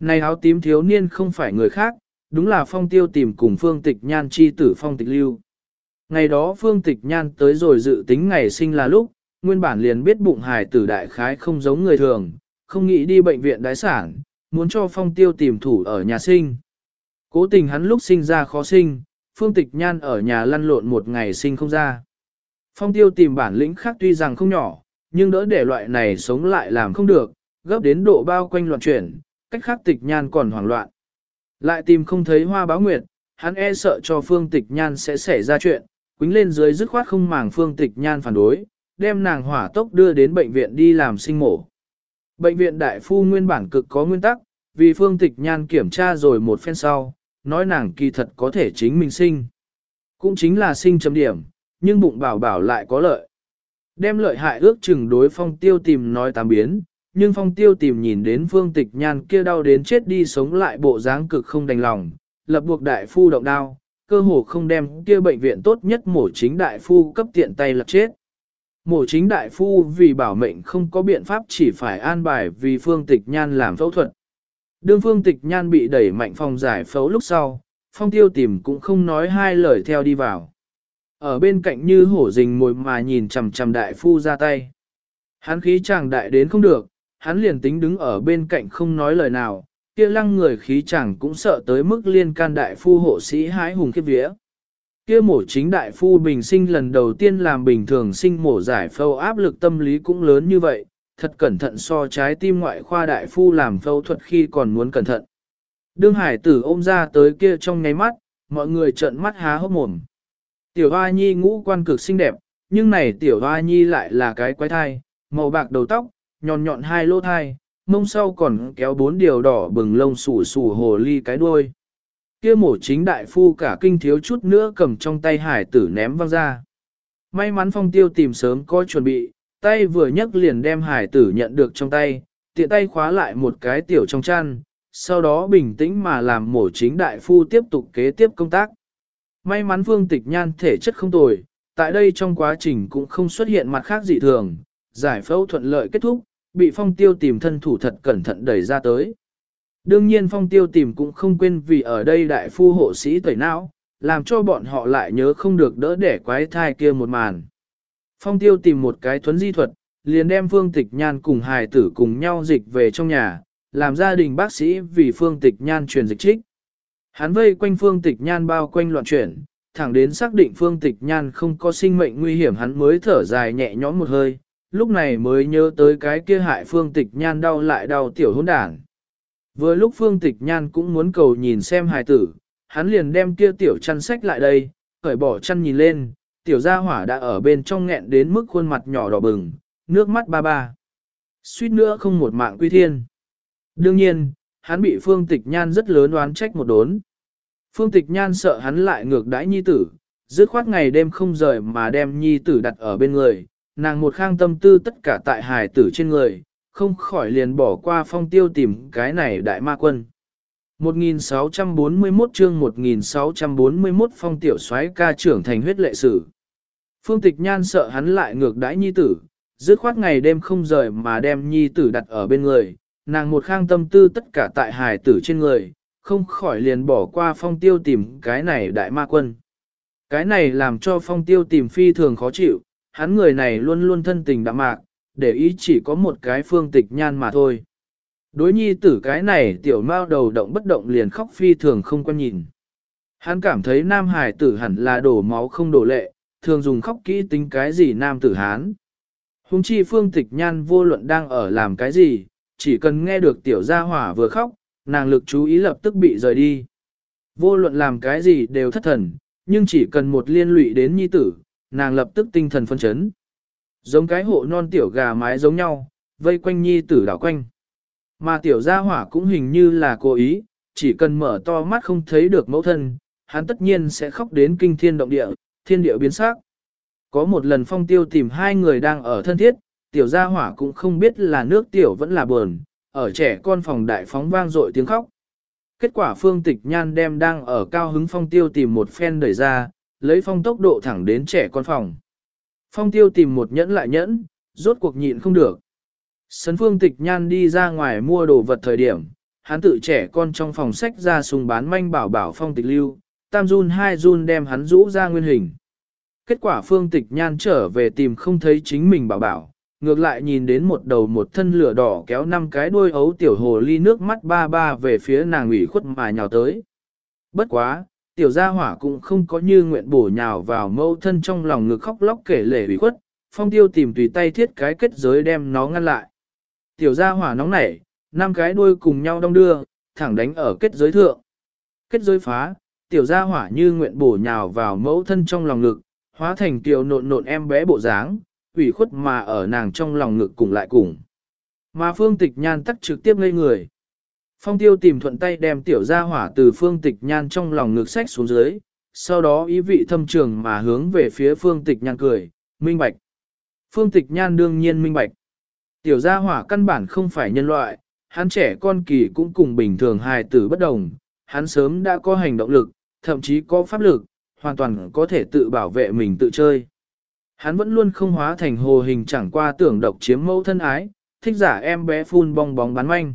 Này áo tím thiếu niên không phải người khác, đúng là phong tiêu tìm cùng phương tịch nhan chi tử phong tịch lưu. Ngày đó phương tịch nhan tới rồi dự tính ngày sinh là lúc, nguyên bản liền biết bụng hài tử đại khái không giống người thường, không nghĩ đi bệnh viện đái sản, muốn cho phong tiêu tìm thủ ở nhà sinh. Cố tình hắn lúc sinh ra khó sinh, phương tịch nhan ở nhà lăn lộn một ngày sinh không ra. Phong tiêu tìm bản lĩnh khác tuy rằng không nhỏ, nhưng đỡ để loại này sống lại làm không được, gấp đến độ bao quanh loạn chuyển, cách khác tịch nhan còn hoảng loạn. Lại tìm không thấy hoa báo nguyệt, hắn e sợ cho phương tịch nhan sẽ xảy ra chuyện, quính lên dưới dứt khoát không màng phương tịch nhan phản đối, đem nàng hỏa tốc đưa đến bệnh viện đi làm sinh mổ. Bệnh viện đại phu nguyên bản cực có nguyên tắc, vì phương tịch nhan kiểm tra rồi một phen sau, nói nàng kỳ thật có thể chính mình sinh. Cũng chính là sinh chấm điểm, nhưng bụng bảo bảo lại có lợi. Đem lợi hại ước chừng đối phong tiêu tìm nói tám biến, nhưng phong tiêu tìm nhìn đến phương tịch nhan kia đau đến chết đi sống lại bộ dáng cực không đành lòng, lập buộc đại phu động đao, cơ hồ không đem kia bệnh viện tốt nhất mổ chính đại phu cấp tiện tay lập chết. Mổ chính đại phu vì bảo mệnh không có biện pháp chỉ phải an bài vì phương tịch nhan làm phẫu thuật. Đương phương tịch nhan bị đẩy mạnh phòng giải phẫu lúc sau, phong tiêu tìm cũng không nói hai lời theo đi vào. Ở bên cạnh như hổ rình mồi mà nhìn chằm chằm đại phu ra tay. Hắn khí chàng đại đến không được, hắn liền tính đứng ở bên cạnh không nói lời nào, kia lăng người khí chàng cũng sợ tới mức liên can đại phu hộ sĩ hái hùng khiếp vía. Kia mổ chính đại phu bình sinh lần đầu tiên làm bình thường sinh mổ giải phẫu áp lực tâm lý cũng lớn như vậy, thật cẩn thận so trái tim ngoại khoa đại phu làm phẫu thuật khi còn muốn cẩn thận. Đương hải tử ôm ra tới kia trong ngáy mắt, mọi người trợn mắt há hốc mồm. Tiểu hoa nhi ngũ quan cực xinh đẹp, nhưng này tiểu hoa nhi lại là cái quái thai, màu bạc đầu tóc, nhọn nhọn hai lỗ thai, mông sau còn kéo bốn điều đỏ bừng lông xù xù hồ ly cái đuôi. Kia mổ chính đại phu cả kinh thiếu chút nữa cầm trong tay hải tử ném văng ra. May mắn phong tiêu tìm sớm có chuẩn bị, tay vừa nhấc liền đem hải tử nhận được trong tay, tiện tay khóa lại một cái tiểu trong chăn, sau đó bình tĩnh mà làm mổ chính đại phu tiếp tục kế tiếp công tác. May mắn phương tịch nhan thể chất không tồi, tại đây trong quá trình cũng không xuất hiện mặt khác dị thường, giải phẫu thuận lợi kết thúc, bị phong tiêu tìm thân thủ thật cẩn thận đẩy ra tới. Đương nhiên phong tiêu tìm cũng không quên vì ở đây đại phu hộ sĩ tẩy não, làm cho bọn họ lại nhớ không được đỡ để quái thai kia một màn. Phong tiêu tìm một cái thuấn di thuật, liền đem phương tịch nhan cùng hài tử cùng nhau dịch về trong nhà, làm gia đình bác sĩ vì phương tịch nhan truyền dịch trích. Hắn vây quanh phương tịch nhan bao quanh loạn chuyển, thẳng đến xác định phương tịch nhan không có sinh mệnh nguy hiểm hắn mới thở dài nhẹ nhõm một hơi, lúc này mới nhớ tới cái kia hại phương tịch nhan đau lại đau tiểu hôn đảng. Vừa lúc phương tịch nhan cũng muốn cầu nhìn xem hài tử, hắn liền đem kia tiểu chăn sách lại đây, khởi bỏ chăn nhìn lên, tiểu gia hỏa đã ở bên trong nghẹn đến mức khuôn mặt nhỏ đỏ bừng, nước mắt ba ba. Suýt nữa không một mạng quy thiên. Đương nhiên, hắn bị phương tịch nhan rất lớn oán trách một đốn. Phương tịch nhan sợ hắn lại ngược đãi nhi tử, dứt khoát ngày đêm không rời mà đem nhi tử đặt ở bên người, nàng một khang tâm tư tất cả tại hài tử trên người, không khỏi liền bỏ qua phong tiêu tìm cái này đại ma quân. 1641 chương 1641 phong tiểu soái ca trưởng thành huyết lệ sử. Phương tịch nhan sợ hắn lại ngược đãi nhi tử, dứt khoát ngày đêm không rời mà đem nhi tử đặt ở bên người, nàng một khang tâm tư tất cả tại hài tử trên người, không khỏi liền bỏ qua phong tiêu tìm cái này đại ma quân. Cái này làm cho phong tiêu tìm phi thường khó chịu, hắn người này luôn luôn thân tình đạm mạc, để ý chỉ có một cái phương tịch nhan mà thôi. Đối nhi tử cái này tiểu mao đầu động bất động liền khóc phi thường không quan nhìn. Hắn cảm thấy nam hải tử hẳn là đổ máu không đổ lệ, thường dùng khóc kỹ tính cái gì nam tử hán. Hùng chi phương tịch nhan vô luận đang ở làm cái gì, chỉ cần nghe được tiểu gia hỏa vừa khóc, nàng lực chú ý lập tức bị rời đi. Vô luận làm cái gì đều thất thần, nhưng chỉ cần một liên lụy đến nhi tử, nàng lập tức tinh thần phân chấn. Giống cái hộ non tiểu gà mái giống nhau, vây quanh nhi tử đảo quanh. Mà tiểu gia hỏa cũng hình như là cố ý, chỉ cần mở to mắt không thấy được mẫu thân, hắn tất nhiên sẽ khóc đến kinh thiên động địa, thiên địa biến sắc. Có một lần phong tiêu tìm hai người đang ở thân thiết, tiểu gia hỏa cũng không biết là nước tiểu vẫn là buồn, ở trẻ con phòng đại phóng vang dội tiếng khóc. Kết quả phương tịch nhan đem đang ở cao hứng phong tiêu tìm một phen đẩy ra, lấy phong tốc độ thẳng đến trẻ con phòng. Phong tiêu tìm một nhẫn lại nhẫn, rốt cuộc nhịn không được. Sấn phương tịch nhan đi ra ngoài mua đồ vật thời điểm, hắn tự trẻ con trong phòng sách ra sùng bán manh bảo bảo phong tịch lưu, tam run hai run đem hắn rũ ra nguyên hình. Kết quả phương tịch nhan trở về tìm không thấy chính mình bảo bảo, ngược lại nhìn đến một đầu một thân lửa đỏ kéo năm cái đuôi ấu tiểu hồ ly nước mắt ba ba về phía nàng ủy khuất mà nhào tới. Bất quá, tiểu gia hỏa cũng không có như nguyện bổ nhào vào mâu thân trong lòng ngực khóc lóc kể lể ủy khuất, phong tiêu tìm tùy tay thiết cái kết giới đem nó ngăn lại. Tiểu gia hỏa nóng nảy, năm cái đuôi cùng nhau đong đưa, thẳng đánh ở kết giới thượng. Kết giới phá, tiểu gia hỏa như nguyện bổ nhào vào mẫu thân trong lòng ngực, hóa thành tiểu nộn nộn em bé bộ dáng, ủy khuất mà ở nàng trong lòng ngực cùng lại cùng. Mà phương tịch nhan tắc trực tiếp ngây người. Phong tiêu tìm thuận tay đem tiểu gia hỏa từ phương tịch nhan trong lòng ngực sách xuống dưới, sau đó ý vị thâm trường mà hướng về phía phương tịch nhan cười, minh bạch. Phương tịch nhan đương nhiên minh bạch. Tiểu gia hỏa căn bản không phải nhân loại, hắn trẻ con kỳ cũng cùng bình thường hài tử bất đồng, hắn sớm đã có hành động lực, thậm chí có pháp lực, hoàn toàn có thể tự bảo vệ mình tự chơi. Hắn vẫn luôn không hóa thành hồ hình chẳng qua tưởng độc chiếm mẫu thân ái, thích giả em bé phun bong bóng bắn manh.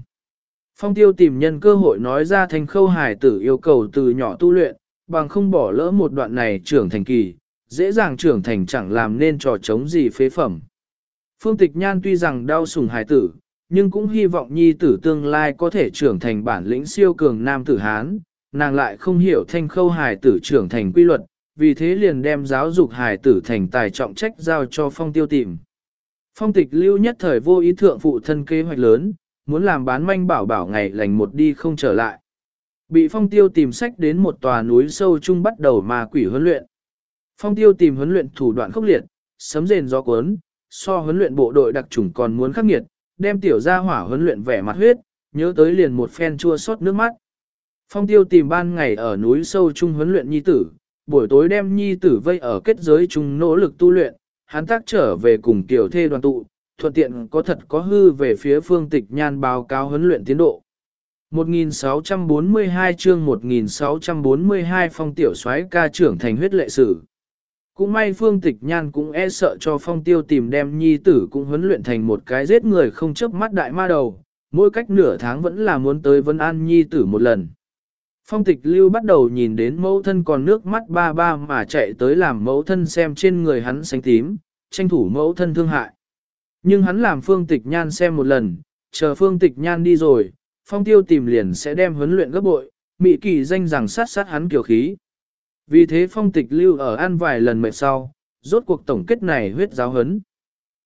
Phong tiêu tìm nhân cơ hội nói ra thành khâu hải tử yêu cầu từ nhỏ tu luyện, bằng không bỏ lỡ một đoạn này trưởng thành kỳ, dễ dàng trưởng thành chẳng làm nên trò chống gì phế phẩm. Phương Tịch Nhan tuy rằng đau sủng hải tử, nhưng cũng hy vọng nhi tử tương lai có thể trưởng thành bản lĩnh siêu cường nam tử Hán, nàng lại không hiểu thanh khâu hài tử trưởng thành quy luật, vì thế liền đem giáo dục hài tử thành tài trọng trách giao cho phong tiêu tìm. Phong tịch lưu nhất thời vô ý thượng phụ thân kế hoạch lớn, muốn làm bán manh bảo bảo ngày lành một đi không trở lại. Bị phong tiêu tìm sách đến một tòa núi sâu chung bắt đầu mà quỷ huấn luyện. Phong tiêu tìm huấn luyện thủ đoạn khốc liệt, sấm rền gió cuốn, so huấn luyện bộ đội đặc chủng còn muốn khắc nghiệt, đem tiểu gia hỏa huấn luyện vẻ mặt huyết, nhớ tới liền một phen chua xót nước mắt. Phong tiêu tìm ban ngày ở núi sâu chung huấn luyện nhi tử, buổi tối đem nhi tử vây ở kết giới chung nỗ lực tu luyện, hắn tác trở về cùng tiểu thê đoàn tụ, thuận tiện có thật có hư về phía phương tịch nhan báo cáo huấn luyện tiến độ. 1642 chương 1642 phong tiểu soái ca trưởng thành huyết lệ sử. Cũng may phương tịch nhan cũng e sợ cho phong tiêu tìm đem nhi tử cũng huấn luyện thành một cái giết người không chớp mắt đại ma đầu, mỗi cách nửa tháng vẫn là muốn tới vân an nhi tử một lần. Phong tịch lưu bắt đầu nhìn đến mẫu thân còn nước mắt ba ba mà chạy tới làm mẫu thân xem trên người hắn xanh tím, tranh thủ mẫu thân thương hại. Nhưng hắn làm phương tịch nhan xem một lần, chờ phương tịch nhan đi rồi, phong tiêu tìm liền sẽ đem huấn luyện gấp bội, mị kỳ danh rằng sát sát hắn kiểu khí. Vì thế phong tịch lưu ở ăn vài lần mệt sau, rốt cuộc tổng kết này huyết giáo hấn.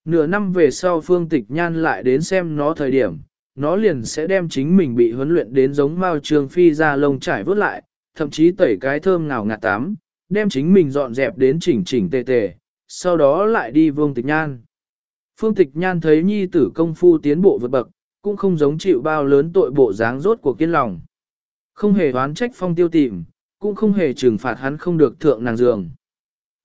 Nửa năm về sau phương tịch nhan lại đến xem nó thời điểm, nó liền sẽ đem chính mình bị huấn luyện đến giống mao trường phi ra lông trải vớt lại, thậm chí tẩy cái thơm ngào ngạt tám, đem chính mình dọn dẹp đến chỉnh chỉnh tề tề, sau đó lại đi vương tịch nhan. Phương tịch nhan thấy nhi tử công phu tiến bộ vượt bậc, cũng không giống chịu bao lớn tội bộ dáng rốt của kiên lòng. Không hề oán trách phong tiêu tìm, cũng không hề trừng phạt hắn không được thượng nàng giường.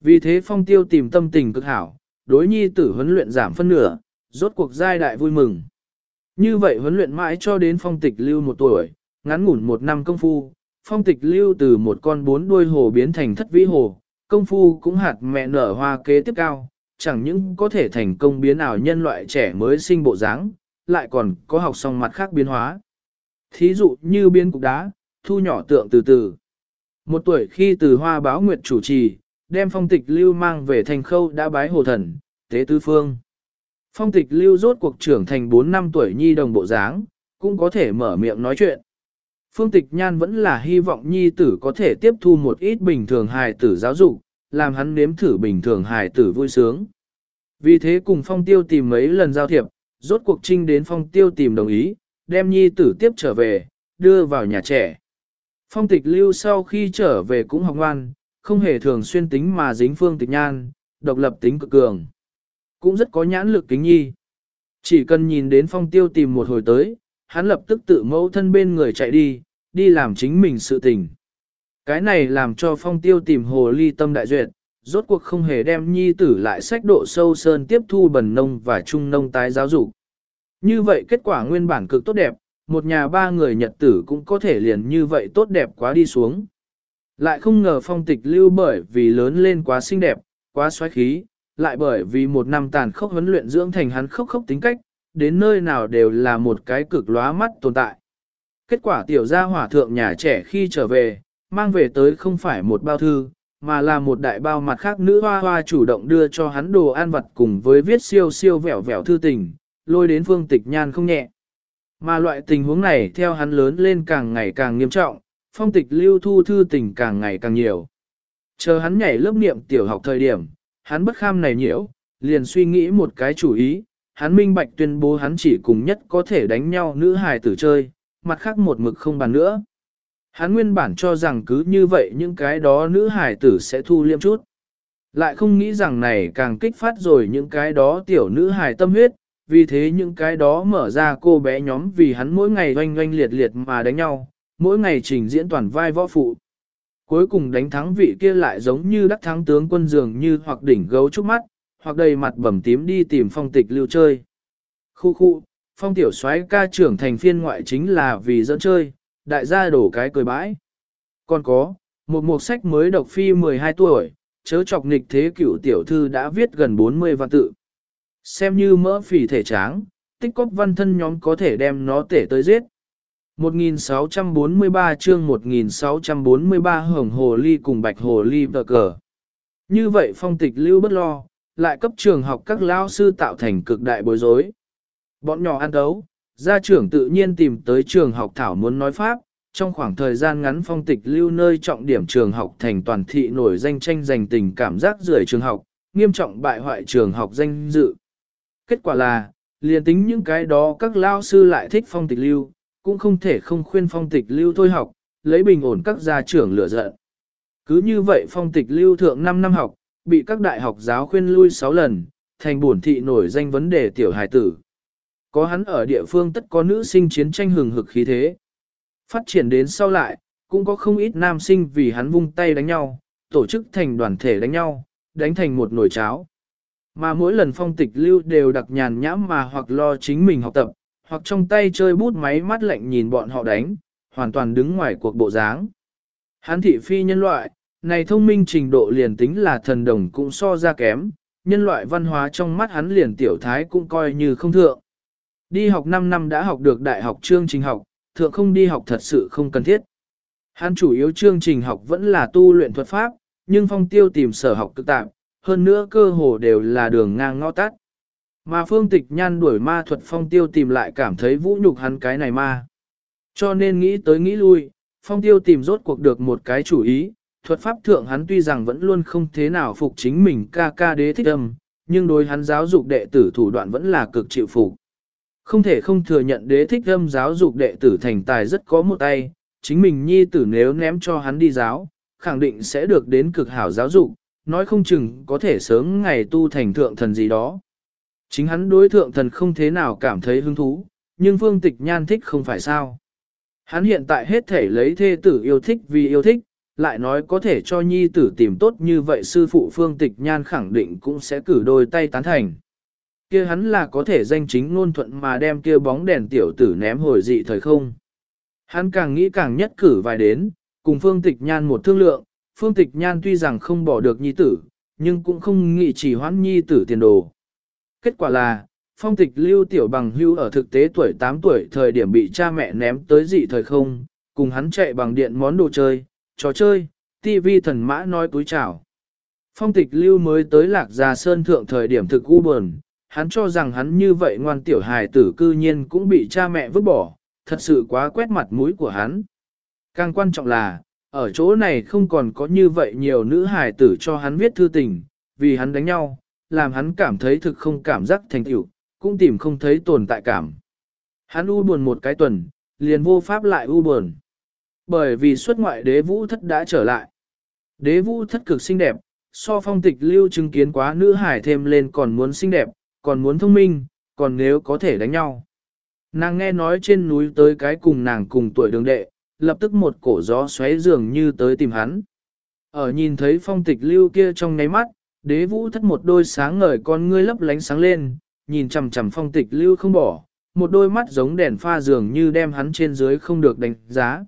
Vì thế phong tiêu tìm tâm tình cực hảo, đối nhi tử huấn luyện giảm phân nửa, rốt cuộc giai đại vui mừng. Như vậy huấn luyện mãi cho đến phong tịch lưu một tuổi, ngắn ngủn một năm công phu, phong tịch lưu từ một con bốn đuôi hồ biến thành thất vĩ hồ, công phu cũng hạt mẹ nở hoa kế tiếp cao, chẳng những có thể thành công biến ảo nhân loại trẻ mới sinh bộ dáng, lại còn có học xong mặt khác biến hóa. Thí dụ như biến cục đá, thu nhỏ tượng từ từ. Một tuổi khi từ hoa báo nguyệt chủ trì, đem phong tịch lưu mang về thành khâu đã bái hồ thần, tế tư phương. Phong tịch lưu rốt cuộc trưởng thành 4 năm tuổi nhi đồng bộ dáng, cũng có thể mở miệng nói chuyện. Phương tịch nhan vẫn là hy vọng nhi tử có thể tiếp thu một ít bình thường hài tử giáo dục, làm hắn nếm thử bình thường hài tử vui sướng. Vì thế cùng phong tiêu tìm mấy lần giao thiệp, rốt cuộc trinh đến phong tiêu tìm đồng ý, đem nhi tử tiếp trở về, đưa vào nhà trẻ. Phong tịch lưu sau khi trở về cũng học ngoan, không hề thường xuyên tính mà dính phương tịch nhan, độc lập tính cực cường. Cũng rất có nhãn lực kính nhi. Chỉ cần nhìn đến phong tiêu tìm một hồi tới, hắn lập tức tự mẫu thân bên người chạy đi, đi làm chính mình sự tình. Cái này làm cho phong tiêu tìm hồ ly tâm đại duyệt, rốt cuộc không hề đem nhi tử lại sách độ sâu sơn tiếp thu bần nông và trung nông tái giáo dục. Như vậy kết quả nguyên bản cực tốt đẹp, một nhà ba người nhật tử cũng có thể liền như vậy tốt đẹp quá đi xuống. Lại không ngờ phong tịch lưu bởi vì lớn lên quá xinh đẹp, quá xoáy khí, lại bởi vì một năm tàn khốc huấn luyện dưỡng thành hắn khốc khốc tính cách, đến nơi nào đều là một cái cực lóa mắt tồn tại. Kết quả tiểu gia hỏa thượng nhà trẻ khi trở về, mang về tới không phải một bao thư, mà là một đại bao mặt khác nữ hoa hoa chủ động đưa cho hắn đồ ăn vặt cùng với viết siêu siêu vẻo vẻo thư tình, lôi đến phương tịch nhan không nhẹ. Mà loại tình huống này theo hắn lớn lên càng ngày càng nghiêm trọng, phong tịch lưu thu thư tình càng ngày càng nhiều. Chờ hắn nhảy lớp niệm tiểu học thời điểm, hắn bất kham này nhiễu, liền suy nghĩ một cái chủ ý, hắn minh bạch tuyên bố hắn chỉ cùng nhất có thể đánh nhau nữ hài tử chơi, mặt khác một mực không bàn nữa. Hắn nguyên bản cho rằng cứ như vậy những cái đó nữ hài tử sẽ thu liêm chút. Lại không nghĩ rằng này càng kích phát rồi những cái đó tiểu nữ hài tâm huyết, vì thế những cái đó mở ra cô bé nhóm vì hắn mỗi ngày oanh oanh liệt liệt mà đánh nhau, mỗi ngày trình diễn toàn vai võ phụ. Cuối cùng đánh thắng vị kia lại giống như đắc thắng tướng quân dường như hoặc đỉnh gấu trúc mắt, hoặc đầy mặt bầm tím đi tìm phong tịch lưu chơi. Khu khu, phong tiểu soái ca trưởng thành phiên ngoại chính là vì dẫn chơi, đại gia đổ cái cười bãi. Còn có, một mục sách mới độc phi 12 tuổi, chớ chọc nghịch thế cửu tiểu thư đã viết gần 40 văn tự. Xem như mỡ phỉ thể tráng, tích cóp văn thân nhóm có thể đem nó tể tới giết. 1643 chương 1643 Hồng Hồ Ly cùng Bạch Hồ Ly vợ cờ. Như vậy phong tịch lưu bất lo, lại cấp trường học các lao sư tạo thành cực đại bối rối. Bọn nhỏ ăn đấu, gia trưởng tự nhiên tìm tới trường học thảo muốn nói pháp, trong khoảng thời gian ngắn phong tịch lưu nơi trọng điểm trường học thành toàn thị nổi danh tranh giành tình cảm giác rưởi trường học, nghiêm trọng bại hoại trường học danh dự. Kết quả là, liền tính những cái đó các lao sư lại thích phong tịch lưu, cũng không thể không khuyên phong tịch lưu thôi học, lấy bình ổn các gia trưởng lửa giận. Cứ như vậy phong tịch lưu thượng 5 năm học, bị các đại học giáo khuyên lui 6 lần, thành bổn thị nổi danh vấn đề tiểu hài tử. Có hắn ở địa phương tất có nữ sinh chiến tranh hừng hực khí thế. Phát triển đến sau lại, cũng có không ít nam sinh vì hắn vung tay đánh nhau, tổ chức thành đoàn thể đánh nhau, đánh thành một nồi cháo. Mà mỗi lần phong tịch lưu đều đặc nhàn nhãm mà hoặc lo chính mình học tập, hoặc trong tay chơi bút máy mắt lạnh nhìn bọn họ đánh, hoàn toàn đứng ngoài cuộc bộ dáng. Hắn thị phi nhân loại, này thông minh trình độ liền tính là thần đồng cũng so ra kém, nhân loại văn hóa trong mắt hắn liền tiểu thái cũng coi như không thượng. Đi học 5 năm đã học được đại học chương trình học, thượng không đi học thật sự không cần thiết. Hắn chủ yếu chương trình học vẫn là tu luyện thuật pháp, nhưng phong tiêu tìm sở học cực tạm, hơn nữa cơ hồ đều là đường ngang ngõ tắt. Mà phương tịch nhan đuổi ma thuật phong tiêu tìm lại cảm thấy vũ nhục hắn cái này ma. Cho nên nghĩ tới nghĩ lui, phong tiêu tìm rốt cuộc được một cái chủ ý, thuật pháp thượng hắn tuy rằng vẫn luôn không thế nào phục chính mình ca ca đế thích âm, nhưng đối hắn giáo dục đệ tử thủ đoạn vẫn là cực chịu phục. Không thể không thừa nhận đế thích âm giáo dục đệ tử thành tài rất có một tay, chính mình nhi tử nếu ném cho hắn đi giáo, khẳng định sẽ được đến cực hảo giáo dục, nói không chừng có thể sớm ngày tu thành thượng thần gì đó. Chính hắn đối thượng thần không thế nào cảm thấy hứng thú, nhưng phương tịch nhan thích không phải sao. Hắn hiện tại hết thể lấy thê tử yêu thích vì yêu thích, lại nói có thể cho nhi tử tìm tốt như vậy sư phụ phương tịch nhan khẳng định cũng sẽ cử đôi tay tán thành. kia hắn là có thể danh chính ngôn thuận mà đem kia bóng đèn tiểu tử ném hồi dị thời không. Hắn càng nghĩ càng nhất cử vài đến, cùng phương tịch nhan một thương lượng, phương tịch nhan tuy rằng không bỏ được nhi tử, nhưng cũng không nghĩ chỉ hoãn nhi tử tiền đồ. Kết quả là, phong tịch lưu tiểu bằng hưu ở thực tế tuổi 8 tuổi thời điểm bị cha mẹ ném tới dị thời không, cùng hắn chạy bằng điện món đồ chơi, trò chơi, tivi thần mã nói túi chảo. Phong tịch lưu mới tới lạc gia sơn thượng thời điểm thực u buồn, hắn cho rằng hắn như vậy ngoan tiểu hài tử cư nhiên cũng bị cha mẹ vứt bỏ, thật sự quá quét mặt mũi của hắn. Càng quan trọng là, ở chỗ này không còn có như vậy nhiều nữ hài tử cho hắn viết thư tình, vì hắn đánh nhau, làm hắn cảm thấy thực không cảm giác thành tựu, cũng tìm không thấy tồn tại cảm. Hắn u buồn một cái tuần, liền vô pháp lại u buồn. Bởi vì xuất ngoại đế vũ thất đã trở lại. Đế vũ thất cực xinh đẹp, so phong tịch lưu chứng kiến quá nữ hải thêm lên còn muốn xinh đẹp, còn muốn thông minh, còn nếu có thể đánh nhau. Nàng nghe nói trên núi tới cái cùng nàng cùng tuổi đường đệ, lập tức một cổ gió xoáy dường như tới tìm hắn. Ở nhìn thấy phong tịch lưu kia trong ngáy mắt, đế vũ thất một đôi sáng ngời con ngươi lấp lánh sáng lên, nhìn chằm chằm phong tịch lưu không bỏ, một đôi mắt giống đèn pha dường như đem hắn trên dưới không được đánh giá.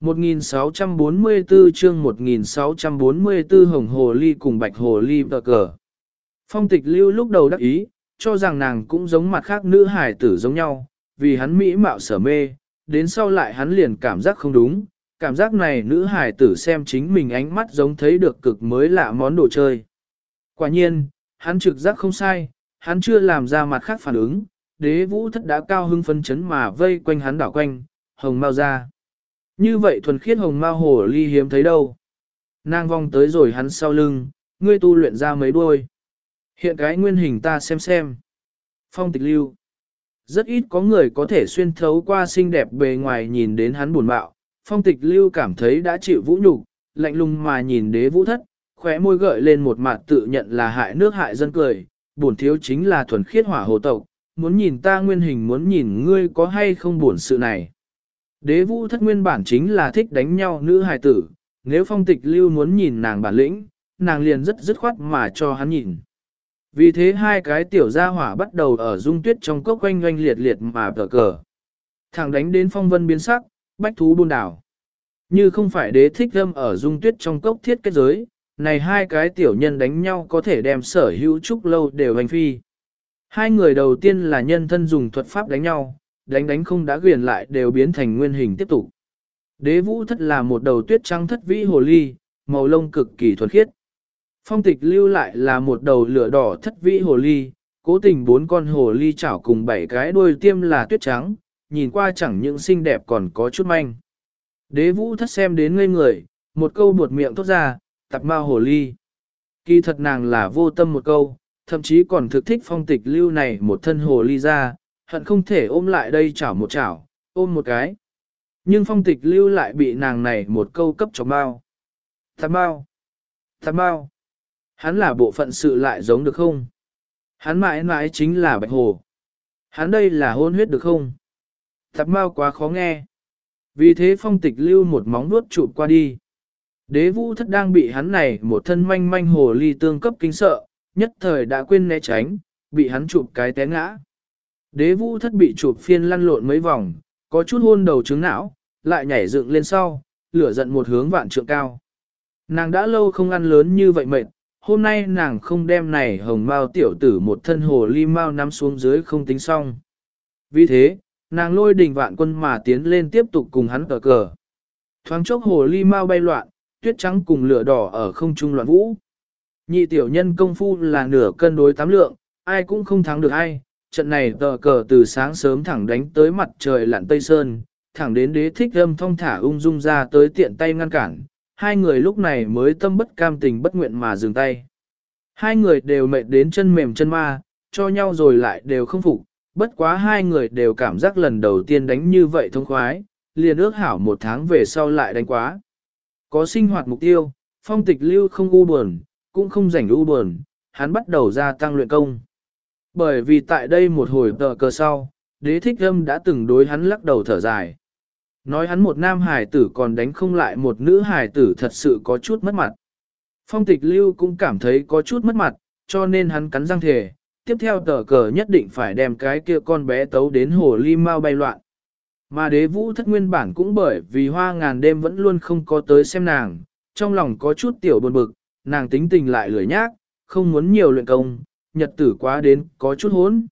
1644 chương 1644 Hồng Hồ Ly cùng Bạch Hồ Ly bờ cờ. Phong tịch lưu lúc đầu đắc ý, cho rằng nàng cũng giống mặt khác nữ hải tử giống nhau, vì hắn mỹ mạo sở mê, đến sau lại hắn liền cảm giác không đúng, cảm giác này nữ hài tử xem chính mình ánh mắt giống thấy được cực mới lạ món đồ chơi. Quả nhiên, hắn trực giác không sai, hắn chưa làm ra mặt khác phản ứng, đế vũ thất đã cao hưng phấn chấn mà vây quanh hắn đảo quanh, hồng mau ra. Như vậy thuần khiết hồng mau hồ ly hiếm thấy đâu. Nàng vong tới rồi hắn sau lưng, ngươi tu luyện ra mấy đuôi. Hiện cái nguyên hình ta xem xem. Phong tịch lưu. Rất ít có người có thể xuyên thấu qua xinh đẹp bề ngoài nhìn đến hắn buồn bạo. Phong tịch lưu cảm thấy đã chịu vũ nhục, lạnh lùng mà nhìn đế vũ thất, khóe môi gợi lên một mặt tự nhận là hại nước hại dân cười. Buồn thiếu chính là thuần khiết hỏa hồ tộc, muốn nhìn ta nguyên hình muốn nhìn ngươi có hay không buồn sự này. Đế vũ thất nguyên bản chính là thích đánh nhau nữ hài tử, nếu phong tịch lưu muốn nhìn nàng bản lĩnh, nàng liền rất dứt khoát mà cho hắn nhìn. Vì thế hai cái tiểu gia hỏa bắt đầu ở dung tuyết trong cốc quanh quanh liệt liệt mà cờ cờ. Thẳng đánh đến phong vân biến sắc, bách thú buôn đảo. Như không phải đế thích âm ở dung tuyết trong cốc thiết kết giới, này hai cái tiểu nhân đánh nhau có thể đem sở hữu trúc lâu đều hành phi. Hai người đầu tiên là nhân thân dùng thuật pháp đánh nhau, đánh đánh không đã quyền lại đều biến thành nguyên hình tiếp tục. Đế vũ thất là một đầu tuyết trắng thất vĩ hồ ly, màu lông cực kỳ thuần khiết. Phong tịch lưu lại là một đầu lửa đỏ thất vĩ hồ ly, cố tình bốn con hồ ly chảo cùng bảy cái đuôi tiêm là tuyết trắng, nhìn qua chẳng những xinh đẹp còn có chút manh. Đế vũ thất xem đến ngây người, một câu buột miệng thốt ra, tạp ma hồ ly. Kỳ thật nàng là vô tâm một câu, thậm chí còn thực thích phong tịch lưu này một thân hồ ly ra, hận không thể ôm lại đây chảo một chảo, ôm một cái. Nhưng phong tịch lưu lại bị nàng này một câu cấp cho bao. Tạp bao. Tạp bao. Hắn là bộ phận sự lại giống được không? Hắn mãi mãi chính là bạch hồ. Hắn đây là hôn huyết được không? Tạp bao quá khó nghe. Vì thế phong tịch lưu một móng nuốt chụp qua đi. Đế vũ thất đang bị hắn này một thân manh manh hồ ly tương cấp kinh sợ, nhất thời đã quên né tránh, bị hắn chụp cái té ngã. Đế vũ thất bị chụp phiên lăn lộn mấy vòng, có chút hôn đầu trứng não, lại nhảy dựng lên sau, lửa giận một hướng vạn trượng cao. Nàng đã lâu không ăn lớn như vậy mệt, hôm nay nàng không đem này hồng mao tiểu tử một thân hồ ly mao nắm xuống dưới không tính xong. Vì thế, nàng lôi đình vạn quân mà tiến lên tiếp tục cùng hắn cờ cờ. Thoáng chốc hồ ly mao bay loạn, tuyết trắng cùng lửa đỏ ở không trung loạn vũ. Nhị tiểu nhân công phu là nửa cân đối tám lượng, ai cũng không thắng được ai, trận này tờ cờ từ sáng sớm thẳng đánh tới mặt trời lặn tây sơn, thẳng đến đế thích âm thong thả ung dung ra tới tiện tay ngăn cản, hai người lúc này mới tâm bất cam tình bất nguyện mà dừng tay. Hai người đều mệt đến chân mềm chân ma, cho nhau rồi lại đều không phục, bất quá hai người đều cảm giác lần đầu tiên đánh như vậy thông khoái, liền ước hảo một tháng về sau lại đánh quá. Có sinh hoạt mục tiêu, phong tịch lưu không u buồn, cũng không rảnh u buồn, hắn bắt đầu gia tăng luyện công. Bởi vì tại đây một hồi tờ cờ sau, đế thích âm đã từng đối hắn lắc đầu thở dài. Nói hắn một nam hài tử còn đánh không lại một nữ hài tử thật sự có chút mất mặt. Phong tịch lưu cũng cảm thấy có chút mất mặt, cho nên hắn cắn răng thề, tiếp theo tờ cờ nhất định phải đem cái kia con bé tấu đến hồ ly mau bay loạn. Mà đế vũ thất nguyên bản cũng bởi vì hoa ngàn đêm vẫn luôn không có tới xem nàng, trong lòng có chút tiểu buồn bực, nàng tính tình lại lười nhác, không muốn nhiều luyện công, nhật tử quá đến có chút hốn.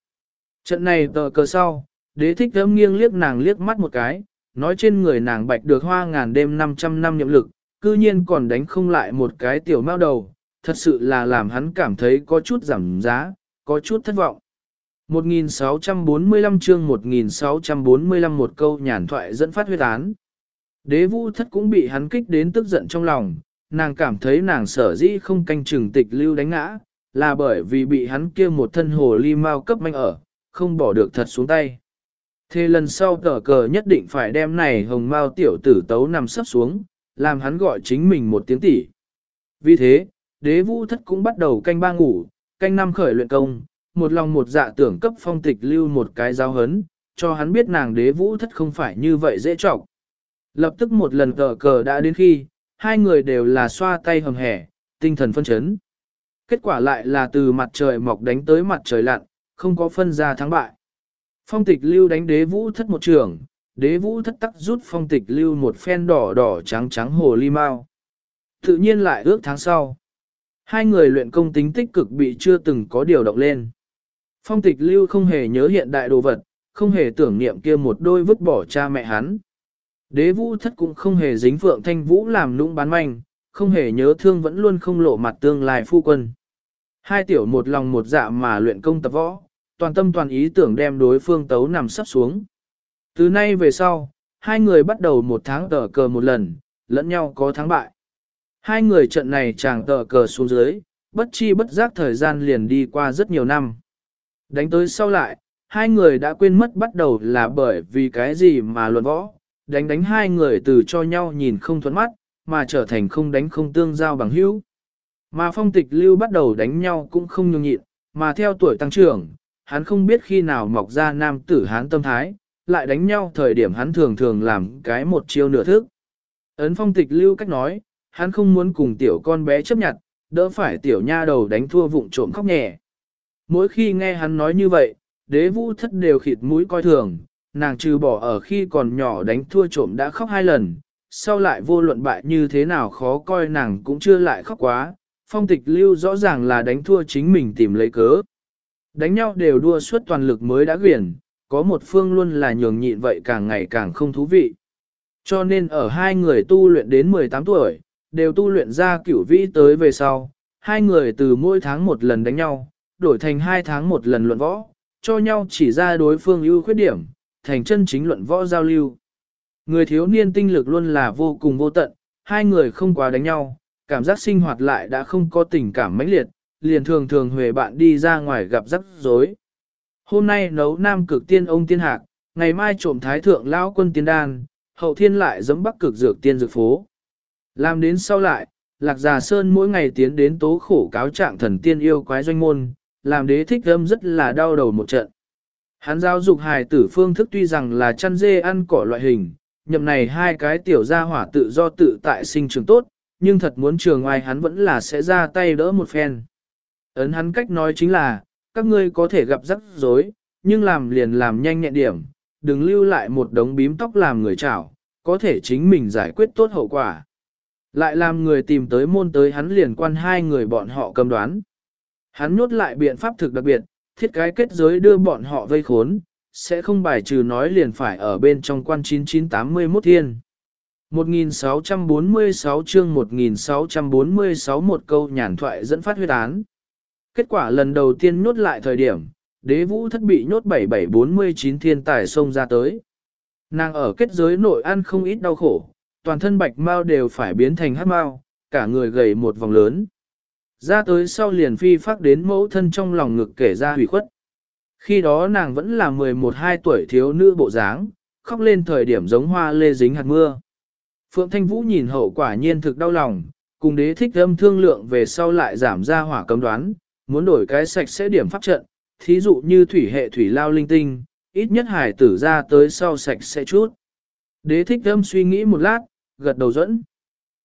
Trận này tờ cờ sau, đế thích thấm nghiêng liếc nàng liếc mắt một cái, nói trên người nàng bạch được hoa ngàn đêm 500 năm nhiệm lực, cư nhiên còn đánh không lại một cái tiểu mao đầu, thật sự là làm hắn cảm thấy có chút giảm giá, có chút thất vọng. 1645 chương 1645 một câu nhàn thoại dẫn phát huyết án. Đế vũ thất cũng bị hắn kích đến tức giận trong lòng, nàng cảm thấy nàng sở dĩ không canh chừng tịch lưu đánh ngã, là bởi vì bị hắn kia một thân hồ ly mau cấp manh ở, không bỏ được thật xuống tay. Thế lần sau tờ cờ nhất định phải đem này hồng mao tiểu tử tấu nằm sấp xuống, làm hắn gọi chính mình một tiếng tỷ. Vì thế, đế vũ thất cũng bắt đầu canh ba ngủ, canh năm khởi luyện công, một lòng một dạ tưởng cấp phong tịch lưu một cái giáo hấn, cho hắn biết nàng đế vũ thất không phải như vậy dễ trọng. Lập tức một lần cờ cờ đã đến khi, hai người đều là xoa tay hầm hẻ, tinh thần phân chấn. Kết quả lại là từ mặt trời mọc đánh tới mặt trời lặn, không có phân ra thắng bại. Phong tịch lưu đánh đế vũ thất một trường, đế vũ thất tắc rút phong tịch lưu một phen đỏ đỏ trắng trắng hồ ly mau. Tự nhiên lại ước tháng sau. Hai người luyện công tính tích cực bị chưa từng có điều động lên. Phong tịch lưu không hề nhớ hiện đại đồ vật, không hề tưởng niệm kia một đôi vứt bỏ cha mẹ hắn. Đế vũ thất cũng không hề dính phượng thanh vũ làm nũng bán manh, không hề nhớ thương vẫn luôn không lộ mặt tương lai phu quân. Hai tiểu một lòng một dạ mà luyện công tập võ, toàn tâm toàn ý tưởng đem đối phương tấu nằm sắp xuống. Từ nay về sau, hai người bắt đầu một tháng tờ cờ một lần, lẫn nhau có thắng bại. Hai người trận này chàng tờ cờ xuống dưới, bất chi bất giác thời gian liền đi qua rất nhiều năm. Đánh tới sau lại, hai người đã quên mất bắt đầu là bởi vì cái gì mà luận võ, đánh đánh hai người từ cho nhau nhìn không thuẫn mắt, mà trở thành không đánh không tương giao bằng hữu. Mà phong tịch lưu bắt đầu đánh nhau cũng không nhường nhịn, mà theo tuổi tăng trưởng, hắn không biết khi nào mọc ra nam tử hán tâm thái, lại đánh nhau thời điểm hắn thường thường làm cái một chiêu nửa thức. Ấn phong tịch lưu cách nói, hắn không muốn cùng tiểu con bé chấp nhận, đỡ phải tiểu nha đầu đánh thua vụng trộm khóc nhẹ. Mỗi khi nghe hắn nói như vậy, đế vũ thất đều khịt mũi coi thường, nàng trừ bỏ ở khi còn nhỏ đánh thua trộm đã khóc hai lần, sau lại vô luận bại như thế nào khó coi nàng cũng chưa lại khóc quá, phong tịch lưu rõ ràng là đánh thua chính mình tìm lấy cớ. Đánh nhau đều đua suốt toàn lực mới đã quyển, có một phương luôn là nhường nhịn vậy càng ngày càng không thú vị. Cho nên ở hai người tu luyện đến 18 tuổi, đều tu luyện ra cửu vĩ tới về sau, hai người từ mỗi tháng một lần đánh nhau, đổi thành hai tháng một lần luận võ, cho nhau chỉ ra đối phương ưu khuyết điểm, thành chân chính luận võ giao lưu. Người thiếu niên tinh lực luôn là vô cùng vô tận, hai người không quá đánh nhau, cảm giác sinh hoạt lại đã không có tình cảm mãnh liệt, liền thường thường huề bạn đi ra ngoài gặp rắc rối. Hôm nay nấu nam cực tiên ông tiên hạc, ngày mai trộm thái thượng lão quân tiên đan, hậu thiên lại giấm bắc cực dược tiên dược phố. Làm đến sau lại, Lạc Già Sơn mỗi ngày tiến đến tố khổ cáo trạng thần tiên yêu quái doanh môn, làm đế thích âm rất là đau đầu một trận. Hắn giáo dục hài tử phương thức tuy rằng là chăn dê ăn cỏ loại hình, nhậm này hai cái tiểu gia hỏa tự do tự tại sinh trường tốt, nhưng thật muốn trường ngoài hắn vẫn là sẽ ra tay đỡ một phen. Ấn hắn cách nói chính là, các ngươi có thể gặp rắc rối, nhưng làm liền làm nhanh nhẹn điểm, đừng lưu lại một đống bím tóc làm người chảo, có thể chính mình giải quyết tốt hậu quả. Lại làm người tìm tới môn tới hắn liền quan hai người bọn họ cầm đoán. Hắn nhốt lại biện pháp thực đặc biệt, thiết cái kết giới đưa bọn họ vây khốn, sẽ không bài trừ nói liền phải ở bên trong quan 9981 thiên. 1646 chương 1646 một câu nhàn thoại dẫn phát huyết án. Kết quả lần đầu tiên nhốt lại thời điểm, đế vũ thất bị nhốt 7749 thiên tài xông ra tới. Nàng ở kết giới nội ăn không ít đau khổ, toàn thân bạch mau đều phải biến thành hắc mau, cả người gầy một vòng lớn. Ra tới sau liền phi phát đến mẫu thân trong lòng ngực kể ra hủy khuất. Khi đó nàng vẫn là 11-12 tuổi thiếu nữ bộ dáng, khóc lên thời điểm giống hoa lê dính hạt mưa. Phượng Thanh Vũ nhìn hậu quả nhiên thực đau lòng, cùng đế thích âm thương lượng về sau lại giảm ra hỏa cấm đoán, muốn đổi cái sạch sẽ điểm pháp trận, thí dụ như thủy hệ thủy lao linh tinh, ít nhất hải tử ra tới sau sạch sẽ chút. Đế thích âm suy nghĩ một lát, gật đầu dẫn.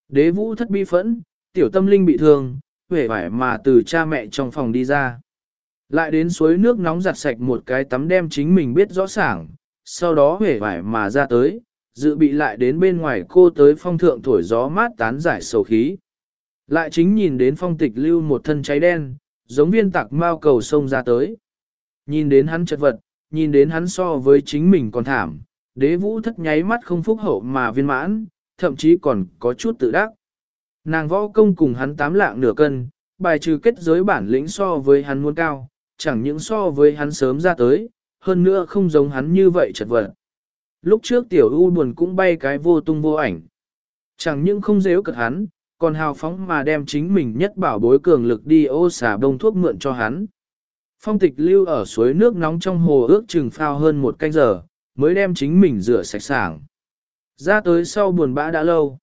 Đế vũ thất bi phẫn, tiểu tâm linh bị thương, vẻ vải mà từ cha mẹ trong phòng đi ra. Lại đến suối nước nóng giặt sạch một cái tắm đem chính mình biết rõ ràng, sau đó vẻ vải mà ra tới, dự bị lại đến bên ngoài cô tới phong thượng thổi gió mát tán giải sầu khí. Lại chính nhìn đến phong tịch lưu một thân cháy đen, giống viên tạc mao cầu sông ra tới. Nhìn đến hắn chật vật, nhìn đến hắn so với chính mình còn thảm, đế vũ thất nháy mắt không phúc hậu mà viên mãn, thậm chí còn có chút tự đắc. Nàng võ công cùng hắn tám lạng nửa cân, bài trừ kết giới bản lĩnh so với hắn muốn cao, chẳng những so với hắn sớm ra tới, hơn nữa không giống hắn như vậy chật vật. Lúc trước tiểu u buồn cũng bay cái vô tung vô ảnh. Chẳng những không dễ cật hắn, còn hào phóng mà đem chính mình nhất bảo bối cường lực đi ô xả bông thuốc mượn cho hắn. Phong tịch lưu ở suối nước nóng trong hồ ước chừng phao hơn một canh giờ, mới đem chính mình rửa sạch sảng. Ra tới sau buồn bã đã lâu.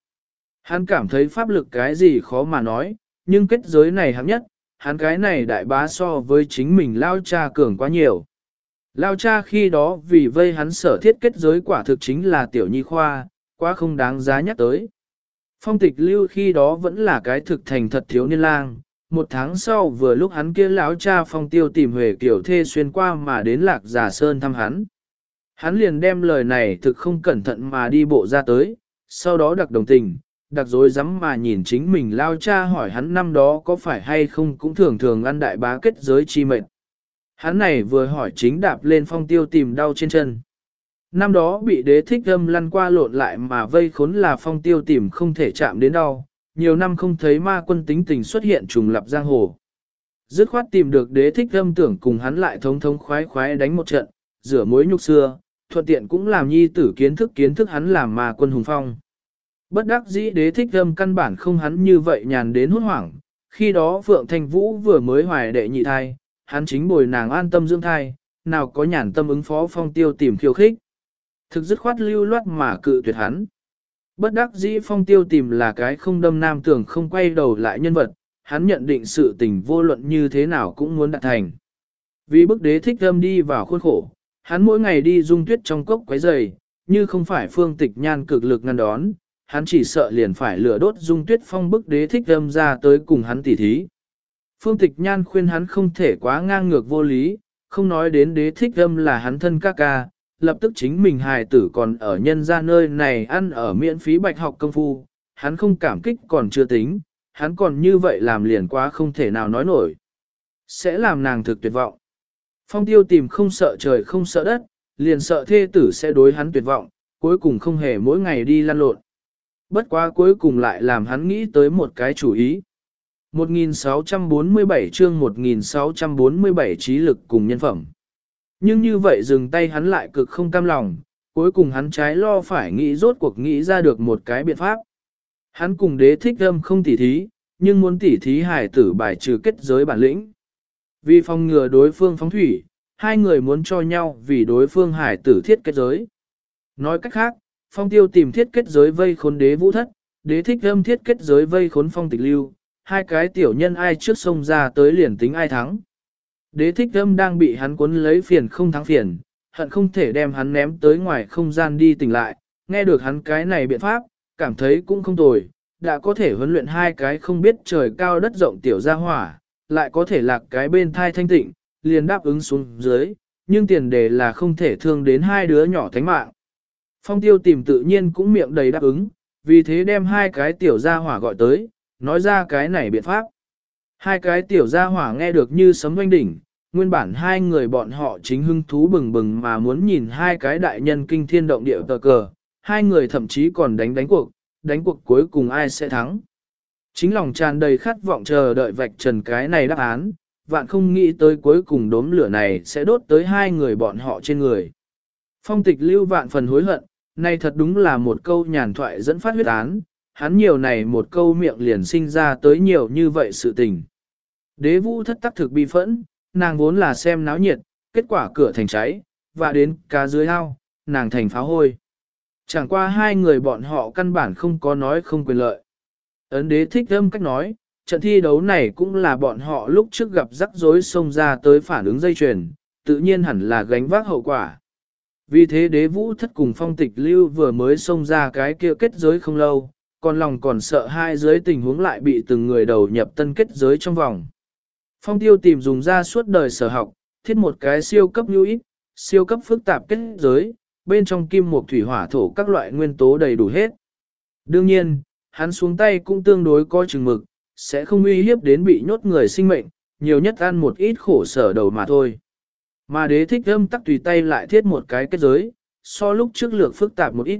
Hắn cảm thấy pháp lực cái gì khó mà nói, nhưng kết giới này hạng nhất, hắn cái này đại bá so với chính mình lao cha cường quá nhiều. Lao cha khi đó vì vây hắn sở thiết kết giới quả thực chính là tiểu nhi khoa, quá không đáng giá nhắc tới. Phong tịch lưu khi đó vẫn là cái thực thành thật thiếu niên lang, một tháng sau vừa lúc hắn kia lão cha phong tiêu tìm huệ kiểu thê xuyên qua mà đến lạc giả sơn thăm hắn. Hắn liền đem lời này thực không cẩn thận mà đi bộ ra tới, sau đó đặc đồng tình, đặc dối rắm mà nhìn chính mình lao cha hỏi hắn năm đó có phải hay không cũng thường thường ăn đại bá kết giới chi mệnh. Hắn này vừa hỏi chính đạp lên phong tiêu tìm đau trên chân. Năm đó bị đế thích âm lăn qua lộn lại mà vây khốn là phong tiêu tìm không thể chạm đến đau, nhiều năm không thấy ma quân tính tình xuất hiện trùng lập giang hồ. Dứt khoát tìm được đế thích âm tưởng cùng hắn lại thống thống khoái khoái đánh một trận, rửa mối nhục xưa, thuận tiện cũng làm nhi tử kiến thức kiến thức hắn làm ma quân hùng phong. Bất đắc dĩ đế thích thâm căn bản không hắn như vậy nhàn đến hốt hoảng, khi đó Phượng Thanh Vũ vừa mới hoài đệ nhị thai, hắn chính bồi nàng an tâm dưỡng thai, nào có nhàn tâm ứng phó phong tiêu tìm khiêu khích. Thực dứt khoát lưu loát mà cự tuyệt hắn. Bất đắc dĩ phong tiêu tìm là cái không đâm nam tưởng không quay đầu lại nhân vật, hắn nhận định sự tình vô luận như thế nào cũng muốn đạt thành. Vì bức đế thích thâm đi vào khuôn khổ, hắn mỗi ngày đi dung tuyết trong cốc quấy giày, như không phải phương tịch nhan cực lực ngăn đón, hắn chỉ sợ liền phải lửa đốt dung tuyết phong bức đế thích âm ra tới cùng hắn tỉ thí. Phương tịch nhan khuyên hắn không thể quá ngang ngược vô lý, không nói đến đế thích âm là hắn thân ca ca, lập tức chính mình hài tử còn ở nhân ra nơi này ăn ở miễn phí bạch học công phu, hắn không cảm kích còn chưa tính, hắn còn như vậy làm liền quá không thể nào nói nổi. Sẽ làm nàng thực tuyệt vọng. Phong tiêu tìm không sợ trời không sợ đất, liền sợ thê tử sẽ đối hắn tuyệt vọng, cuối cùng không hề mỗi ngày đi lăn lộn. Bất quá cuối cùng lại làm hắn nghĩ tới một cái chủ ý. 1647 chương 1647 trí lực cùng nhân phẩm. Nhưng như vậy dừng tay hắn lại cực không cam lòng, cuối cùng hắn trái lo phải nghĩ rốt cuộc nghĩ ra được một cái biện pháp. Hắn cùng đế thích âm không tỉ thí, nhưng muốn tỉ thí hải tử bài trừ kết giới bản lĩnh. Vì phòng ngừa đối phương phóng thủy, hai người muốn cho nhau vì đối phương hải tử thiết kết giới. Nói cách khác, phong tiêu tìm thiết kết giới vây khốn đế vũ thất, đế thích âm thiết kết giới vây khốn phong tịch lưu, hai cái tiểu nhân ai trước sông ra tới liền tính ai thắng. Đế thích âm đang bị hắn cuốn lấy phiền không thắng phiền, hận không thể đem hắn ném tới ngoài không gian đi tỉnh lại, nghe được hắn cái này biện pháp, cảm thấy cũng không tồi, đã có thể huấn luyện hai cái không biết trời cao đất rộng tiểu gia hỏa, lại có thể lạc cái bên thai thanh tịnh, liền đáp ứng xuống dưới, nhưng tiền đề là không thể thương đến hai đứa nhỏ thánh mạng. Phong tiêu tìm tự nhiên cũng miệng đầy đáp ứng, vì thế đem hai cái tiểu gia hỏa gọi tới, nói ra cái này biện pháp. Hai cái tiểu gia hỏa nghe được như sấm doanh đỉnh, nguyên bản hai người bọn họ chính hưng thú bừng bừng mà muốn nhìn hai cái đại nhân kinh thiên động địa tờ cờ, hai người thậm chí còn đánh đánh cuộc, đánh cuộc cuối cùng ai sẽ thắng. Chính lòng tràn đầy khát vọng chờ đợi vạch trần cái này đáp án, vạn không nghĩ tới cuối cùng đốm lửa này sẽ đốt tới hai người bọn họ trên người. Phong tịch lưu vạn phần hối hận, này thật đúng là một câu nhàn thoại dẫn phát huyết án, hắn nhiều này một câu miệng liền sinh ra tới nhiều như vậy sự tình. Đế vũ thất tắc thực bi phẫn, nàng vốn là xem náo nhiệt, kết quả cửa thành cháy, và đến cá dưới ao, nàng thành pháo hôi. Chẳng qua hai người bọn họ căn bản không có nói không quyền lợi. Ấn đế thích âm cách nói, trận thi đấu này cũng là bọn họ lúc trước gặp rắc rối xông ra tới phản ứng dây chuyền, tự nhiên hẳn là gánh vác hậu quả. Vì thế đế vũ thất cùng phong tịch lưu vừa mới xông ra cái kia kết giới không lâu, còn lòng còn sợ hai giới tình huống lại bị từng người đầu nhập tân kết giới trong vòng. Phong tiêu tìm dùng ra suốt đời sở học, thiết một cái siêu cấp lưu ít, siêu cấp phức tạp kết giới, bên trong kim một thủy hỏa thổ các loại nguyên tố đầy đủ hết. Đương nhiên, hắn xuống tay cũng tương đối coi chừng mực, sẽ không uy hiếp đến bị nhốt người sinh mệnh, nhiều nhất ăn một ít khổ sở đầu mà thôi. Mà đế thích âm tắc tùy tay lại thiết một cái kết giới, so lúc trước lược phức tạp một ít.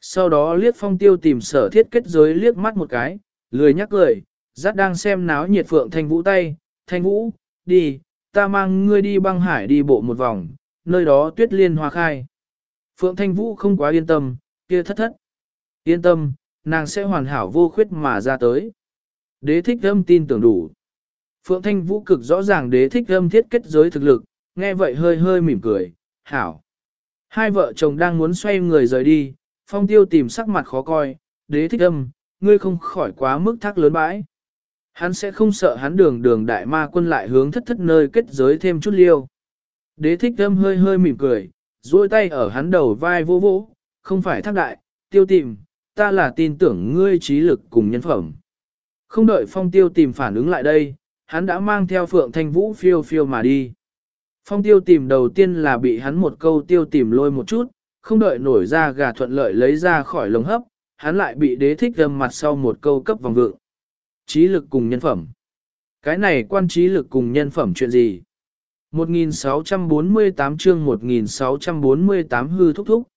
Sau đó liếc phong tiêu tìm sở thiết kết giới liếc mắt một cái, lười nhắc lời, dắt đang xem náo nhiệt phượng thanh vũ tay, thanh vũ, đi, ta mang ngươi đi băng hải đi bộ một vòng, nơi đó tuyết liên hoa khai. Phượng thanh vũ không quá yên tâm, kia thất thất. Yên tâm, nàng sẽ hoàn hảo vô khuyết mà ra tới. Đế thích âm tin tưởng đủ. Phượng thanh vũ cực rõ ràng đế thích âm thiết kết giới thực lực, nghe vậy hơi hơi mỉm cười, hảo. Hai vợ chồng đang muốn xoay người rời đi, phong tiêu tìm sắc mặt khó coi, đế thích âm, ngươi không khỏi quá mức thác lớn bãi. Hắn sẽ không sợ hắn đường đường đại ma quân lại hướng thất thất nơi kết giới thêm chút liêu. Đế thích âm hơi hơi mỉm cười, duỗi tay ở hắn đầu vai vô vỗ, không phải thác đại, tiêu tìm, ta là tin tưởng ngươi trí lực cùng nhân phẩm. Không đợi phong tiêu tìm phản ứng lại đây, hắn đã mang theo phượng thanh vũ phiêu phiêu mà đi. Phong tiêu tìm đầu tiên là bị hắn một câu tiêu tìm lôi một chút, không đợi nổi ra gà thuận lợi lấy ra khỏi lồng hấp, hắn lại bị đế thích gầm mặt sau một câu cấp vòng vượng. Trí lực cùng nhân phẩm. Cái này quan trí lực cùng nhân phẩm chuyện gì? 1648 chương 1648 hư thúc thúc.